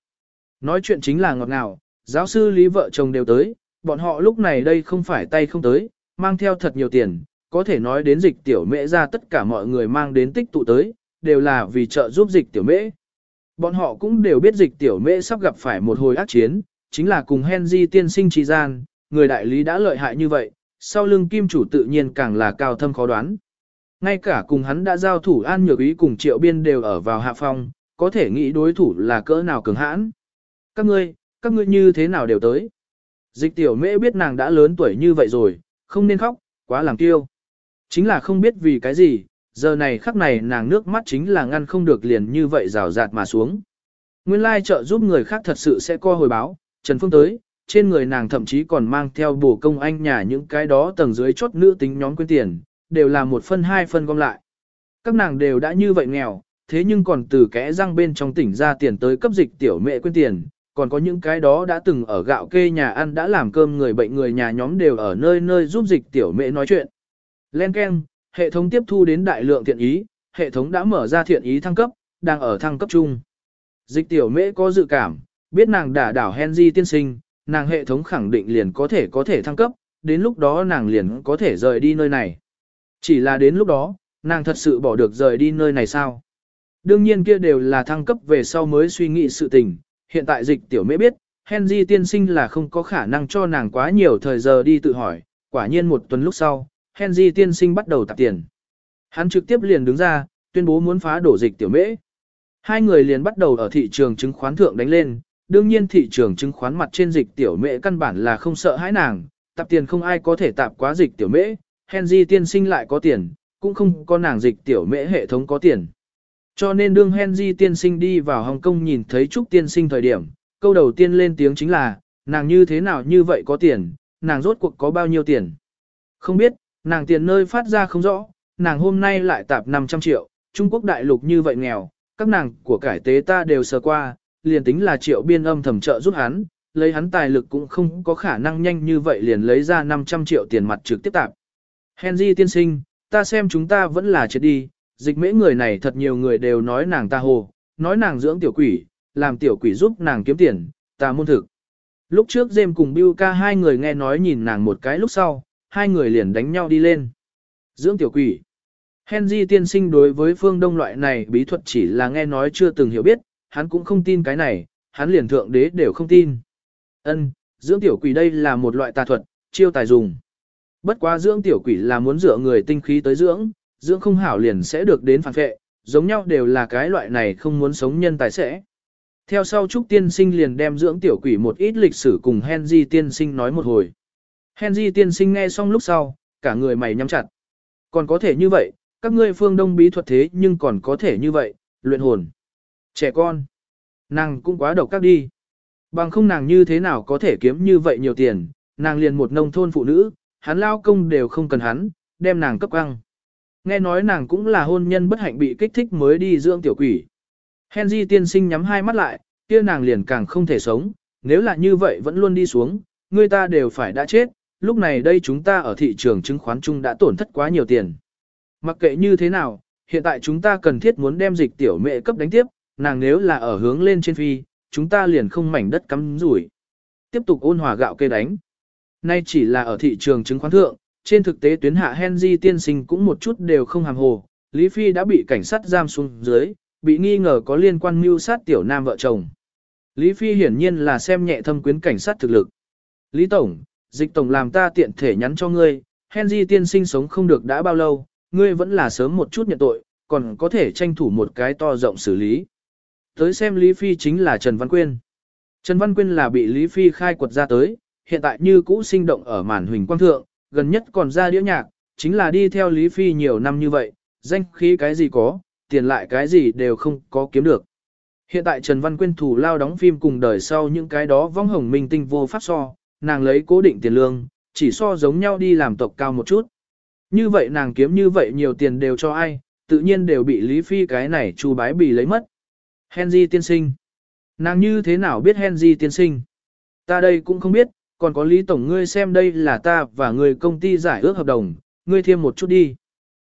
Nói chuyện chính là ngọt ngào, giáo sư lý vợ chồng đều tới, bọn họ lúc này đây không phải tay không tới, mang theo thật nhiều tiền, có thể nói đến dịch tiểu mễ ra tất cả mọi người mang đến tích tụ tới, đều là vì trợ giúp dịch tiểu mễ. Bọn họ cũng đều biết dịch tiểu mễ sắp gặp phải một hồi ác chiến, chính là cùng Henry tiên sinh trì gian, người đại lý đã lợi hại như vậy, sau lưng kim chủ tự nhiên càng là cao thâm khó đoán. Ngay cả cùng hắn đã giao thủ an nhược ý cùng triệu biên đều ở vào hạ phong, có thể nghĩ đối thủ là cỡ nào cường hãn. Các ngươi, các ngươi như thế nào đều tới. Dịch tiểu mễ biết nàng đã lớn tuổi như vậy rồi, không nên khóc, quá làm tiêu. Chính là không biết vì cái gì, giờ này khắc này nàng nước mắt chính là ngăn không được liền như vậy rào rạt mà xuống. Nguyên lai trợ giúp người khác thật sự sẽ co hồi báo, Trần Phương tới, trên người nàng thậm chí còn mang theo bổ công anh nhà những cái đó tầng dưới chốt nữ tính nhóm quyên tiền, đều là một phân hai phân gom lại. Các nàng đều đã như vậy nghèo, thế nhưng còn từ kẽ răng bên trong tỉnh ra tiền tới cấp dịch tiểu mẹ quyên tiền, còn có những cái đó đã từng ở gạo kê nhà ăn đã làm cơm người bệnh người nhà nhóm đều ở nơi nơi giúp dịch tiểu mẹ nói chuyện. Len Ken, hệ thống tiếp thu đến đại lượng thiện ý, hệ thống đã mở ra thiện ý thăng cấp, đang ở thăng cấp chung. Dịch tiểu mễ có dự cảm, biết nàng đả đảo Henry tiên sinh, nàng hệ thống khẳng định liền có thể có thể thăng cấp, đến lúc đó nàng liền có thể rời đi nơi này. Chỉ là đến lúc đó, nàng thật sự bỏ được rời đi nơi này sao? Đương nhiên kia đều là thăng cấp về sau mới suy nghĩ sự tình, hiện tại dịch tiểu mễ biết, Henry tiên sinh là không có khả năng cho nàng quá nhiều thời giờ đi tự hỏi, quả nhiên một tuần lúc sau, Henry tiên sinh bắt đầu tạp tiền. Hắn trực tiếp liền đứng ra, tuyên bố muốn phá đổ dịch tiểu mễ. Hai người liền bắt đầu ở thị trường chứng khoán thượng đánh lên, đương nhiên thị trường chứng khoán mặt trên dịch tiểu mễ căn bản là không sợ hãi nàng, tạp tiền không ai có thể tạp quá dịch tiểu mễ, Henry tiên sinh lại có tiền, cũng không có nàng dịch tiểu mễ hệ thống có tiền. Cho nên đương Henry tiên sinh đi vào Hồng Kông nhìn thấy Trúc tiên sinh thời điểm, câu đầu tiên lên tiếng chính là, nàng như thế nào như vậy có tiền, nàng rốt cuộc có bao nhiêu tiền. Không biết, nàng tiền nơi phát ra không rõ, nàng hôm nay lại tạp 500 triệu, Trung Quốc đại lục như vậy nghèo, các nàng của cải tế ta đều sờ qua, liền tính là triệu biên âm thầm trợ giúp hắn, lấy hắn tài lực cũng không có khả năng nhanh như vậy liền lấy ra 500 triệu tiền mặt trực tiếp tạp. Henry tiên sinh, ta xem chúng ta vẫn là chết đi, dịch mễ người này thật nhiều người đều nói nàng ta hồ, nói nàng dưỡng tiểu quỷ, làm tiểu quỷ giúp nàng kiếm tiền, ta môn thực. Lúc trước Dêm cùng Bill ca hai người nghe nói nhìn nàng một cái lúc sau, hai người liền đánh nhau đi lên. Dưỡng tiểu quỷ. Henry tiên sinh đối với phương đông loại này bí thuật chỉ là nghe nói chưa từng hiểu biết, hắn cũng không tin cái này, hắn liền thượng đế đều không tin. Ân, dưỡng tiểu quỷ đây là một loại tà thuật, chiêu tài dùng. Bất quá dưỡng tiểu quỷ là muốn dựa người tinh khí tới dưỡng, dưỡng không hảo liền sẽ được đến phản phệ, giống nhau đều là cái loại này không muốn sống nhân tài sẽ. Theo sau Trúc Tiên Sinh liền đem dưỡng tiểu quỷ một ít lịch sử cùng Henry Tiên Sinh nói một hồi. Henry Tiên Sinh nghe xong lúc sau, cả người mày nhắm chặt. Còn có thể như vậy, các ngươi phương đông bí thuật thế nhưng còn có thể như vậy, luyện hồn. Trẻ con. Nàng cũng quá độc các đi. Bằng không nàng như thế nào có thể kiếm như vậy nhiều tiền, nàng liền một nông thôn phụ nữ, hắn lao công đều không cần hắn, đem nàng cấp căng. Nghe nói nàng cũng là hôn nhân bất hạnh bị kích thích mới đi dưỡng tiểu quỷ. Henry tiên sinh nhắm hai mắt lại, kia nàng liền càng không thể sống, nếu là như vậy vẫn luôn đi xuống, người ta đều phải đã chết, lúc này đây chúng ta ở thị trường chứng khoán chung đã tổn thất quá nhiều tiền. Mặc kệ như thế nào, hiện tại chúng ta cần thiết muốn đem dịch tiểu mẹ cấp đánh tiếp, nàng nếu là ở hướng lên trên phi, chúng ta liền không mảnh đất cắm rủi. Tiếp tục ôn hòa gạo cây đánh. Nay chỉ là ở thị trường chứng khoán thượng, trên thực tế tuyến hạ Henry tiên sinh cũng một chút đều không hàm hồ, Lý Phi đã bị cảnh sát giam xuống dưới, bị nghi ngờ có liên quan mưu sát tiểu nam vợ chồng. Lý Phi hiển nhiên là xem nhẹ thâm quyến cảnh sát thực lực. Lý Tổng, dịch tổng làm ta tiện thể nhắn cho ngươi, Henry tiên sinh sống không được đã bao lâu, ngươi vẫn là sớm một chút nhận tội, còn có thể tranh thủ một cái to rộng xử lý. Tới xem Lý Phi chính là Trần Văn Quyên. Trần Văn Quyên là bị Lý Phi khai quật ra tới, hiện tại như cũ sinh động ở màn huỳnh quang thượng, gần nhất còn ra đĩa nhạc, chính là đi theo Lý Phi nhiều năm như vậy, danh khí cái gì có, tiền lại cái gì đều không có kiếm được. Hiện tại Trần Văn Quyên thủ lao đóng phim cùng đời sau những cái đó vong hồng minh tinh vô pháp so, nàng lấy cố định tiền lương, chỉ so giống nhau đi làm tộc cao một chút. Như vậy nàng kiếm như vậy nhiều tiền đều cho ai, tự nhiên đều bị Lý Phi cái này chu bái bì lấy mất. Henry tiên sinh. Nàng như thế nào biết Henry tiên sinh? Ta đây cũng không biết, còn có Lý Tổng ngươi xem đây là ta và người công ty giải ước hợp đồng, ngươi thêm một chút đi.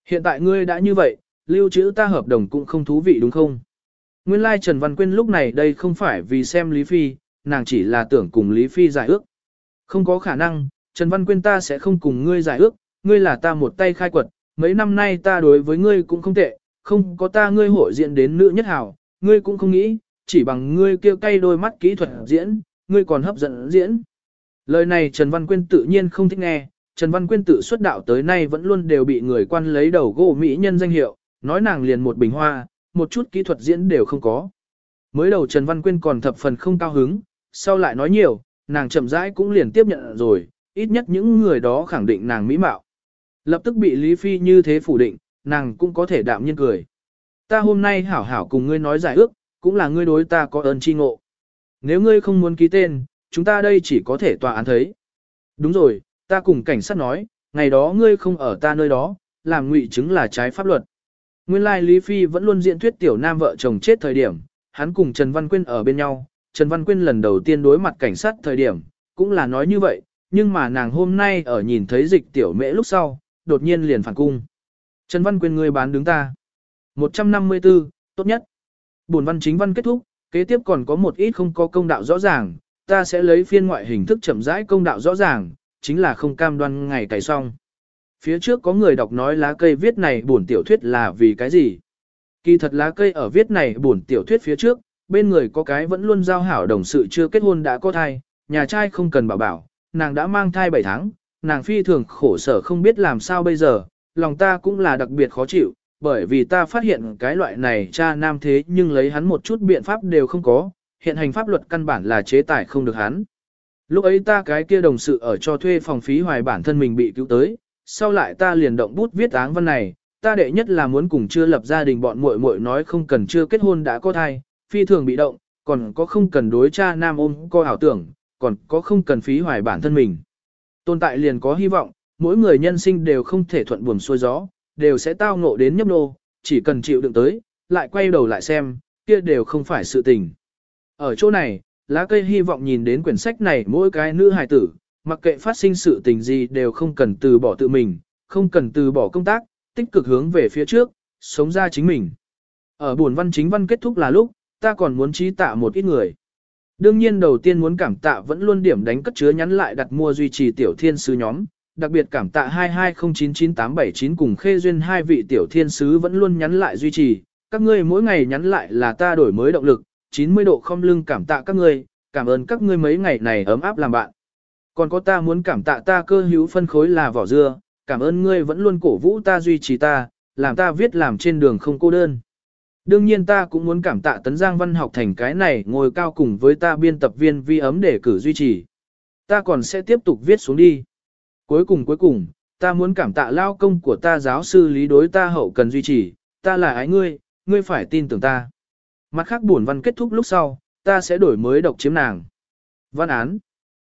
Hiện tại ngươi đã như vậy, lưu trữ ta hợp đồng cũng không thú vị đúng không? Nguyên lai like Trần Văn Quyên lúc này đây không phải vì xem Lý Phi, nàng chỉ là tưởng cùng Lý Phi giải ước. Không có khả năng, Trần Văn Quyên ta sẽ không cùng ngươi giải ước, ngươi là ta một tay khai quật, mấy năm nay ta đối với ngươi cũng không tệ, không có ta ngươi hội diện đến nữ nhất hảo, ngươi cũng không nghĩ, chỉ bằng ngươi kêu cay đôi mắt kỹ thuật diễn, ngươi còn hấp dẫn diễn. Lời này Trần Văn Quyên tự nhiên không thích nghe, Trần Văn Quyên tự xuất đạo tới nay vẫn luôn đều bị người quan lấy đầu gỗ mỹ nhân danh hiệu, nói nàng liền một bình hoa, một chút kỹ thuật diễn đều không có. Mới đầu Trần Văn Quyên còn thập phần không cao hứng, sau lại nói nhiều, nàng chậm rãi cũng liền tiếp nhận rồi, ít nhất những người đó khẳng định nàng mỹ mạo. Lập tức bị Lý Phi như thế phủ định, nàng cũng có thể đạm nhiên cười. Ta hôm nay hảo hảo cùng ngươi nói giải ước, cũng là ngươi đối ta có ơn chi ngộ. Nếu ngươi không muốn ký tên, chúng ta đây chỉ có thể tòa án thấy. Đúng rồi, ta cùng cảnh sát nói, ngày đó ngươi không ở ta nơi đó, làm ngụy chứng là trái pháp luật. Nguyên lai Lý Phi vẫn luôn diễn thuyết tiểu nam vợ chồng chết thời điểm, hắn cùng Trần Văn Quyên ở bên nhau. Trần Văn Quyên lần đầu tiên đối mặt cảnh sát thời điểm, cũng là nói như vậy, nhưng mà nàng hôm nay ở nhìn thấy dịch tiểu mễ lúc sau, đột nhiên liền phản cung. Trần Văn Quyên ngươi bán đứng ta. 154, tốt nhất. Buồn văn chính văn kết thúc, kế tiếp còn có một ít không có công đạo rõ ràng, ta sẽ lấy phiên ngoại hình thức chậm rãi công đạo rõ ràng, chính là không cam đoan ngày cày xong. Phía trước có người đọc nói lá cây viết này buồn tiểu thuyết là vì cái gì? Kỳ thật lá cây ở viết này buồn tiểu thuyết phía trước, bên người có cái vẫn luôn giao hảo đồng sự chưa kết hôn đã có thai, nhà trai không cần bảo bảo, nàng đã mang thai 7 tháng, nàng phi thường khổ sở không biết làm sao bây giờ, lòng ta cũng là đặc biệt khó chịu, bởi vì ta phát hiện cái loại này cha nam thế nhưng lấy hắn một chút biện pháp đều không có, hiện hành pháp luật căn bản là chế tài không được hắn. Lúc ấy ta cái kia đồng sự ở cho thuê phòng phí hoài bản thân mình bị cứu tới, sau lại ta liền động bút viết áng văn này, ta đệ nhất là muốn cùng chưa lập gia đình bọn muội muội nói không cần chưa kết hôn đã có thai, phi thường bị động, còn có không cần đối cha nam ôm co ảo tưởng, còn có không cần phí hoài bản thân mình. Tồn tại liền có hy vọng, mỗi người nhân sinh đều không thể thuận buồm xuôi gió, đều sẽ tao ngộ đến nhấp nô, chỉ cần chịu đựng tới, lại quay đầu lại xem, kia đều không phải sự tình. Ở chỗ này, Lá cây hy vọng nhìn đến quyển sách này mỗi cái nữ hài tử, mặc kệ phát sinh sự tình gì đều không cần từ bỏ tự mình, không cần từ bỏ công tác, tích cực hướng về phía trước, sống ra chính mình. Ở buồn văn chính văn kết thúc là lúc, ta còn muốn trí tạ một ít người. Đương nhiên đầu tiên muốn cảm tạ vẫn luôn điểm đánh cất chứa nhắn lại đặt mua duy trì tiểu thiên sứ nhóm, đặc biệt cảm tạ 22099879 cùng khê duyên hai vị tiểu thiên sứ vẫn luôn nhắn lại duy trì, các ngươi mỗi ngày nhắn lại là ta đổi mới động lực, 90 độ không lưng cảm tạ các ngươi, cảm ơn các ngươi mấy ngày này ấm áp làm bạn. Còn có ta muốn cảm tạ ta cơ hữu phân khối là vỏ dưa, cảm ơn ngươi vẫn luôn cổ vũ ta duy trì ta, làm ta viết làm trên đường không cô đơn. Đương nhiên ta cũng muốn cảm tạ Tấn Giang Văn học thành cái này ngồi cao cùng với ta biên tập viên vi ấm để cử duy trì. Ta còn sẽ tiếp tục viết xuống đi. Cuối cùng cuối cùng, ta muốn cảm tạ lao công của ta giáo sư lý đối ta hậu cần duy trì, ta là ái ngươi, ngươi phải tin tưởng ta. Mặt khác buồn văn kết thúc lúc sau, ta sẽ đổi mới độc chiếm nàng. Văn án.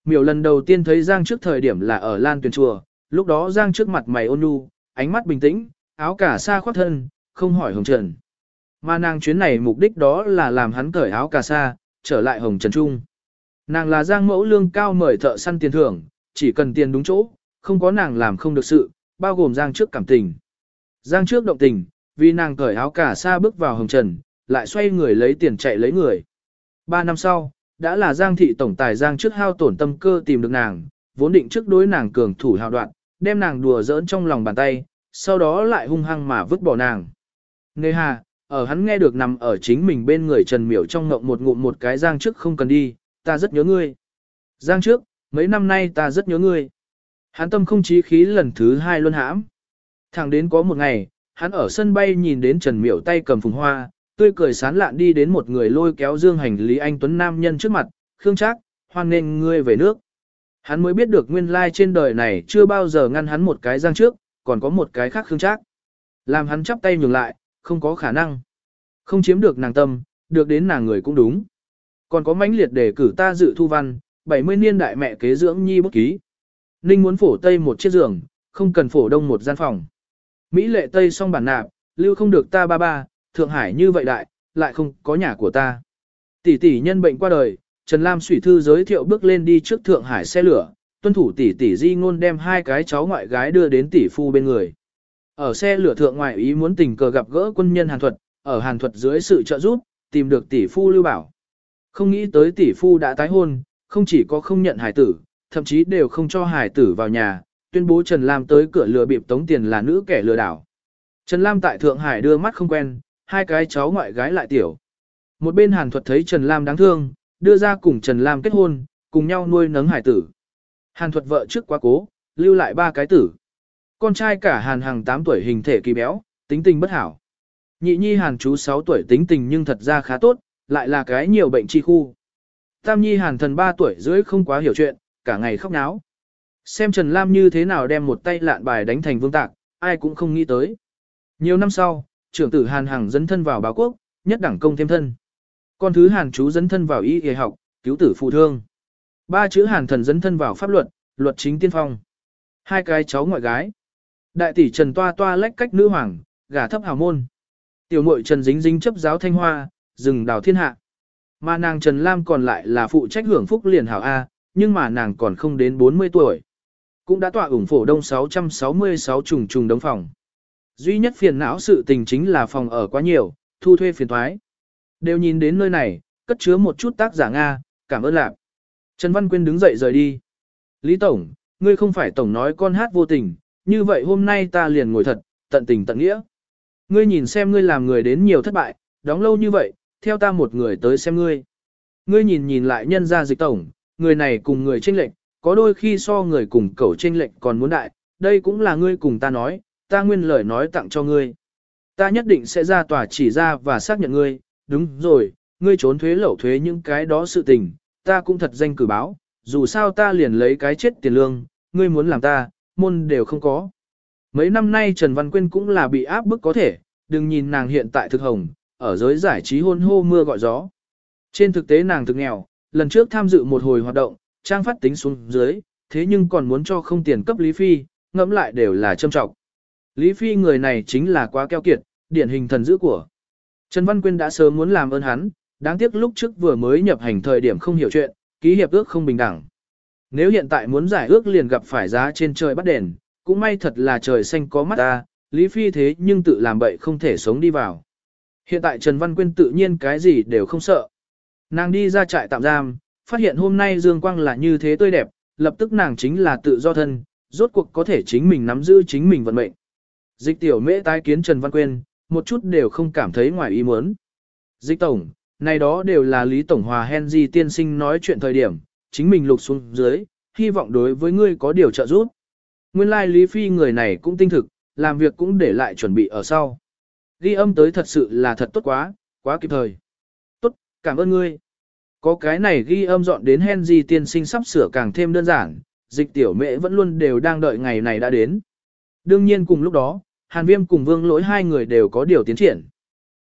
Miểu lần đầu tiên thấy Giang trước thời điểm là ở Lan Tuyền Chùa, lúc đó Giang trước mặt mày ôn nhu, ánh mắt bình tĩnh, áo cả sa khoác thân, không hỏi hồng trần. Mà nàng chuyến này mục đích đó là làm hắn cởi áo cà sa, trở lại hồng trần trung. Nàng là Giang mẫu lương cao mời thợ săn tiền thưởng, chỉ cần tiền đúng chỗ, không có nàng làm không được sự, bao gồm Giang trước cảm tình. Giang trước động tình, vì nàng cởi áo cà sa bước vào hồng trần, lại xoay người lấy tiền chạy lấy người. Ba năm sau, đã là Giang thị tổng tài Giang trước hao tổn tâm cơ tìm được nàng, vốn định trước đối nàng cường thủ hào đoạn, đem nàng đùa giỡn trong lòng bàn tay, sau đó lại hung hăng mà vứt bỏ nàng. Nê hà, ở hắn nghe được nằm ở chính mình bên người Trần Miểu trong ngộng một ngụm một cái Giang trước không cần đi, ta rất nhớ ngươi. Giang trước, mấy năm nay ta rất nhớ ngươi. Hắn tâm không chí khí lần thứ hai luân hãm. Thẳng đến có một ngày, hắn ở sân bay nhìn đến Trần Miểu tay cầm phùng hoa, tươi cười sán lạn đi đến một người lôi kéo dương hành lý anh Tuấn Nam nhân trước mặt, Khương Trác, hoan nên ngươi về nước. Hắn mới biết được nguyên lai trên đời này chưa bao giờ ngăn hắn một cái giang trước, còn có một cái khác Khương Trác. Làm hắn chắp tay nhường lại, không có khả năng. Không chiếm được nàng tâm, được đến nàng người cũng đúng. Còn có mãnh liệt để cử ta dự thu văn, 70 niên đại mẹ kế dưỡng nhi bút ký. Ninh muốn phổ tây một chiếc giường, không cần phổ đông một gian phòng. Mỹ lệ tây song bản nạp, lưu không được ta ba ba, Thượng Hải như vậy đại, lại không có nhà của ta. Tỷ tỷ nhân bệnh qua đời, Trần Lam Sủy Thư giới thiệu bước lên đi trước Thượng Hải xe lửa, tuân thủ tỷ tỷ di ngôn đem hai cái cháu ngoại gái đưa đến tỷ phu bên người. Ở xe lửa thượng ngoại ý muốn tình cờ gặp gỡ quân nhân Hàn Thuật, ở Hàn Thuật dưới sự trợ giúp, tìm được tỷ phu Lưu Bảo. Không nghĩ tới tỷ phu đã tái hôn, không chỉ có không nhận hải tử, thậm chí đều không cho hải tử vào nhà, tuyên bố Trần Lam tới cửa lừa bịp tống tiền là nữ kẻ lừa đảo. Trần Lam tại Thượng Hải đưa mắt không quen, hai cái cháu ngoại gái lại tiểu. Một bên Hàn Thuật thấy Trần Lam đáng thương, đưa ra cùng Trần Lam kết hôn, cùng nhau nuôi nấng hải tử. Hàn Thuật vợ trước quá cố, lưu lại ba cái tử. Con trai cả Hàn Hằng 8 tuổi hình thể kỳ béo, tính tình bất hảo. Nhị nhi Hàn chú 6 tuổi tính tình nhưng thật ra khá tốt, lại là cái nhiều bệnh chi khu. Tam nhi Hàn thần 3 tuổi rưỡi không quá hiểu chuyện, cả ngày khóc náo. Xem Trần Lam như thế nào đem một tay lạn bài đánh thành vương tạc, ai cũng không nghĩ tới. Nhiều năm sau, trưởng tử Hàn Hằng dẫn thân vào báo quốc, nhất đẳng công thêm thân. Con thứ Hàn chú dẫn thân vào y y học, cứu tử phụ thương. Ba chữ Hàn thần dẫn thân vào pháp luật, luật chính tiên phong. Hai cái cháu ngoại gái. Đại tỷ Trần Toa Toa lách cách nữ hoàng, gả thấp hào môn. Tiểu muội Trần Dính Dính chấp giáo thanh hoa, rừng đào thiên hạ. Mà nàng Trần Lam còn lại là phụ trách hưởng phúc liền hảo A, nhưng mà nàng còn không đến 40 tuổi. Cũng đã tọa ủng phổ đông 666 trùng trùng đống phòng. Duy nhất phiền não sự tình chính là phòng ở quá nhiều, thu thuê phiền thoái. Đều nhìn đến nơi này, cất chứa một chút tác giả Nga, cảm ơn lạc. Trần Văn Quyên đứng dậy rời đi. Lý Tổng, ngươi không phải Tổng nói con hát vô tình, như vậy hôm nay ta liền ngồi thật, tận tình tận nghĩa. Ngươi nhìn xem ngươi làm người đến nhiều thất bại, đóng lâu như vậy, theo ta một người tới xem ngươi. Ngươi nhìn nhìn lại nhân gia dịch tổng, người này cùng người tranh lệnh, có đôi khi so người cùng cẩu tranh lệnh còn muốn đại, đây cũng là ngươi cùng ta nói, ta nguyên lời nói tặng cho ngươi. Ta nhất định sẽ ra tòa chỉ ra và xác nhận ngươi, đúng rồi, ngươi trốn thuế lẩu thuế những cái đó sự tình, ta cũng thật danh cử báo, dù sao ta liền lấy cái chết tiền lương, ngươi muốn làm ta, môn đều không có. Mấy năm nay Trần Văn Quyên cũng là bị áp bức có thể, đừng nhìn nàng hiện tại thực hồng, ở giới giải trí hôn hô mưa gọi gió. Trên thực tế nàng thực nghèo, lần trước tham dự một hồi hoạt động, trang phát tính xuống dưới, thế nhưng còn muốn cho không tiền cấp Lý Phi, ngẫm lại đều là châm trọng. Lý Phi người này chính là quá keo kiệt, điển hình thần dữ của. Trần Văn Quyên đã sớm muốn làm ơn hắn, Đáng tiếc lúc trước vừa mới nhập hành thời điểm không hiểu chuyện, ký hiệp ước không bình đẳng. Nếu hiện tại muốn giải ước liền gặp phải giá trên trời bắt đèn, cũng may thật là trời xanh có mắt ta, Lý Phi thế nhưng tự làm bậy không thể sống đi vào. Hiện tại Trần Văn Quyên tự nhiên cái gì đều không sợ. Nàng đi ra trại tạm giam, phát hiện hôm nay Dương Quang là như thế tươi đẹp, lập tức nàng chính là tự do thân, rốt cuộc có thể chính mình nắm giữ chính mình vận mệnh. Dịch tiểu mễ tái kiến Trần Văn Quyên, một chút đều không cảm thấy ngoài ý muốn. Dịch tổng, này đó đều là Lý Tổng Hòa Henry tiên sinh nói chuyện thời điểm, chính mình lục xuống dưới, hy vọng đối với ngươi có điều trợ giúp. Nguyên lai like Lý Phi người này cũng tinh thực, làm việc cũng để lại chuẩn bị ở sau. Ghi âm tới thật sự là thật tốt quá, quá kịp thời. Tốt, cảm ơn ngươi. Có cái này ghi âm dọn đến Henry tiên sinh sắp sửa càng thêm đơn giản, dịch tiểu mẹ vẫn luôn đều đang đợi ngày này đã đến. Đương nhiên cùng lúc đó, Hàn Viêm cùng Vương Lỗi hai người đều có điều tiến triển.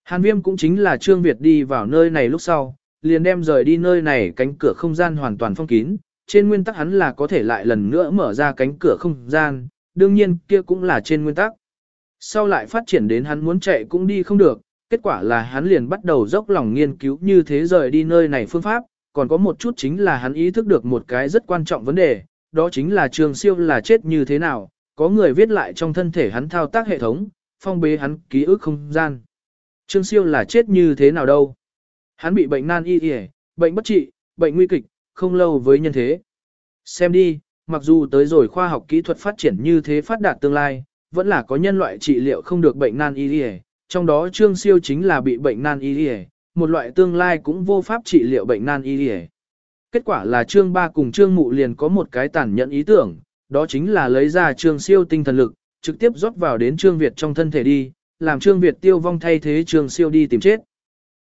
Hàn Viêm cũng chính là Trương Việt đi vào nơi này lúc sau, liền đem rời đi nơi này cánh cửa không gian hoàn toàn phong kín, trên nguyên tắc hắn là có thể lại lần nữa mở ra cánh cửa không gian, đương nhiên kia cũng là trên nguyên tắc. Sau lại phát triển đến hắn muốn chạy cũng đi không được, kết quả là hắn liền bắt đầu dốc lòng nghiên cứu như thế rời đi nơi này phương pháp, còn có một chút chính là hắn ý thức được một cái rất quan trọng vấn đề, đó chính là trường siêu là chết như thế nào, có người viết lại trong thân thể hắn thao tác hệ thống, phong bế hắn ký ức không gian. Trương siêu là chết như thế nào đâu? Hắn bị bệnh nan y y, bệnh bất trị, bệnh nguy kịch, không lâu với nhân thế. Xem đi, mặc dù tới rồi khoa học kỹ thuật phát triển như thế phát đạt tương lai, vẫn là có nhân loại trị liệu không được bệnh nan y y, trong đó trương siêu chính là bị bệnh nan y y, một loại tương lai cũng vô pháp trị liệu bệnh nan y y. Kết quả là trương ba cùng trương mụ liền có một cái tàn nhẫn ý tưởng, đó chính là lấy ra trương siêu tinh thần lực, trực tiếp rót vào đến trương Việt trong thân thể đi, làm trương Việt tiêu vong thay thế trương siêu đi tìm chết.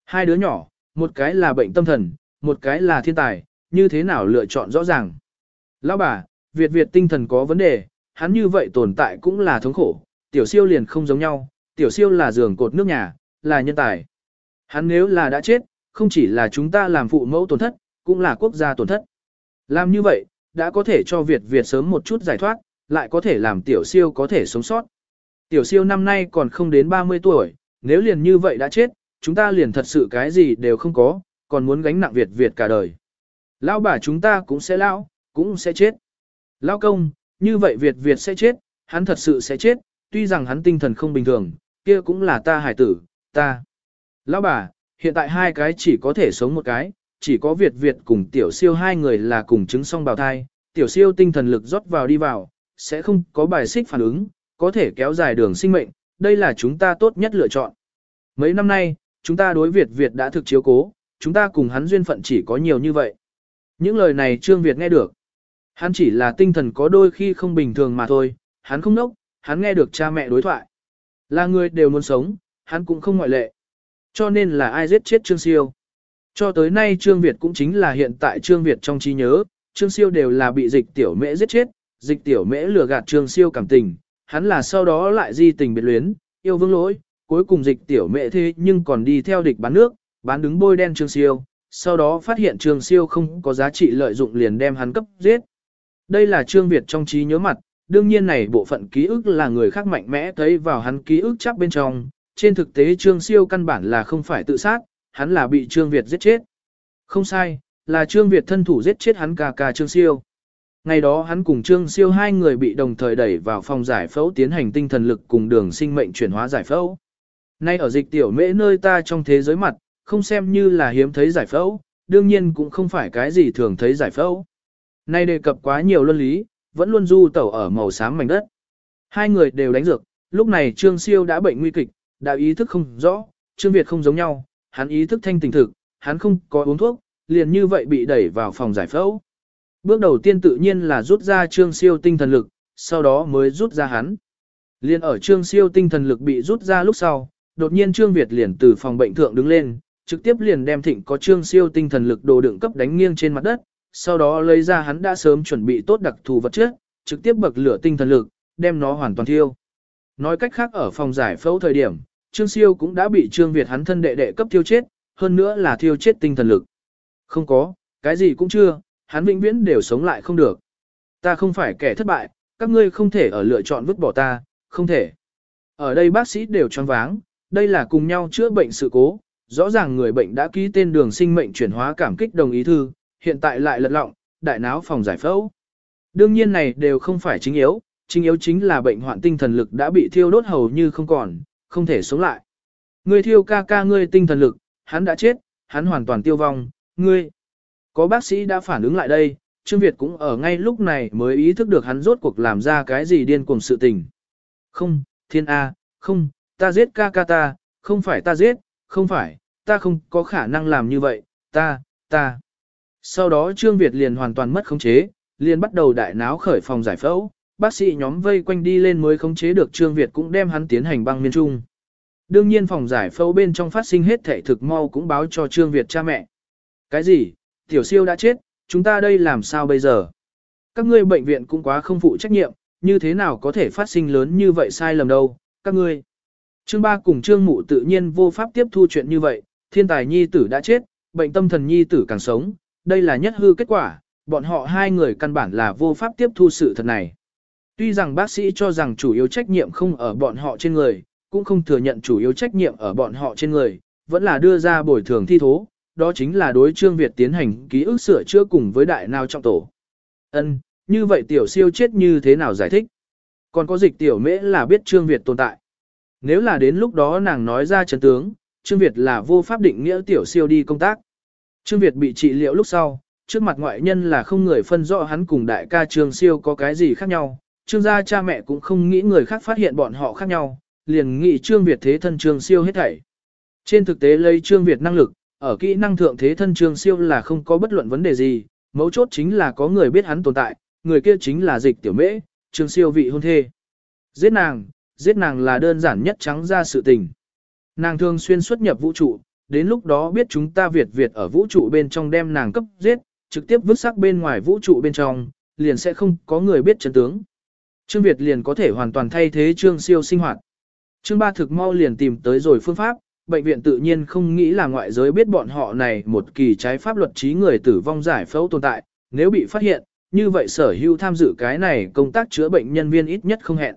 Hai đứa nhỏ, một cái là bệnh tâm thần, một cái là thiên tài, như thế nào lựa chọn rõ ràng. Lão bà, Việt Việt tinh thần có vấn đề, hắn như vậy tồn tại cũng là thống khổ, tiểu siêu liền không giống nhau, tiểu siêu là giường cột nước nhà, là nhân tài. Hắn nếu là đã chết, không chỉ là chúng ta làm phụ mẫu tổn thất, cũng là quốc gia tổn thất. Làm như vậy, đã có thể cho Việt Việt sớm một chút giải thoát, lại có thể làm tiểu siêu có thể sống sót. Tiểu siêu năm nay còn không đến 30 tuổi, nếu liền như vậy đã chết, chúng ta liền thật sự cái gì đều không có, còn muốn gánh nặng Việt Việt cả đời. Lão bà chúng ta cũng sẽ lão, cũng sẽ chết. Lão công, như vậy Việt Việt sẽ chết, hắn thật sự sẽ chết, tuy rằng hắn tinh thần không bình thường, kia cũng là ta hải tử, ta. Lão bà, hiện tại hai cái chỉ có thể sống một cái, chỉ có Việt Việt cùng tiểu siêu hai người là cùng chứng song bào thai, tiểu siêu tinh thần lực rót vào đi vào, sẽ không có bài xích phản ứng, có thể kéo dài đường sinh mệnh, đây là chúng ta tốt nhất lựa chọn. Mấy năm nay, chúng ta đối Việt Việt đã thực chiếu cố, chúng ta cùng hắn duyên phận chỉ có nhiều như vậy. Những lời này Trương Việt nghe được. Hắn chỉ là tinh thần có đôi khi không bình thường mà thôi, hắn không nốc, hắn nghe được cha mẹ đối thoại. Là người đều muốn sống, hắn cũng không ngoại lệ. Cho nên là ai giết chết Trương Siêu. Cho tới nay Trương Việt cũng chính là hiện tại Trương Việt trong trí nhớ, Trương Siêu đều là bị dịch tiểu mễ giết chết, dịch tiểu mễ lừa gạt Trương Siêu cảm tình, hắn là sau đó lại di tình biệt luyến, yêu vương lỗi, cuối cùng dịch tiểu mễ thế nhưng còn đi theo địch bán nước, bán đứng bôi đen Trương Siêu, sau đó phát hiện Trương Siêu không có giá trị lợi dụng liền đem hắn cấp giết. Đây là Trương Việt trong trí nhớ mặt, đương nhiên này bộ phận ký ức là người khác mạnh mẽ thấy vào hắn ký ức chắc bên trong, trên thực tế Trương Siêu căn bản là không phải tự sát, hắn là bị Trương Việt giết chết. Không sai, là Trương Việt thân thủ giết chết hắn ca ca Trương Siêu. Ngày đó hắn cùng Trương Siêu hai người bị đồng thời đẩy vào phòng giải phẫu tiến hành tinh thần lực cùng đường sinh mệnh chuyển hóa giải phẫu. Nay ở dịch tiểu mễ nơi ta trong thế giới mặt, không xem như là hiếm thấy giải phẫu, đương nhiên cũng không phải cái gì thường thấy giải phẫu. Nay đề cập quá nhiều luân lý, vẫn luôn du tẩu ở màu xám mảnh đất. Hai người đều đánh dược, lúc này Trương Siêu đã bệnh nguy kịch, đã ý thức không rõ, Trương Việt không giống nhau, hắn ý thức thanh tỉnh thực, hắn không có uống thuốc, liền như vậy bị đẩy vào phòng giải phẫu. Bước đầu tiên tự nhiên là rút ra Trương Siêu tinh thần lực, sau đó mới rút ra hắn. Liên ở Trương Siêu tinh thần lực bị rút ra lúc sau, đột nhiên Trương Việt liền từ phòng bệnh thượng đứng lên, trực tiếp liền đem thịnh có Trương Siêu tinh thần lực đồ đựng cấp đánh nghiêng trên mặt đất, sau đó lấy ra hắn đã sớm chuẩn bị tốt đặc thù vật chất, trực tiếp bậc lửa tinh thần lực, đem nó hoàn toàn thiêu. Nói cách khác ở phòng giải phẫu thời điểm, Trương Siêu cũng đã bị Trương Việt hắn thân đệ đệ cấp thiêu chết, hơn nữa là thiêu chết tinh thần lực. Không có, cái gì cũng chưa, hắn vĩnh viễn đều sống lại không được. Ta không phải kẻ thất bại, các ngươi không thể ở lựa chọn vứt bỏ ta, không thể. Ở đây bác sĩ đều choáng váng, đây là cùng nhau chữa bệnh sự cố, rõ ràng người bệnh đã ký tên đường sinh mệnh chuyển hóa cảm kích đồng ý thư, hiện tại lại lật lọng, đại náo phòng giải phẫu. Đương nhiên này đều không phải chính yếu, chính yếu chính là bệnh hoạn tinh thần lực đã bị thiêu đốt hầu như không còn, không thể sống lại. Ngươi thiêu ca ca ngươi tinh thần lực, hắn đã chết, hắn hoàn toàn tiêu vong, ngươi. Có bác sĩ đã phản ứng lại đây, Trương Việt cũng ở ngay lúc này mới ý thức được hắn rốt cuộc làm ra cái gì điên cuồng sự tình. Không, thiên A, không, ta giết ca ca ta, không phải ta giết, không phải, ta không có khả năng làm như vậy, ta, ta. Sau đó Trương Việt liền hoàn toàn mất khống chế, liền bắt đầu đại náo khởi phòng giải phẫu, bác sĩ nhóm vây quanh đi lên mới khống chế được Trương Việt cũng đem hắn tiến hành băng miên trung. Đương nhiên phòng giải phẫu bên trong phát sinh hết thể thực mau cũng báo cho Trương Việt cha mẹ. Cái gì? Tiểu siêu đã chết, chúng ta đây làm sao bây giờ? Các ngươi bệnh viện cũng quá không phụ trách nhiệm, như thế nào có thể phát sinh lớn như vậy sai lầm đâu, các ngươi. Trương ba cùng trương mụ tự nhiên vô pháp tiếp thu chuyện như vậy, thiên tài nhi tử đã chết, bệnh tâm thần nhi tử càng sống, đây là nhất hư kết quả, bọn họ hai người căn bản là vô pháp tiếp thu sự thật này. Tuy rằng bác sĩ cho rằng chủ yếu trách nhiệm không ở bọn họ trên người, cũng không thừa nhận chủ yếu trách nhiệm ở bọn họ trên người, vẫn là đưa ra bồi thường thi thố, đó chính là đối Trương Việt tiến hành ký ức sửa chữa cùng với đại nào trong tổ. Ân, như vậy tiểu siêu chết như thế nào giải thích? Còn có dịch tiểu mễ là biết Trương Việt tồn tại. Nếu là đến lúc đó nàng nói ra chấn tướng, Trương Việt là vô pháp định nghĩa tiểu siêu đi công tác. Trương Việt bị trị liệu lúc sau, trước mặt ngoại nhân là không người phân rõ hắn cùng đại ca Trương siêu có cái gì khác nhau. Trương gia cha mẹ cũng không nghĩ người khác phát hiện bọn họ khác nhau, liền nghĩ Trương Việt thế thân Trương siêu hết thảy. Trên thực tế lấy Trương Việt năng lực, ở kỹ năng thượng thế thân Trương siêu là không có bất luận vấn đề gì, mấu chốt chính là có người biết hắn tồn tại, người kia chính là dịch tiểu mễ, Trương siêu vị hôn thê. Giết nàng, giết nàng là đơn giản nhất trắng ra sự tình. Nàng thường xuyên xuất nhập vũ trụ, đến lúc đó biết chúng ta Việt Việt ở vũ trụ bên trong đem nàng cấp giết, trực tiếp vứt xác bên ngoài vũ trụ bên trong, liền sẽ không có người biết chân tướng. Trương Việt liền có thể hoàn toàn thay thế Trương Siêu sinh hoạt. Trương Ba thực mau liền tìm tới rồi phương pháp, bệnh viện tự nhiên không nghĩ là ngoại giới biết bọn họ này một kỳ trái pháp luật trí người tử vong giải phẫu tồn tại, nếu bị phát hiện, như vậy sở hữu tham dự cái này công tác chữa bệnh nhân viên ít nhất không hẹn.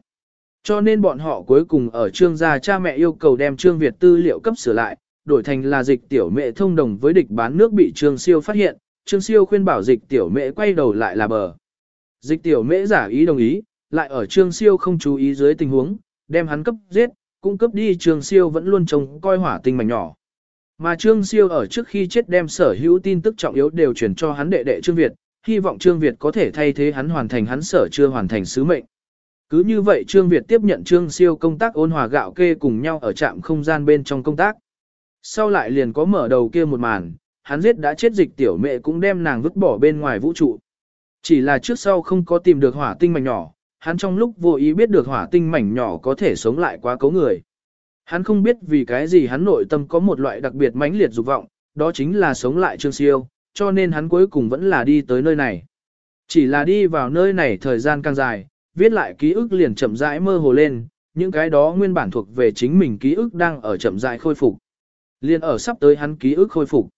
Cho nên bọn họ cuối cùng ở trương gia cha mẹ yêu cầu đem trương Việt tư liệu cấp sửa lại, đổi thành là dịch tiểu mẹ thông đồng với địch bán nước bị trương siêu phát hiện, trương siêu khuyên bảo dịch tiểu mẹ quay đầu lại là bờ. Dịch tiểu mẹ giả ý đồng ý, lại ở trương siêu không chú ý dưới tình huống, đem hắn cấp giết, cũng cấp đi trương siêu vẫn luôn trông coi hỏa tinh mảnh nhỏ. Mà trương siêu ở trước khi chết đem sở hữu tin tức trọng yếu đều chuyển cho hắn đệ đệ trương Việt, hy vọng trương Việt có thể thay thế hắn hoàn thành hắn sở chưa hoàn thành sứ mệnh. Cứ như vậy Trương Việt tiếp nhận Trương Siêu công tác ôn hòa gạo kê cùng nhau ở trạm không gian bên trong công tác. Sau lại liền có mở đầu kia một màn, hắn giết đã chết dịch tiểu mẹ cũng đem nàng vứt bỏ bên ngoài vũ trụ. Chỉ là trước sau không có tìm được hỏa tinh mảnh nhỏ, hắn trong lúc vô ý biết được hỏa tinh mảnh nhỏ có thể sống lại quá cấu người. Hắn không biết vì cái gì hắn nội tâm có một loại đặc biệt mãnh liệt dục vọng, đó chính là sống lại Trương Siêu, cho nên hắn cuối cùng vẫn là đi tới nơi này. Chỉ là đi vào nơi này thời gian càng dài, viết lại ký ức liền chậm rãi mơ hồ lên, những cái đó nguyên bản thuộc về chính mình ký ức đang ở chậm rãi khôi phục. Liên ở sắp tới hắn ký ức khôi phục.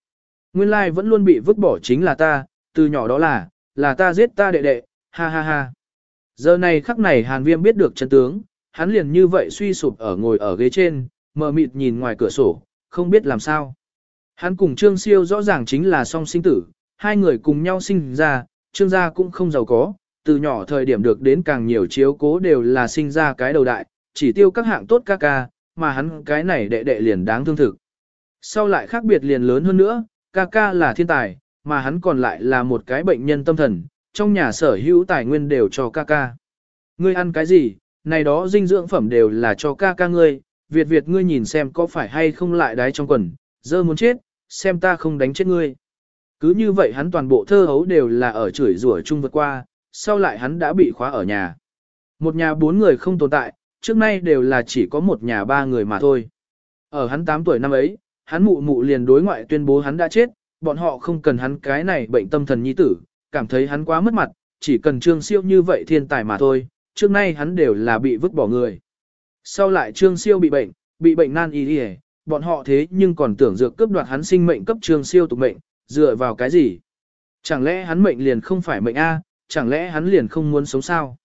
Nguyên lai like vẫn luôn bị vứt bỏ chính là ta, từ nhỏ đó là, là ta giết ta đệ đệ, ha ha ha. Giờ này khắc này Hàn Viêm biết được chân tướng, hắn liền như vậy suy sụp ở ngồi ở ghế trên, mờ mịt nhìn ngoài cửa sổ, không biết làm sao. Hắn cùng Trương Siêu rõ ràng chính là song sinh tử, hai người cùng nhau sinh ra, Trương gia cũng không giàu có, từ nhỏ thời điểm được đến càng nhiều chiếu cố đều là sinh ra cái đầu đại, chỉ tiêu các hạng tốt ca ca, mà hắn cái này đệ đệ liền đáng thương thực. Sau lại khác biệt liền lớn hơn nữa, ca ca là thiên tài, mà hắn còn lại là một cái bệnh nhân tâm thần, trong nhà sở hữu tài nguyên đều cho ca ca. Ngươi ăn cái gì, này đó dinh dưỡng phẩm đều là cho ca ca ngươi, Việt Việt ngươi nhìn xem có phải hay không lại đái trong quần, dơ muốn chết, xem ta không đánh chết ngươi. Cứ như vậy hắn toàn bộ thơ hấu đều là ở chửi rủa chung vượt qua, sau lại hắn đã bị khóa ở nhà. Một nhà bốn người không tồn tại, trước nay đều là chỉ có một nhà ba người mà thôi. Ở hắn 8 tuổi năm ấy, hắn mụ mụ liền đối ngoại tuyên bố hắn đã chết, bọn họ không cần hắn cái này bệnh tâm thần nhi tử, cảm thấy hắn quá mất mặt, chỉ cần trương siêu như vậy thiên tài mà thôi, trước nay hắn đều là bị vứt bỏ người. Sau lại trương siêu bị bệnh, bị bệnh nan y đi bọn họ thế nhưng còn tưởng dược cướp đoạt hắn sinh mệnh cấp trương siêu tục mệnh, dựa vào cái gì? Chẳng lẽ hắn mệnh liền không phải mệnh A, chẳng lẽ hắn liền không muốn sống sao?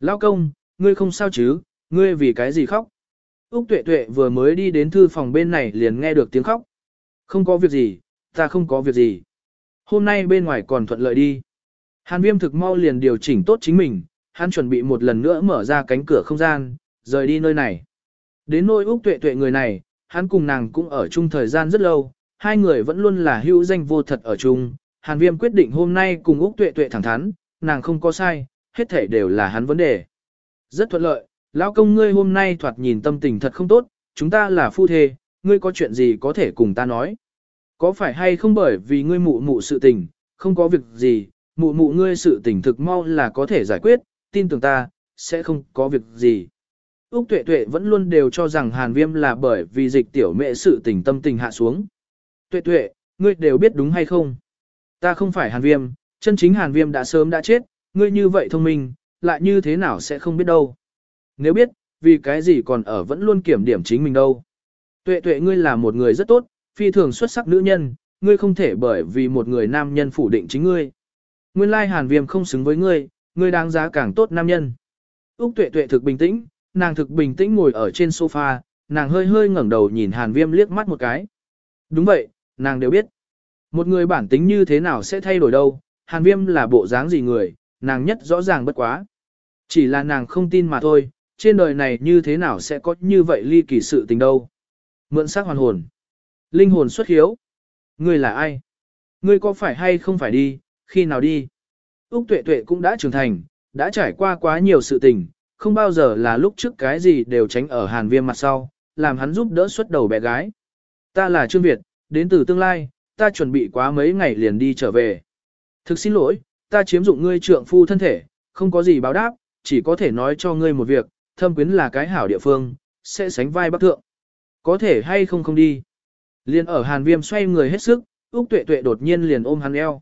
Lao công, ngươi không sao chứ, ngươi vì cái gì khóc? Úc tuệ tuệ vừa mới đi đến thư phòng bên này liền nghe được tiếng khóc, Không có việc gì, ta không có việc gì. Hôm nay bên ngoài còn thuận lợi đi. Hàn viêm thực mau liền điều chỉnh tốt chính mình, hắn chuẩn bị một lần nữa mở ra cánh cửa không gian, rời đi nơi này. Đến nôi Úc tuệ tuệ người này, hắn cùng nàng cũng ở chung thời gian rất lâu, hai người vẫn luôn là hữu danh vô thật ở chung. Hàn viêm quyết định hôm nay cùng Úc tuệ tuệ thẳng thắn, nàng không có sai, hết thể đều là hắn vấn đề. Rất thuận lợi, lão công ngươi hôm nay thoạt nhìn tâm tình thật không tốt, chúng ta là phu thê, ngươi có chuyện gì có thể cùng ta nói. Có phải hay không bởi vì ngươi mụ mụ sự tình, không có việc gì, mụ mụ ngươi sự tình thực mau là có thể giải quyết, tin tưởng ta, sẽ không có việc gì. Úc tuệ tuệ vẫn luôn đều cho rằng hàn viêm là bởi vì dịch tiểu mẹ sự tình tâm tình hạ xuống. Tuệ tuệ, ngươi đều biết đúng hay không? Ta không phải hàn viêm, chân chính hàn viêm đã sớm đã chết, ngươi như vậy thông minh, lại như thế nào sẽ không biết đâu. Nếu biết, vì cái gì còn ở vẫn luôn kiểm điểm chính mình đâu. Tuệ tuệ ngươi là một người rất tốt, phi thường xuất sắc nữ nhân, ngươi không thể bởi vì một người nam nhân phủ định chính ngươi. Nguyên lai hàn viêm không xứng với ngươi, ngươi đáng giá càng tốt nam nhân. Úc tuệ tuệ thực bình tĩnh, nàng thực bình tĩnh ngồi ở trên sofa, nàng hơi hơi ngẩng đầu nhìn hàn viêm liếc mắt một cái. Đúng vậy, nàng đều biết. Một người bản tính như thế nào sẽ thay đổi đâu, hàn viêm là bộ dáng gì người, nàng nhất rõ ràng bất quá. Chỉ là nàng không tin mà thôi, trên đời này như thế nào sẽ có như vậy ly kỳ sự tình đâu. Mượn sắc hoàn hồn. Linh hồn xuất hiếu. Ngươi là ai? Ngươi có phải hay không phải đi, khi nào đi? Úc tuệ tuệ cũng đã trưởng thành, đã trải qua quá nhiều sự tình, không bao giờ là lúc trước cái gì đều tránh ở hàn viêm mặt sau, làm hắn giúp đỡ xuất đầu bé gái. Ta là Trương Việt, đến từ tương lai, ta chuẩn bị quá mấy ngày liền đi trở về. Thực xin lỗi, ta chiếm dụng ngươi trượng phu thân thể, không có gì báo đáp, chỉ có thể nói cho ngươi một việc, thâm quyến là cái hảo địa phương, sẽ sánh vai bắc thượng. Có thể hay không không đi. Liên ở hàn viêm xoay người hết sức, Úc tuệ tuệ đột nhiên liền ôm hắn eo.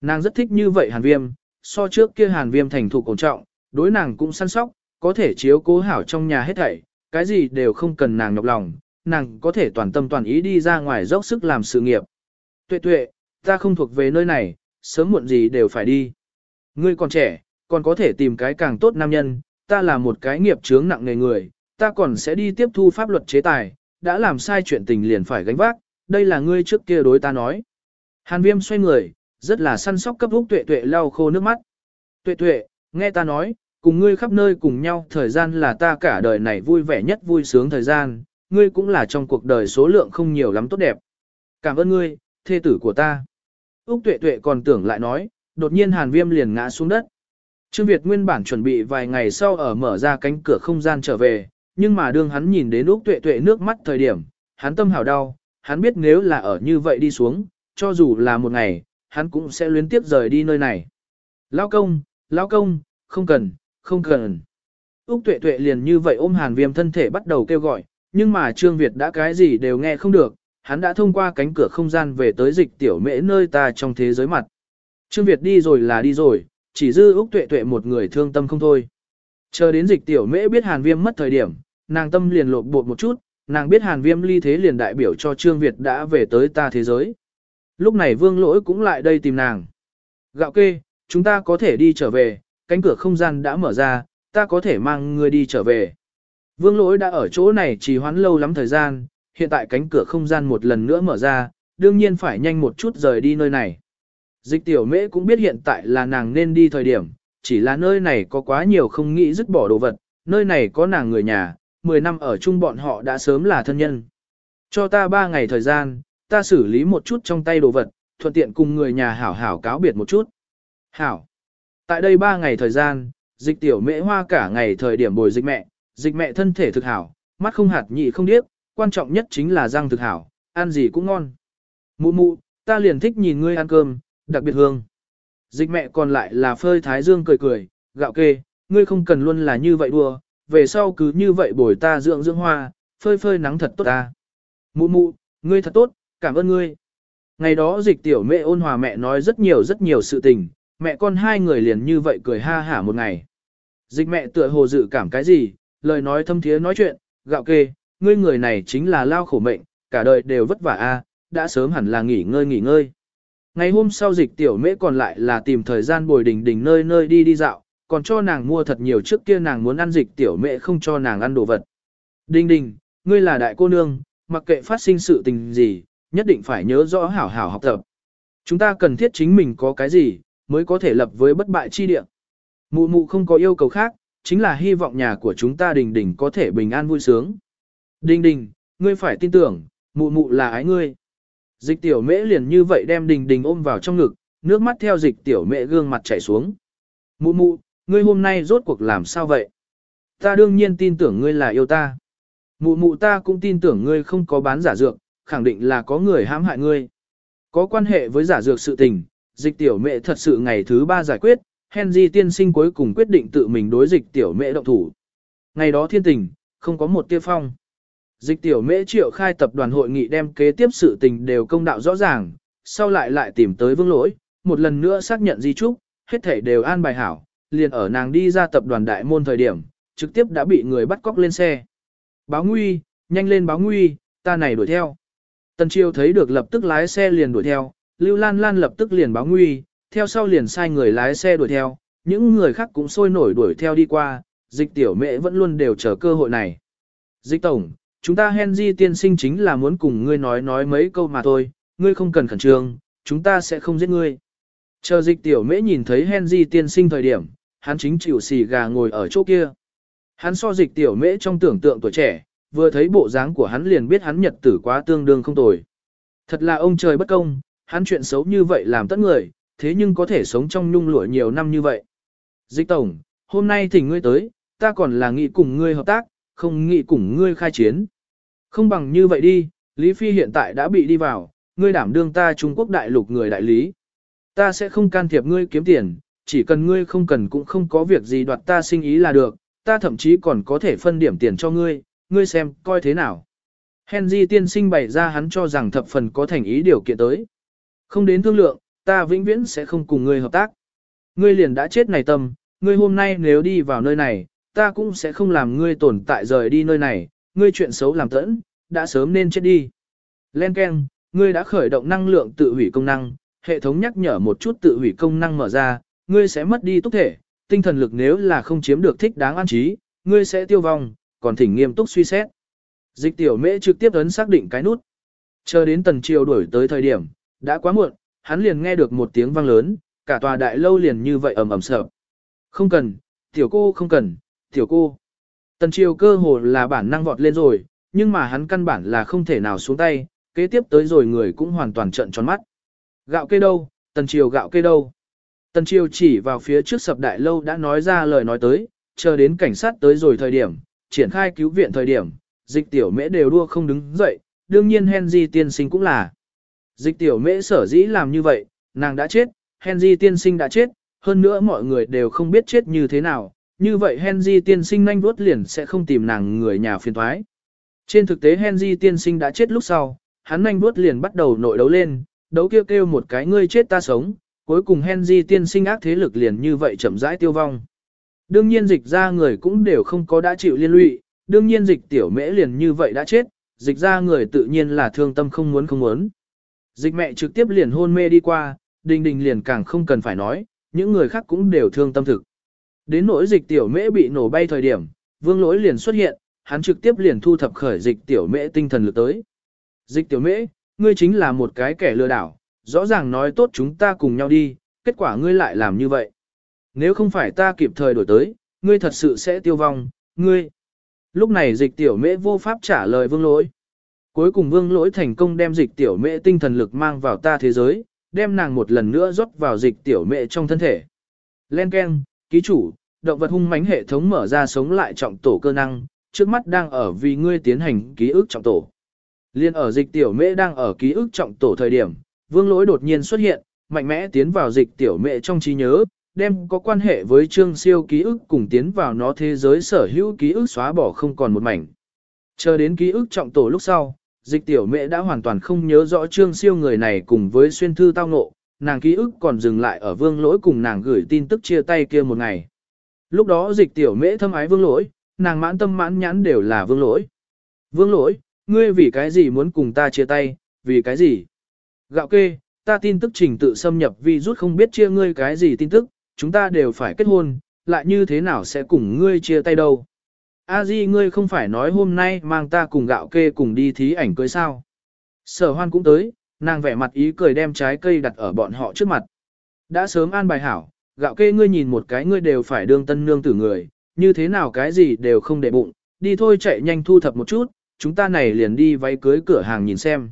Nàng rất thích như vậy hàn viêm, so trước kia hàn viêm thành thục cổ trọng, đối nàng cũng săn sóc, có thể chiếu cố hảo trong nhà hết thảy, cái gì đều không cần nàng nhọc lòng, nàng có thể toàn tâm toàn ý đi ra ngoài dốc sức làm sự nghiệp. Tuệ tuệ, ta không thuộc về nơi này, sớm muộn gì đều phải đi. Ngươi còn trẻ, còn có thể tìm cái càng tốt nam nhân, ta là một cái nghiệp chướng nặng nề người, ta còn sẽ đi tiếp thu pháp luật chế tài, đã làm sai chuyện tình liền phải gánh vác, đây là ngươi trước kia đối ta nói. Hàn viêm xoay người, rất là săn sóc cấp húc tuệ tuệ lau khô nước mắt. Tuệ tuệ, nghe ta nói, cùng ngươi khắp nơi cùng nhau thời gian là ta cả đời này vui vẻ nhất vui sướng thời gian, ngươi cũng là trong cuộc đời số lượng không nhiều lắm tốt đẹp. Cảm ơn ngươi, thê tử của ta. Úc tuệ tuệ còn tưởng lại nói, đột nhiên hàn viêm liền ngã xuống đất. Trương Việt nguyên bản chuẩn bị vài ngày sau ở mở ra cánh cửa không gian trở về, nhưng mà đương hắn nhìn đến Úc tuệ tuệ nước mắt thời điểm, hắn tâm hào đau, hắn biết nếu là ở như vậy đi xuống, cho dù là một ngày, hắn cũng sẽ luyến tiếp rời đi nơi này. Lao công, lao công, không cần, không cần. Úc tuệ tuệ liền như vậy ôm hàn viêm thân thể bắt đầu kêu gọi, nhưng mà Trương Việt đã cái gì đều nghe không được, hắn đã thông qua cánh cửa không gian về tới dịch tiểu mễ nơi ta trong thế giới mặt. Trương Việt đi rồi là đi rồi, chỉ dư Úc tuệ tuệ một người thương tâm không thôi. Chờ đến dịch tiểu mễ biết hàn viêm mất thời điểm, nàng tâm liền lộn bột một chút, nàng biết hàn viêm ly thế liền đại biểu cho Trương Việt đã về tới ta thế giới. Lúc này vương lỗi cũng lại đây tìm nàng. Gạo kê, chúng ta có thể đi trở về, cánh cửa không gian đã mở ra, ta có thể mang ngươi đi trở về. Vương lỗi đã ở chỗ này trì hoãn lâu lắm thời gian, hiện tại cánh cửa không gian một lần nữa mở ra, đương nhiên phải nhanh một chút rời đi nơi này. Dịch tiểu mễ cũng biết hiện tại là nàng nên đi thời điểm, chỉ là nơi này có quá nhiều không nghĩ dứt bỏ đồ vật, nơi này có nàng người nhà, 10 năm ở chung bọn họ đã sớm là thân nhân. Cho ta 3 ngày thời gian, ta xử lý một chút trong tay đồ vật, thuận tiện cùng người nhà hảo hảo cáo biệt một chút. Hảo. Tại đây 3 ngày thời gian, dịch tiểu mễ hoa cả ngày thời điểm bồi dịch mẹ, dịch mẹ thân thể thực hảo, mắt không hạt nhị không điếc, quan trọng nhất chính là răng thực hảo, ăn gì cũng ngon. Mụ mụ, ta liền thích nhìn ngươi ăn cơm, đặc biệt hương. Dịch mẹ còn lại là phơi thái dương cười cười, gạo kê, ngươi không cần luôn là như vậy đùa, về sau cứ như vậy bồi ta dưỡng dưỡng hoa, phơi phơi nắng thật tốt ta. Mụ mụ, ngươi thật tốt, cảm ơn ngươi. Ngày đó dịch tiểu mẹ ôn hòa mẹ nói rất nhiều rất nhiều sự tình, mẹ con hai người liền như vậy cười ha hả một ngày. Dịch mẹ tựa hồ dự cảm cái gì, lời nói thâm thiế nói chuyện, gạo kê, ngươi người này chính là lao khổ mệnh, cả đời đều vất vả a, à, đã sớm hẳn là nghỉ ngơi nghỉ ngơi. Ngày hôm sau dịch tiểu mễ còn lại là tìm thời gian bồi đình đình nơi nơi đi đi dạo, còn cho nàng mua thật nhiều trước kia nàng muốn ăn dịch tiểu mẹ không cho nàng ăn đồ vật. Đình đình, ngươi là đại cô nương, mặc kệ phát sinh sự tình gì, nhất định phải nhớ rõ hảo hảo học tập. Chúng ta cần thiết chính mình có cái gì, mới có thể lập với bất bại chi địa. Mụ mụ không có yêu cầu khác, chính là hy vọng nhà của chúng ta đình đình có thể bình an vui sướng. Đình đình, ngươi phải tin tưởng, mụ mụ là ái ngươi. Dịch tiểu mễ liền như vậy đem đình đình ôm vào trong ngực, nước mắt theo dịch tiểu mễ gương mặt chảy xuống. Mụ mụ, ngươi hôm nay rốt cuộc làm sao vậy? Ta đương nhiên tin tưởng ngươi là yêu ta. Mụ mụ ta cũng tin tưởng ngươi không có bán giả dược, khẳng định là có người hãm hại ngươi. Có quan hệ với giả dược sự tình, dịch tiểu mẹ thật sự ngày thứ ba giải quyết, Henry tiên sinh cuối cùng quyết định tự mình đối dịch tiểu mẹ động thủ. Ngày đó thiên tình, không có một tia phong. Dịch tiểu mễ triệu khai tập đoàn hội nghị đem kế tiếp sự tình đều công đạo rõ ràng, sau lại lại tìm tới vương lỗi, một lần nữa xác nhận di trúc, hết thể đều an bài hảo, liền ở nàng đi ra tập đoàn đại môn thời điểm, trực tiếp đã bị người bắt cóc lên xe. Báo nguy, nhanh lên báo nguy, ta này đuổi theo. Tần Triều thấy được lập tức lái xe liền đuổi theo, Lưu Lan Lan lập tức liền báo nguy, theo sau liền sai người lái xe đuổi theo, những người khác cũng sôi nổi đuổi theo đi qua, dịch tiểu mẹ vẫn luôn đều chờ cơ hội này. Dịch tổng, chúng ta Henry tiên sinh chính là muốn cùng ngươi nói nói mấy câu mà thôi, ngươi không cần khẩn trương, chúng ta sẽ không giết ngươi. Chờ dịch tiểu mễ nhìn thấy Henry tiên sinh thời điểm, hắn chính chịu xì gà ngồi ở chỗ kia. Hắn so dịch tiểu mễ trong tưởng tượng tuổi trẻ, vừa thấy bộ dáng của hắn liền biết hắn nhật tử quá tương đương không tồi. Thật là ông trời bất công, hắn chuyện xấu như vậy làm tất người, thế nhưng có thể sống trong nhung lụa nhiều năm như vậy. Dịch tổng, hôm nay thỉnh ngươi tới, ta còn là nghị cùng ngươi hợp tác, không nghị cùng ngươi khai chiến. Không bằng như vậy đi, Lý Phi hiện tại đã bị đi vào, ngươi đảm đương ta Trung Quốc đại lục người đại lý. Ta sẽ không can thiệp ngươi kiếm tiền, chỉ cần ngươi không cần cũng không có việc gì đoạt ta sinh ý là được, ta thậm chí còn có thể phân điểm tiền cho ngươi, ngươi xem, coi thế nào. Henry tiên sinh bày ra hắn cho rằng thập phần có thành ý điều kiện tới. Không đến thương lượng, ta vĩnh viễn sẽ không cùng ngươi hợp tác. Ngươi liền đã chết này tâm, ngươi hôm nay nếu đi vào nơi này, ta cũng sẽ không làm ngươi tồn tại rời đi nơi này, ngươi chuyện xấu làm tẫn, đã sớm nên chết đi. Len Ken, ngươi đã khởi động năng lượng tự hủy công năng, hệ thống nhắc nhở một chút tự hủy công năng mở ra, ngươi sẽ mất đi túc thể, tinh thần lực nếu là không chiếm được thích đáng an trí, ngươi sẽ tiêu vong, còn thỉnh nghiêm túc suy xét. Dịch tiểu mễ trực tiếp ấn xác định cái nút. Chờ đến tần triều đuổi tới thời điểm, đã quá muộn, hắn liền nghe được một tiếng vang lớn, cả tòa đại lâu liền như vậy ầm ầm sợ. Không cần, tiểu cô không cần, tiểu cô. Tần triều cơ hồ là bản năng vọt lên rồi, nhưng mà hắn căn bản là không thể nào xuống tay, kế tiếp tới rồi người cũng hoàn toàn trận tròn mắt. Gạo kê đâu, tần triều gạo kê đâu. Tần triều chỉ vào phía trước sập đại lâu đã nói ra lời nói tới, chờ đến cảnh sát tới rồi thời điểm, triển khai cứu viện thời điểm, dịch tiểu mễ đều đua không đứng dậy, đương nhiên Henry tiên sinh cũng là. Dịch tiểu mễ sở dĩ làm như vậy, nàng đã chết, Henry tiên sinh đã chết, hơn nữa mọi người đều không biết chết như thế nào, như vậy Henry tiên sinh nhanh vuốt liền sẽ không tìm nàng người nhà phiền thoái. Trên thực tế Henry tiên sinh đã chết lúc sau, hắn nhanh vuốt liền bắt đầu nội đấu lên, đấu kêu kêu một cái ngươi chết ta sống, cuối cùng Henry tiên sinh ác thế lực liền như vậy chậm rãi tiêu vong. Đương nhiên dịch ra người cũng đều không có đã chịu liên lụy, đương nhiên dịch tiểu mễ liền như vậy đã chết, dịch ra người tự nhiên là thương tâm không muốn không muốn. Dịch mẹ trực tiếp liền hôn mê đi qua, đình đình liền càng không cần phải nói, những người khác cũng đều thương tâm thực. Đến nỗi dịch tiểu mễ bị nổ bay thời điểm, vương lỗi liền xuất hiện, hắn trực tiếp liền thu thập khởi dịch tiểu mễ tinh thần lực tới. Dịch tiểu mễ, ngươi chính là một cái kẻ lừa đảo, rõ ràng nói tốt chúng ta cùng nhau đi, kết quả ngươi lại làm như vậy. Nếu không phải ta kịp thời đổi tới, ngươi thật sự sẽ tiêu vong, ngươi. Lúc này dịch tiểu mễ vô pháp trả lời vương lỗi. Cuối cùng vương lỗi thành công đem dịch tiểu mễ tinh thần lực mang vào ta thế giới, đem nàng một lần nữa rót vào dịch tiểu mễ trong thân thể. Len Ken, ký chủ, động vật hung mãnh hệ thống mở ra sống lại trọng tổ cơ năng, trước mắt đang ở vì ngươi tiến hành ký ức trọng tổ. Liên ở dịch tiểu mễ đang ở ký ức trọng tổ thời điểm, vương lỗi đột nhiên xuất hiện, mạnh mẽ tiến vào dịch tiểu mẹ trong trí nhớ, đem có quan hệ với trương siêu ký ức cùng tiến vào nó thế giới sở hữu ký ức xóa bỏ không còn một mảnh. Chờ đến ký ức trọng tổ lúc sau, dịch tiểu mẹ đã hoàn toàn không nhớ rõ trương siêu người này cùng với xuyên thư tao ngộ, nàng ký ức còn dừng lại ở vương lỗi cùng nàng gửi tin tức chia tay kia một ngày. Lúc đó dịch tiểu mễ thâm ái vương lỗi, nàng mãn tâm mãn nhãn đều là vương lỗi. Vương lỗi, ngươi vì cái gì muốn cùng ta chia tay, vì cái gì? Gạo kê, ta tin tức trình tự xâm nhập vì rút không biết chia ngươi cái gì tin tức, chúng ta đều phải kết hôn, lại như thế nào sẽ cùng ngươi chia tay đâu. A Di ngươi không phải nói hôm nay mang ta cùng gạo kê cùng đi thí ảnh cưới sao. Sở hoan cũng tới, nàng vẻ mặt ý cười đem trái cây đặt ở bọn họ trước mặt. Đã sớm an bài hảo, gạo kê ngươi nhìn một cái ngươi đều phải đương tân nương tử người, như thế nào cái gì đều không để bụng, đi thôi chạy nhanh thu thập một chút, chúng ta này liền đi váy cưới cửa hàng nhìn xem.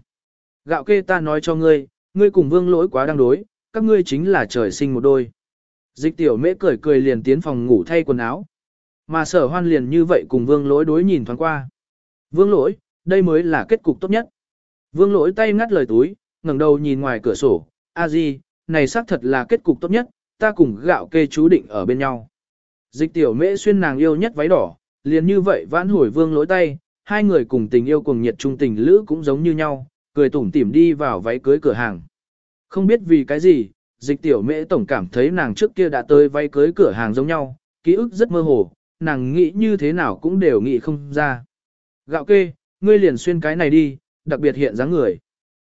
Gạo kê ta nói cho ngươi, ngươi cùng vương lỗi quá đang đối, các ngươi chính là trời sinh một đôi. Dịch tiểu mễ cười cười liền tiến phòng ngủ thay quần áo. Mà sở hoan liền như vậy cùng vương lỗi đối nhìn thoáng qua. Vương lỗi, đây mới là kết cục tốt nhất. Vương lỗi tay ngắt lời túi, ngẩng đầu nhìn ngoài cửa sổ, a di, này xác thật là kết cục tốt nhất, ta cùng gạo kê chú định ở bên nhau. Dịch tiểu mễ xuyên nàng yêu nhất váy đỏ, liền như vậy vãn hồi vương lỗi tay, hai người cùng tình yêu cùng nhiệt trung tình lữ cũng giống như nhau, cười tủm tỉm đi vào váy cưới cửa hàng. Không biết vì cái gì, dịch tiểu mễ tổng cảm thấy nàng trước kia đã tới váy cưới cửa hàng giống nhau, ký ức rất mơ hồ, nàng nghĩ như thế nào cũng đều nghĩ không ra. Gạo kê, ngươi liền xuyên cái này đi, đặc biệt hiện dáng người.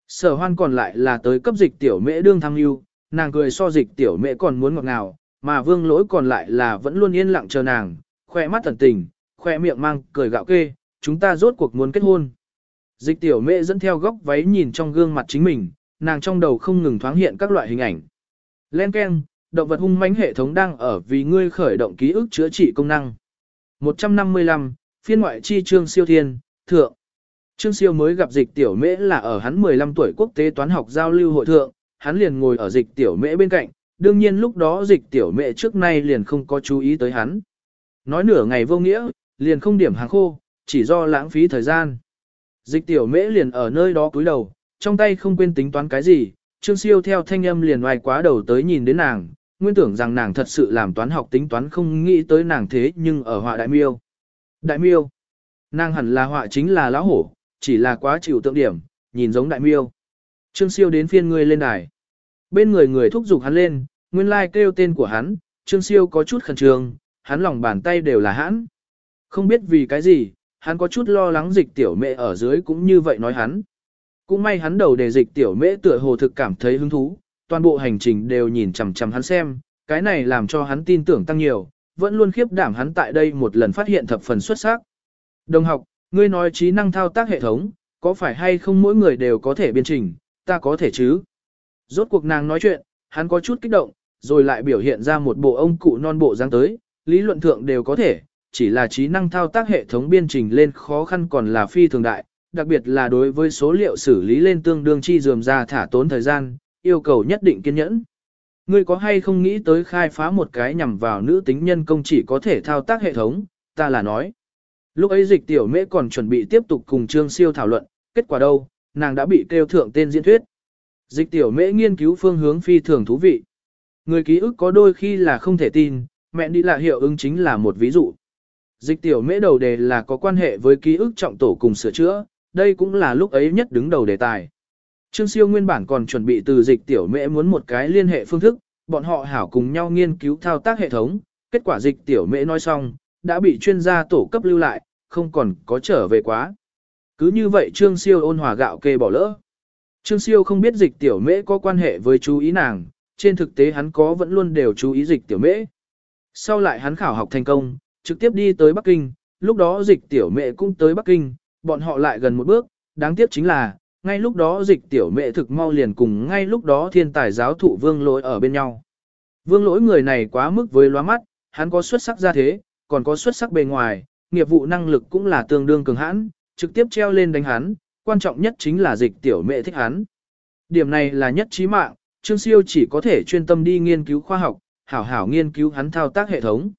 Sở hoan còn lại là tới cấp dịch tiểu mễ đương thăng lưu, nàng cười so dịch tiểu mễ còn muốn ngọt ngào, mà vương lỗi còn lại là vẫn luôn yên lặng chờ nàng, khoe mắt thần tình, khoe miệng mang cười gạo kê, chúng ta rốt cuộc muốn kết hôn. Dịch tiểu mễ dẫn theo góc váy nhìn trong gương mặt chính mình, nàng trong đầu không ngừng thoáng hiện các loại hình ảnh. Len Ken, động vật hung mãnh hệ thống đang ở vì ngươi khởi động ký ức chữa trị công năng. 155, phiên ngoại chi trương siêu thiên, thượng. Trương siêu mới gặp dịch tiểu mễ là ở hắn 15 tuổi quốc tế toán học giao lưu hội thượng, hắn liền ngồi ở dịch tiểu mễ bên cạnh, đương nhiên lúc đó dịch tiểu mễ trước nay liền không có chú ý tới hắn. Nói nửa ngày vô nghĩa, liền không điểm hàng khô, chỉ do lãng phí thời gian. Dịch tiểu mễ liền ở nơi đó cúi đầu, trong tay không quên tính toán cái gì, Trương Siêu theo thanh âm liền ngoài quá đầu tới nhìn đến nàng, nguyên tưởng rằng nàng thật sự làm toán học tính toán không nghĩ tới nàng thế nhưng ở họa đại miêu. Đại miêu, nàng hẳn là họa chính là lão hổ, chỉ là quá chịu tượng điểm, nhìn giống đại miêu. Trương Siêu đến phiên người lên đài. Bên người người thúc giục hắn lên, nguyên lai like kêu tên của hắn, Trương Siêu có chút khẩn trương, hắn lòng bàn tay đều là hãn. Không biết vì cái gì, hắn có chút lo lắng dịch tiểu mẹ ở dưới cũng như vậy nói hắn. Cũng may hắn đầu đề dịch tiểu mễ tựa hồ thực cảm thấy hứng thú, toàn bộ hành trình đều nhìn chằm chằm hắn xem, cái này làm cho hắn tin tưởng tăng nhiều, vẫn luôn khiếp đảm hắn tại đây một lần phát hiện thập phần xuất sắc. Đồng học, ngươi nói trí năng thao tác hệ thống, có phải hay không mỗi người đều có thể biên trình, ta có thể chứ? Rốt cuộc nàng nói chuyện, hắn có chút kích động, rồi lại biểu hiện ra một bộ ông cụ non bộ dáng tới, lý luận thượng đều có thể, chỉ là trí năng thao tác hệ thống biên trình lên khó khăn còn là phi thường đại, đặc biệt là đối với số liệu xử lý lên tương đương chi dườm ra thả tốn thời gian, yêu cầu nhất định kiên nhẫn. Ngươi có hay không nghĩ tới khai phá một cái nhằm vào nữ tính nhân công chỉ có thể thao tác hệ thống, ta là nói. Lúc ấy dịch tiểu mễ còn chuẩn bị tiếp tục cùng Trương Siêu thảo luận, kết quả đâu, nàng đã bị kêu thượng tên diễn thuyết. Dịch tiểu mễ nghiên cứu phương hướng phi thường thú vị. Người ký ức có đôi khi là không thể tin, mẹ đi là hiệu ứng chính là một ví dụ. Dịch tiểu mễ đầu đề là có quan hệ với ký ức trọng tổ cùng sửa chữa, đây cũng là lúc ấy nhất đứng đầu đề tài. Trương siêu nguyên bản còn chuẩn bị từ dịch tiểu mễ muốn một cái liên hệ phương thức, bọn họ hảo cùng nhau nghiên cứu thao tác hệ thống, kết quả dịch tiểu mễ nói xong, đã bị chuyên gia tổ cấp lưu lại, không còn có trở về quá. Cứ như vậy Trương siêu ôn hòa gạo kê bỏ lỡ. Trương siêu không biết dịch tiểu mễ có quan hệ với chú ý nàng, trên thực tế hắn có vẫn luôn đều chú ý dịch tiểu mễ. Sau lại hắn khảo học thành công, trực tiếp đi tới Bắc Kinh, lúc đó dịch tiểu Mẹ cũng tới Bắc Kinh, bọn họ lại gần một bước, đáng tiếc chính là, ngay lúc đó dịch tiểu mẹ thực mau liền cùng ngay lúc đó thiên tài giáo thụ vương lỗi ở bên nhau. Vương lỗi người này quá mức với loa mắt, hắn có xuất sắc ra thế, còn có xuất sắc bề ngoài, nghiệp vụ năng lực cũng là tương đương cường hãn, trực tiếp treo lên đánh hắn, quan trọng nhất chính là dịch tiểu mẹ thích hắn. Điểm này là nhất trí mạng, Trương Siêu chỉ có thể chuyên tâm đi nghiên cứu khoa học, hảo hảo nghiên cứu hắn thao tác hệ thống.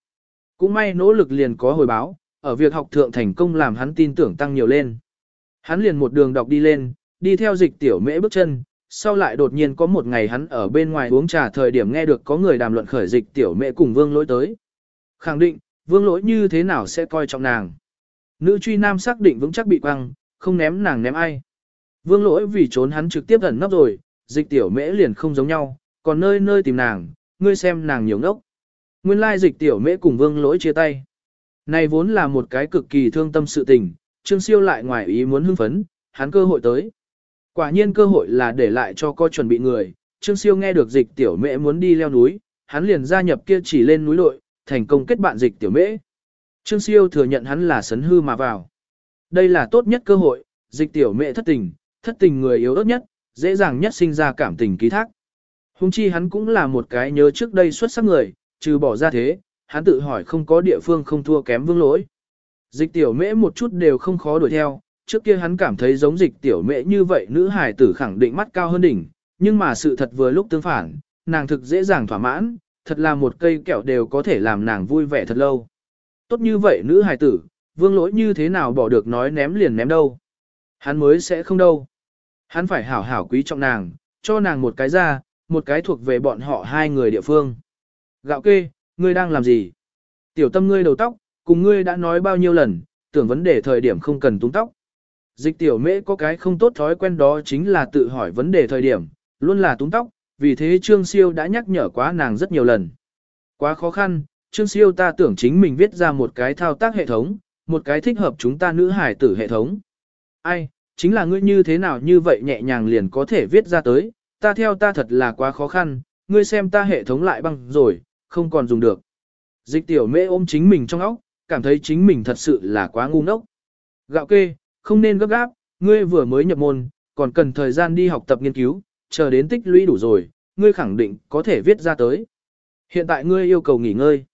Cũng may nỗ lực liền có hồi báo, ở việc học thượng thành công làm hắn tin tưởng tăng nhiều lên. Hắn liền một đường đọc đi lên, đi theo dịch tiểu mễ bước chân, sau lại đột nhiên có một ngày hắn ở bên ngoài uống trà thời điểm nghe được có người đàm luận khởi dịch tiểu mễ cùng vương lỗi tới. Khẳng định, vương lỗi như thế nào sẽ coi trọng nàng. Nữ truy nam xác định vững chắc bị quăng, không ném nàng ném ai. Vương lỗi vì trốn hắn trực tiếp ẩn nấp rồi, dịch tiểu mễ liền không giống nhau, còn nơi nơi tìm nàng, ngươi xem nàng nhiều ngốc. Nguyên lai dịch tiểu mễ cùng vương lỗi chia tay. Này vốn là một cái cực kỳ thương tâm sự tình, Trương Siêu lại ngoài ý muốn hưng phấn, hắn cơ hội tới. Quả nhiên cơ hội là để lại cho co chuẩn bị người, Trương Siêu nghe được dịch tiểu mễ muốn đi leo núi, hắn liền gia nhập kia chỉ lên núi lội, thành công kết bạn dịch tiểu mễ. Trương Siêu thừa nhận hắn là sấn hư mà vào. Đây là tốt nhất cơ hội, dịch tiểu mễ thất tình, thất tình người yếu ớt nhất, dễ dàng nhất sinh ra cảm tình ký thác. Hùng chi hắn cũng là một cái nhớ trước đây xuất sắc người, trừ bỏ ra thế, hắn tự hỏi không có địa phương không thua kém vương lỗi. Dịch tiểu mễ một chút đều không khó đuổi theo, trước kia hắn cảm thấy giống dịch tiểu mễ như vậy nữ hài tử khẳng định mắt cao hơn đỉnh, nhưng mà sự thật vừa lúc tương phản, nàng thực dễ dàng thỏa mãn, thật là một cây kẹo đều có thể làm nàng vui vẻ thật lâu. Tốt như vậy nữ hài tử, vương lỗi như thế nào bỏ được nói ném liền ném đâu. Hắn mới sẽ không đâu. Hắn phải hảo hảo quý trọng nàng, cho nàng một cái ra, một cái thuộc về bọn họ hai người địa phương. Gạo kê, ngươi đang làm gì? Tiểu tâm ngươi đầu tóc, cùng ngươi đã nói bao nhiêu lần, tưởng vấn đề thời điểm không cần túng tóc. Dịch tiểu mễ có cái không tốt thói quen đó chính là tự hỏi vấn đề thời điểm, luôn là túng tóc, vì thế Trương Siêu đã nhắc nhở quá nàng rất nhiều lần. Quá khó khăn, Trương Siêu ta tưởng chính mình viết ra một cái thao tác hệ thống, một cái thích hợp chúng ta nữ hải tử hệ thống. Ai, chính là ngươi như thế nào như vậy nhẹ nhàng liền có thể viết ra tới, ta theo ta thật là quá khó khăn, ngươi xem ta hệ thống lại băng rồi, không còn dùng được. Dịch tiểu mê ôm chính mình trong óc, cảm thấy chính mình thật sự là quá ngu ngốc. Gạo kê, không nên gấp gáp, ngươi vừa mới nhập môn, còn cần thời gian đi học tập nghiên cứu, chờ đến tích lũy đủ rồi, ngươi khẳng định có thể viết ra tới. Hiện tại ngươi yêu cầu nghỉ ngơi.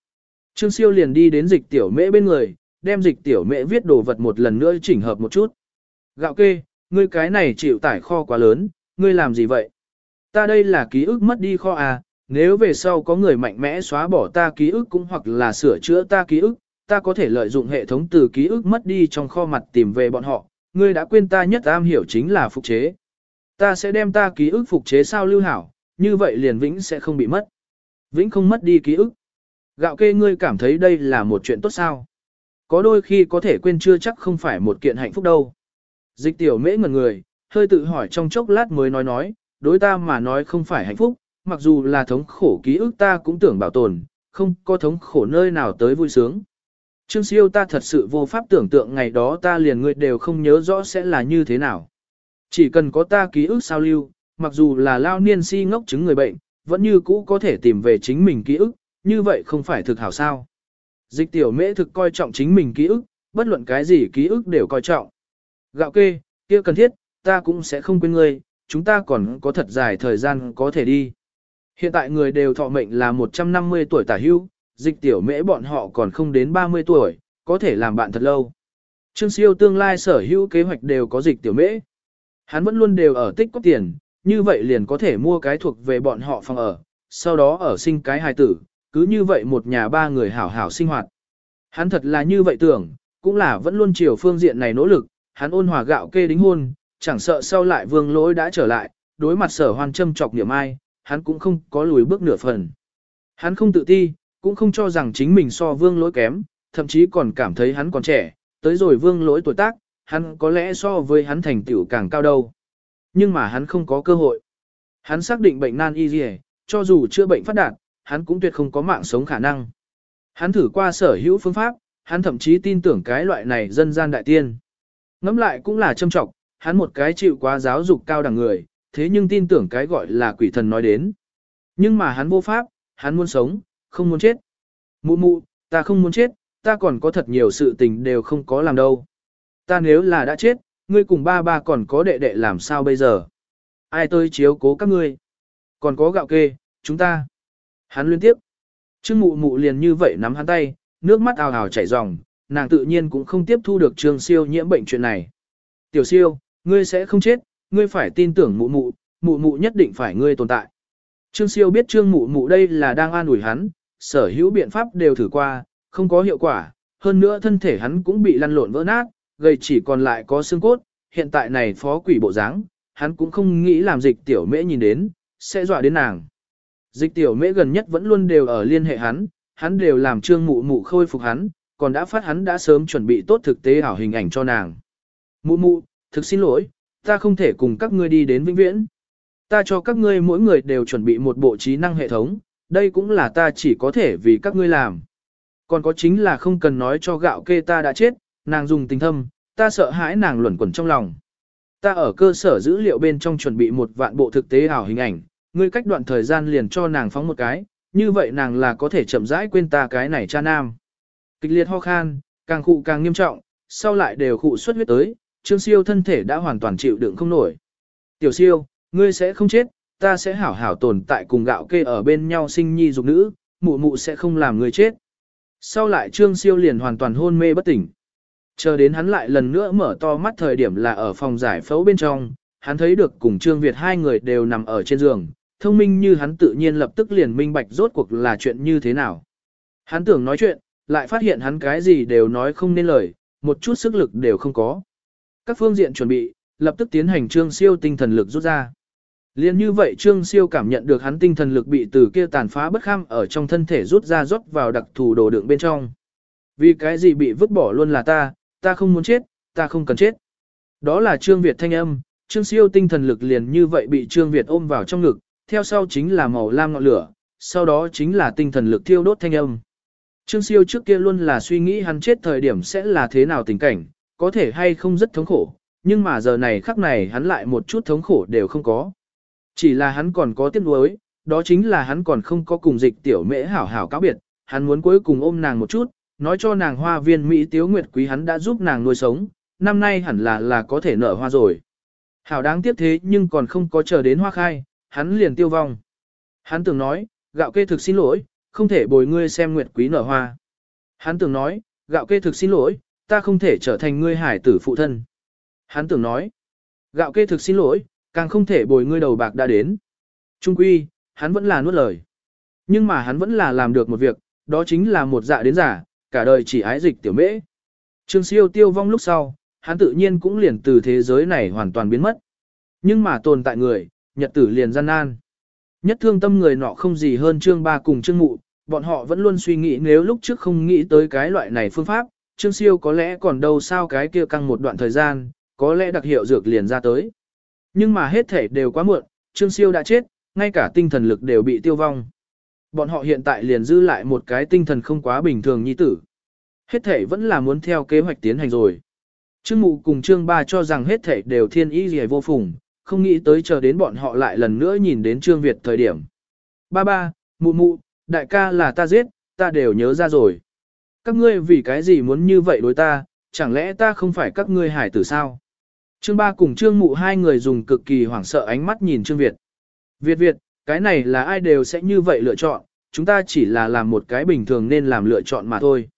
Trương Siêu liền đi đến dịch tiểu mễ bên người, đem dịch tiểu mễ viết đồ vật một lần nữa chỉnh hợp một chút. Gạo kê, ngươi cái này chịu tải kho quá lớn, ngươi làm gì vậy? Ta đây là ký ức mất đi kho à, nếu về sau có người mạnh mẽ xóa bỏ ta ký ức cũng hoặc là sửa chữa ta ký ức, ta có thể lợi dụng hệ thống từ ký ức mất đi trong kho mặt tìm về bọn họ, ngươi đã quên ta nhất am hiểu chính là phục chế. Ta sẽ đem ta ký ức phục chế sao lưu hảo, như vậy liền vĩnh sẽ không bị mất. Vĩnh không mất đi ký ức. Gạo kê ngươi cảm thấy đây là một chuyện tốt sao? Có đôi khi có thể quên chưa chắc không phải một kiện hạnh phúc đâu. Dịch tiểu mễ ngần người, hơi tự hỏi trong chốc lát mới nói nói, đối ta mà nói không phải hạnh phúc, mặc dù là thống khổ ký ức ta cũng tưởng bảo tồn, không có thống khổ nơi nào tới vui sướng. Trương siêu ta thật sự vô pháp tưởng tượng ngày đó ta liền người đều không nhớ rõ sẽ là như thế nào. Chỉ cần có ta ký ức sao lưu, mặc dù là lao niên si ngốc chứng người bệnh, vẫn như cũ có thể tìm về chính mình ký ức, như vậy không phải thực hảo sao. Dịch tiểu mễ thực coi trọng chính mình ký ức, bất luận cái gì ký ức đều coi trọng. Gạo kê, kia cần thiết, ta cũng sẽ không quên ngươi, chúng ta còn có thật dài thời gian có thể đi. Hiện tại người đều thọ mệnh là 150 tuổi tả hưu, dịch tiểu mễ bọn họ còn không đến 30 tuổi, có thể làm bạn thật lâu. Trương siêu tương lai sở hữu kế hoạch đều có dịch tiểu mễ. Hắn vẫn luôn đều ở tích có tiền, như vậy liền có thể mua cái thuộc về bọn họ phòng ở, sau đó ở sinh cái hài tử, cứ như vậy một nhà ba người hảo hảo sinh hoạt. Hắn thật là như vậy tưởng, cũng là vẫn luôn chiều phương diện này nỗ lực, hắn ôn hòa gạo kê đính hôn, chẳng sợ sau lại vương lỗi đã trở lại, đối mặt sở hoan châm chọc niệm ai, hắn cũng không có lùi bước nửa phần. Hắn không tự ti, cũng không cho rằng chính mình so vương lỗi kém, thậm chí còn cảm thấy hắn còn trẻ, tới rồi vương lỗi tuổi tác, hắn có lẽ so với hắn thành tựu càng cao đâu. Nhưng mà hắn không có cơ hội. Hắn xác định bệnh nan y gì, cho dù chưa bệnh phát đạt, hắn cũng tuyệt không có mạng sống khả năng. Hắn thử qua sở hữu phương pháp, hắn thậm chí tin tưởng cái loại này dân gian đại tiên. Ngắm lại cũng là châm trọng, hắn một cái chịu quá giáo dục cao đẳng người, thế nhưng tin tưởng cái gọi là quỷ thần nói đến. Nhưng mà hắn vô pháp, hắn muốn sống, không muốn chết. Mụ mụ, ta không muốn chết, ta còn có thật nhiều sự tình đều không có làm đâu. Ta nếu là đã chết, ngươi cùng ba ba còn có đệ đệ làm sao bây giờ? Ai tôi chiếu cố các ngươi? Còn có gạo kê, chúng ta. Hắn liên tiếp. Trương mụ mụ liền như vậy nắm hắn tay, nước mắt ào ào chảy ròng, nàng tự nhiên cũng không tiếp thu được trương siêu nhiễm bệnh chuyện này. Tiểu siêu, ngươi sẽ không chết, ngươi phải tin tưởng mụ mụ, mụ mụ nhất định phải ngươi tồn tại. Trương siêu biết trương mụ mụ đây là đang an ủi hắn, sở hữu biện pháp đều thử qua, không có hiệu quả, hơn nữa thân thể hắn cũng bị lăn lộn vỡ nát, gầy chỉ còn lại có xương cốt, hiện tại này phó quỷ bộ dáng, hắn cũng không nghĩ làm dịch tiểu mễ nhìn đến, sẽ dọa đến nàng. Dịch tiểu mễ gần nhất vẫn luôn đều ở liên hệ hắn, hắn đều làm trương mụ mụ khôi phục hắn, còn đã phát hắn đã sớm chuẩn bị tốt thực tế ảo hình ảnh cho nàng. Mụ mụ, thực xin lỗi, ta không thể cùng các ngươi đi đến vĩnh viễn. Ta cho các ngươi mỗi người đều chuẩn bị một bộ trí năng hệ thống, đây cũng là ta chỉ có thể vì các ngươi làm. Còn có chính là không cần nói cho gạo kê ta đã chết, nàng dùng tình thâm, ta sợ hãi nàng luẩn quẩn trong lòng. Ta ở cơ sở dữ liệu bên trong chuẩn bị một vạn bộ thực tế ảo hình ảnh, ngươi cách đoạn thời gian liền cho nàng phóng một cái, như vậy nàng là có thể chậm rãi quên ta cái này cha nam. Kịch liệt ho khan, càng khụ càng nghiêm trọng, sau lại đều khụ xuất huyết tới, Trương Siêu thân thể đã hoàn toàn chịu đựng không nổi. Tiểu Siêu, ngươi sẽ không chết, ta sẽ hảo hảo tồn tại cùng gạo kê ở bên nhau sinh nhi dục nữ, mụ mụ sẽ không làm ngươi chết. Sau lại Trương Siêu liền hoàn toàn hôn mê bất tỉnh. Chờ đến hắn lại lần nữa mở to mắt thời điểm là ở phòng giải phẫu bên trong, hắn thấy được cùng Trương Việt hai người đều nằm ở trên giường, thông minh như hắn tự nhiên lập tức liền minh bạch rốt cuộc là chuyện như thế nào. Hắn tưởng nói chuyện, lại phát hiện hắn cái gì đều nói không nên lời, một chút sức lực đều không có. Các phương diện chuẩn bị, lập tức tiến hành Trương Siêu tinh thần lực rút ra. Liên như vậy Trương Siêu cảm nhận được hắn tinh thần lực bị từ kia tàn phá bất kham ở trong thân thể rút ra rót vào đặc thù đồ đựng bên trong. Vì cái gì bị vứt bỏ luôn là ta, ta không muốn chết, ta không cần chết. Đó là Trương Việt thanh âm, Trương Siêu tinh thần lực liền như vậy bị Trương Việt ôm vào trong ngực, theo sau chính là màu lam ngọn lửa, sau đó chính là tinh thần lực thiêu đốt thanh âm. Trương Siêu trước kia luôn là suy nghĩ hắn chết thời điểm sẽ là thế nào tình cảnh, có thể hay không rất thống khổ, nhưng mà giờ này khắc này hắn lại một chút thống khổ đều không có. Chỉ là hắn còn có tiếc nuối, đó chính là hắn còn không có cùng dịch tiểu mễ hảo hảo cáo biệt, hắn muốn cuối cùng ôm nàng một chút, nói cho nàng hoa viên Mỹ Tiếu Nguyệt Quý hắn đã giúp nàng nuôi sống, năm nay hẳn là là có thể nở hoa rồi. Hảo đáng tiếc thế nhưng còn không có chờ đến hoa khai, hắn liền tiêu vong. Hắn tưởng nói, gạo kê thực xin lỗi, không thể bồi ngươi xem Nguyệt Quý nở hoa. Hắn tưởng nói, gạo kê thực xin lỗi, ta không thể trở thành ngươi hải tử phụ thân. Hắn tưởng nói, gạo kê thực xin lỗi, càng không thể bồi ngươi đầu bạc đã đến. Trung quy, hắn vẫn là nuốt lời. Nhưng mà hắn vẫn là làm được một việc, đó chính là một dạ đến giả, cả đời chỉ ái dịch tiểu mễ. Trương siêu tiêu vong lúc sau, hắn tự nhiên cũng liền từ thế giới này hoàn toàn biến mất. Nhưng mà tồn tại người, nhật tử liền gian nan. Nhất thương tâm người nọ không gì hơn trương ba cùng trương mụ, bọn họ vẫn luôn suy nghĩ nếu lúc trước không nghĩ tới cái loại này phương pháp, trương siêu có lẽ còn đâu sao cái kia căng một đoạn thời gian, có lẽ đặc hiệu dược liền ra tới. Nhưng mà hết thể đều quá muộn, trương siêu đã chết, ngay cả tinh thần lực đều bị tiêu vong. Bọn họ hiện tại liền giữ lại một cái tinh thần không quá bình thường nhi tử. Hết thể vẫn là muốn theo kế hoạch tiến hành rồi. Trương mụ cùng trương ba cho rằng hết thể đều thiên ý gì vô phùng, không nghĩ tới chờ đến bọn họ lại lần nữa nhìn đến trương Việt thời điểm. Ba ba, mụ mụ, đại ca là ta giết, ta đều nhớ ra rồi. Các ngươi vì cái gì muốn như vậy đối ta, chẳng lẽ ta không phải các ngươi hải tử sao? Trương ba cùng trương mụ hai người dùng cực kỳ hoảng sợ ánh mắt nhìn trương Việt. Việt Việt, cái này là ai đều sẽ như vậy lựa chọn, chúng ta chỉ là làm một cái bình thường nên làm lựa chọn mà thôi.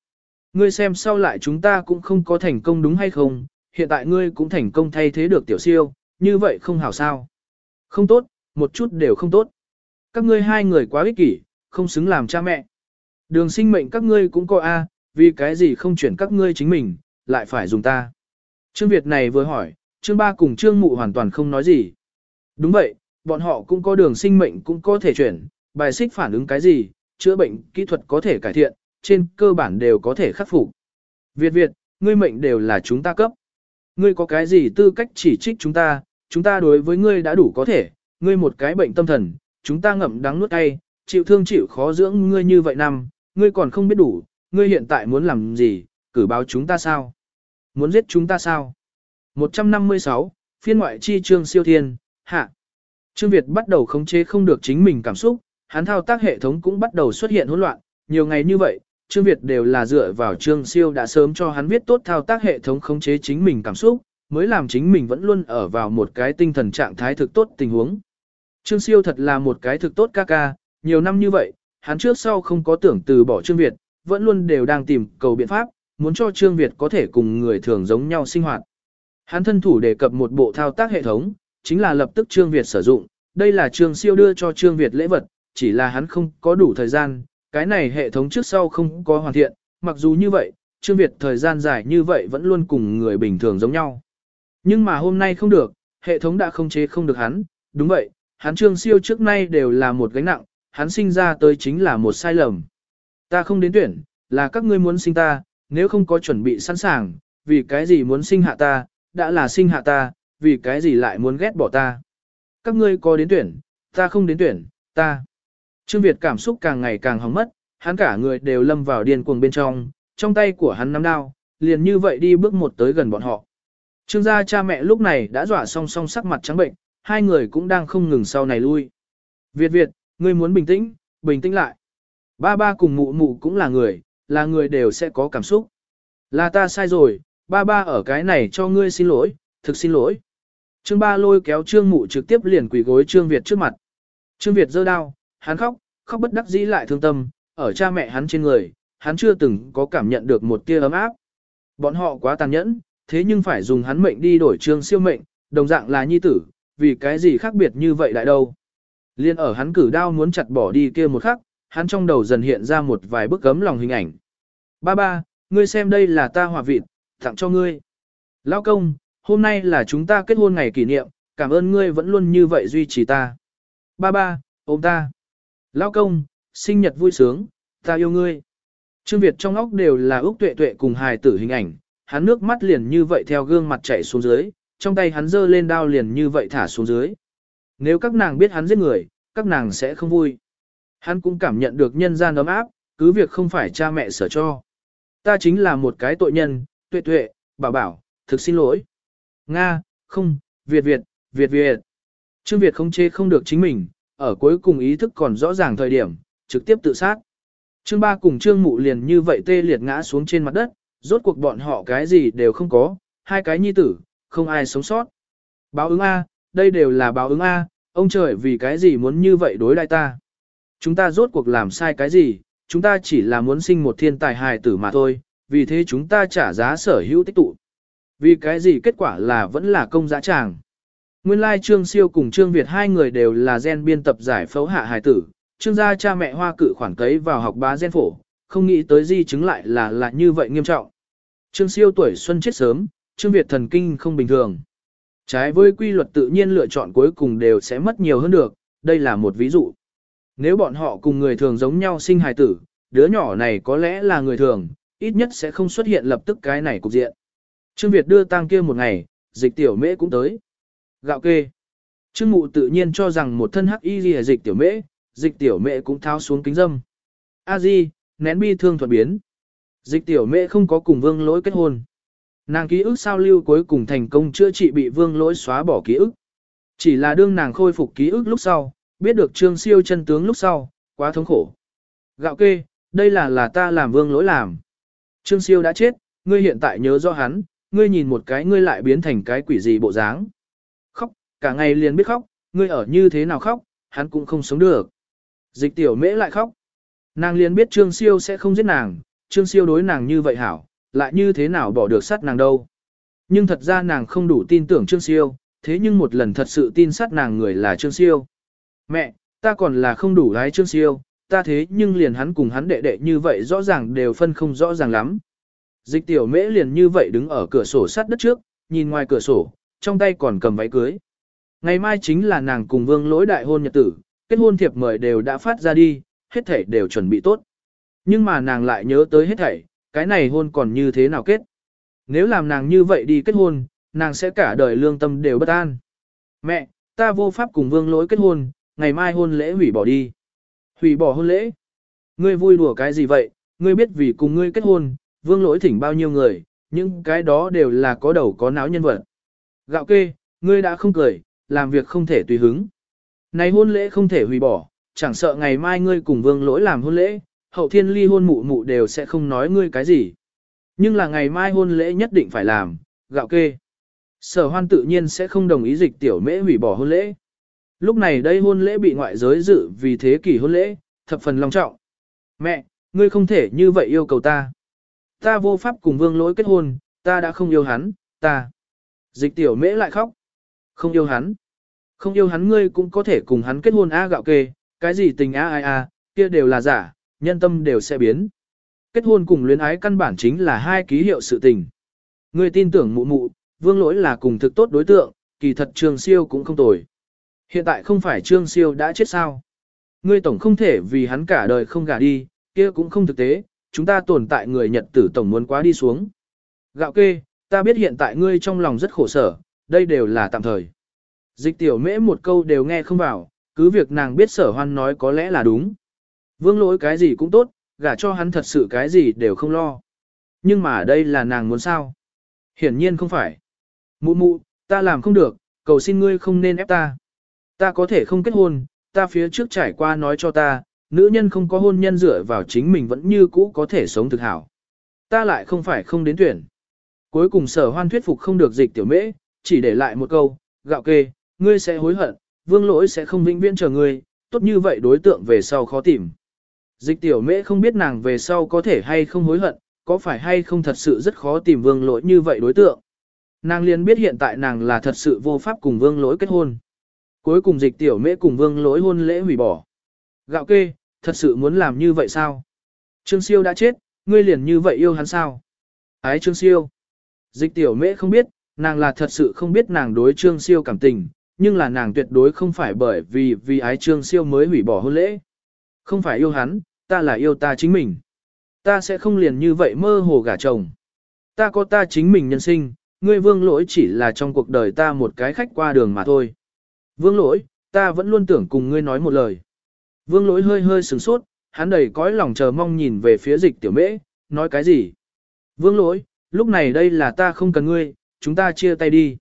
Ngươi xem sau lại chúng ta cũng không có thành công đúng hay không, hiện tại ngươi cũng thành công thay thế được tiểu siêu, như vậy không hảo sao. Không tốt, một chút đều không tốt. Các ngươi hai người quá ích kỷ, không xứng làm cha mẹ. Đường sinh mệnh các ngươi cũng có A, vì cái gì không chuyển các ngươi chính mình, lại phải dùng ta. Trương Việt này vừa hỏi, Trương Ba cùng Trương Mụ hoàn toàn không nói gì. Đúng vậy, bọn họ cũng có đường sinh mệnh cũng có thể chuyển, bài xích phản ứng cái gì, chữa bệnh kỹ thuật có thể cải thiện, trên cơ bản đều có thể khắc phục. Việt Việt, ngươi mệnh đều là chúng ta cấp. Ngươi có cái gì tư cách chỉ trích chúng ta, chúng ta đối với ngươi đã đủ có thể, ngươi một cái bệnh tâm thần, chúng ta ngậm đắng nuốt cay, chịu thương chịu khó dưỡng ngươi như vậy năm, ngươi còn không biết đủ, ngươi hiện tại muốn làm gì, cử báo chúng ta sao? Muốn giết chúng ta sao? 156, phiên ngoại chi trương siêu thiên, hạ. Trương Việt bắt đầu khống chế không được chính mình cảm xúc, hắn thao tác hệ thống cũng bắt đầu xuất hiện hỗn loạn, nhiều ngày như vậy, Trương Việt đều là dựa vào Trương Siêu đã sớm cho hắn viết tốt thao tác hệ thống khống chế chính mình cảm xúc, mới làm chính mình vẫn luôn ở vào một cái tinh thần trạng thái thực tốt tình huống. Trương Siêu thật là một cái thực tốt ca ca, nhiều năm như vậy, hắn trước sau không có tưởng từ bỏ Trương Việt, vẫn luôn đều đang tìm cầu biện pháp, muốn cho Trương Việt có thể cùng người thường giống nhau sinh hoạt. Hắn thân thủ đề cập một bộ thao tác hệ thống, chính là lập tức Trương Việt sử dụng, đây là Trương Siêu đưa cho Trương Việt lễ vật, chỉ là hắn không có đủ thời gian, cái này hệ thống trước sau không có hoàn thiện, mặc dù như vậy, Trương Việt thời gian dài như vậy vẫn luôn cùng người bình thường giống nhau. Nhưng mà hôm nay không được, hệ thống đã không chế không được hắn, đúng vậy, hắn Trương Siêu trước nay đều là một gánh nặng, hắn sinh ra tới chính là một sai lầm. Ta không đến tuyển, là các ngươi muốn sinh ta, nếu không có chuẩn bị sẵn sàng, vì cái gì muốn sinh hạ ta, đã là sinh hạ ta, vì cái gì lại muốn ghét bỏ ta. Các ngươi có đến tuyển, ta không đến tuyển, ta. Trương Việt cảm xúc càng ngày càng hóng mất, hắn cả người đều lâm vào điên cuồng bên trong, trong tay của hắn nắm đao, liền như vậy đi bước một tới gần bọn họ. Trương gia cha mẹ lúc này đã dọa song song sắc mặt trắng bệnh, hai người cũng đang không ngừng sau này lui. Việt Việt, ngươi muốn bình tĩnh, bình tĩnh lại. Ba ba cùng mụ mụ cũng là người, là người đều sẽ có cảm xúc. Là ta sai rồi, Ba ba ở cái này cho ngươi xin lỗi, thực xin lỗi. Trương ba lôi kéo trương mụ trực tiếp liền quỳ gối trương Việt trước mặt. Trương Việt giơ đau, hắn khóc, khóc bất đắc dĩ lại thương tâm, ở cha mẹ hắn trên người, hắn chưa từng có cảm nhận được một tia ấm áp. Bọn họ quá tàn nhẫn, thế nhưng phải dùng hắn mệnh đi đổi trương siêu mệnh, đồng dạng là nhi tử, vì cái gì khác biệt như vậy lại đâu. Liên ở hắn cử đao muốn chặt bỏ đi kia một khắc, hắn trong đầu dần hiện ra một vài bức gấm lòng hình ảnh. Ba ba, ngươi xem đây là ta hòa vịt, tặng cho ngươi. Lao công, hôm nay là chúng ta kết hôn ngày kỷ niệm, cảm ơn ngươi vẫn luôn như vậy duy trì ta. Ba ba, ôm ta. Lao công, sinh nhật vui sướng, ta yêu ngươi. Trương Việt trong óc đều là ước tuệ tuệ cùng hài tử hình ảnh, hắn nước mắt liền như vậy theo gương mặt chảy xuống dưới, trong tay hắn giơ lên đao liền như vậy thả xuống dưới. Nếu các nàng biết hắn giết người, các nàng sẽ không vui. Hắn cũng cảm nhận được nhân gian ấm áp, cứ việc không phải cha mẹ sở cho. Ta chính là một cái tội nhân, tuệ tuệ, bảo bảo, thực xin lỗi. Nga, không, Việt Việt, Việt Việt. Trương Việt không chê không được chính mình, ở cuối cùng ý thức còn rõ ràng thời điểm, trực tiếp tự sát. Trương Ba cùng Trương Mụ liền như vậy tê liệt ngã xuống trên mặt đất, rốt cuộc bọn họ cái gì đều không có, hai cái nhi tử, không ai sống sót. Báo ứng A, đây đều là báo ứng A, ông trời vì cái gì muốn như vậy đối lại ta. Chúng ta rốt cuộc làm sai cái gì, chúng ta chỉ là muốn sinh một thiên tài hài tử mà thôi, vì thế chúng ta trả giá sở hữu tích tụ. Vì cái gì kết quả là vẫn là công giá tràng. Nguyên lai Trương Siêu cùng Trương Việt hai người đều là gen biên tập giải phẫu hạ hài tử, Trương gia cha mẹ hoa cự khoản cấy vào học bá gen phổ, không nghĩ tới di chứng lại là là như vậy nghiêm trọng. Trương Siêu tuổi xuân chết sớm, Trương Việt thần kinh không bình thường. Trái với quy luật tự nhiên lựa chọn cuối cùng đều sẽ mất nhiều hơn được, đây là một ví dụ. Nếu bọn họ cùng người thường giống nhau sinh hài tử, đứa nhỏ này có lẽ là người thường, ít nhất sẽ không xuất hiện lập tức cái này cục diện. Trương Việt đưa tang kia một ngày, dịch tiểu mễ cũng tới. Gạo kê. Trương Mụ tự nhiên cho rằng một thân hắc y gì dịch tiểu mễ, dịch tiểu mễ cũng tháo xuống kính dâm. A di, nén bi thương thuật biến. Dịch tiểu mễ không có cùng vương lỗi kết hôn. Nàng ký ức sao lưu cuối cùng thành công chữa trị bị vương lỗi xóa bỏ ký ức. Chỉ là đương nàng khôi phục ký ức lúc sau, biết được trương siêu chân tướng lúc sau, quá thống khổ. Gạo kê, đây là là ta làm vương lỗi làm. Trương siêu đã chết, ngươi hiện tại nhớ rõ hắn, ngươi nhìn một cái ngươi lại biến thành cái quỷ gì bộ dáng. Khóc, cả ngày liền biết khóc, ngươi ở như thế nào khóc, hắn cũng không sống được. Dịch tiểu mễ lại khóc. Nàng liền biết Trương Siêu sẽ không giết nàng, Trương Siêu đối nàng như vậy hảo, lại như thế nào bỏ được sát nàng đâu. Nhưng thật ra nàng không đủ tin tưởng Trương Siêu, thế nhưng một lần thật sự tin sát nàng người là Trương Siêu. Mẹ, ta còn là không đủ lái Trương Siêu, ta thế nhưng liền hắn cùng hắn đệ đệ như vậy rõ ràng đều phân không rõ ràng lắm. Dịch tiểu mễ liền như vậy đứng ở cửa sổ sát đất trước, nhìn ngoài cửa sổ, trong tay còn cầm váy cưới. Ngày mai chính là nàng cùng vương lỗi đại hôn nhật tử, kết hôn thiệp mời đều đã phát ra đi, hết thảy đều chuẩn bị tốt. Nhưng mà nàng lại nhớ tới hết thảy, cái này hôn còn như thế nào kết. Nếu làm nàng như vậy đi kết hôn, nàng sẽ cả đời lương tâm đều bất an. Mẹ, ta vô pháp cùng vương lỗi kết hôn, ngày mai hôn lễ hủy bỏ đi. Hủy bỏ hôn lễ? Ngươi vui đùa cái gì vậy, ngươi biết vì cùng ngươi kết hôn, vương lỗi thỉnh bao nhiêu người, những cái đó đều là có đầu có não nhân vật. Gạo kê, ngươi đã không cười, làm việc không thể tùy hứng. Này hôn lễ không thể hủy bỏ, chẳng sợ ngày mai ngươi cùng vương lỗi làm hôn lễ, hậu thiên ly hôn mụ mụ đều sẽ không nói ngươi cái gì. Nhưng là ngày mai hôn lễ nhất định phải làm, gạo kê. Sở hoan tự nhiên sẽ không đồng ý dịch tiểu mễ hủy bỏ hôn lễ. Lúc này đây hôn lễ bị ngoại giới dự vì thế kỷ hôn lễ, thập phần long trọng. Mẹ, ngươi không thể như vậy yêu cầu ta. Ta vô pháp cùng vương lỗi kết hôn, ta đã không yêu hắn, ta. Dịch tiểu mễ lại khóc. Không yêu hắn. Không yêu hắn ngươi cũng có thể cùng hắn kết hôn a gạo kê, cái gì tình a ai a, kia đều là giả, nhân tâm đều sẽ biến. Kết hôn cùng luyến ái căn bản chính là hai ký hiệu sự tình. Ngươi tin tưởng mụ mụ, vương lỗi là cùng thực tốt đối tượng, kỳ thật trường siêu cũng không tồi. Hiện tại không phải trương siêu đã chết sao. Ngươi tổng không thể vì hắn cả đời không gả đi, kia cũng không thực tế, chúng ta tồn tại người Nhật tử tổng muốn quá đi xuống. Gạo kê, ta biết hiện tại ngươi trong lòng rất khổ sở, đây đều là tạm thời. Dịch tiểu mễ một câu đều nghe không vào, cứ việc nàng biết sở hoan nói có lẽ là đúng. Vương lỗi cái gì cũng tốt, gả cho hắn thật sự cái gì đều không lo. Nhưng mà đây là nàng muốn sao? Hiển nhiên không phải. Mụ mụ, ta làm không được, cầu xin ngươi không nên ép ta. Ta có thể không kết hôn, ta phía trước trải qua nói cho ta, nữ nhân không có hôn nhân dựa vào chính mình vẫn như cũ có thể sống thực hảo. Ta lại không phải không đến tuyển. Cuối cùng sở hoan thuyết phục không được dịch tiểu mễ, chỉ để lại một câu, gạo kê, ngươi sẽ hối hận, vương lỗi sẽ không vĩnh viễn chờ ngươi, tốt như vậy đối tượng về sau khó tìm. Dịch tiểu mễ không biết nàng về sau có thể hay không hối hận, có phải hay không thật sự rất khó tìm vương lỗi như vậy đối tượng. Nàng liền biết hiện tại nàng là thật sự vô pháp cùng vương lỗi kết hôn. Cuối cùng dịch tiểu mễ cùng vương lỗi hôn lễ hủy bỏ. Gạo kê, thật sự muốn làm như vậy sao? Trương siêu đã chết, ngươi liền như vậy yêu hắn sao? Ái trương siêu. Dịch tiểu mễ không biết, nàng là thật sự không biết nàng đối trương siêu cảm tình, nhưng là nàng tuyệt đối không phải bởi vì vì ái trương siêu mới hủy bỏ hôn lễ. Không phải yêu hắn, ta là yêu ta chính mình. Ta sẽ không liền như vậy mơ hồ gả chồng. Ta có ta chính mình nhân sinh, ngươi vương lỗi chỉ là trong cuộc đời ta một cái khách qua đường mà thôi. Vương lỗi, ta vẫn luôn tưởng cùng ngươi nói một lời. Vương lỗi hơi hơi sửng sốt, hắn đầy cõi lòng chờ mong nhìn về phía dịch tiểu mễ, nói cái gì? Vương lỗi, lúc này đây là ta không cần ngươi, chúng ta chia tay đi.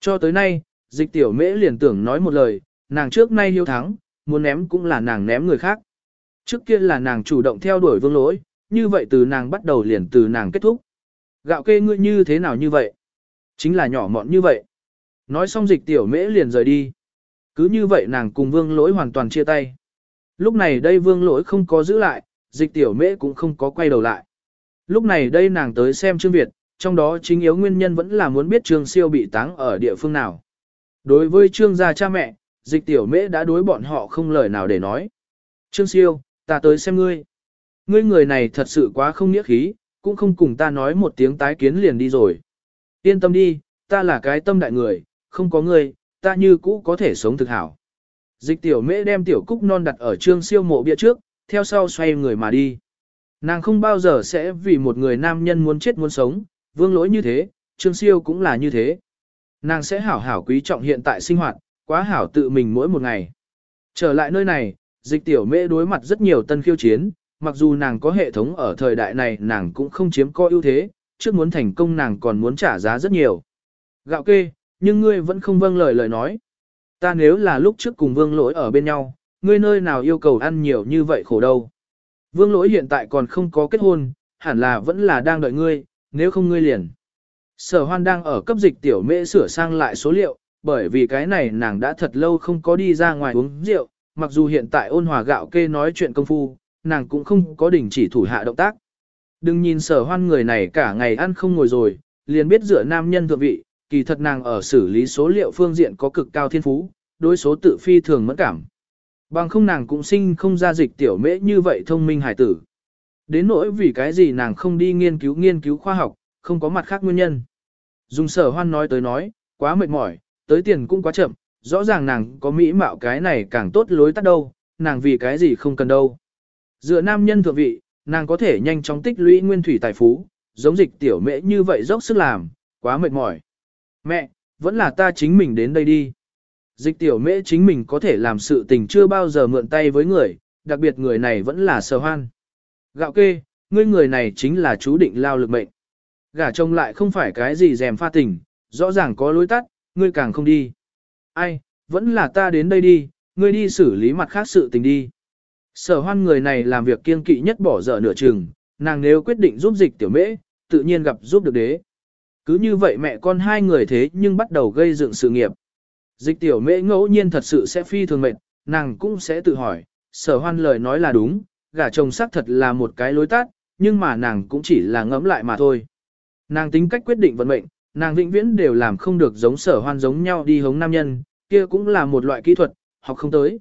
Cho tới nay, dịch tiểu mễ liền tưởng nói một lời, nàng trước nay hiếu thắng, muốn ném cũng là nàng ném người khác. Trước kia là nàng chủ động theo đuổi vương lỗi, như vậy từ nàng bắt đầu liền từ nàng kết thúc. Gạo kê ngươi như thế nào như vậy? Chính là nhỏ mọn như vậy. Nói xong dịch tiểu mễ liền rời đi. Cứ như vậy nàng cùng vương lỗi hoàn toàn chia tay. Lúc này đây vương lỗi không có giữ lại, dịch tiểu mễ cũng không có quay đầu lại. Lúc này đây nàng tới xem Trương Việt, trong đó chính yếu nguyên nhân vẫn là muốn biết Trương Siêu bị táng ở địa phương nào. Đối với Trương gia cha mẹ, dịch tiểu mễ đã đối bọn họ không lời nào để nói. Trương Siêu, ta tới xem ngươi. Ngươi người này thật sự quá không nghĩa khí, cũng không cùng ta nói một tiếng tái kiến liền đi rồi. Yên tâm đi, ta là cái tâm đại người, không có ngươi, ta như cũ có thể sống thực hảo. Dịch tiểu mễ đem tiểu cúc non đặt ở trương siêu mộ bia trước, theo sau xoay người mà đi. Nàng không bao giờ sẽ vì một người nam nhân muốn chết muốn sống, vương lỗi như thế, trương siêu cũng là như thế. Nàng sẽ hảo hảo quý trọng hiện tại sinh hoạt, quá hảo tự mình mỗi một ngày. Trở lại nơi này, dịch tiểu mễ đối mặt rất nhiều tân khiêu chiến, mặc dù nàng có hệ thống ở thời đại này nàng cũng không chiếm có ưu thế, trước muốn thành công nàng còn muốn trả giá rất nhiều. Gạo kê, nhưng ngươi vẫn không vâng lời lời nói. Ta nếu là lúc trước cùng vương lỗi ở bên nhau, ngươi nơi nào yêu cầu ăn nhiều như vậy khổ đâu. Vương lỗi hiện tại còn không có kết hôn, hẳn là vẫn là đang đợi ngươi, nếu không ngươi liền. Sở hoan đang ở cấp dịch tiểu mễ sửa sang lại số liệu, bởi vì cái này nàng đã thật lâu không có đi ra ngoài uống rượu, mặc dù hiện tại ôn hòa gạo kê nói chuyện công phu, nàng cũng không có đình chỉ thủ hạ động tác. Đừng nhìn sở hoan người này cả ngày ăn không ngồi rồi, liền biết dựa nam nhân thượng vị, kỳ thật nàng ở xử lý số liệu phương diện có cực cao thiên phú, đối số tự phi thường mẫn cảm. Bằng không nàng cũng sinh không ra dịch tiểu mễ như vậy thông minh hải tử. Đến nỗi vì cái gì nàng không đi nghiên cứu nghiên cứu khoa học, không có mặt khác nguyên nhân. Dùng sở hoan nói tới nói, quá mệt mỏi, tới tiền cũng quá chậm, rõ ràng nàng có mỹ mạo cái này càng tốt lối tắt đâu, nàng vì cái gì không cần đâu. Dựa nam nhân thượng vị, nàng có thể nhanh chóng tích lũy nguyên thủy tài phú, giống dịch tiểu mễ như vậy dốc sức làm, quá mệt mỏi. Mẹ, vẫn là ta chính mình đến đây đi. Dịch tiểu mễ chính mình có thể làm sự tình chưa bao giờ mượn tay với người, đặc biệt người này vẫn là sờ hoan. Gạo kê, ngươi người này chính là chú định lao lực mệnh. Gả chồng lại không phải cái gì dèm pha tình, rõ ràng có lối tắt, ngươi càng không đi. Ai, vẫn là ta đến đây đi, ngươi đi xử lý mặt khác sự tình đi. Sở hoan người này làm việc kiên kỵ nhất bỏ dở nửa chừng, nàng nếu quyết định giúp dịch tiểu mễ, tự nhiên gặp giúp được đế. Cứ như vậy mẹ con hai người thế nhưng bắt đầu gây dựng sự nghiệp. Dịch tiểu mễ ngẫu nhiên thật sự sẽ phi thường mệt, nàng cũng sẽ tự hỏi, sở hoan lời nói là đúng, gả chồng xác thật là một cái lối tắt, nhưng mà nàng cũng chỉ là ngẫm lại mà thôi. Nàng tính cách quyết định vận mệnh, nàng vĩnh viễn đều làm không được giống sở hoan giống nhau đi hống nam nhân, kia cũng là một loại kỹ thuật, học không tới.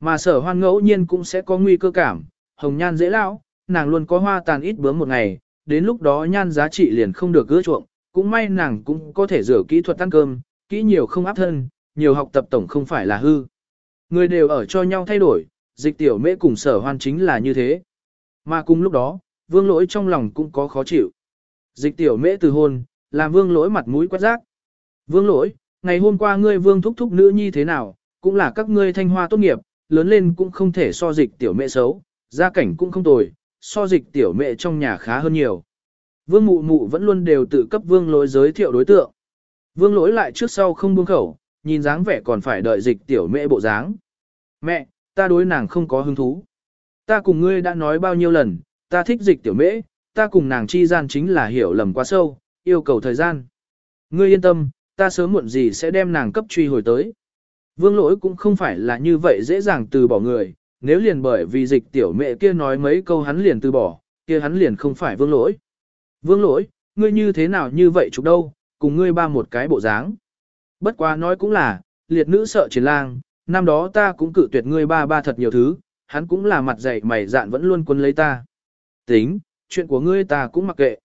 Mà sở hoan ngẫu nhiên cũng sẽ có nguy cơ cảm, hồng nhan dễ lão, nàng luôn có hoa tàn ít bướm một ngày, đến lúc đó nhan giá trị liền không được gỡ chuộng, cũng may nàng cũng có thể rửa kỹ thuật ăn cơm, kỹ nhiều không áp thân, nhiều học tập tổng không phải là hư. Người đều ở cho nhau thay đổi, dịch tiểu mễ cùng sở hoan chính là như thế. Mà cùng lúc đó, vương lỗi trong lòng cũng có khó chịu. Dịch tiểu mễ từ hôn, làm vương lỗi mặt mũi quét rác. Vương lỗi, ngày hôm qua ngươi vương thúc thúc nữ nhi thế nào, cũng là các ngươi thanh hoa tốt nghiệp, lớn lên cũng không thể so dịch tiểu mẹ xấu, gia cảnh cũng không tồi, so dịch tiểu mẹ trong nhà khá hơn nhiều. Vương mụ mụ vẫn luôn đều tự cấp vương lỗi giới thiệu đối tượng. Vương lỗi lại trước sau không buông khẩu, nhìn dáng vẻ còn phải đợi dịch tiểu mẹ bộ dáng. Mẹ, ta đối nàng không có hứng thú. Ta cùng ngươi đã nói bao nhiêu lần, ta thích dịch tiểu mễ, ta cùng nàng chi gian chính là hiểu lầm quá sâu, yêu cầu thời gian. Ngươi yên tâm, ta sớm muộn gì sẽ đem nàng cấp truy hồi tới. Vương lỗi cũng không phải là như vậy dễ dàng từ bỏ người, nếu liền bởi vì dịch tiểu mẹ kia nói mấy câu hắn liền từ bỏ, kia hắn liền không phải vương lỗi. Vương lỗi, ngươi như thế nào như vậy chụp đâu, cùng ngươi ba một cái bộ dáng. Bất quá nói cũng là, liệt nữ sợ chiến lang, năm đó ta cũng cự tuyệt ngươi ba ba thật nhiều thứ, hắn cũng là mặt dày mày dạn vẫn luôn quân lấy ta. Tính, chuyện của ngươi ta cũng mặc kệ.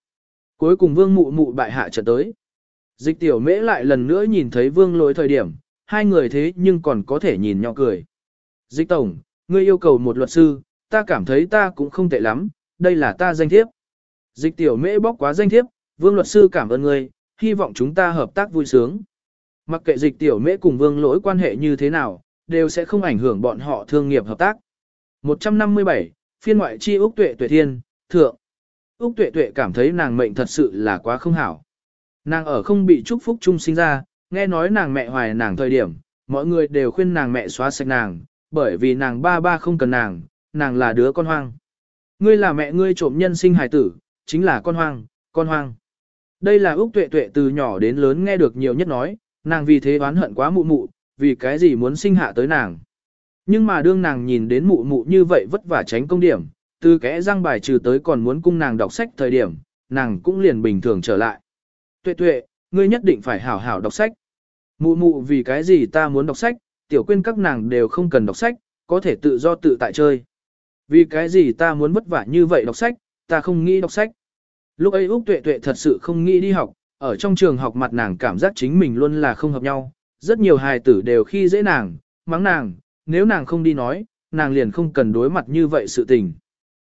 Cuối cùng vương mụ mụ bại hạ trận tới. Dịch tiểu mễ lại lần nữa nhìn thấy vương lỗi thời điểm, hai người thế nhưng còn có thể nhìn nhau cười. Dịch tổng, ngươi yêu cầu một luật sư, ta cảm thấy ta cũng không tệ lắm, đây là ta danh thiếp. Dịch tiểu mễ bóc quá danh thiếp, vương luật sư cảm ơn ngươi, hy vọng chúng ta hợp tác vui sướng. Mặc kệ dịch tiểu mễ cùng vương lỗi quan hệ như thế nào, đều sẽ không ảnh hưởng bọn họ thương nghiệp hợp tác. 157, phiên ngoại chi Úc Tuệ Tuệ Thiên, Thượng. Úc Tuệ Tuệ cảm thấy nàng mệnh thật sự là quá không hảo. Nàng ở không bị chúc phúc chung sinh ra, nghe nói nàng mẹ hoài nàng thời điểm, mọi người đều khuyên nàng mẹ xóa sạch nàng, bởi vì nàng ba ba không cần nàng, nàng là đứa con hoang. Ngươi là mẹ ngươi trộm nhân sinh hài tử, chính là con hoang, con hoang. Đây là Úc Tuệ Tuệ từ nhỏ đến lớn nghe được nhiều nhất nói, nàng vì thế oán hận quá mụ mụ, vì cái gì muốn sinh hạ tới nàng. Nhưng mà đương nàng nhìn đến mụ mụ như vậy vất vả tránh công điểm, từ kẽ răng bài trừ tới còn muốn cung nàng đọc sách thời điểm, nàng cũng liền bình thường trở lại. Tuệ tuệ, ngươi nhất định phải hảo hảo đọc sách. Mụ mụ vì cái gì ta muốn đọc sách, tiểu quên các nàng đều không cần đọc sách, có thể tự do tự tại chơi. Vì cái gì ta muốn vất vả như vậy đọc sách, ta không nghĩ đọc sách. Lúc ấy Úc Tuệ Tuệ thật sự không nghĩ đi học, ở trong trường học mặt nàng cảm giác chính mình luôn là không hợp nhau, rất nhiều hài tử đều khi dễ nàng, mắng nàng, nếu nàng không đi nói, nàng liền không cần đối mặt như vậy sự tình.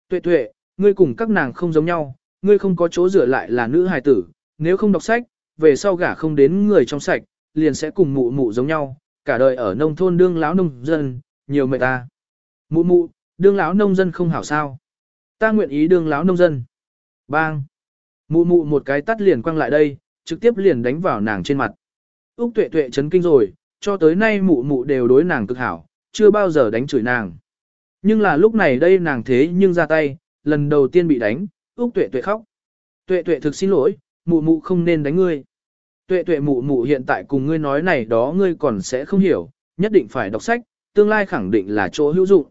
Tuệ tuệ, ngươi cùng các nàng không giống nhau, ngươi không có chỗ rửa lại là nữ hài tử, nếu không đọc sách, về sau gả không đến người trong sạch, liền sẽ cùng mụ mụ giống nhau, cả đời ở nông thôn đương lão nông dân, nhiều mẹ ta. Mụ mụ, đương lão nông dân không hảo sao. Ta nguyện ý đương lão nông dân. Bang. Mụ mụ một cái tắt liền quăng lại đây, trực tiếp liền đánh vào nàng trên mặt. Úc tuệ tuệ chấn kinh rồi, cho tới nay mụ mụ đều đối nàng cực hảo, chưa bao giờ đánh chửi nàng. Nhưng là lúc này đây nàng thế nhưng ra tay, lần đầu tiên bị đánh, Úc tuệ tuệ khóc. Tuệ tuệ thực xin lỗi, mụ mụ không nên đánh ngươi. Tuệ tuệ mụ mụ hiện tại cùng ngươi nói này đó ngươi còn sẽ không hiểu, nhất định phải đọc sách, tương lai khẳng định là chỗ hữu dụng.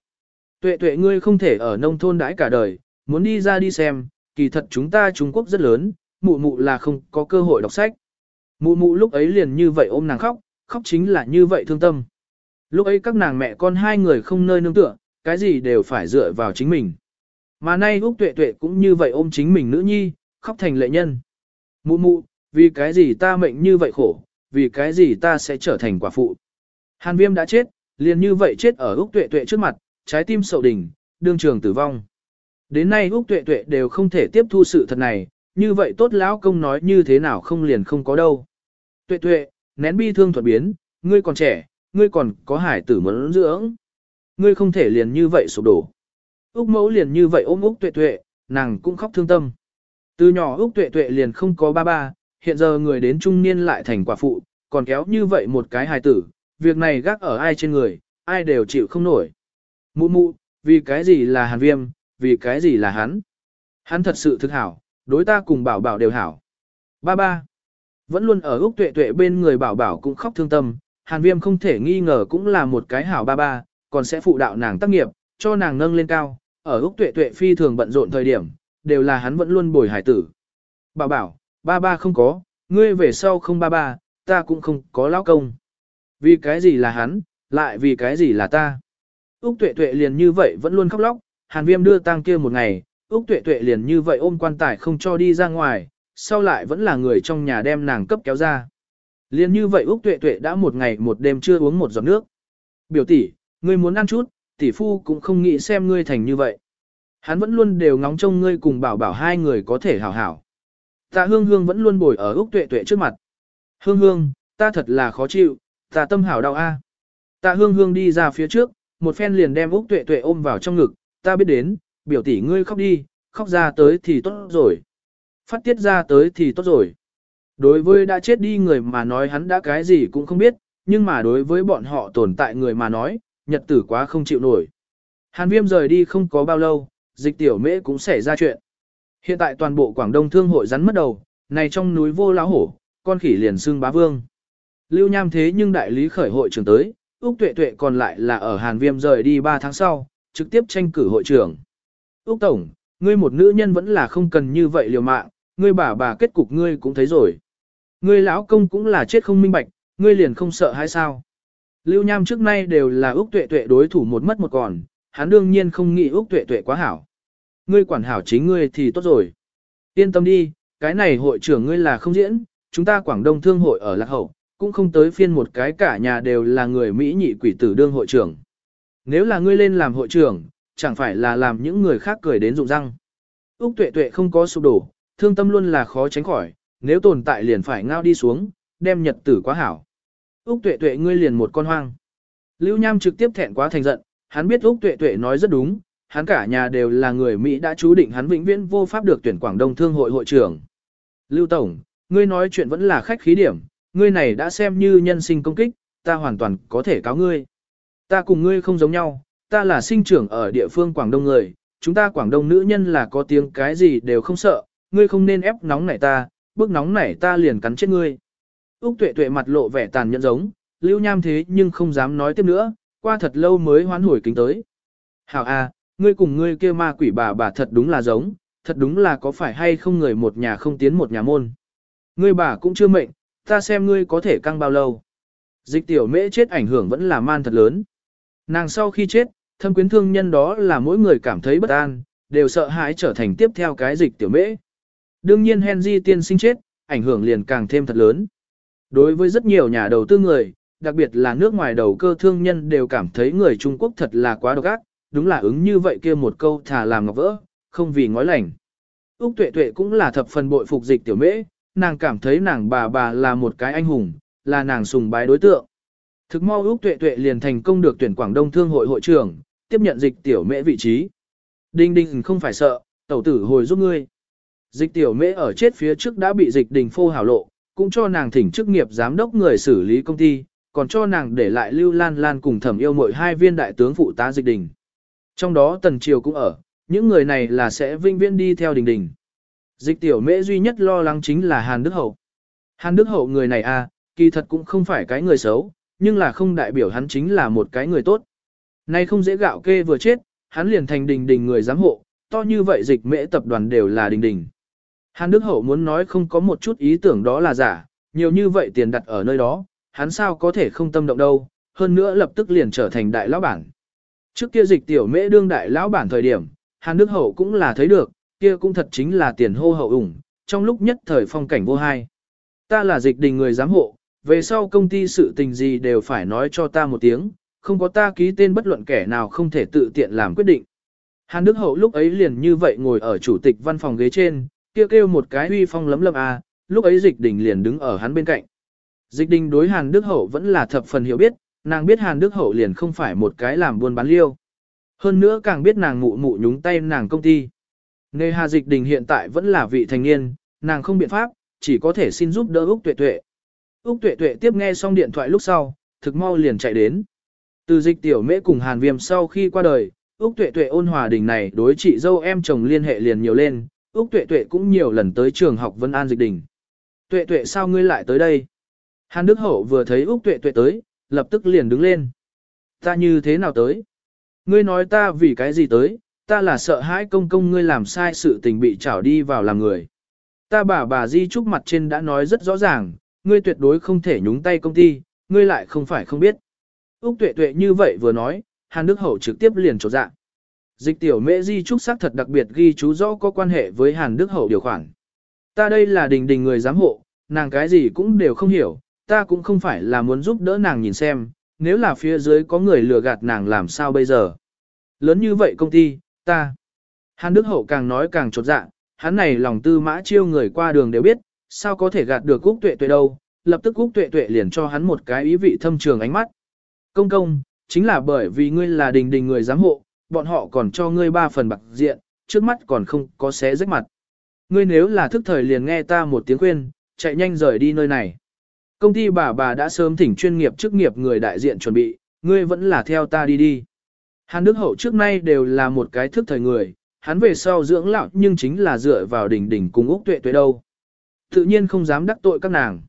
Tuệ tuệ ngươi không thể ở nông thôn đãi cả đời, muốn đi ra đi xem, kỳ thật chúng ta Trung Quốc rất lớn, mụ mụ là không có cơ hội đọc sách. Mụ mụ lúc ấy liền như vậy ôm nàng khóc, khóc chính là như vậy thương tâm. Lúc ấy các nàng mẹ con hai người không nơi nương tựa, cái gì đều phải dựa vào chính mình. Mà nay Úc Tuệ Tuệ cũng như vậy ôm chính mình nữ nhi, khóc thành lệ nhân. Mụ mụ, vì cái gì ta mệnh như vậy khổ, vì cái gì ta sẽ trở thành quả phụ. Hàn viêm đã chết, liền như vậy chết ở Úc Tuệ Tuệ trước mặt, trái tim sậu đỉnh, đương trường tử vong. Đến nay Úc Tuệ Tuệ đều không thể tiếp thu sự thật này, như vậy tốt lão công nói như thế nào không liền không có đâu. Tuệ Tuệ, nén bi thương thuật biến, ngươi còn trẻ, ngươi còn có hải tử muốn dưỡng. Ngươi không thể liền như vậy sụp đổ. Úc mẫu liền như vậy ôm Úc Tuệ Tuệ, nàng cũng khóc thương tâm. Từ nhỏ Úc Tuệ Tuệ liền không có ba ba, hiện giờ người đến trung niên lại thành quả phụ, còn kéo như vậy một cái hài tử, việc này gác ở ai trên người, ai đều chịu không nổi. Mụ mụ, vì cái gì là hàn viêm, vì cái gì là hắn. Hắn thật sự thực hảo, đối ta cùng bảo bảo đều hảo. Ba ba, vẫn luôn ở Úc Tuệ Tuệ bên người bảo bảo cũng khóc thương tâm, hàn viêm không thể nghi ngờ cũng là một cái hảo ba ba, còn sẽ phụ đạo nàng tác nghiệp, cho nàng nâng lên cao, ở Úc Tuệ Tuệ phi thường bận rộn thời điểm, đều là hắn vẫn luôn bồi hải tử. Bảo bảo, ba ba không có, ngươi về sau không ba ba, ta cũng không có lão công. Vì cái gì là hắn, lại vì cái gì là ta. Úc tuệ tuệ liền như vậy vẫn luôn khóc lóc, hàn viêm đưa tang kia một ngày, Úc tuệ tuệ liền như vậy ôm quan tài không cho đi ra ngoài, sau lại vẫn là người trong nhà đem nàng cấp kéo ra. Liền như vậy Úc tuệ tuệ đã một ngày một đêm chưa uống một giọt nước. Biểu tỷ, ngươi muốn ăn chút, tỷ phu cũng không nghĩ xem ngươi thành như vậy. Hắn vẫn luôn đều ngóng trông ngươi cùng bảo bảo hai người có thể hảo hảo. Tạ hương hương vẫn luôn bồi ở Úc tuệ tuệ trước mặt. Hương hương, ta thật là khó chịu, ta tâm hảo đau a. Tạ hương hương đi ra phía trước, một phen liền đem Úc tuệ tuệ ôm vào trong ngực, ta biết đến, biểu tỷ ngươi khóc đi, khóc ra tới thì tốt rồi. Phát tiết ra tới thì tốt rồi. Đối với đã chết đi người mà nói hắn đã cái gì cũng không biết, nhưng mà đối với bọn họ tồn tại người mà nói, nhật tử quá không chịu nổi. Hàn viêm rời đi không có bao lâu, dịch tiểu mễ cũng xảy ra chuyện. Hiện tại toàn bộ Quảng Đông Thương hội rắn mất đầu, Này trong núi vô lão hổ, con khỉ liền xưng bá vương. Lưu Nham thế nhưng đại lý khởi hội trưởng tới, Úc Tuệ Tuệ còn lại là ở Hàn Viêm rời đi 3 tháng sau, trực tiếp tranh cử hội trưởng. Úc Tổng, ngươi một nữ nhân vẫn là không cần như vậy liều mạng, ngươi bà bà kết cục ngươi cũng thấy rồi. Ngươi lão công cũng là chết không minh bạch, ngươi liền không sợ hay sao? Lưu Nham trước nay đều là Úc Tuệ Tuệ đối thủ một mất một còn, hắn đương nhiên không nghĩ Úc Tuệ Tuệ quá hảo. Ngươi quản hảo chính ngươi thì tốt rồi. Yên tâm đi, cái này hội trưởng ngươi là không diễn, chúng ta Quảng Đông Thương hội ở Lạc Hậu, cũng không tới phiên một cái cả nhà đều là người Mỹ nhị quỷ tử đương hội trưởng. Nếu là ngươi lên làm hội trưởng, chẳng phải là làm những người khác cười đến rụng răng. Úc Tuệ Tuệ không có sụp đổ, thương tâm luôn là khó tránh khỏi, nếu tồn tại liền phải ngao đi xuống, đem nhật tử quá hảo. Úc Tuệ Tuệ ngươi liền một con hoang. Lưu Nham trực tiếp thẹn quá thành giận, hắn biết Úc Tuệ Tuệ nói rất đúng, hắn cả nhà đều là người Mỹ đã chú định hắn vĩnh viễn vô pháp được tuyển Quảng Đông Thương hội hội trưởng. Lưu Tổng, ngươi nói chuyện vẫn là khách khí điểm, ngươi này đã xem như nhân sinh công kích, ta hoàn toàn có thể cáo ngươi. Ta cùng ngươi không giống nhau, ta là sinh trưởng ở địa phương Quảng Đông người, chúng ta Quảng Đông nữ nhân là có tiếng cái gì đều không sợ, ngươi không nên ép nóng nảy ta, bước nóng nảy ta liền cắn chết ngươi. Úc tuệ tuệ mặt lộ vẻ tàn nhẫn giống, lưu nham thế nhưng không dám nói tiếp nữa, qua thật lâu mới hoán hồi kính tới. Hảo à, ngươi cùng ngươi kia ma quỷ bà bà thật đúng là giống, thật đúng là có phải hay không người một nhà không tiến một nhà môn. Ngươi bà cũng chưa mệnh, ta xem ngươi có thể căng bao lâu. Dịch tiểu mễ chết ảnh hưởng vẫn là man thật lớn. Nàng sau khi chết, thâm quyến thương nhân đó là mỗi người cảm thấy bất an, đều sợ hãi trở thành tiếp theo cái dịch tiểu mễ. Đương nhiên Henry tiên sinh chết, ảnh hưởng liền càng thêm thật lớn. Đối với rất nhiều nhà đầu tư người, đặc biệt là nước ngoài đầu cơ thương nhân đều cảm thấy người Trung Quốc thật là quá độc ác, đúng là ứng như vậy kia một câu thà làm ngọc vỡ, không vì ngói lành. Úc Tuệ Tuệ cũng là thập phần bội phục dịch tiểu mễ, nàng cảm thấy nàng bà bà là một cái anh hùng, là nàng sùng bái đối tượng. Thực mau Úc Tuệ Tuệ liền thành công được tuyển Quảng Đông Thương hội hội trưởng, tiếp nhận dịch tiểu mễ vị trí. Đinh Đinh không phải sợ, tẩu tử hồi giúp ngươi. Dịch tiểu mễ ở chết phía trước đã bị dịch đình phô hảo lộ, cũng cho nàng thỉnh chức nghiệp giám đốc người xử lý công ty, còn cho nàng để lại Lưu Lan Lan cùng thẩm yêu mội hai viên đại tướng phụ tá dịch đình. Trong đó Tần Triều cũng ở, những người này là sẽ vinh viễn đi theo đình đình. Dịch tiểu mễ duy nhất lo lắng chính là Hàn Đức Hậu. Hàn Đức Hậu người này à, kỳ thật cũng không phải cái người xấu, nhưng là không đại biểu hắn chính là một cái người tốt. Nay không dễ gạo kê vừa chết, hắn liền thành đình đình người giám hộ, to như vậy dịch mễ tập đoàn đều là đình đình. Hàn Đức Hậu muốn nói không có một chút ý tưởng đó là giả, nhiều như vậy tiền đặt ở nơi đó, hắn sao có thể không tâm động đâu, hơn nữa lập tức liền trở thành đại lão bản. Trước kia dịch tiểu mễ đương đại lão bản thời điểm, Hàn Đức Hậu cũng là thấy được, kia cũng thật chính là tiền hô hậu ủng, trong lúc nhất thời phong cảnh vô hai. Ta là dịch đình người giám hộ, về sau công ty sự tình gì đều phải nói cho ta một tiếng, không có ta ký tên bất luận kẻ nào không thể tự tiện làm quyết định. Hàn Đức Hậu lúc ấy liền như vậy ngồi ở chủ tịch văn phòng ghế trên, kia kêu một cái uy phong lấm lâm à, lúc ấy dịch đình liền đứng ở hắn bên cạnh. Dịch đình đối Hàn Đức Hậu vẫn là thập phần hiểu biết, nàng biết Hàn Đức Hậu liền không phải một cái làm buôn bán liêu. Hơn nữa càng biết nàng mụ mụ nhúng tay nàng công ty. Nề Hà Dịch Đình hiện tại vẫn là vị thành niên, nàng không biện pháp, chỉ có thể xin giúp đỡ Úc Tuệ Tuệ. Úc Tuệ Tuệ tiếp nghe xong điện thoại lúc sau, thực mau liền chạy đến. Từ dịch tiểu mễ cùng Hàn Viêm sau khi qua đời, Úc Tuệ Tuệ ôn hòa đình này đối chị dâu em chồng liên hệ liền nhiều lên, Úc Tuệ Tuệ cũng nhiều lần tới trường học Vân An Dịch Đình. Tuệ Tuệ sao ngươi lại tới đây? Hàn Đức Hậu vừa thấy Úc Tuệ Tuệ tới, lập tức liền đứng lên. Ta như thế nào tới? Ngươi nói ta vì cái gì tới, ta là sợ hãi công công ngươi làm sai sự tình bị trảo đi vào làm người. Ta bà bà Di Trúc mặt trên đã nói rất rõ ràng, ngươi tuyệt đối không thể nhúng tay công ty, ngươi lại không phải không biết. Úc Tuệ Tuệ như vậy vừa nói, Hàn Đức Hậu trực tiếp liền trột dạ. Dịch tiểu mễ Di Trúc xác thật đặc biệt ghi chú rõ có quan hệ với Hàn Đức Hậu điều khoản. Ta đây là đình đình người giám hộ, nàng cái gì cũng đều không hiểu, ta cũng không phải là muốn giúp đỡ nàng nhìn xem, nếu là phía dưới có người lừa gạt nàng làm sao bây giờ. Lớn như vậy công ty, ta. Hàn Đức Hậu càng nói càng trột dạ, hắn này lòng tư mã chiêu người qua đường đều biết, sao có thể gạt được Cúc Tuệ Tuệ đâu, lập tức Cúc Tuệ Tuệ liền cho hắn một cái ý vị thâm trường ánh mắt. Công công, chính là bởi vì ngươi là đình đình người giám hộ, bọn họ còn cho ngươi ba phần bạc diện, trước mắt còn không có xé rách mặt. Ngươi nếu là thức thời liền nghe ta một tiếng khuyên, chạy nhanh rời đi nơi này. Công ty bà bà đã sớm thỉnh chuyên nghiệp chức nghiệp người đại diện chuẩn bị, ngươi vẫn là theo ta đi đi. Hàn Đức Hậu trước nay đều là một cái thức thời người, hắn về sau dưỡng lão nhưng chính là dựa vào đỉnh đỉnh cùng Úc Tuệ Tuệ đâu. Tự nhiên không dám đắc tội các nàng.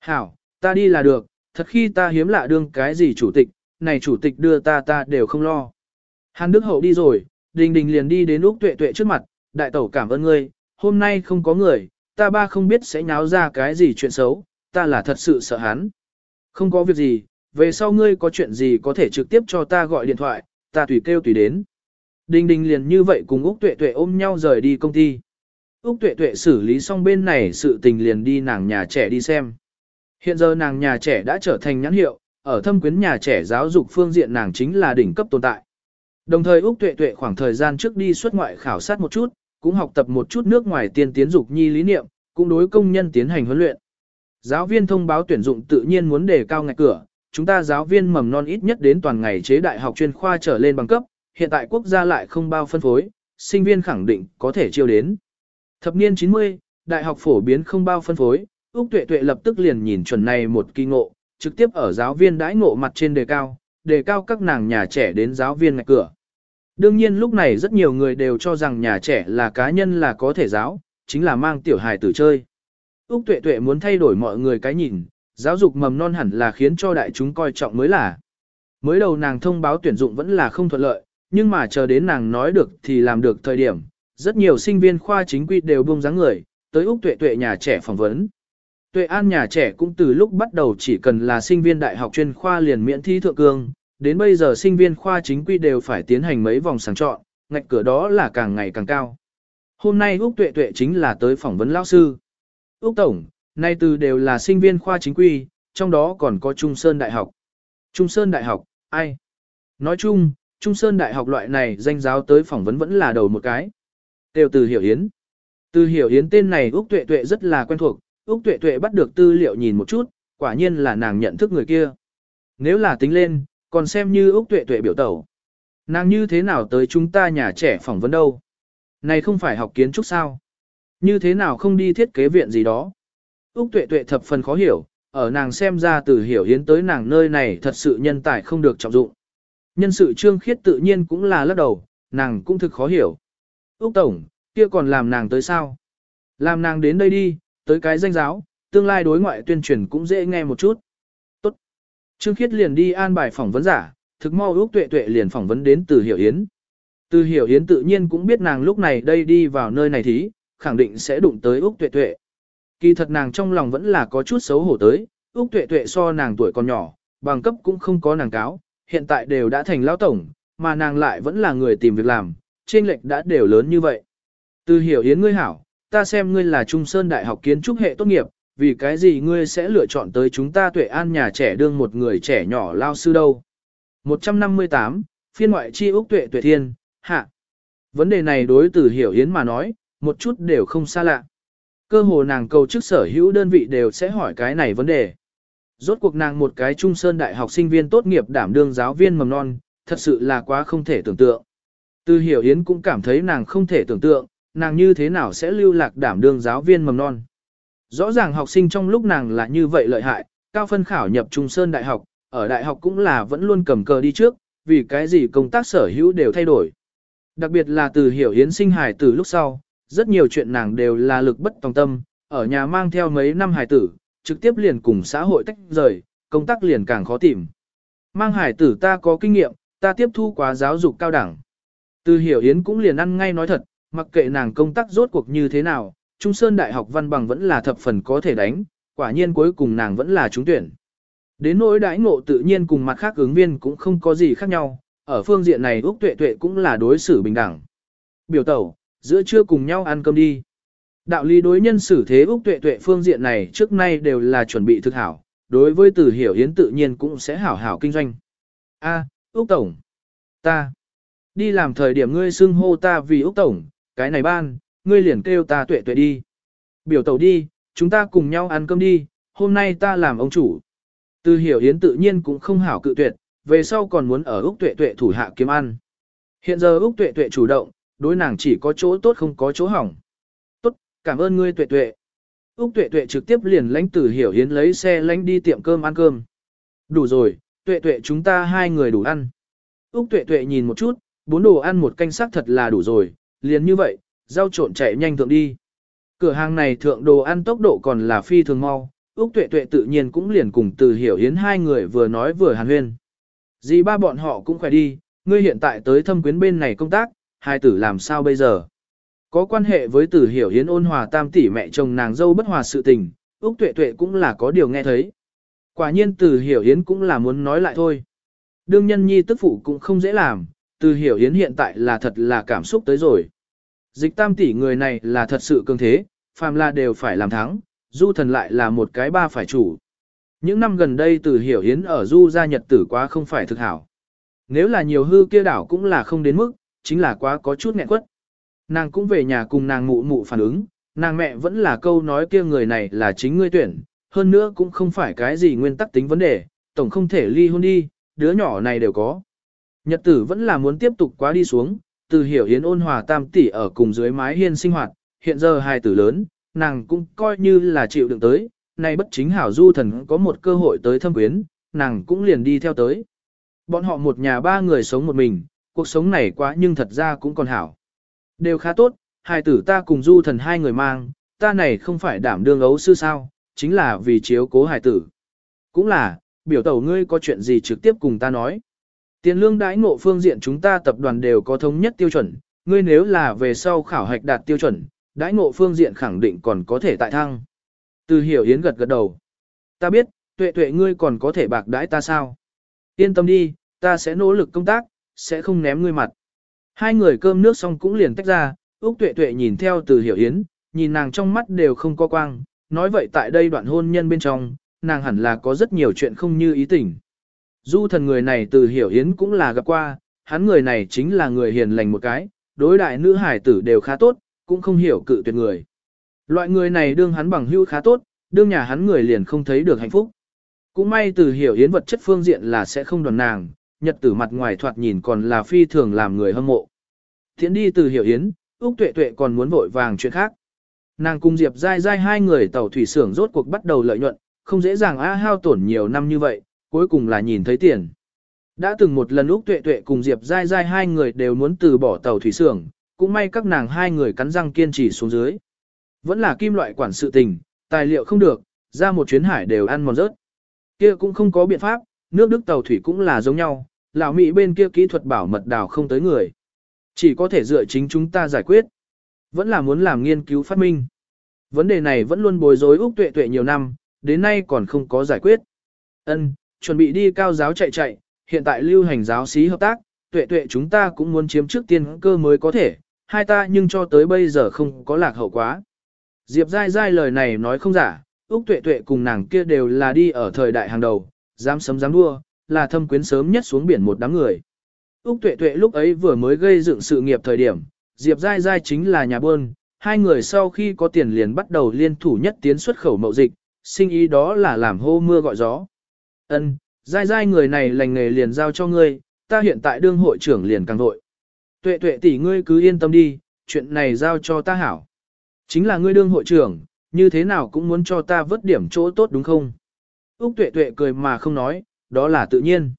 Hảo, ta đi là được, thật khi ta hiếm lạ đương cái gì chủ tịch, này chủ tịch đưa ta ta đều không lo. Hàn Đức Hậu đi rồi, Đình Đình liền đi đến Úc Tuệ Tuệ trước mặt, đại tẩu cảm ơn ngươi, hôm nay không có người, ta ba không biết sẽ nháo ra cái gì chuyện xấu, ta là thật sự sợ hắn. Không có việc gì, về sau ngươi có chuyện gì có thể trực tiếp cho ta gọi điện thoại, ta tùy kêu tùy đến. Đình Đình liền như vậy cùng Úc Tuệ Tuệ ôm nhau rời đi công ty. Úc Tuệ Tuệ xử lý xong bên này sự tình liền đi nàng nhà trẻ đi xem. Hiện giờ nàng nhà trẻ đã trở thành nhãn hiệu, ở thâm quyến nhà trẻ giáo dục phương diện nàng chính là đỉnh cấp tồn tại. Đồng thời Úc Tuệ Tuệ khoảng thời gian trước đi xuất ngoại khảo sát một chút, cũng học tập một chút nước ngoài tiên tiến dục nhi lý niệm, cũng đối công nhân tiến hành huấn luyện. Giáo viên thông báo tuyển dụng tự nhiên muốn đề cao ngạch cửa, chúng ta giáo viên mầm non ít nhất đến toàn ngày chế đại học chuyên khoa trở lên bằng cấp, hiện tại quốc gia lại không bao phân phối, sinh viên khẳng định có thể chiêu đến. Thập niên 90, đại học phổ biến không bao phân phối, Úc Tuệ Tuệ lập tức liền nhìn chuẩn này một kỳ ngộ, trực tiếp ở giáo viên đãi ngộ mặt trên đề cao, đề cao các nàng nhà trẻ đến giáo viên ngạch cửa. Đương nhiên lúc này rất nhiều người đều cho rằng nhà trẻ là cá nhân là có thể giáo, chính là mang tiểu hài tử chơi. Úc Tuệ Tuệ muốn thay đổi mọi người cái nhìn, giáo dục mầm non hẳn là khiến cho đại chúng coi trọng mới là. Mới đầu nàng thông báo tuyển dụng vẫn là không thuận lợi, nhưng mà chờ đến nàng nói được thì làm được thời điểm, rất nhiều sinh viên khoa chính quy đều buông dáng người, tới Úc Tuệ Tuệ nhà trẻ phỏng vấn. Tuệ An nhà trẻ cũng từ lúc bắt đầu chỉ cần là sinh viên đại học chuyên khoa liền miễn thi thượng cương, đến bây giờ sinh viên khoa chính quy đều phải tiến hành mấy vòng sàng chọn, ngạch cửa đó là càng ngày càng cao. Hôm nay Úc Tuệ Tuệ chính là tới phỏng vấn lão sư. Úc Tổng, nay từ đều là sinh viên khoa chính quy, trong đó còn có Trung Sơn Đại học. Trung Sơn Đại học, ai? Nói chung, Trung Sơn Đại học loại này danh giáo tới phỏng vấn vẫn là đầu một cái. Tiêu từ hiểu yến, Từ hiểu yến tên này Úc Tuệ Tuệ rất là quen thuộc, Úc Tuệ Tuệ bắt được tư liệu nhìn một chút, quả nhiên là nàng nhận thức người kia. Nếu là tính lên, còn xem như Úc Tuệ Tuệ biểu tẩu. Nàng như thế nào tới chúng ta nhà trẻ phỏng vấn đâu? Này không phải học kiến trúc sao? Như thế nào không đi thiết kế viện gì đó? Úc Tuệ Tuệ thập phần khó hiểu, ở nàng xem ra từ hiểu hiến tới nàng nơi này thật sự nhân tài không được trọng dụng. Nhân sự trương khiết tự nhiên cũng là lắc đầu, nàng cũng thực khó hiểu. Úc Tổng, kia còn làm nàng tới sao? Làm nàng đến đây đi, tới cái danh giáo, tương lai đối ngoại tuyên truyền cũng dễ nghe một chút. Tốt. Trương Khiết liền đi an bài phỏng vấn giả, thực mau Úc Tuệ Tuệ liền phỏng vấn đến từ Hiểu Yến. Từ Hiểu Yến tự nhiên cũng biết nàng lúc này đây đi vào nơi này thí, khẳng định sẽ đụng tới Úc Tuệ Tuệ. Kỳ thật nàng trong lòng vẫn là có chút xấu hổ tới, Úc Tuệ Tuệ so nàng tuổi còn nhỏ, bằng cấp cũng không có nàng cáo, hiện tại đều đã thành lão tổng, mà nàng lại vẫn là người tìm việc làm, trên lệch đã đều lớn như vậy. Từ Hiểu Yến ngươi hảo, ta xem ngươi là Trung Sơn Đại học kiến trúc hệ tốt nghiệp, vì cái gì ngươi sẽ lựa chọn tới chúng ta tuệ an nhà trẻ đương một người trẻ nhỏ lao sư đâu. 158, phiên ngoại chi Úc tuệ tuệ thiên, hạ. Vấn đề này đối từ hiểu hiến mà nói, một chút đều không xa lạ. Cơ hồ nàng cầu chức sở hữu đơn vị đều sẽ hỏi cái này vấn đề. Rốt cuộc nàng một cái Trung Sơn Đại học sinh viên tốt nghiệp đảm đương giáo viên mầm non, thật sự là quá không thể tưởng tượng. Từ hiểu yến cũng cảm thấy nàng không thể tưởng tượng, nàng như thế nào sẽ lưu lạc đảm đương giáo viên mầm non. Rõ ràng học sinh trong lúc nàng là như vậy lợi hại, cao phân khảo nhập Trung Sơn Đại học, ở đại học cũng là vẫn luôn cầm cờ đi trước, vì cái gì công tác sở hữu đều thay đổi. Đặc biệt là từ hiểu yến sinh hài từ lúc sau, rất nhiều chuyện nàng đều là lực bất tòng tâm, ở nhà mang theo mấy năm hài tử, trực tiếp liền cùng xã hội tách rời, công tác liền càng khó tìm. Mang hải tử ta có kinh nghiệm, ta tiếp thu quá giáo dục cao đẳng. Từ hiểu yến cũng liền ăn ngay nói thật, Mặc kệ nàng công tác rốt cuộc như thế nào, Trung Sơn Đại học văn bằng vẫn là thập phần có thể đánh, quả nhiên cuối cùng nàng vẫn là trúng tuyển. Đến nỗi đãi ngộ tự nhiên cùng mặt khác ứng viên cũng không có gì khác nhau, ở phương diện này Úc Tuệ Tuệ cũng là đối xử bình đẳng. Biểu tẩu, giữa trưa cùng nhau ăn cơm đi. Đạo lý đối nhân xử thế Úc Tuệ Tuệ phương diện này trước nay đều là chuẩn bị thực hảo, đối với từ hiểu yến tự nhiên cũng sẽ hảo hảo kinh doanh. A, Úc Tổng, ta, đi làm thời điểm ngươi xưng hô ta vì Úc Tổng, cái này ban, ngươi liền kêu ta tuệ tuệ đi. Biểu tẩu đi, chúng ta cùng nhau ăn cơm đi, hôm nay ta làm ông chủ. Từ hiểu yến tự nhiên cũng không hảo cự tuyệt, về sau còn muốn ở Úc tuệ tuệ thủ hạ kiếm ăn. Hiện giờ Úc tuệ tuệ chủ động, đối nàng chỉ có chỗ tốt không có chỗ hỏng. Tốt, cảm ơn ngươi tuệ tuệ. Úc tuệ tuệ trực tiếp liền lãnh từ hiểu hiến lấy xe lãnh đi tiệm cơm ăn cơm. Đủ rồi, tuệ tuệ chúng ta hai người đủ ăn. Úc tuệ tuệ nhìn một chút, bốn đồ ăn một canh sắc thật là đủ rồi, liền như vậy, rau trộn chạy nhanh thượng đi. Cửa hàng này thượng đồ ăn tốc độ còn là phi thường mau, Úc Tuệ Tuệ tự nhiên cũng liền cùng từ hiểu hiến hai người vừa nói vừa hàn huyên. Dì ba bọn họ cũng khỏe đi, ngươi hiện tại tới thâm quyến bên này công tác, hai tử làm sao bây giờ? Có quan hệ với tử hiểu hiến ôn hòa tam tỷ mẹ chồng nàng dâu bất hòa sự tình, Úc Tuệ Tuệ cũng là có điều nghe thấy. Quả nhiên tử hiểu hiến cũng là muốn nói lại thôi. Đương nhân nhi tức phụ cũng không dễ làm, tử hiểu hiến hiện tại là thật là cảm xúc tới rồi. Dịch tam tỷ người này là thật sự cường thế, phàm là đều phải làm thắng, du thần lại là một cái ba phải chủ. Những năm gần đây tử hiểu hiến ở du gia nhật tử quá không phải thực hảo. Nếu là nhiều hư kia đảo cũng là không đến mức, chính là quá có chút nghẹn quất. Nàng cũng về nhà cùng nàng mụ mụ phản ứng, nàng mẹ vẫn là câu nói kia người này là chính ngươi tuyển, hơn nữa cũng không phải cái gì nguyên tắc tính vấn đề, tổng không thể ly hôn đi, đứa nhỏ này đều có. Nhật tử vẫn là muốn tiếp tục quá đi xuống, từ hiểu hiến ôn hòa tam tỷ ở cùng dưới mái hiên sinh hoạt, hiện giờ hai tử lớn, nàng cũng coi như là chịu đựng tới, nay bất chính hảo du thần có một cơ hội tới thâm quyến, nàng cũng liền đi theo tới. Bọn họ một nhà ba người sống một mình, cuộc sống này quá nhưng thật ra cũng còn hảo. Đều khá tốt, hai tử ta cùng du thần hai người mang, ta này không phải đảm đương ấu sư sao, chính là vì chiếu cố hài tử. Cũng là, biểu tẩu ngươi có chuyện gì trực tiếp cùng ta nói. Tiền lương đãi ngộ phương diện chúng ta tập đoàn đều có thống nhất tiêu chuẩn, ngươi nếu là về sau khảo hạch đạt tiêu chuẩn, đãi ngộ phương diện khẳng định còn có thể tại thăng. Từ hiểu yến gật gật đầu. Ta biết, tuệ tuệ ngươi còn có thể bạc đãi ta sao? Yên tâm đi, ta sẽ nỗ lực công tác, sẽ không ném ngươi mặt. Hai người cơm nước xong cũng liền tách ra, Úc tuệ tuệ nhìn theo từ hiểu yến, nhìn nàng trong mắt đều không có quang, nói vậy tại đây đoạn hôn nhân bên trong, nàng hẳn là có rất nhiều chuyện không như ý tình. Du thần người này từ hiểu yến cũng là gặp qua, hắn người này chính là người hiền lành một cái, đối đại nữ hải tử đều khá tốt, cũng không hiểu cự tuyệt người. Loại người này đương hắn bằng hữu khá tốt, đương nhà hắn người liền không thấy được hạnh phúc. Cũng may từ hiểu yến vật chất phương diện là sẽ không đoàn nàng, nhật tử mặt ngoài thoạt nhìn còn là phi thường làm người hâm mộ. Thiện đi từ hiểu yến, Úc Tuệ Tuệ còn muốn vội vàng chuyện khác. Nàng cùng Diệp Giai Giai hai người tàu thủy xưởng rốt cuộc bắt đầu lợi nhuận, không dễ dàng a hao tổn nhiều năm như vậy, cuối cùng là nhìn thấy tiền. Đã từng một lần Úc Tuệ Tuệ cùng Diệp Giai Giai hai người đều muốn từ bỏ tàu thủy xưởng, cũng may các nàng hai người cắn răng kiên trì xuống dưới. Vẫn là kim loại quản sự tình, tài liệu không được, ra một chuyến hải đều ăn mòn rớt. Kia cũng không có biện pháp, nước Đức tàu thủy cũng là giống nhau, lão Mỹ bên kia kỹ thuật bảo mật đào không tới người. Chỉ có thể dựa chính chúng ta giải quyết. Vẫn là muốn làm nghiên cứu phát minh. Vấn đề này vẫn luôn bối rối Úc Tuệ Tuệ nhiều năm, đến nay còn không có giải quyết. Ân, chuẩn bị đi cao giáo chạy chạy, hiện tại lưu hành giáo sĩ hợp tác, Tuệ Tuệ chúng ta cũng muốn chiếm trước tiên cơ mới có thể, hai ta nhưng cho tới bây giờ không có lạc hậu quá. Diệp Giai Giai lời này nói không giả, Úc Tuệ Tuệ cùng nàng kia đều là đi ở thời đại hàng đầu, dám sấm dám đua, là thâm quyến sớm nhất xuống biển một đám người. Úc Tuệ Tuệ lúc ấy vừa mới gây dựng sự nghiệp thời điểm, Diệp Giai Giai chính là nhà buôn, hai người sau khi có tiền liền bắt đầu liên thủ nhất tiến xuất khẩu mậu dịch, sinh ý đó là làm hô mưa gọi gió. Ân, Giai Giai người này lành nghề liền giao cho ngươi, ta hiện tại đương hội trưởng liền càng vội. Tuệ tuệ tỷ ngươi cứ yên tâm đi, chuyện này giao cho ta hảo. Chính là ngươi đương hội trưởng, như thế nào cũng muốn cho ta vớt điểm chỗ tốt đúng không? Úc tuệ tuệ cười mà không nói, đó là tự nhiên.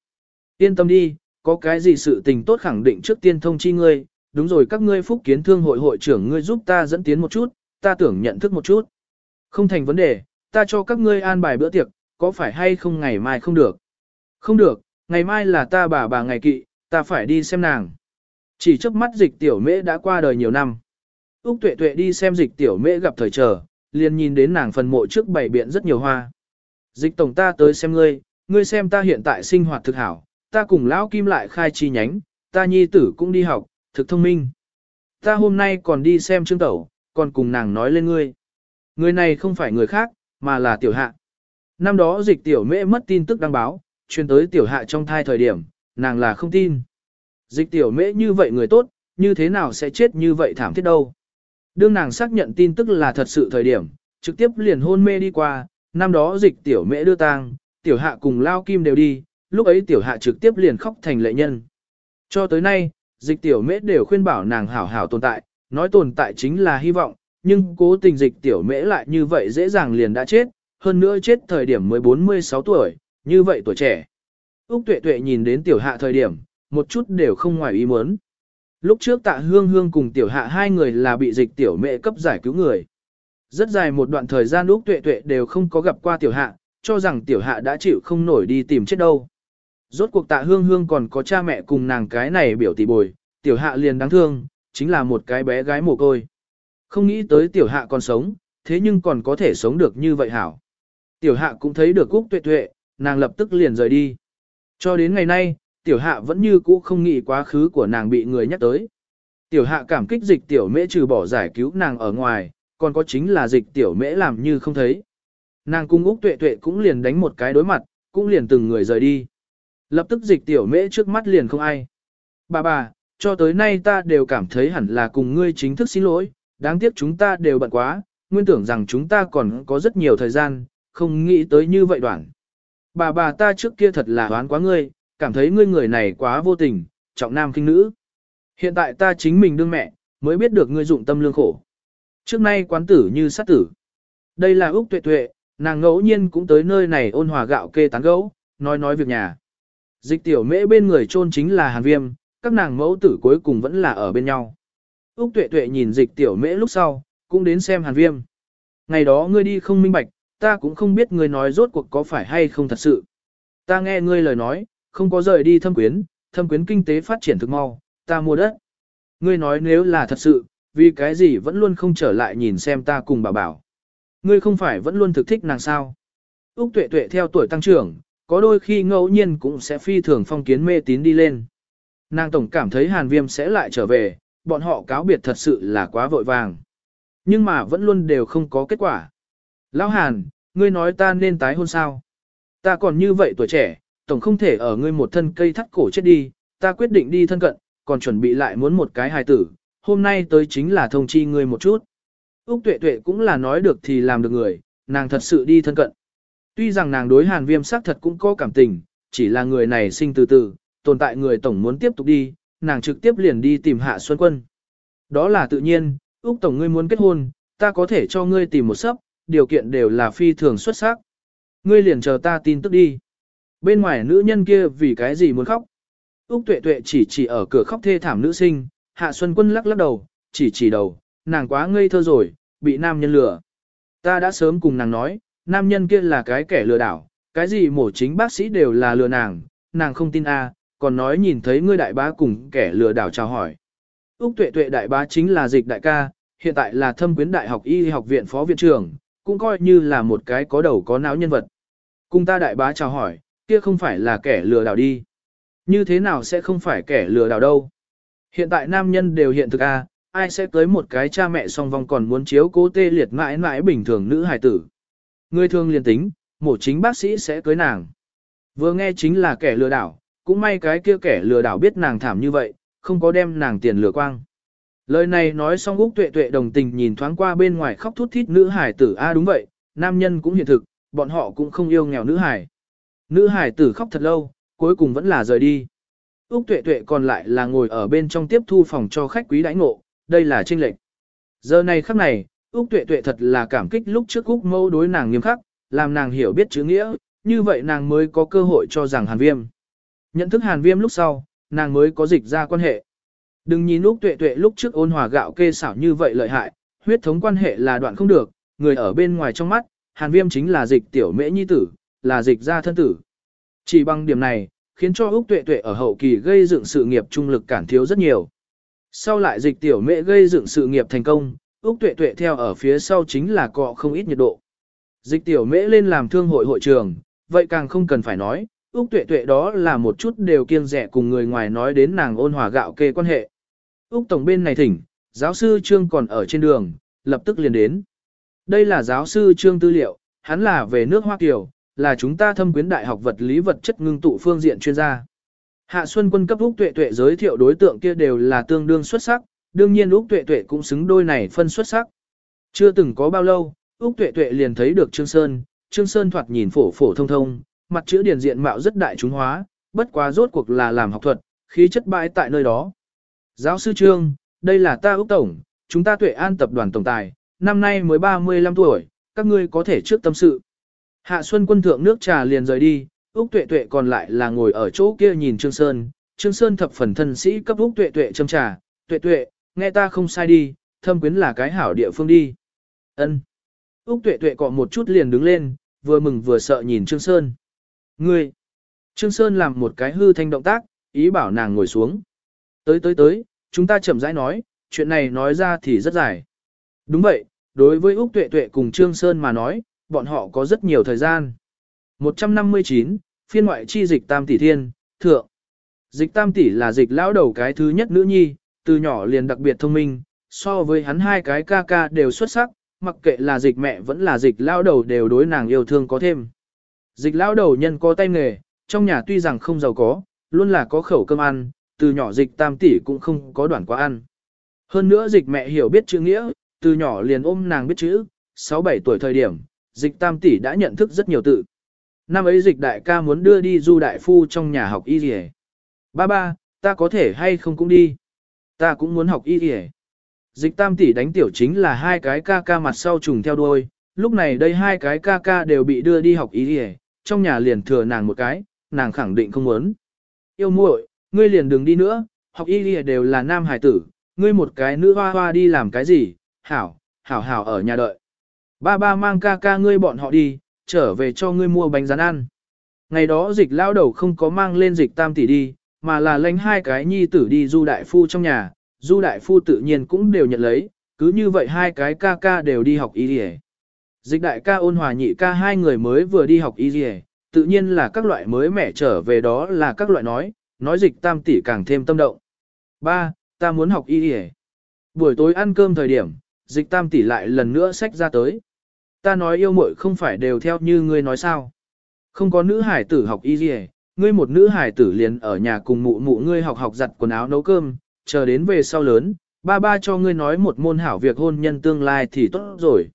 Yên tâm đi, có cái gì sự tình tốt khẳng định trước tiên thông chi ngươi, đúng rồi các ngươi phúc kiến thương hội hội trưởng ngươi giúp ta dẫn tiến một chút, ta tưởng nhận thức một chút. Không thành vấn đề, ta cho các ngươi an bài bữa tiệc, có phải hay không ngày mai không được? Không được, ngày mai là ta bà bà ngày kỵ, ta phải đi xem nàng. Chỉ trước mắt dịch tiểu mễ đã qua đời nhiều năm. Úc tuệ tuệ đi xem dịch tiểu mễ gặp thời trở, liền nhìn đến nàng phần mộ trước bảy biện rất nhiều hoa. Dịch tổng ta tới xem ngươi, ngươi xem ta hiện tại sinh hoạt thực hảo, ta cùng lão kim lại khai chi nhánh, ta nhi tử cũng đi học, thực thông minh. Ta hôm nay còn đi xem trương tẩu, còn cùng nàng nói lên ngươi. Người này không phải người khác, mà là tiểu hạ. Năm đó dịch tiểu mễ mất tin tức đăng báo, truyền tới tiểu hạ trong thai thời điểm, nàng là không tin. Dịch tiểu mễ như vậy người tốt, như thế nào sẽ chết như vậy thảm thiết đâu. Đương nàng xác nhận tin tức là thật sự thời điểm, trực tiếp liền hôn mê đi qua, năm đó dịch tiểu mễ đưa tang, tiểu hạ cùng lao kim đều đi, lúc ấy tiểu hạ trực tiếp liền khóc thành lệ nhân. Cho tới nay, dịch tiểu mễ đều khuyên bảo nàng hảo hảo tồn tại, nói tồn tại chính là hy vọng, nhưng cố tình dịch tiểu mễ lại như vậy dễ dàng liền đã chết, hơn nữa chết thời điểm mới 46 tuổi, như vậy tuổi trẻ. Úc tuệ tuệ nhìn đến tiểu hạ thời điểm, một chút đều không ngoài ý muốn. Lúc trước tạ hương hương cùng tiểu hạ hai người là bị dịch tiểu mễ cấp giải cứu người. Rất dài một đoạn thời gian Úc Tuệ Tuệ đều không có gặp qua tiểu hạ, cho rằng tiểu hạ đã chịu không nổi đi tìm chết đâu. Rốt cuộc tạ hương hương còn có cha mẹ cùng nàng cái này biểu tỷ bồi, tiểu hạ liền đáng thương, chính là một cái bé gái mồ côi. Không nghĩ tới tiểu hạ còn sống, thế nhưng còn có thể sống được như vậy hảo. Tiểu hạ cũng thấy được Úc Tuệ Tuệ, nàng lập tức liền rời đi. Cho đến ngày nay, tiểu hạ vẫn như cũ không nghĩ quá khứ của nàng bị người nhắc tới. Tiểu hạ cảm kích dịch tiểu mễ trừ bỏ giải cứu nàng ở ngoài, còn có chính là dịch tiểu mễ làm như không thấy. Nàng cung Úc Tuệ Tuệ cũng liền đánh một cái đối mặt, cũng liền từng người rời đi. Lập tức dịch tiểu mễ trước mắt liền không ai. Bà bà, cho tới nay ta đều cảm thấy hẳn là cùng ngươi chính thức xin lỗi, đáng tiếc chúng ta đều bận quá, nguyên tưởng rằng chúng ta còn có rất nhiều thời gian, không nghĩ tới như vậy đoạn. Bà bà ta trước kia thật là đoán quá ngươi, cảm thấy ngươi người này quá vô tình, trọng nam kinh nữ. Hiện tại ta chính mình đương mẹ, mới biết được ngươi dụng tâm lương khổ. Trước nay quán tử như sát tử. Đây là Úc Tuệ Tuệ, nàng ngẫu nhiên cũng tới nơi này ôn hòa gạo kê tán gẫu nói nói việc nhà. Dịch tiểu mễ bên người chôn chính là hàn viêm, các nàng mẫu tử cuối cùng vẫn là ở bên nhau. Úc Tuệ Tuệ nhìn dịch tiểu mễ lúc sau, cũng đến xem hàn viêm. Ngày đó ngươi đi không minh bạch, ta cũng không biết ngươi nói rốt cuộc có phải hay không thật sự. Ta nghe ngươi lời nói, không có rời đi thâm quyến, thâm quyến kinh tế phát triển thực mau, ta mua đất. Ngươi nói nếu là thật sự, vì cái gì vẫn luôn không trở lại nhìn xem ta cùng bà bảo. Ngươi không phải vẫn luôn thực thích nàng sao. Úc tuệ tuệ theo tuổi tăng trưởng, có đôi khi ngẫu nhiên cũng sẽ phi thường phong kiến mê tín đi lên. Nàng tổng cảm thấy hàn viêm sẽ lại trở về, bọn họ cáo biệt thật sự là quá vội vàng. Nhưng mà vẫn luôn đều không có kết quả. Lão hàn, ngươi nói ta nên tái hôn sao? Ta còn như vậy tuổi trẻ, tổng không thể ở ngươi một thân cây thắt cổ chết đi, ta quyết định đi thân cận, còn chuẩn bị lại muốn một cái hài tử, hôm nay tới chính là thông chi ngươi một chút. Úc tuệ tuệ cũng là nói được thì làm được người, nàng thật sự đi thân cận. Tuy rằng nàng đối hàn viêm sắc thật cũng có cảm tình, chỉ là người này sinh từ từ, tồn tại người tổng muốn tiếp tục đi, nàng trực tiếp liền đi tìm hạ xuân quân. Đó là tự nhiên, Úc Tổng ngươi muốn kết hôn, ta có thể cho ngươi tìm một sấp, điều kiện đều là phi thường xuất sắc. Ngươi liền chờ ta tin tức đi. Bên ngoài nữ nhân kia vì cái gì muốn khóc? Úc tuệ tuệ chỉ chỉ ở cửa khóc thê thảm nữ sinh, hạ xuân quân lắc lắc đầu, chỉ chỉ đầu, nàng quá ngây thơ rồi, bị nam nhân lừa. Ta đã sớm cùng nàng nói, nam nhân kia là cái kẻ lừa đảo, cái gì mổ chính bác sĩ đều là lừa nàng, nàng không tin a, còn nói nhìn thấy ngươi đại bá cùng kẻ lừa đảo chào hỏi. Úc tuệ tuệ đại bá chính là dịch đại ca, hiện tại là thâm quyến đại học y học viện phó viện trưởng, cũng coi như là một cái có đầu có não nhân vật. Cùng ta đại bá chào hỏi, kia không phải là kẻ lừa đảo đi. Như thế nào sẽ không phải kẻ lừa đảo đâu. Hiện tại nam nhân đều hiện thực a, ai sẽ cưới một cái cha mẹ song vong còn muốn chiếu cố tê liệt mãi mãi bình thường nữ hài tử. Người thường liền tính, mổ chính bác sĩ sẽ cưới nàng. Vừa nghe chính là kẻ lừa đảo, cũng may cái kia kẻ lừa đảo biết nàng thảm như vậy, không có đem nàng tiền lừa quang. Lời này nói xong Úc Tuệ Tuệ đồng tình nhìn thoáng qua bên ngoài khóc thút thít nữ hải tử a đúng vậy, nam nhân cũng hiện thực, bọn họ cũng không yêu nghèo nữ hải. Nữ hải tử khóc thật lâu, cuối cùng vẫn là rời đi. Úc Tuệ Tuệ còn lại là ngồi ở bên trong tiếp thu phòng cho khách quý đãi ngộ, đây là trinh lệnh. Giờ này khắc này, Úc Tuệ Tuệ thật là cảm kích lúc trước Úc mâu đối nàng nghiêm khắc, làm nàng hiểu biết chữ nghĩa, như vậy nàng mới có cơ hội cho rằng hàn viêm. Nhận thức hàn viêm lúc sau, nàng mới có dịch ra quan hệ. Đừng nhìn Úc Tuệ Tuệ lúc trước ôn hòa gạo kê xảo như vậy lợi hại, huyết thống quan hệ là đoạn không được, người ở bên ngoài trong mắt, hàn viêm chính là dịch tiểu mễ nhi tử, là dịch ra thân tử. Chỉ bằng điểm này, khiến cho Úc Tuệ Tuệ ở hậu kỳ gây dựng sự nghiệp trung lực cản thiếu rất nhiều. Sau lại dịch tiểu mễ gây dựng sự nghiệp thành công, Úc Tuệ Tuệ theo ở phía sau chính là cọ không ít nhiệt độ. Dịch tiểu mễ lên làm thương hội hội trường, vậy càng không cần phải nói, Úc Tuệ Tuệ đó là một chút đều kiêng rẻ cùng người ngoài nói đến nàng ôn hòa gạo kê quan hệ. Úc Tổng bên này thỉnh, giáo sư Trương còn ở trên đường, lập tức liền đến. Đây là giáo sư Trương tư liệu, hắn là về nước Hoa Kiều, là chúng ta thâm quyến đại học vật lý vật chất ngưng tụ phương diện chuyên gia. Hạ Xuân quân cấp Úc Tuệ Tuệ giới thiệu đối tượng kia đều là tương đương xuất sắc, đương nhiên Úc Tuệ Tuệ cũng xứng đôi này phân xuất sắc. Chưa từng có bao lâu, Úc Tuệ Tuệ liền thấy được Trương Sơn, Trương Sơn thoạt nhìn phổ phổ thông thông, mặt chữ điển diện mạo rất đại chúng hóa, bất quá rốt cuộc là làm học thuật, khí chất bãi tại nơi đó. Giáo sư Trương, đây là ta Úc Tổng, chúng ta Tuệ An tập đoàn tổng tài, năm nay mới 35 tuổi, các ngươi có thể trước tâm sự. Hạ Xuân quân thượng nước trà liền rời đi, Úc Tuệ Tuệ còn lại là ngồi ở chỗ kia nhìn Trương Sơn, Trương Sơn thập phần thân sĩ cấp Úc Tuệ Tuệ châm trà, Tuệ Tuệ, nghe ta không sai đi, thâm quyến là cái hảo địa phương đi. Ân. Úc tuệ tuệ cọ một chút liền đứng lên, vừa mừng vừa sợ nhìn Trương Sơn. Ngươi! Trương Sơn làm một cái hư thanh động tác, ý bảo nàng ngồi xuống. Tới tới tới, chúng ta chậm rãi nói, chuyện này nói ra thì rất dài. Đúng vậy, đối với Úc Tuệ Tuệ cùng Trương Sơn mà nói, bọn họ có rất nhiều thời gian. 159, phiên ngoại chi dịch tam tỷ thiên, thượng. Dịch tam tỷ là dịch lão đầu cái thứ nhất nữ nhi, từ nhỏ liền đặc biệt thông minh, so với hắn hai cái ca ca đều xuất sắc, mặc kệ là dịch mẹ vẫn là dịch lão đầu đều đối nàng yêu thương có thêm. Dịch lão đầu nhân có tay nghề, trong nhà tuy rằng không giàu có, luôn là có khẩu cơm ăn, từ nhỏ dịch tam tỷ cũng không có đoạn quá ăn. Hơn nữa dịch mẹ hiểu biết chữ nghĩa, từ nhỏ liền ôm nàng biết chữ, 6-7 tuổi thời điểm, dịch tam tỷ đã nhận thức rất nhiều tự. Năm ấy dịch đại ca muốn đưa đi du đại phu trong nhà học y rìa. Ba ba, ta có thể hay không cũng đi. Ta cũng muốn học y rìa. Dịch tam tỷ đánh tiểu chính là hai cái ca ca mặt sau trùng theo đuôi, lúc này đây hai cái ca ca đều bị đưa đi học y rìa, trong nhà liền thừa nàng một cái, nàng khẳng định không muốn. Yêu muội, ngươi liền đừng đi nữa, học y rìa đều là nam hải tử, ngươi một cái nữ hoa hoa đi làm cái gì, hảo, hảo hảo ở nhà đợi. Ba ba mang ca ca ngươi bọn họ đi, trở về cho ngươi mua bánh rán ăn. Ngày đó dịch lao đầu không có mang lên dịch tam tỷ đi, mà là lãnh hai cái nhi tử đi du đại phu trong nhà, du đại phu tự nhiên cũng đều nhận lấy, cứ như vậy hai cái ca ca đều đi học y đi Dịch đại ca ôn hòa nhị ca hai người mới vừa đi học y đi tự nhiên là các loại mới mẻ trở về đó là các loại nói, nói dịch tam tỷ càng thêm tâm động. Ba, ta muốn học y đi Buổi tối ăn cơm thời điểm, dịch tam tỷ lại lần nữa sách ra tới. Ta nói yêu muội không phải đều theo như ngươi nói sao. Không có nữ hải tử học y gì ngươi một nữ hải tử liền ở nhà cùng mụ mụ ngươi học học giặt quần áo nấu cơm, chờ đến về sau lớn, ba ba cho ngươi nói một môn hảo việc hôn nhân tương lai thì tốt rồi.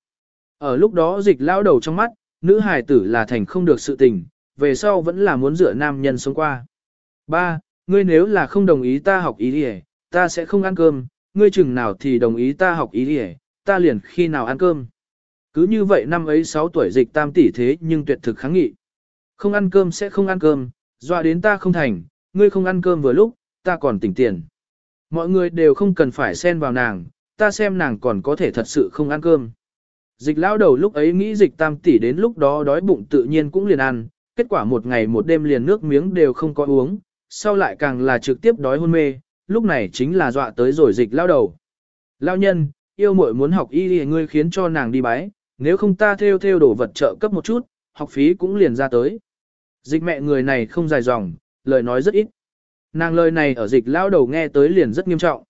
Ở lúc đó dịch lao đầu trong mắt, nữ hải tử là thành không được sự tình, về sau vẫn là muốn dựa nam nhân sống qua. Ba, ngươi nếu là không đồng ý ta học ý đi ta sẽ không ăn cơm, ngươi chừng nào thì đồng ý ta học ý đi ta liền khi nào ăn cơm. Cứ như vậy năm ấy 6 tuổi dịch tam tỷ thế nhưng tuyệt thực kháng nghị. Không ăn cơm sẽ không ăn cơm, dọa đến ta không thành, ngươi không ăn cơm vừa lúc, ta còn tỉnh tiền. Mọi người đều không cần phải xen vào nàng, ta xem nàng còn có thể thật sự không ăn cơm. Dịch lão đầu lúc ấy nghĩ dịch tam tỷ đến lúc đó đói bụng tự nhiên cũng liền ăn, kết quả một ngày một đêm liền nước miếng đều không có uống, sau lại càng là trực tiếp đói hôn mê, lúc này chính là dọa tới rồi dịch lão đầu. Lão nhân, yêu muội muốn học y thì ngươi khiến cho nàng đi bái, nếu không ta theo theo đồ vật trợ cấp một chút, học phí cũng liền ra tới. Dịch mẹ người này không dài dòng, lời nói rất ít. Nàng lời này ở dịch lao đầu nghe tới liền rất nghiêm trọng.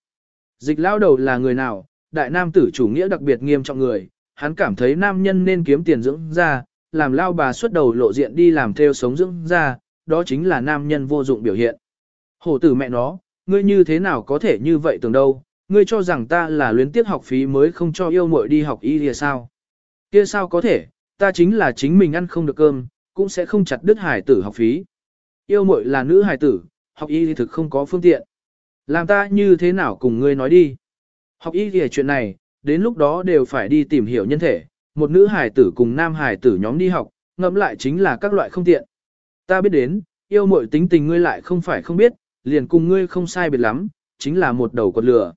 Dịch lao đầu là người nào, đại nam tử chủ nghĩa đặc biệt nghiêm trọng người, hắn cảm thấy nam nhân nên kiếm tiền dưỡng ra, làm lao bà xuất đầu lộ diện đi làm theo sống dưỡng ra, đó chính là nam nhân vô dụng biểu hiện. Hổ tử mẹ nó, ngươi như thế nào có thể như vậy tưởng đâu, ngươi cho rằng ta là luyến tiếc học phí mới không cho yêu muội đi học y lìa sao. Kia sao có thể, ta chính là chính mình ăn không được cơm, cũng sẽ không chặt đứt hải tử học phí. Yêu muội là nữ hải tử, học y thì thực không có phương tiện. Làm ta như thế nào cùng ngươi nói đi. Học y thì chuyện này, đến lúc đó đều phải đi tìm hiểu nhân thể, một nữ hải tử cùng nam hải tử nhóm đi học, ngẫm lại chính là các loại không tiện. Ta biết đến, yêu muội tính tình ngươi lại không phải không biết, liền cùng ngươi không sai biệt lắm, chính là một đầu con lửa.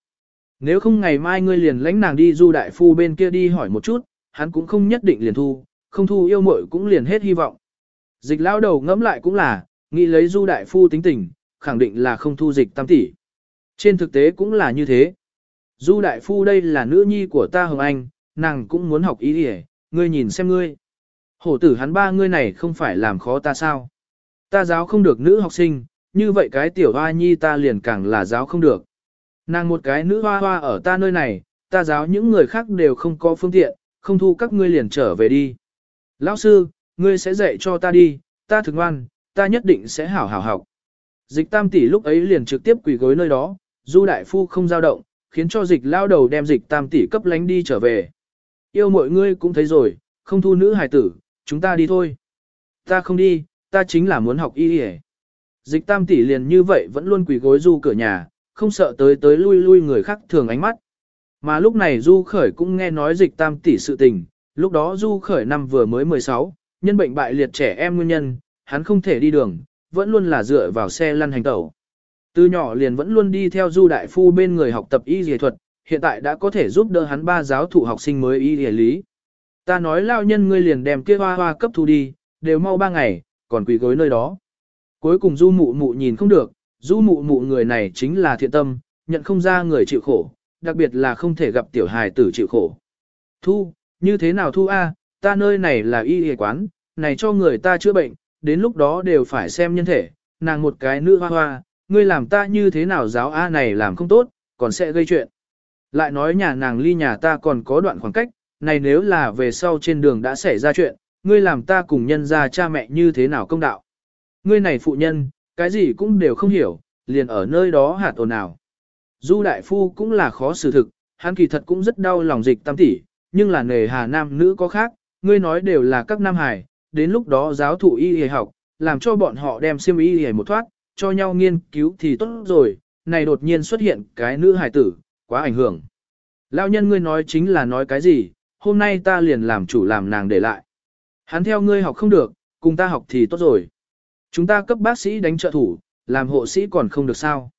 Nếu không ngày mai ngươi liền lãnh nàng đi du đại phu bên kia đi hỏi một chút, hắn cũng không nhất định liền thu, không thu yêu muội cũng liền hết hy vọng. Dịch lao đầu ngẫm lại cũng là, nghĩ lấy du đại phu tính tình, khẳng định là không thu dịch tam tỷ. Trên thực tế cũng là như thế. Du đại phu đây là nữ nhi của ta Hồng Anh, nàng cũng muốn học ý đi ngươi nhìn xem ngươi. Hổ tử hắn ba ngươi này không phải làm khó ta sao. Ta giáo không được nữ học sinh, như vậy cái tiểu hoa nhi ta liền càng là giáo không được. Nàng một cái nữ hoa hoa ở ta nơi này, ta giáo những người khác đều không có phương tiện, không thu các ngươi liền trở về đi. Lão sư, ngươi sẽ dạy cho ta đi, ta thực ngoan, ta nhất định sẽ hảo hảo học. Dịch tam tỷ lúc ấy liền trực tiếp quỳ gối nơi đó, du đại phu không dao động, khiến cho dịch lao đầu đem dịch tam tỷ cấp lánh đi trở về. Yêu mọi ngươi cũng thấy rồi, không thu nữ hài tử, chúng ta đi thôi. Ta không đi, ta chính là muốn học y y Dịch tam tỷ liền như vậy vẫn luôn quỳ gối du cửa nhà, không sợ tới tới lui lui người khác thường ánh mắt. Mà lúc này Du Khởi cũng nghe nói dịch tam tỷ sự tình, lúc đó Du Khởi năm vừa mới 16, nhân bệnh bại liệt trẻ em nguyên nhân, hắn không thể đi đường, vẫn luôn là dựa vào xe lăn hành tẩu. Từ nhỏ liền vẫn luôn đi theo Du Đại Phu bên người học tập y dề thuật, hiện tại đã có thể giúp đỡ hắn ba giáo thụ học sinh mới y dề lý. Ta nói lao nhân ngươi liền đem kia hoa hoa cấp thu đi, đều mau ba ngày, còn quỳ gối nơi đó. Cuối cùng du mụ mụ nhìn không được, du mụ mụ người này chính là thiện tâm, nhận không ra người chịu khổ, đặc biệt là không thể gặp tiểu hài tử chịu khổ. Thu, như thế nào thu a? ta nơi này là y y quán, này cho người ta chữa bệnh, đến lúc đó đều phải xem nhân thể, nàng một cái nữ hoa hoa, ngươi làm ta như thế nào giáo A này làm không tốt, còn sẽ gây chuyện. Lại nói nhà nàng ly nhà ta còn có đoạn khoảng cách, này nếu là về sau trên đường đã xảy ra chuyện, ngươi làm ta cùng nhân ra cha mẹ như thế nào công đạo. Ngươi này phụ nhân, cái gì cũng đều không hiểu, liền ở nơi đó hạt ồn nào. Du đại phu cũng là khó xử thực, hắn kỳ thật cũng rất đau lòng dịch tam tỷ, nhưng là nề hà nam nữ có khác, ngươi nói đều là các nam hải, đến lúc đó giáo thụ y y học, làm cho bọn họ đem xiêm y y một thoát, cho nhau nghiên cứu thì tốt rồi, này đột nhiên xuất hiện cái nữ hải tử, quá ảnh hưởng. Lão nhân ngươi nói chính là nói cái gì, hôm nay ta liền làm chủ làm nàng để lại. Hắn theo ngươi học không được, cùng ta học thì tốt rồi. Chúng ta cấp bác sĩ đánh trợ thủ, làm hộ sĩ còn không được sao.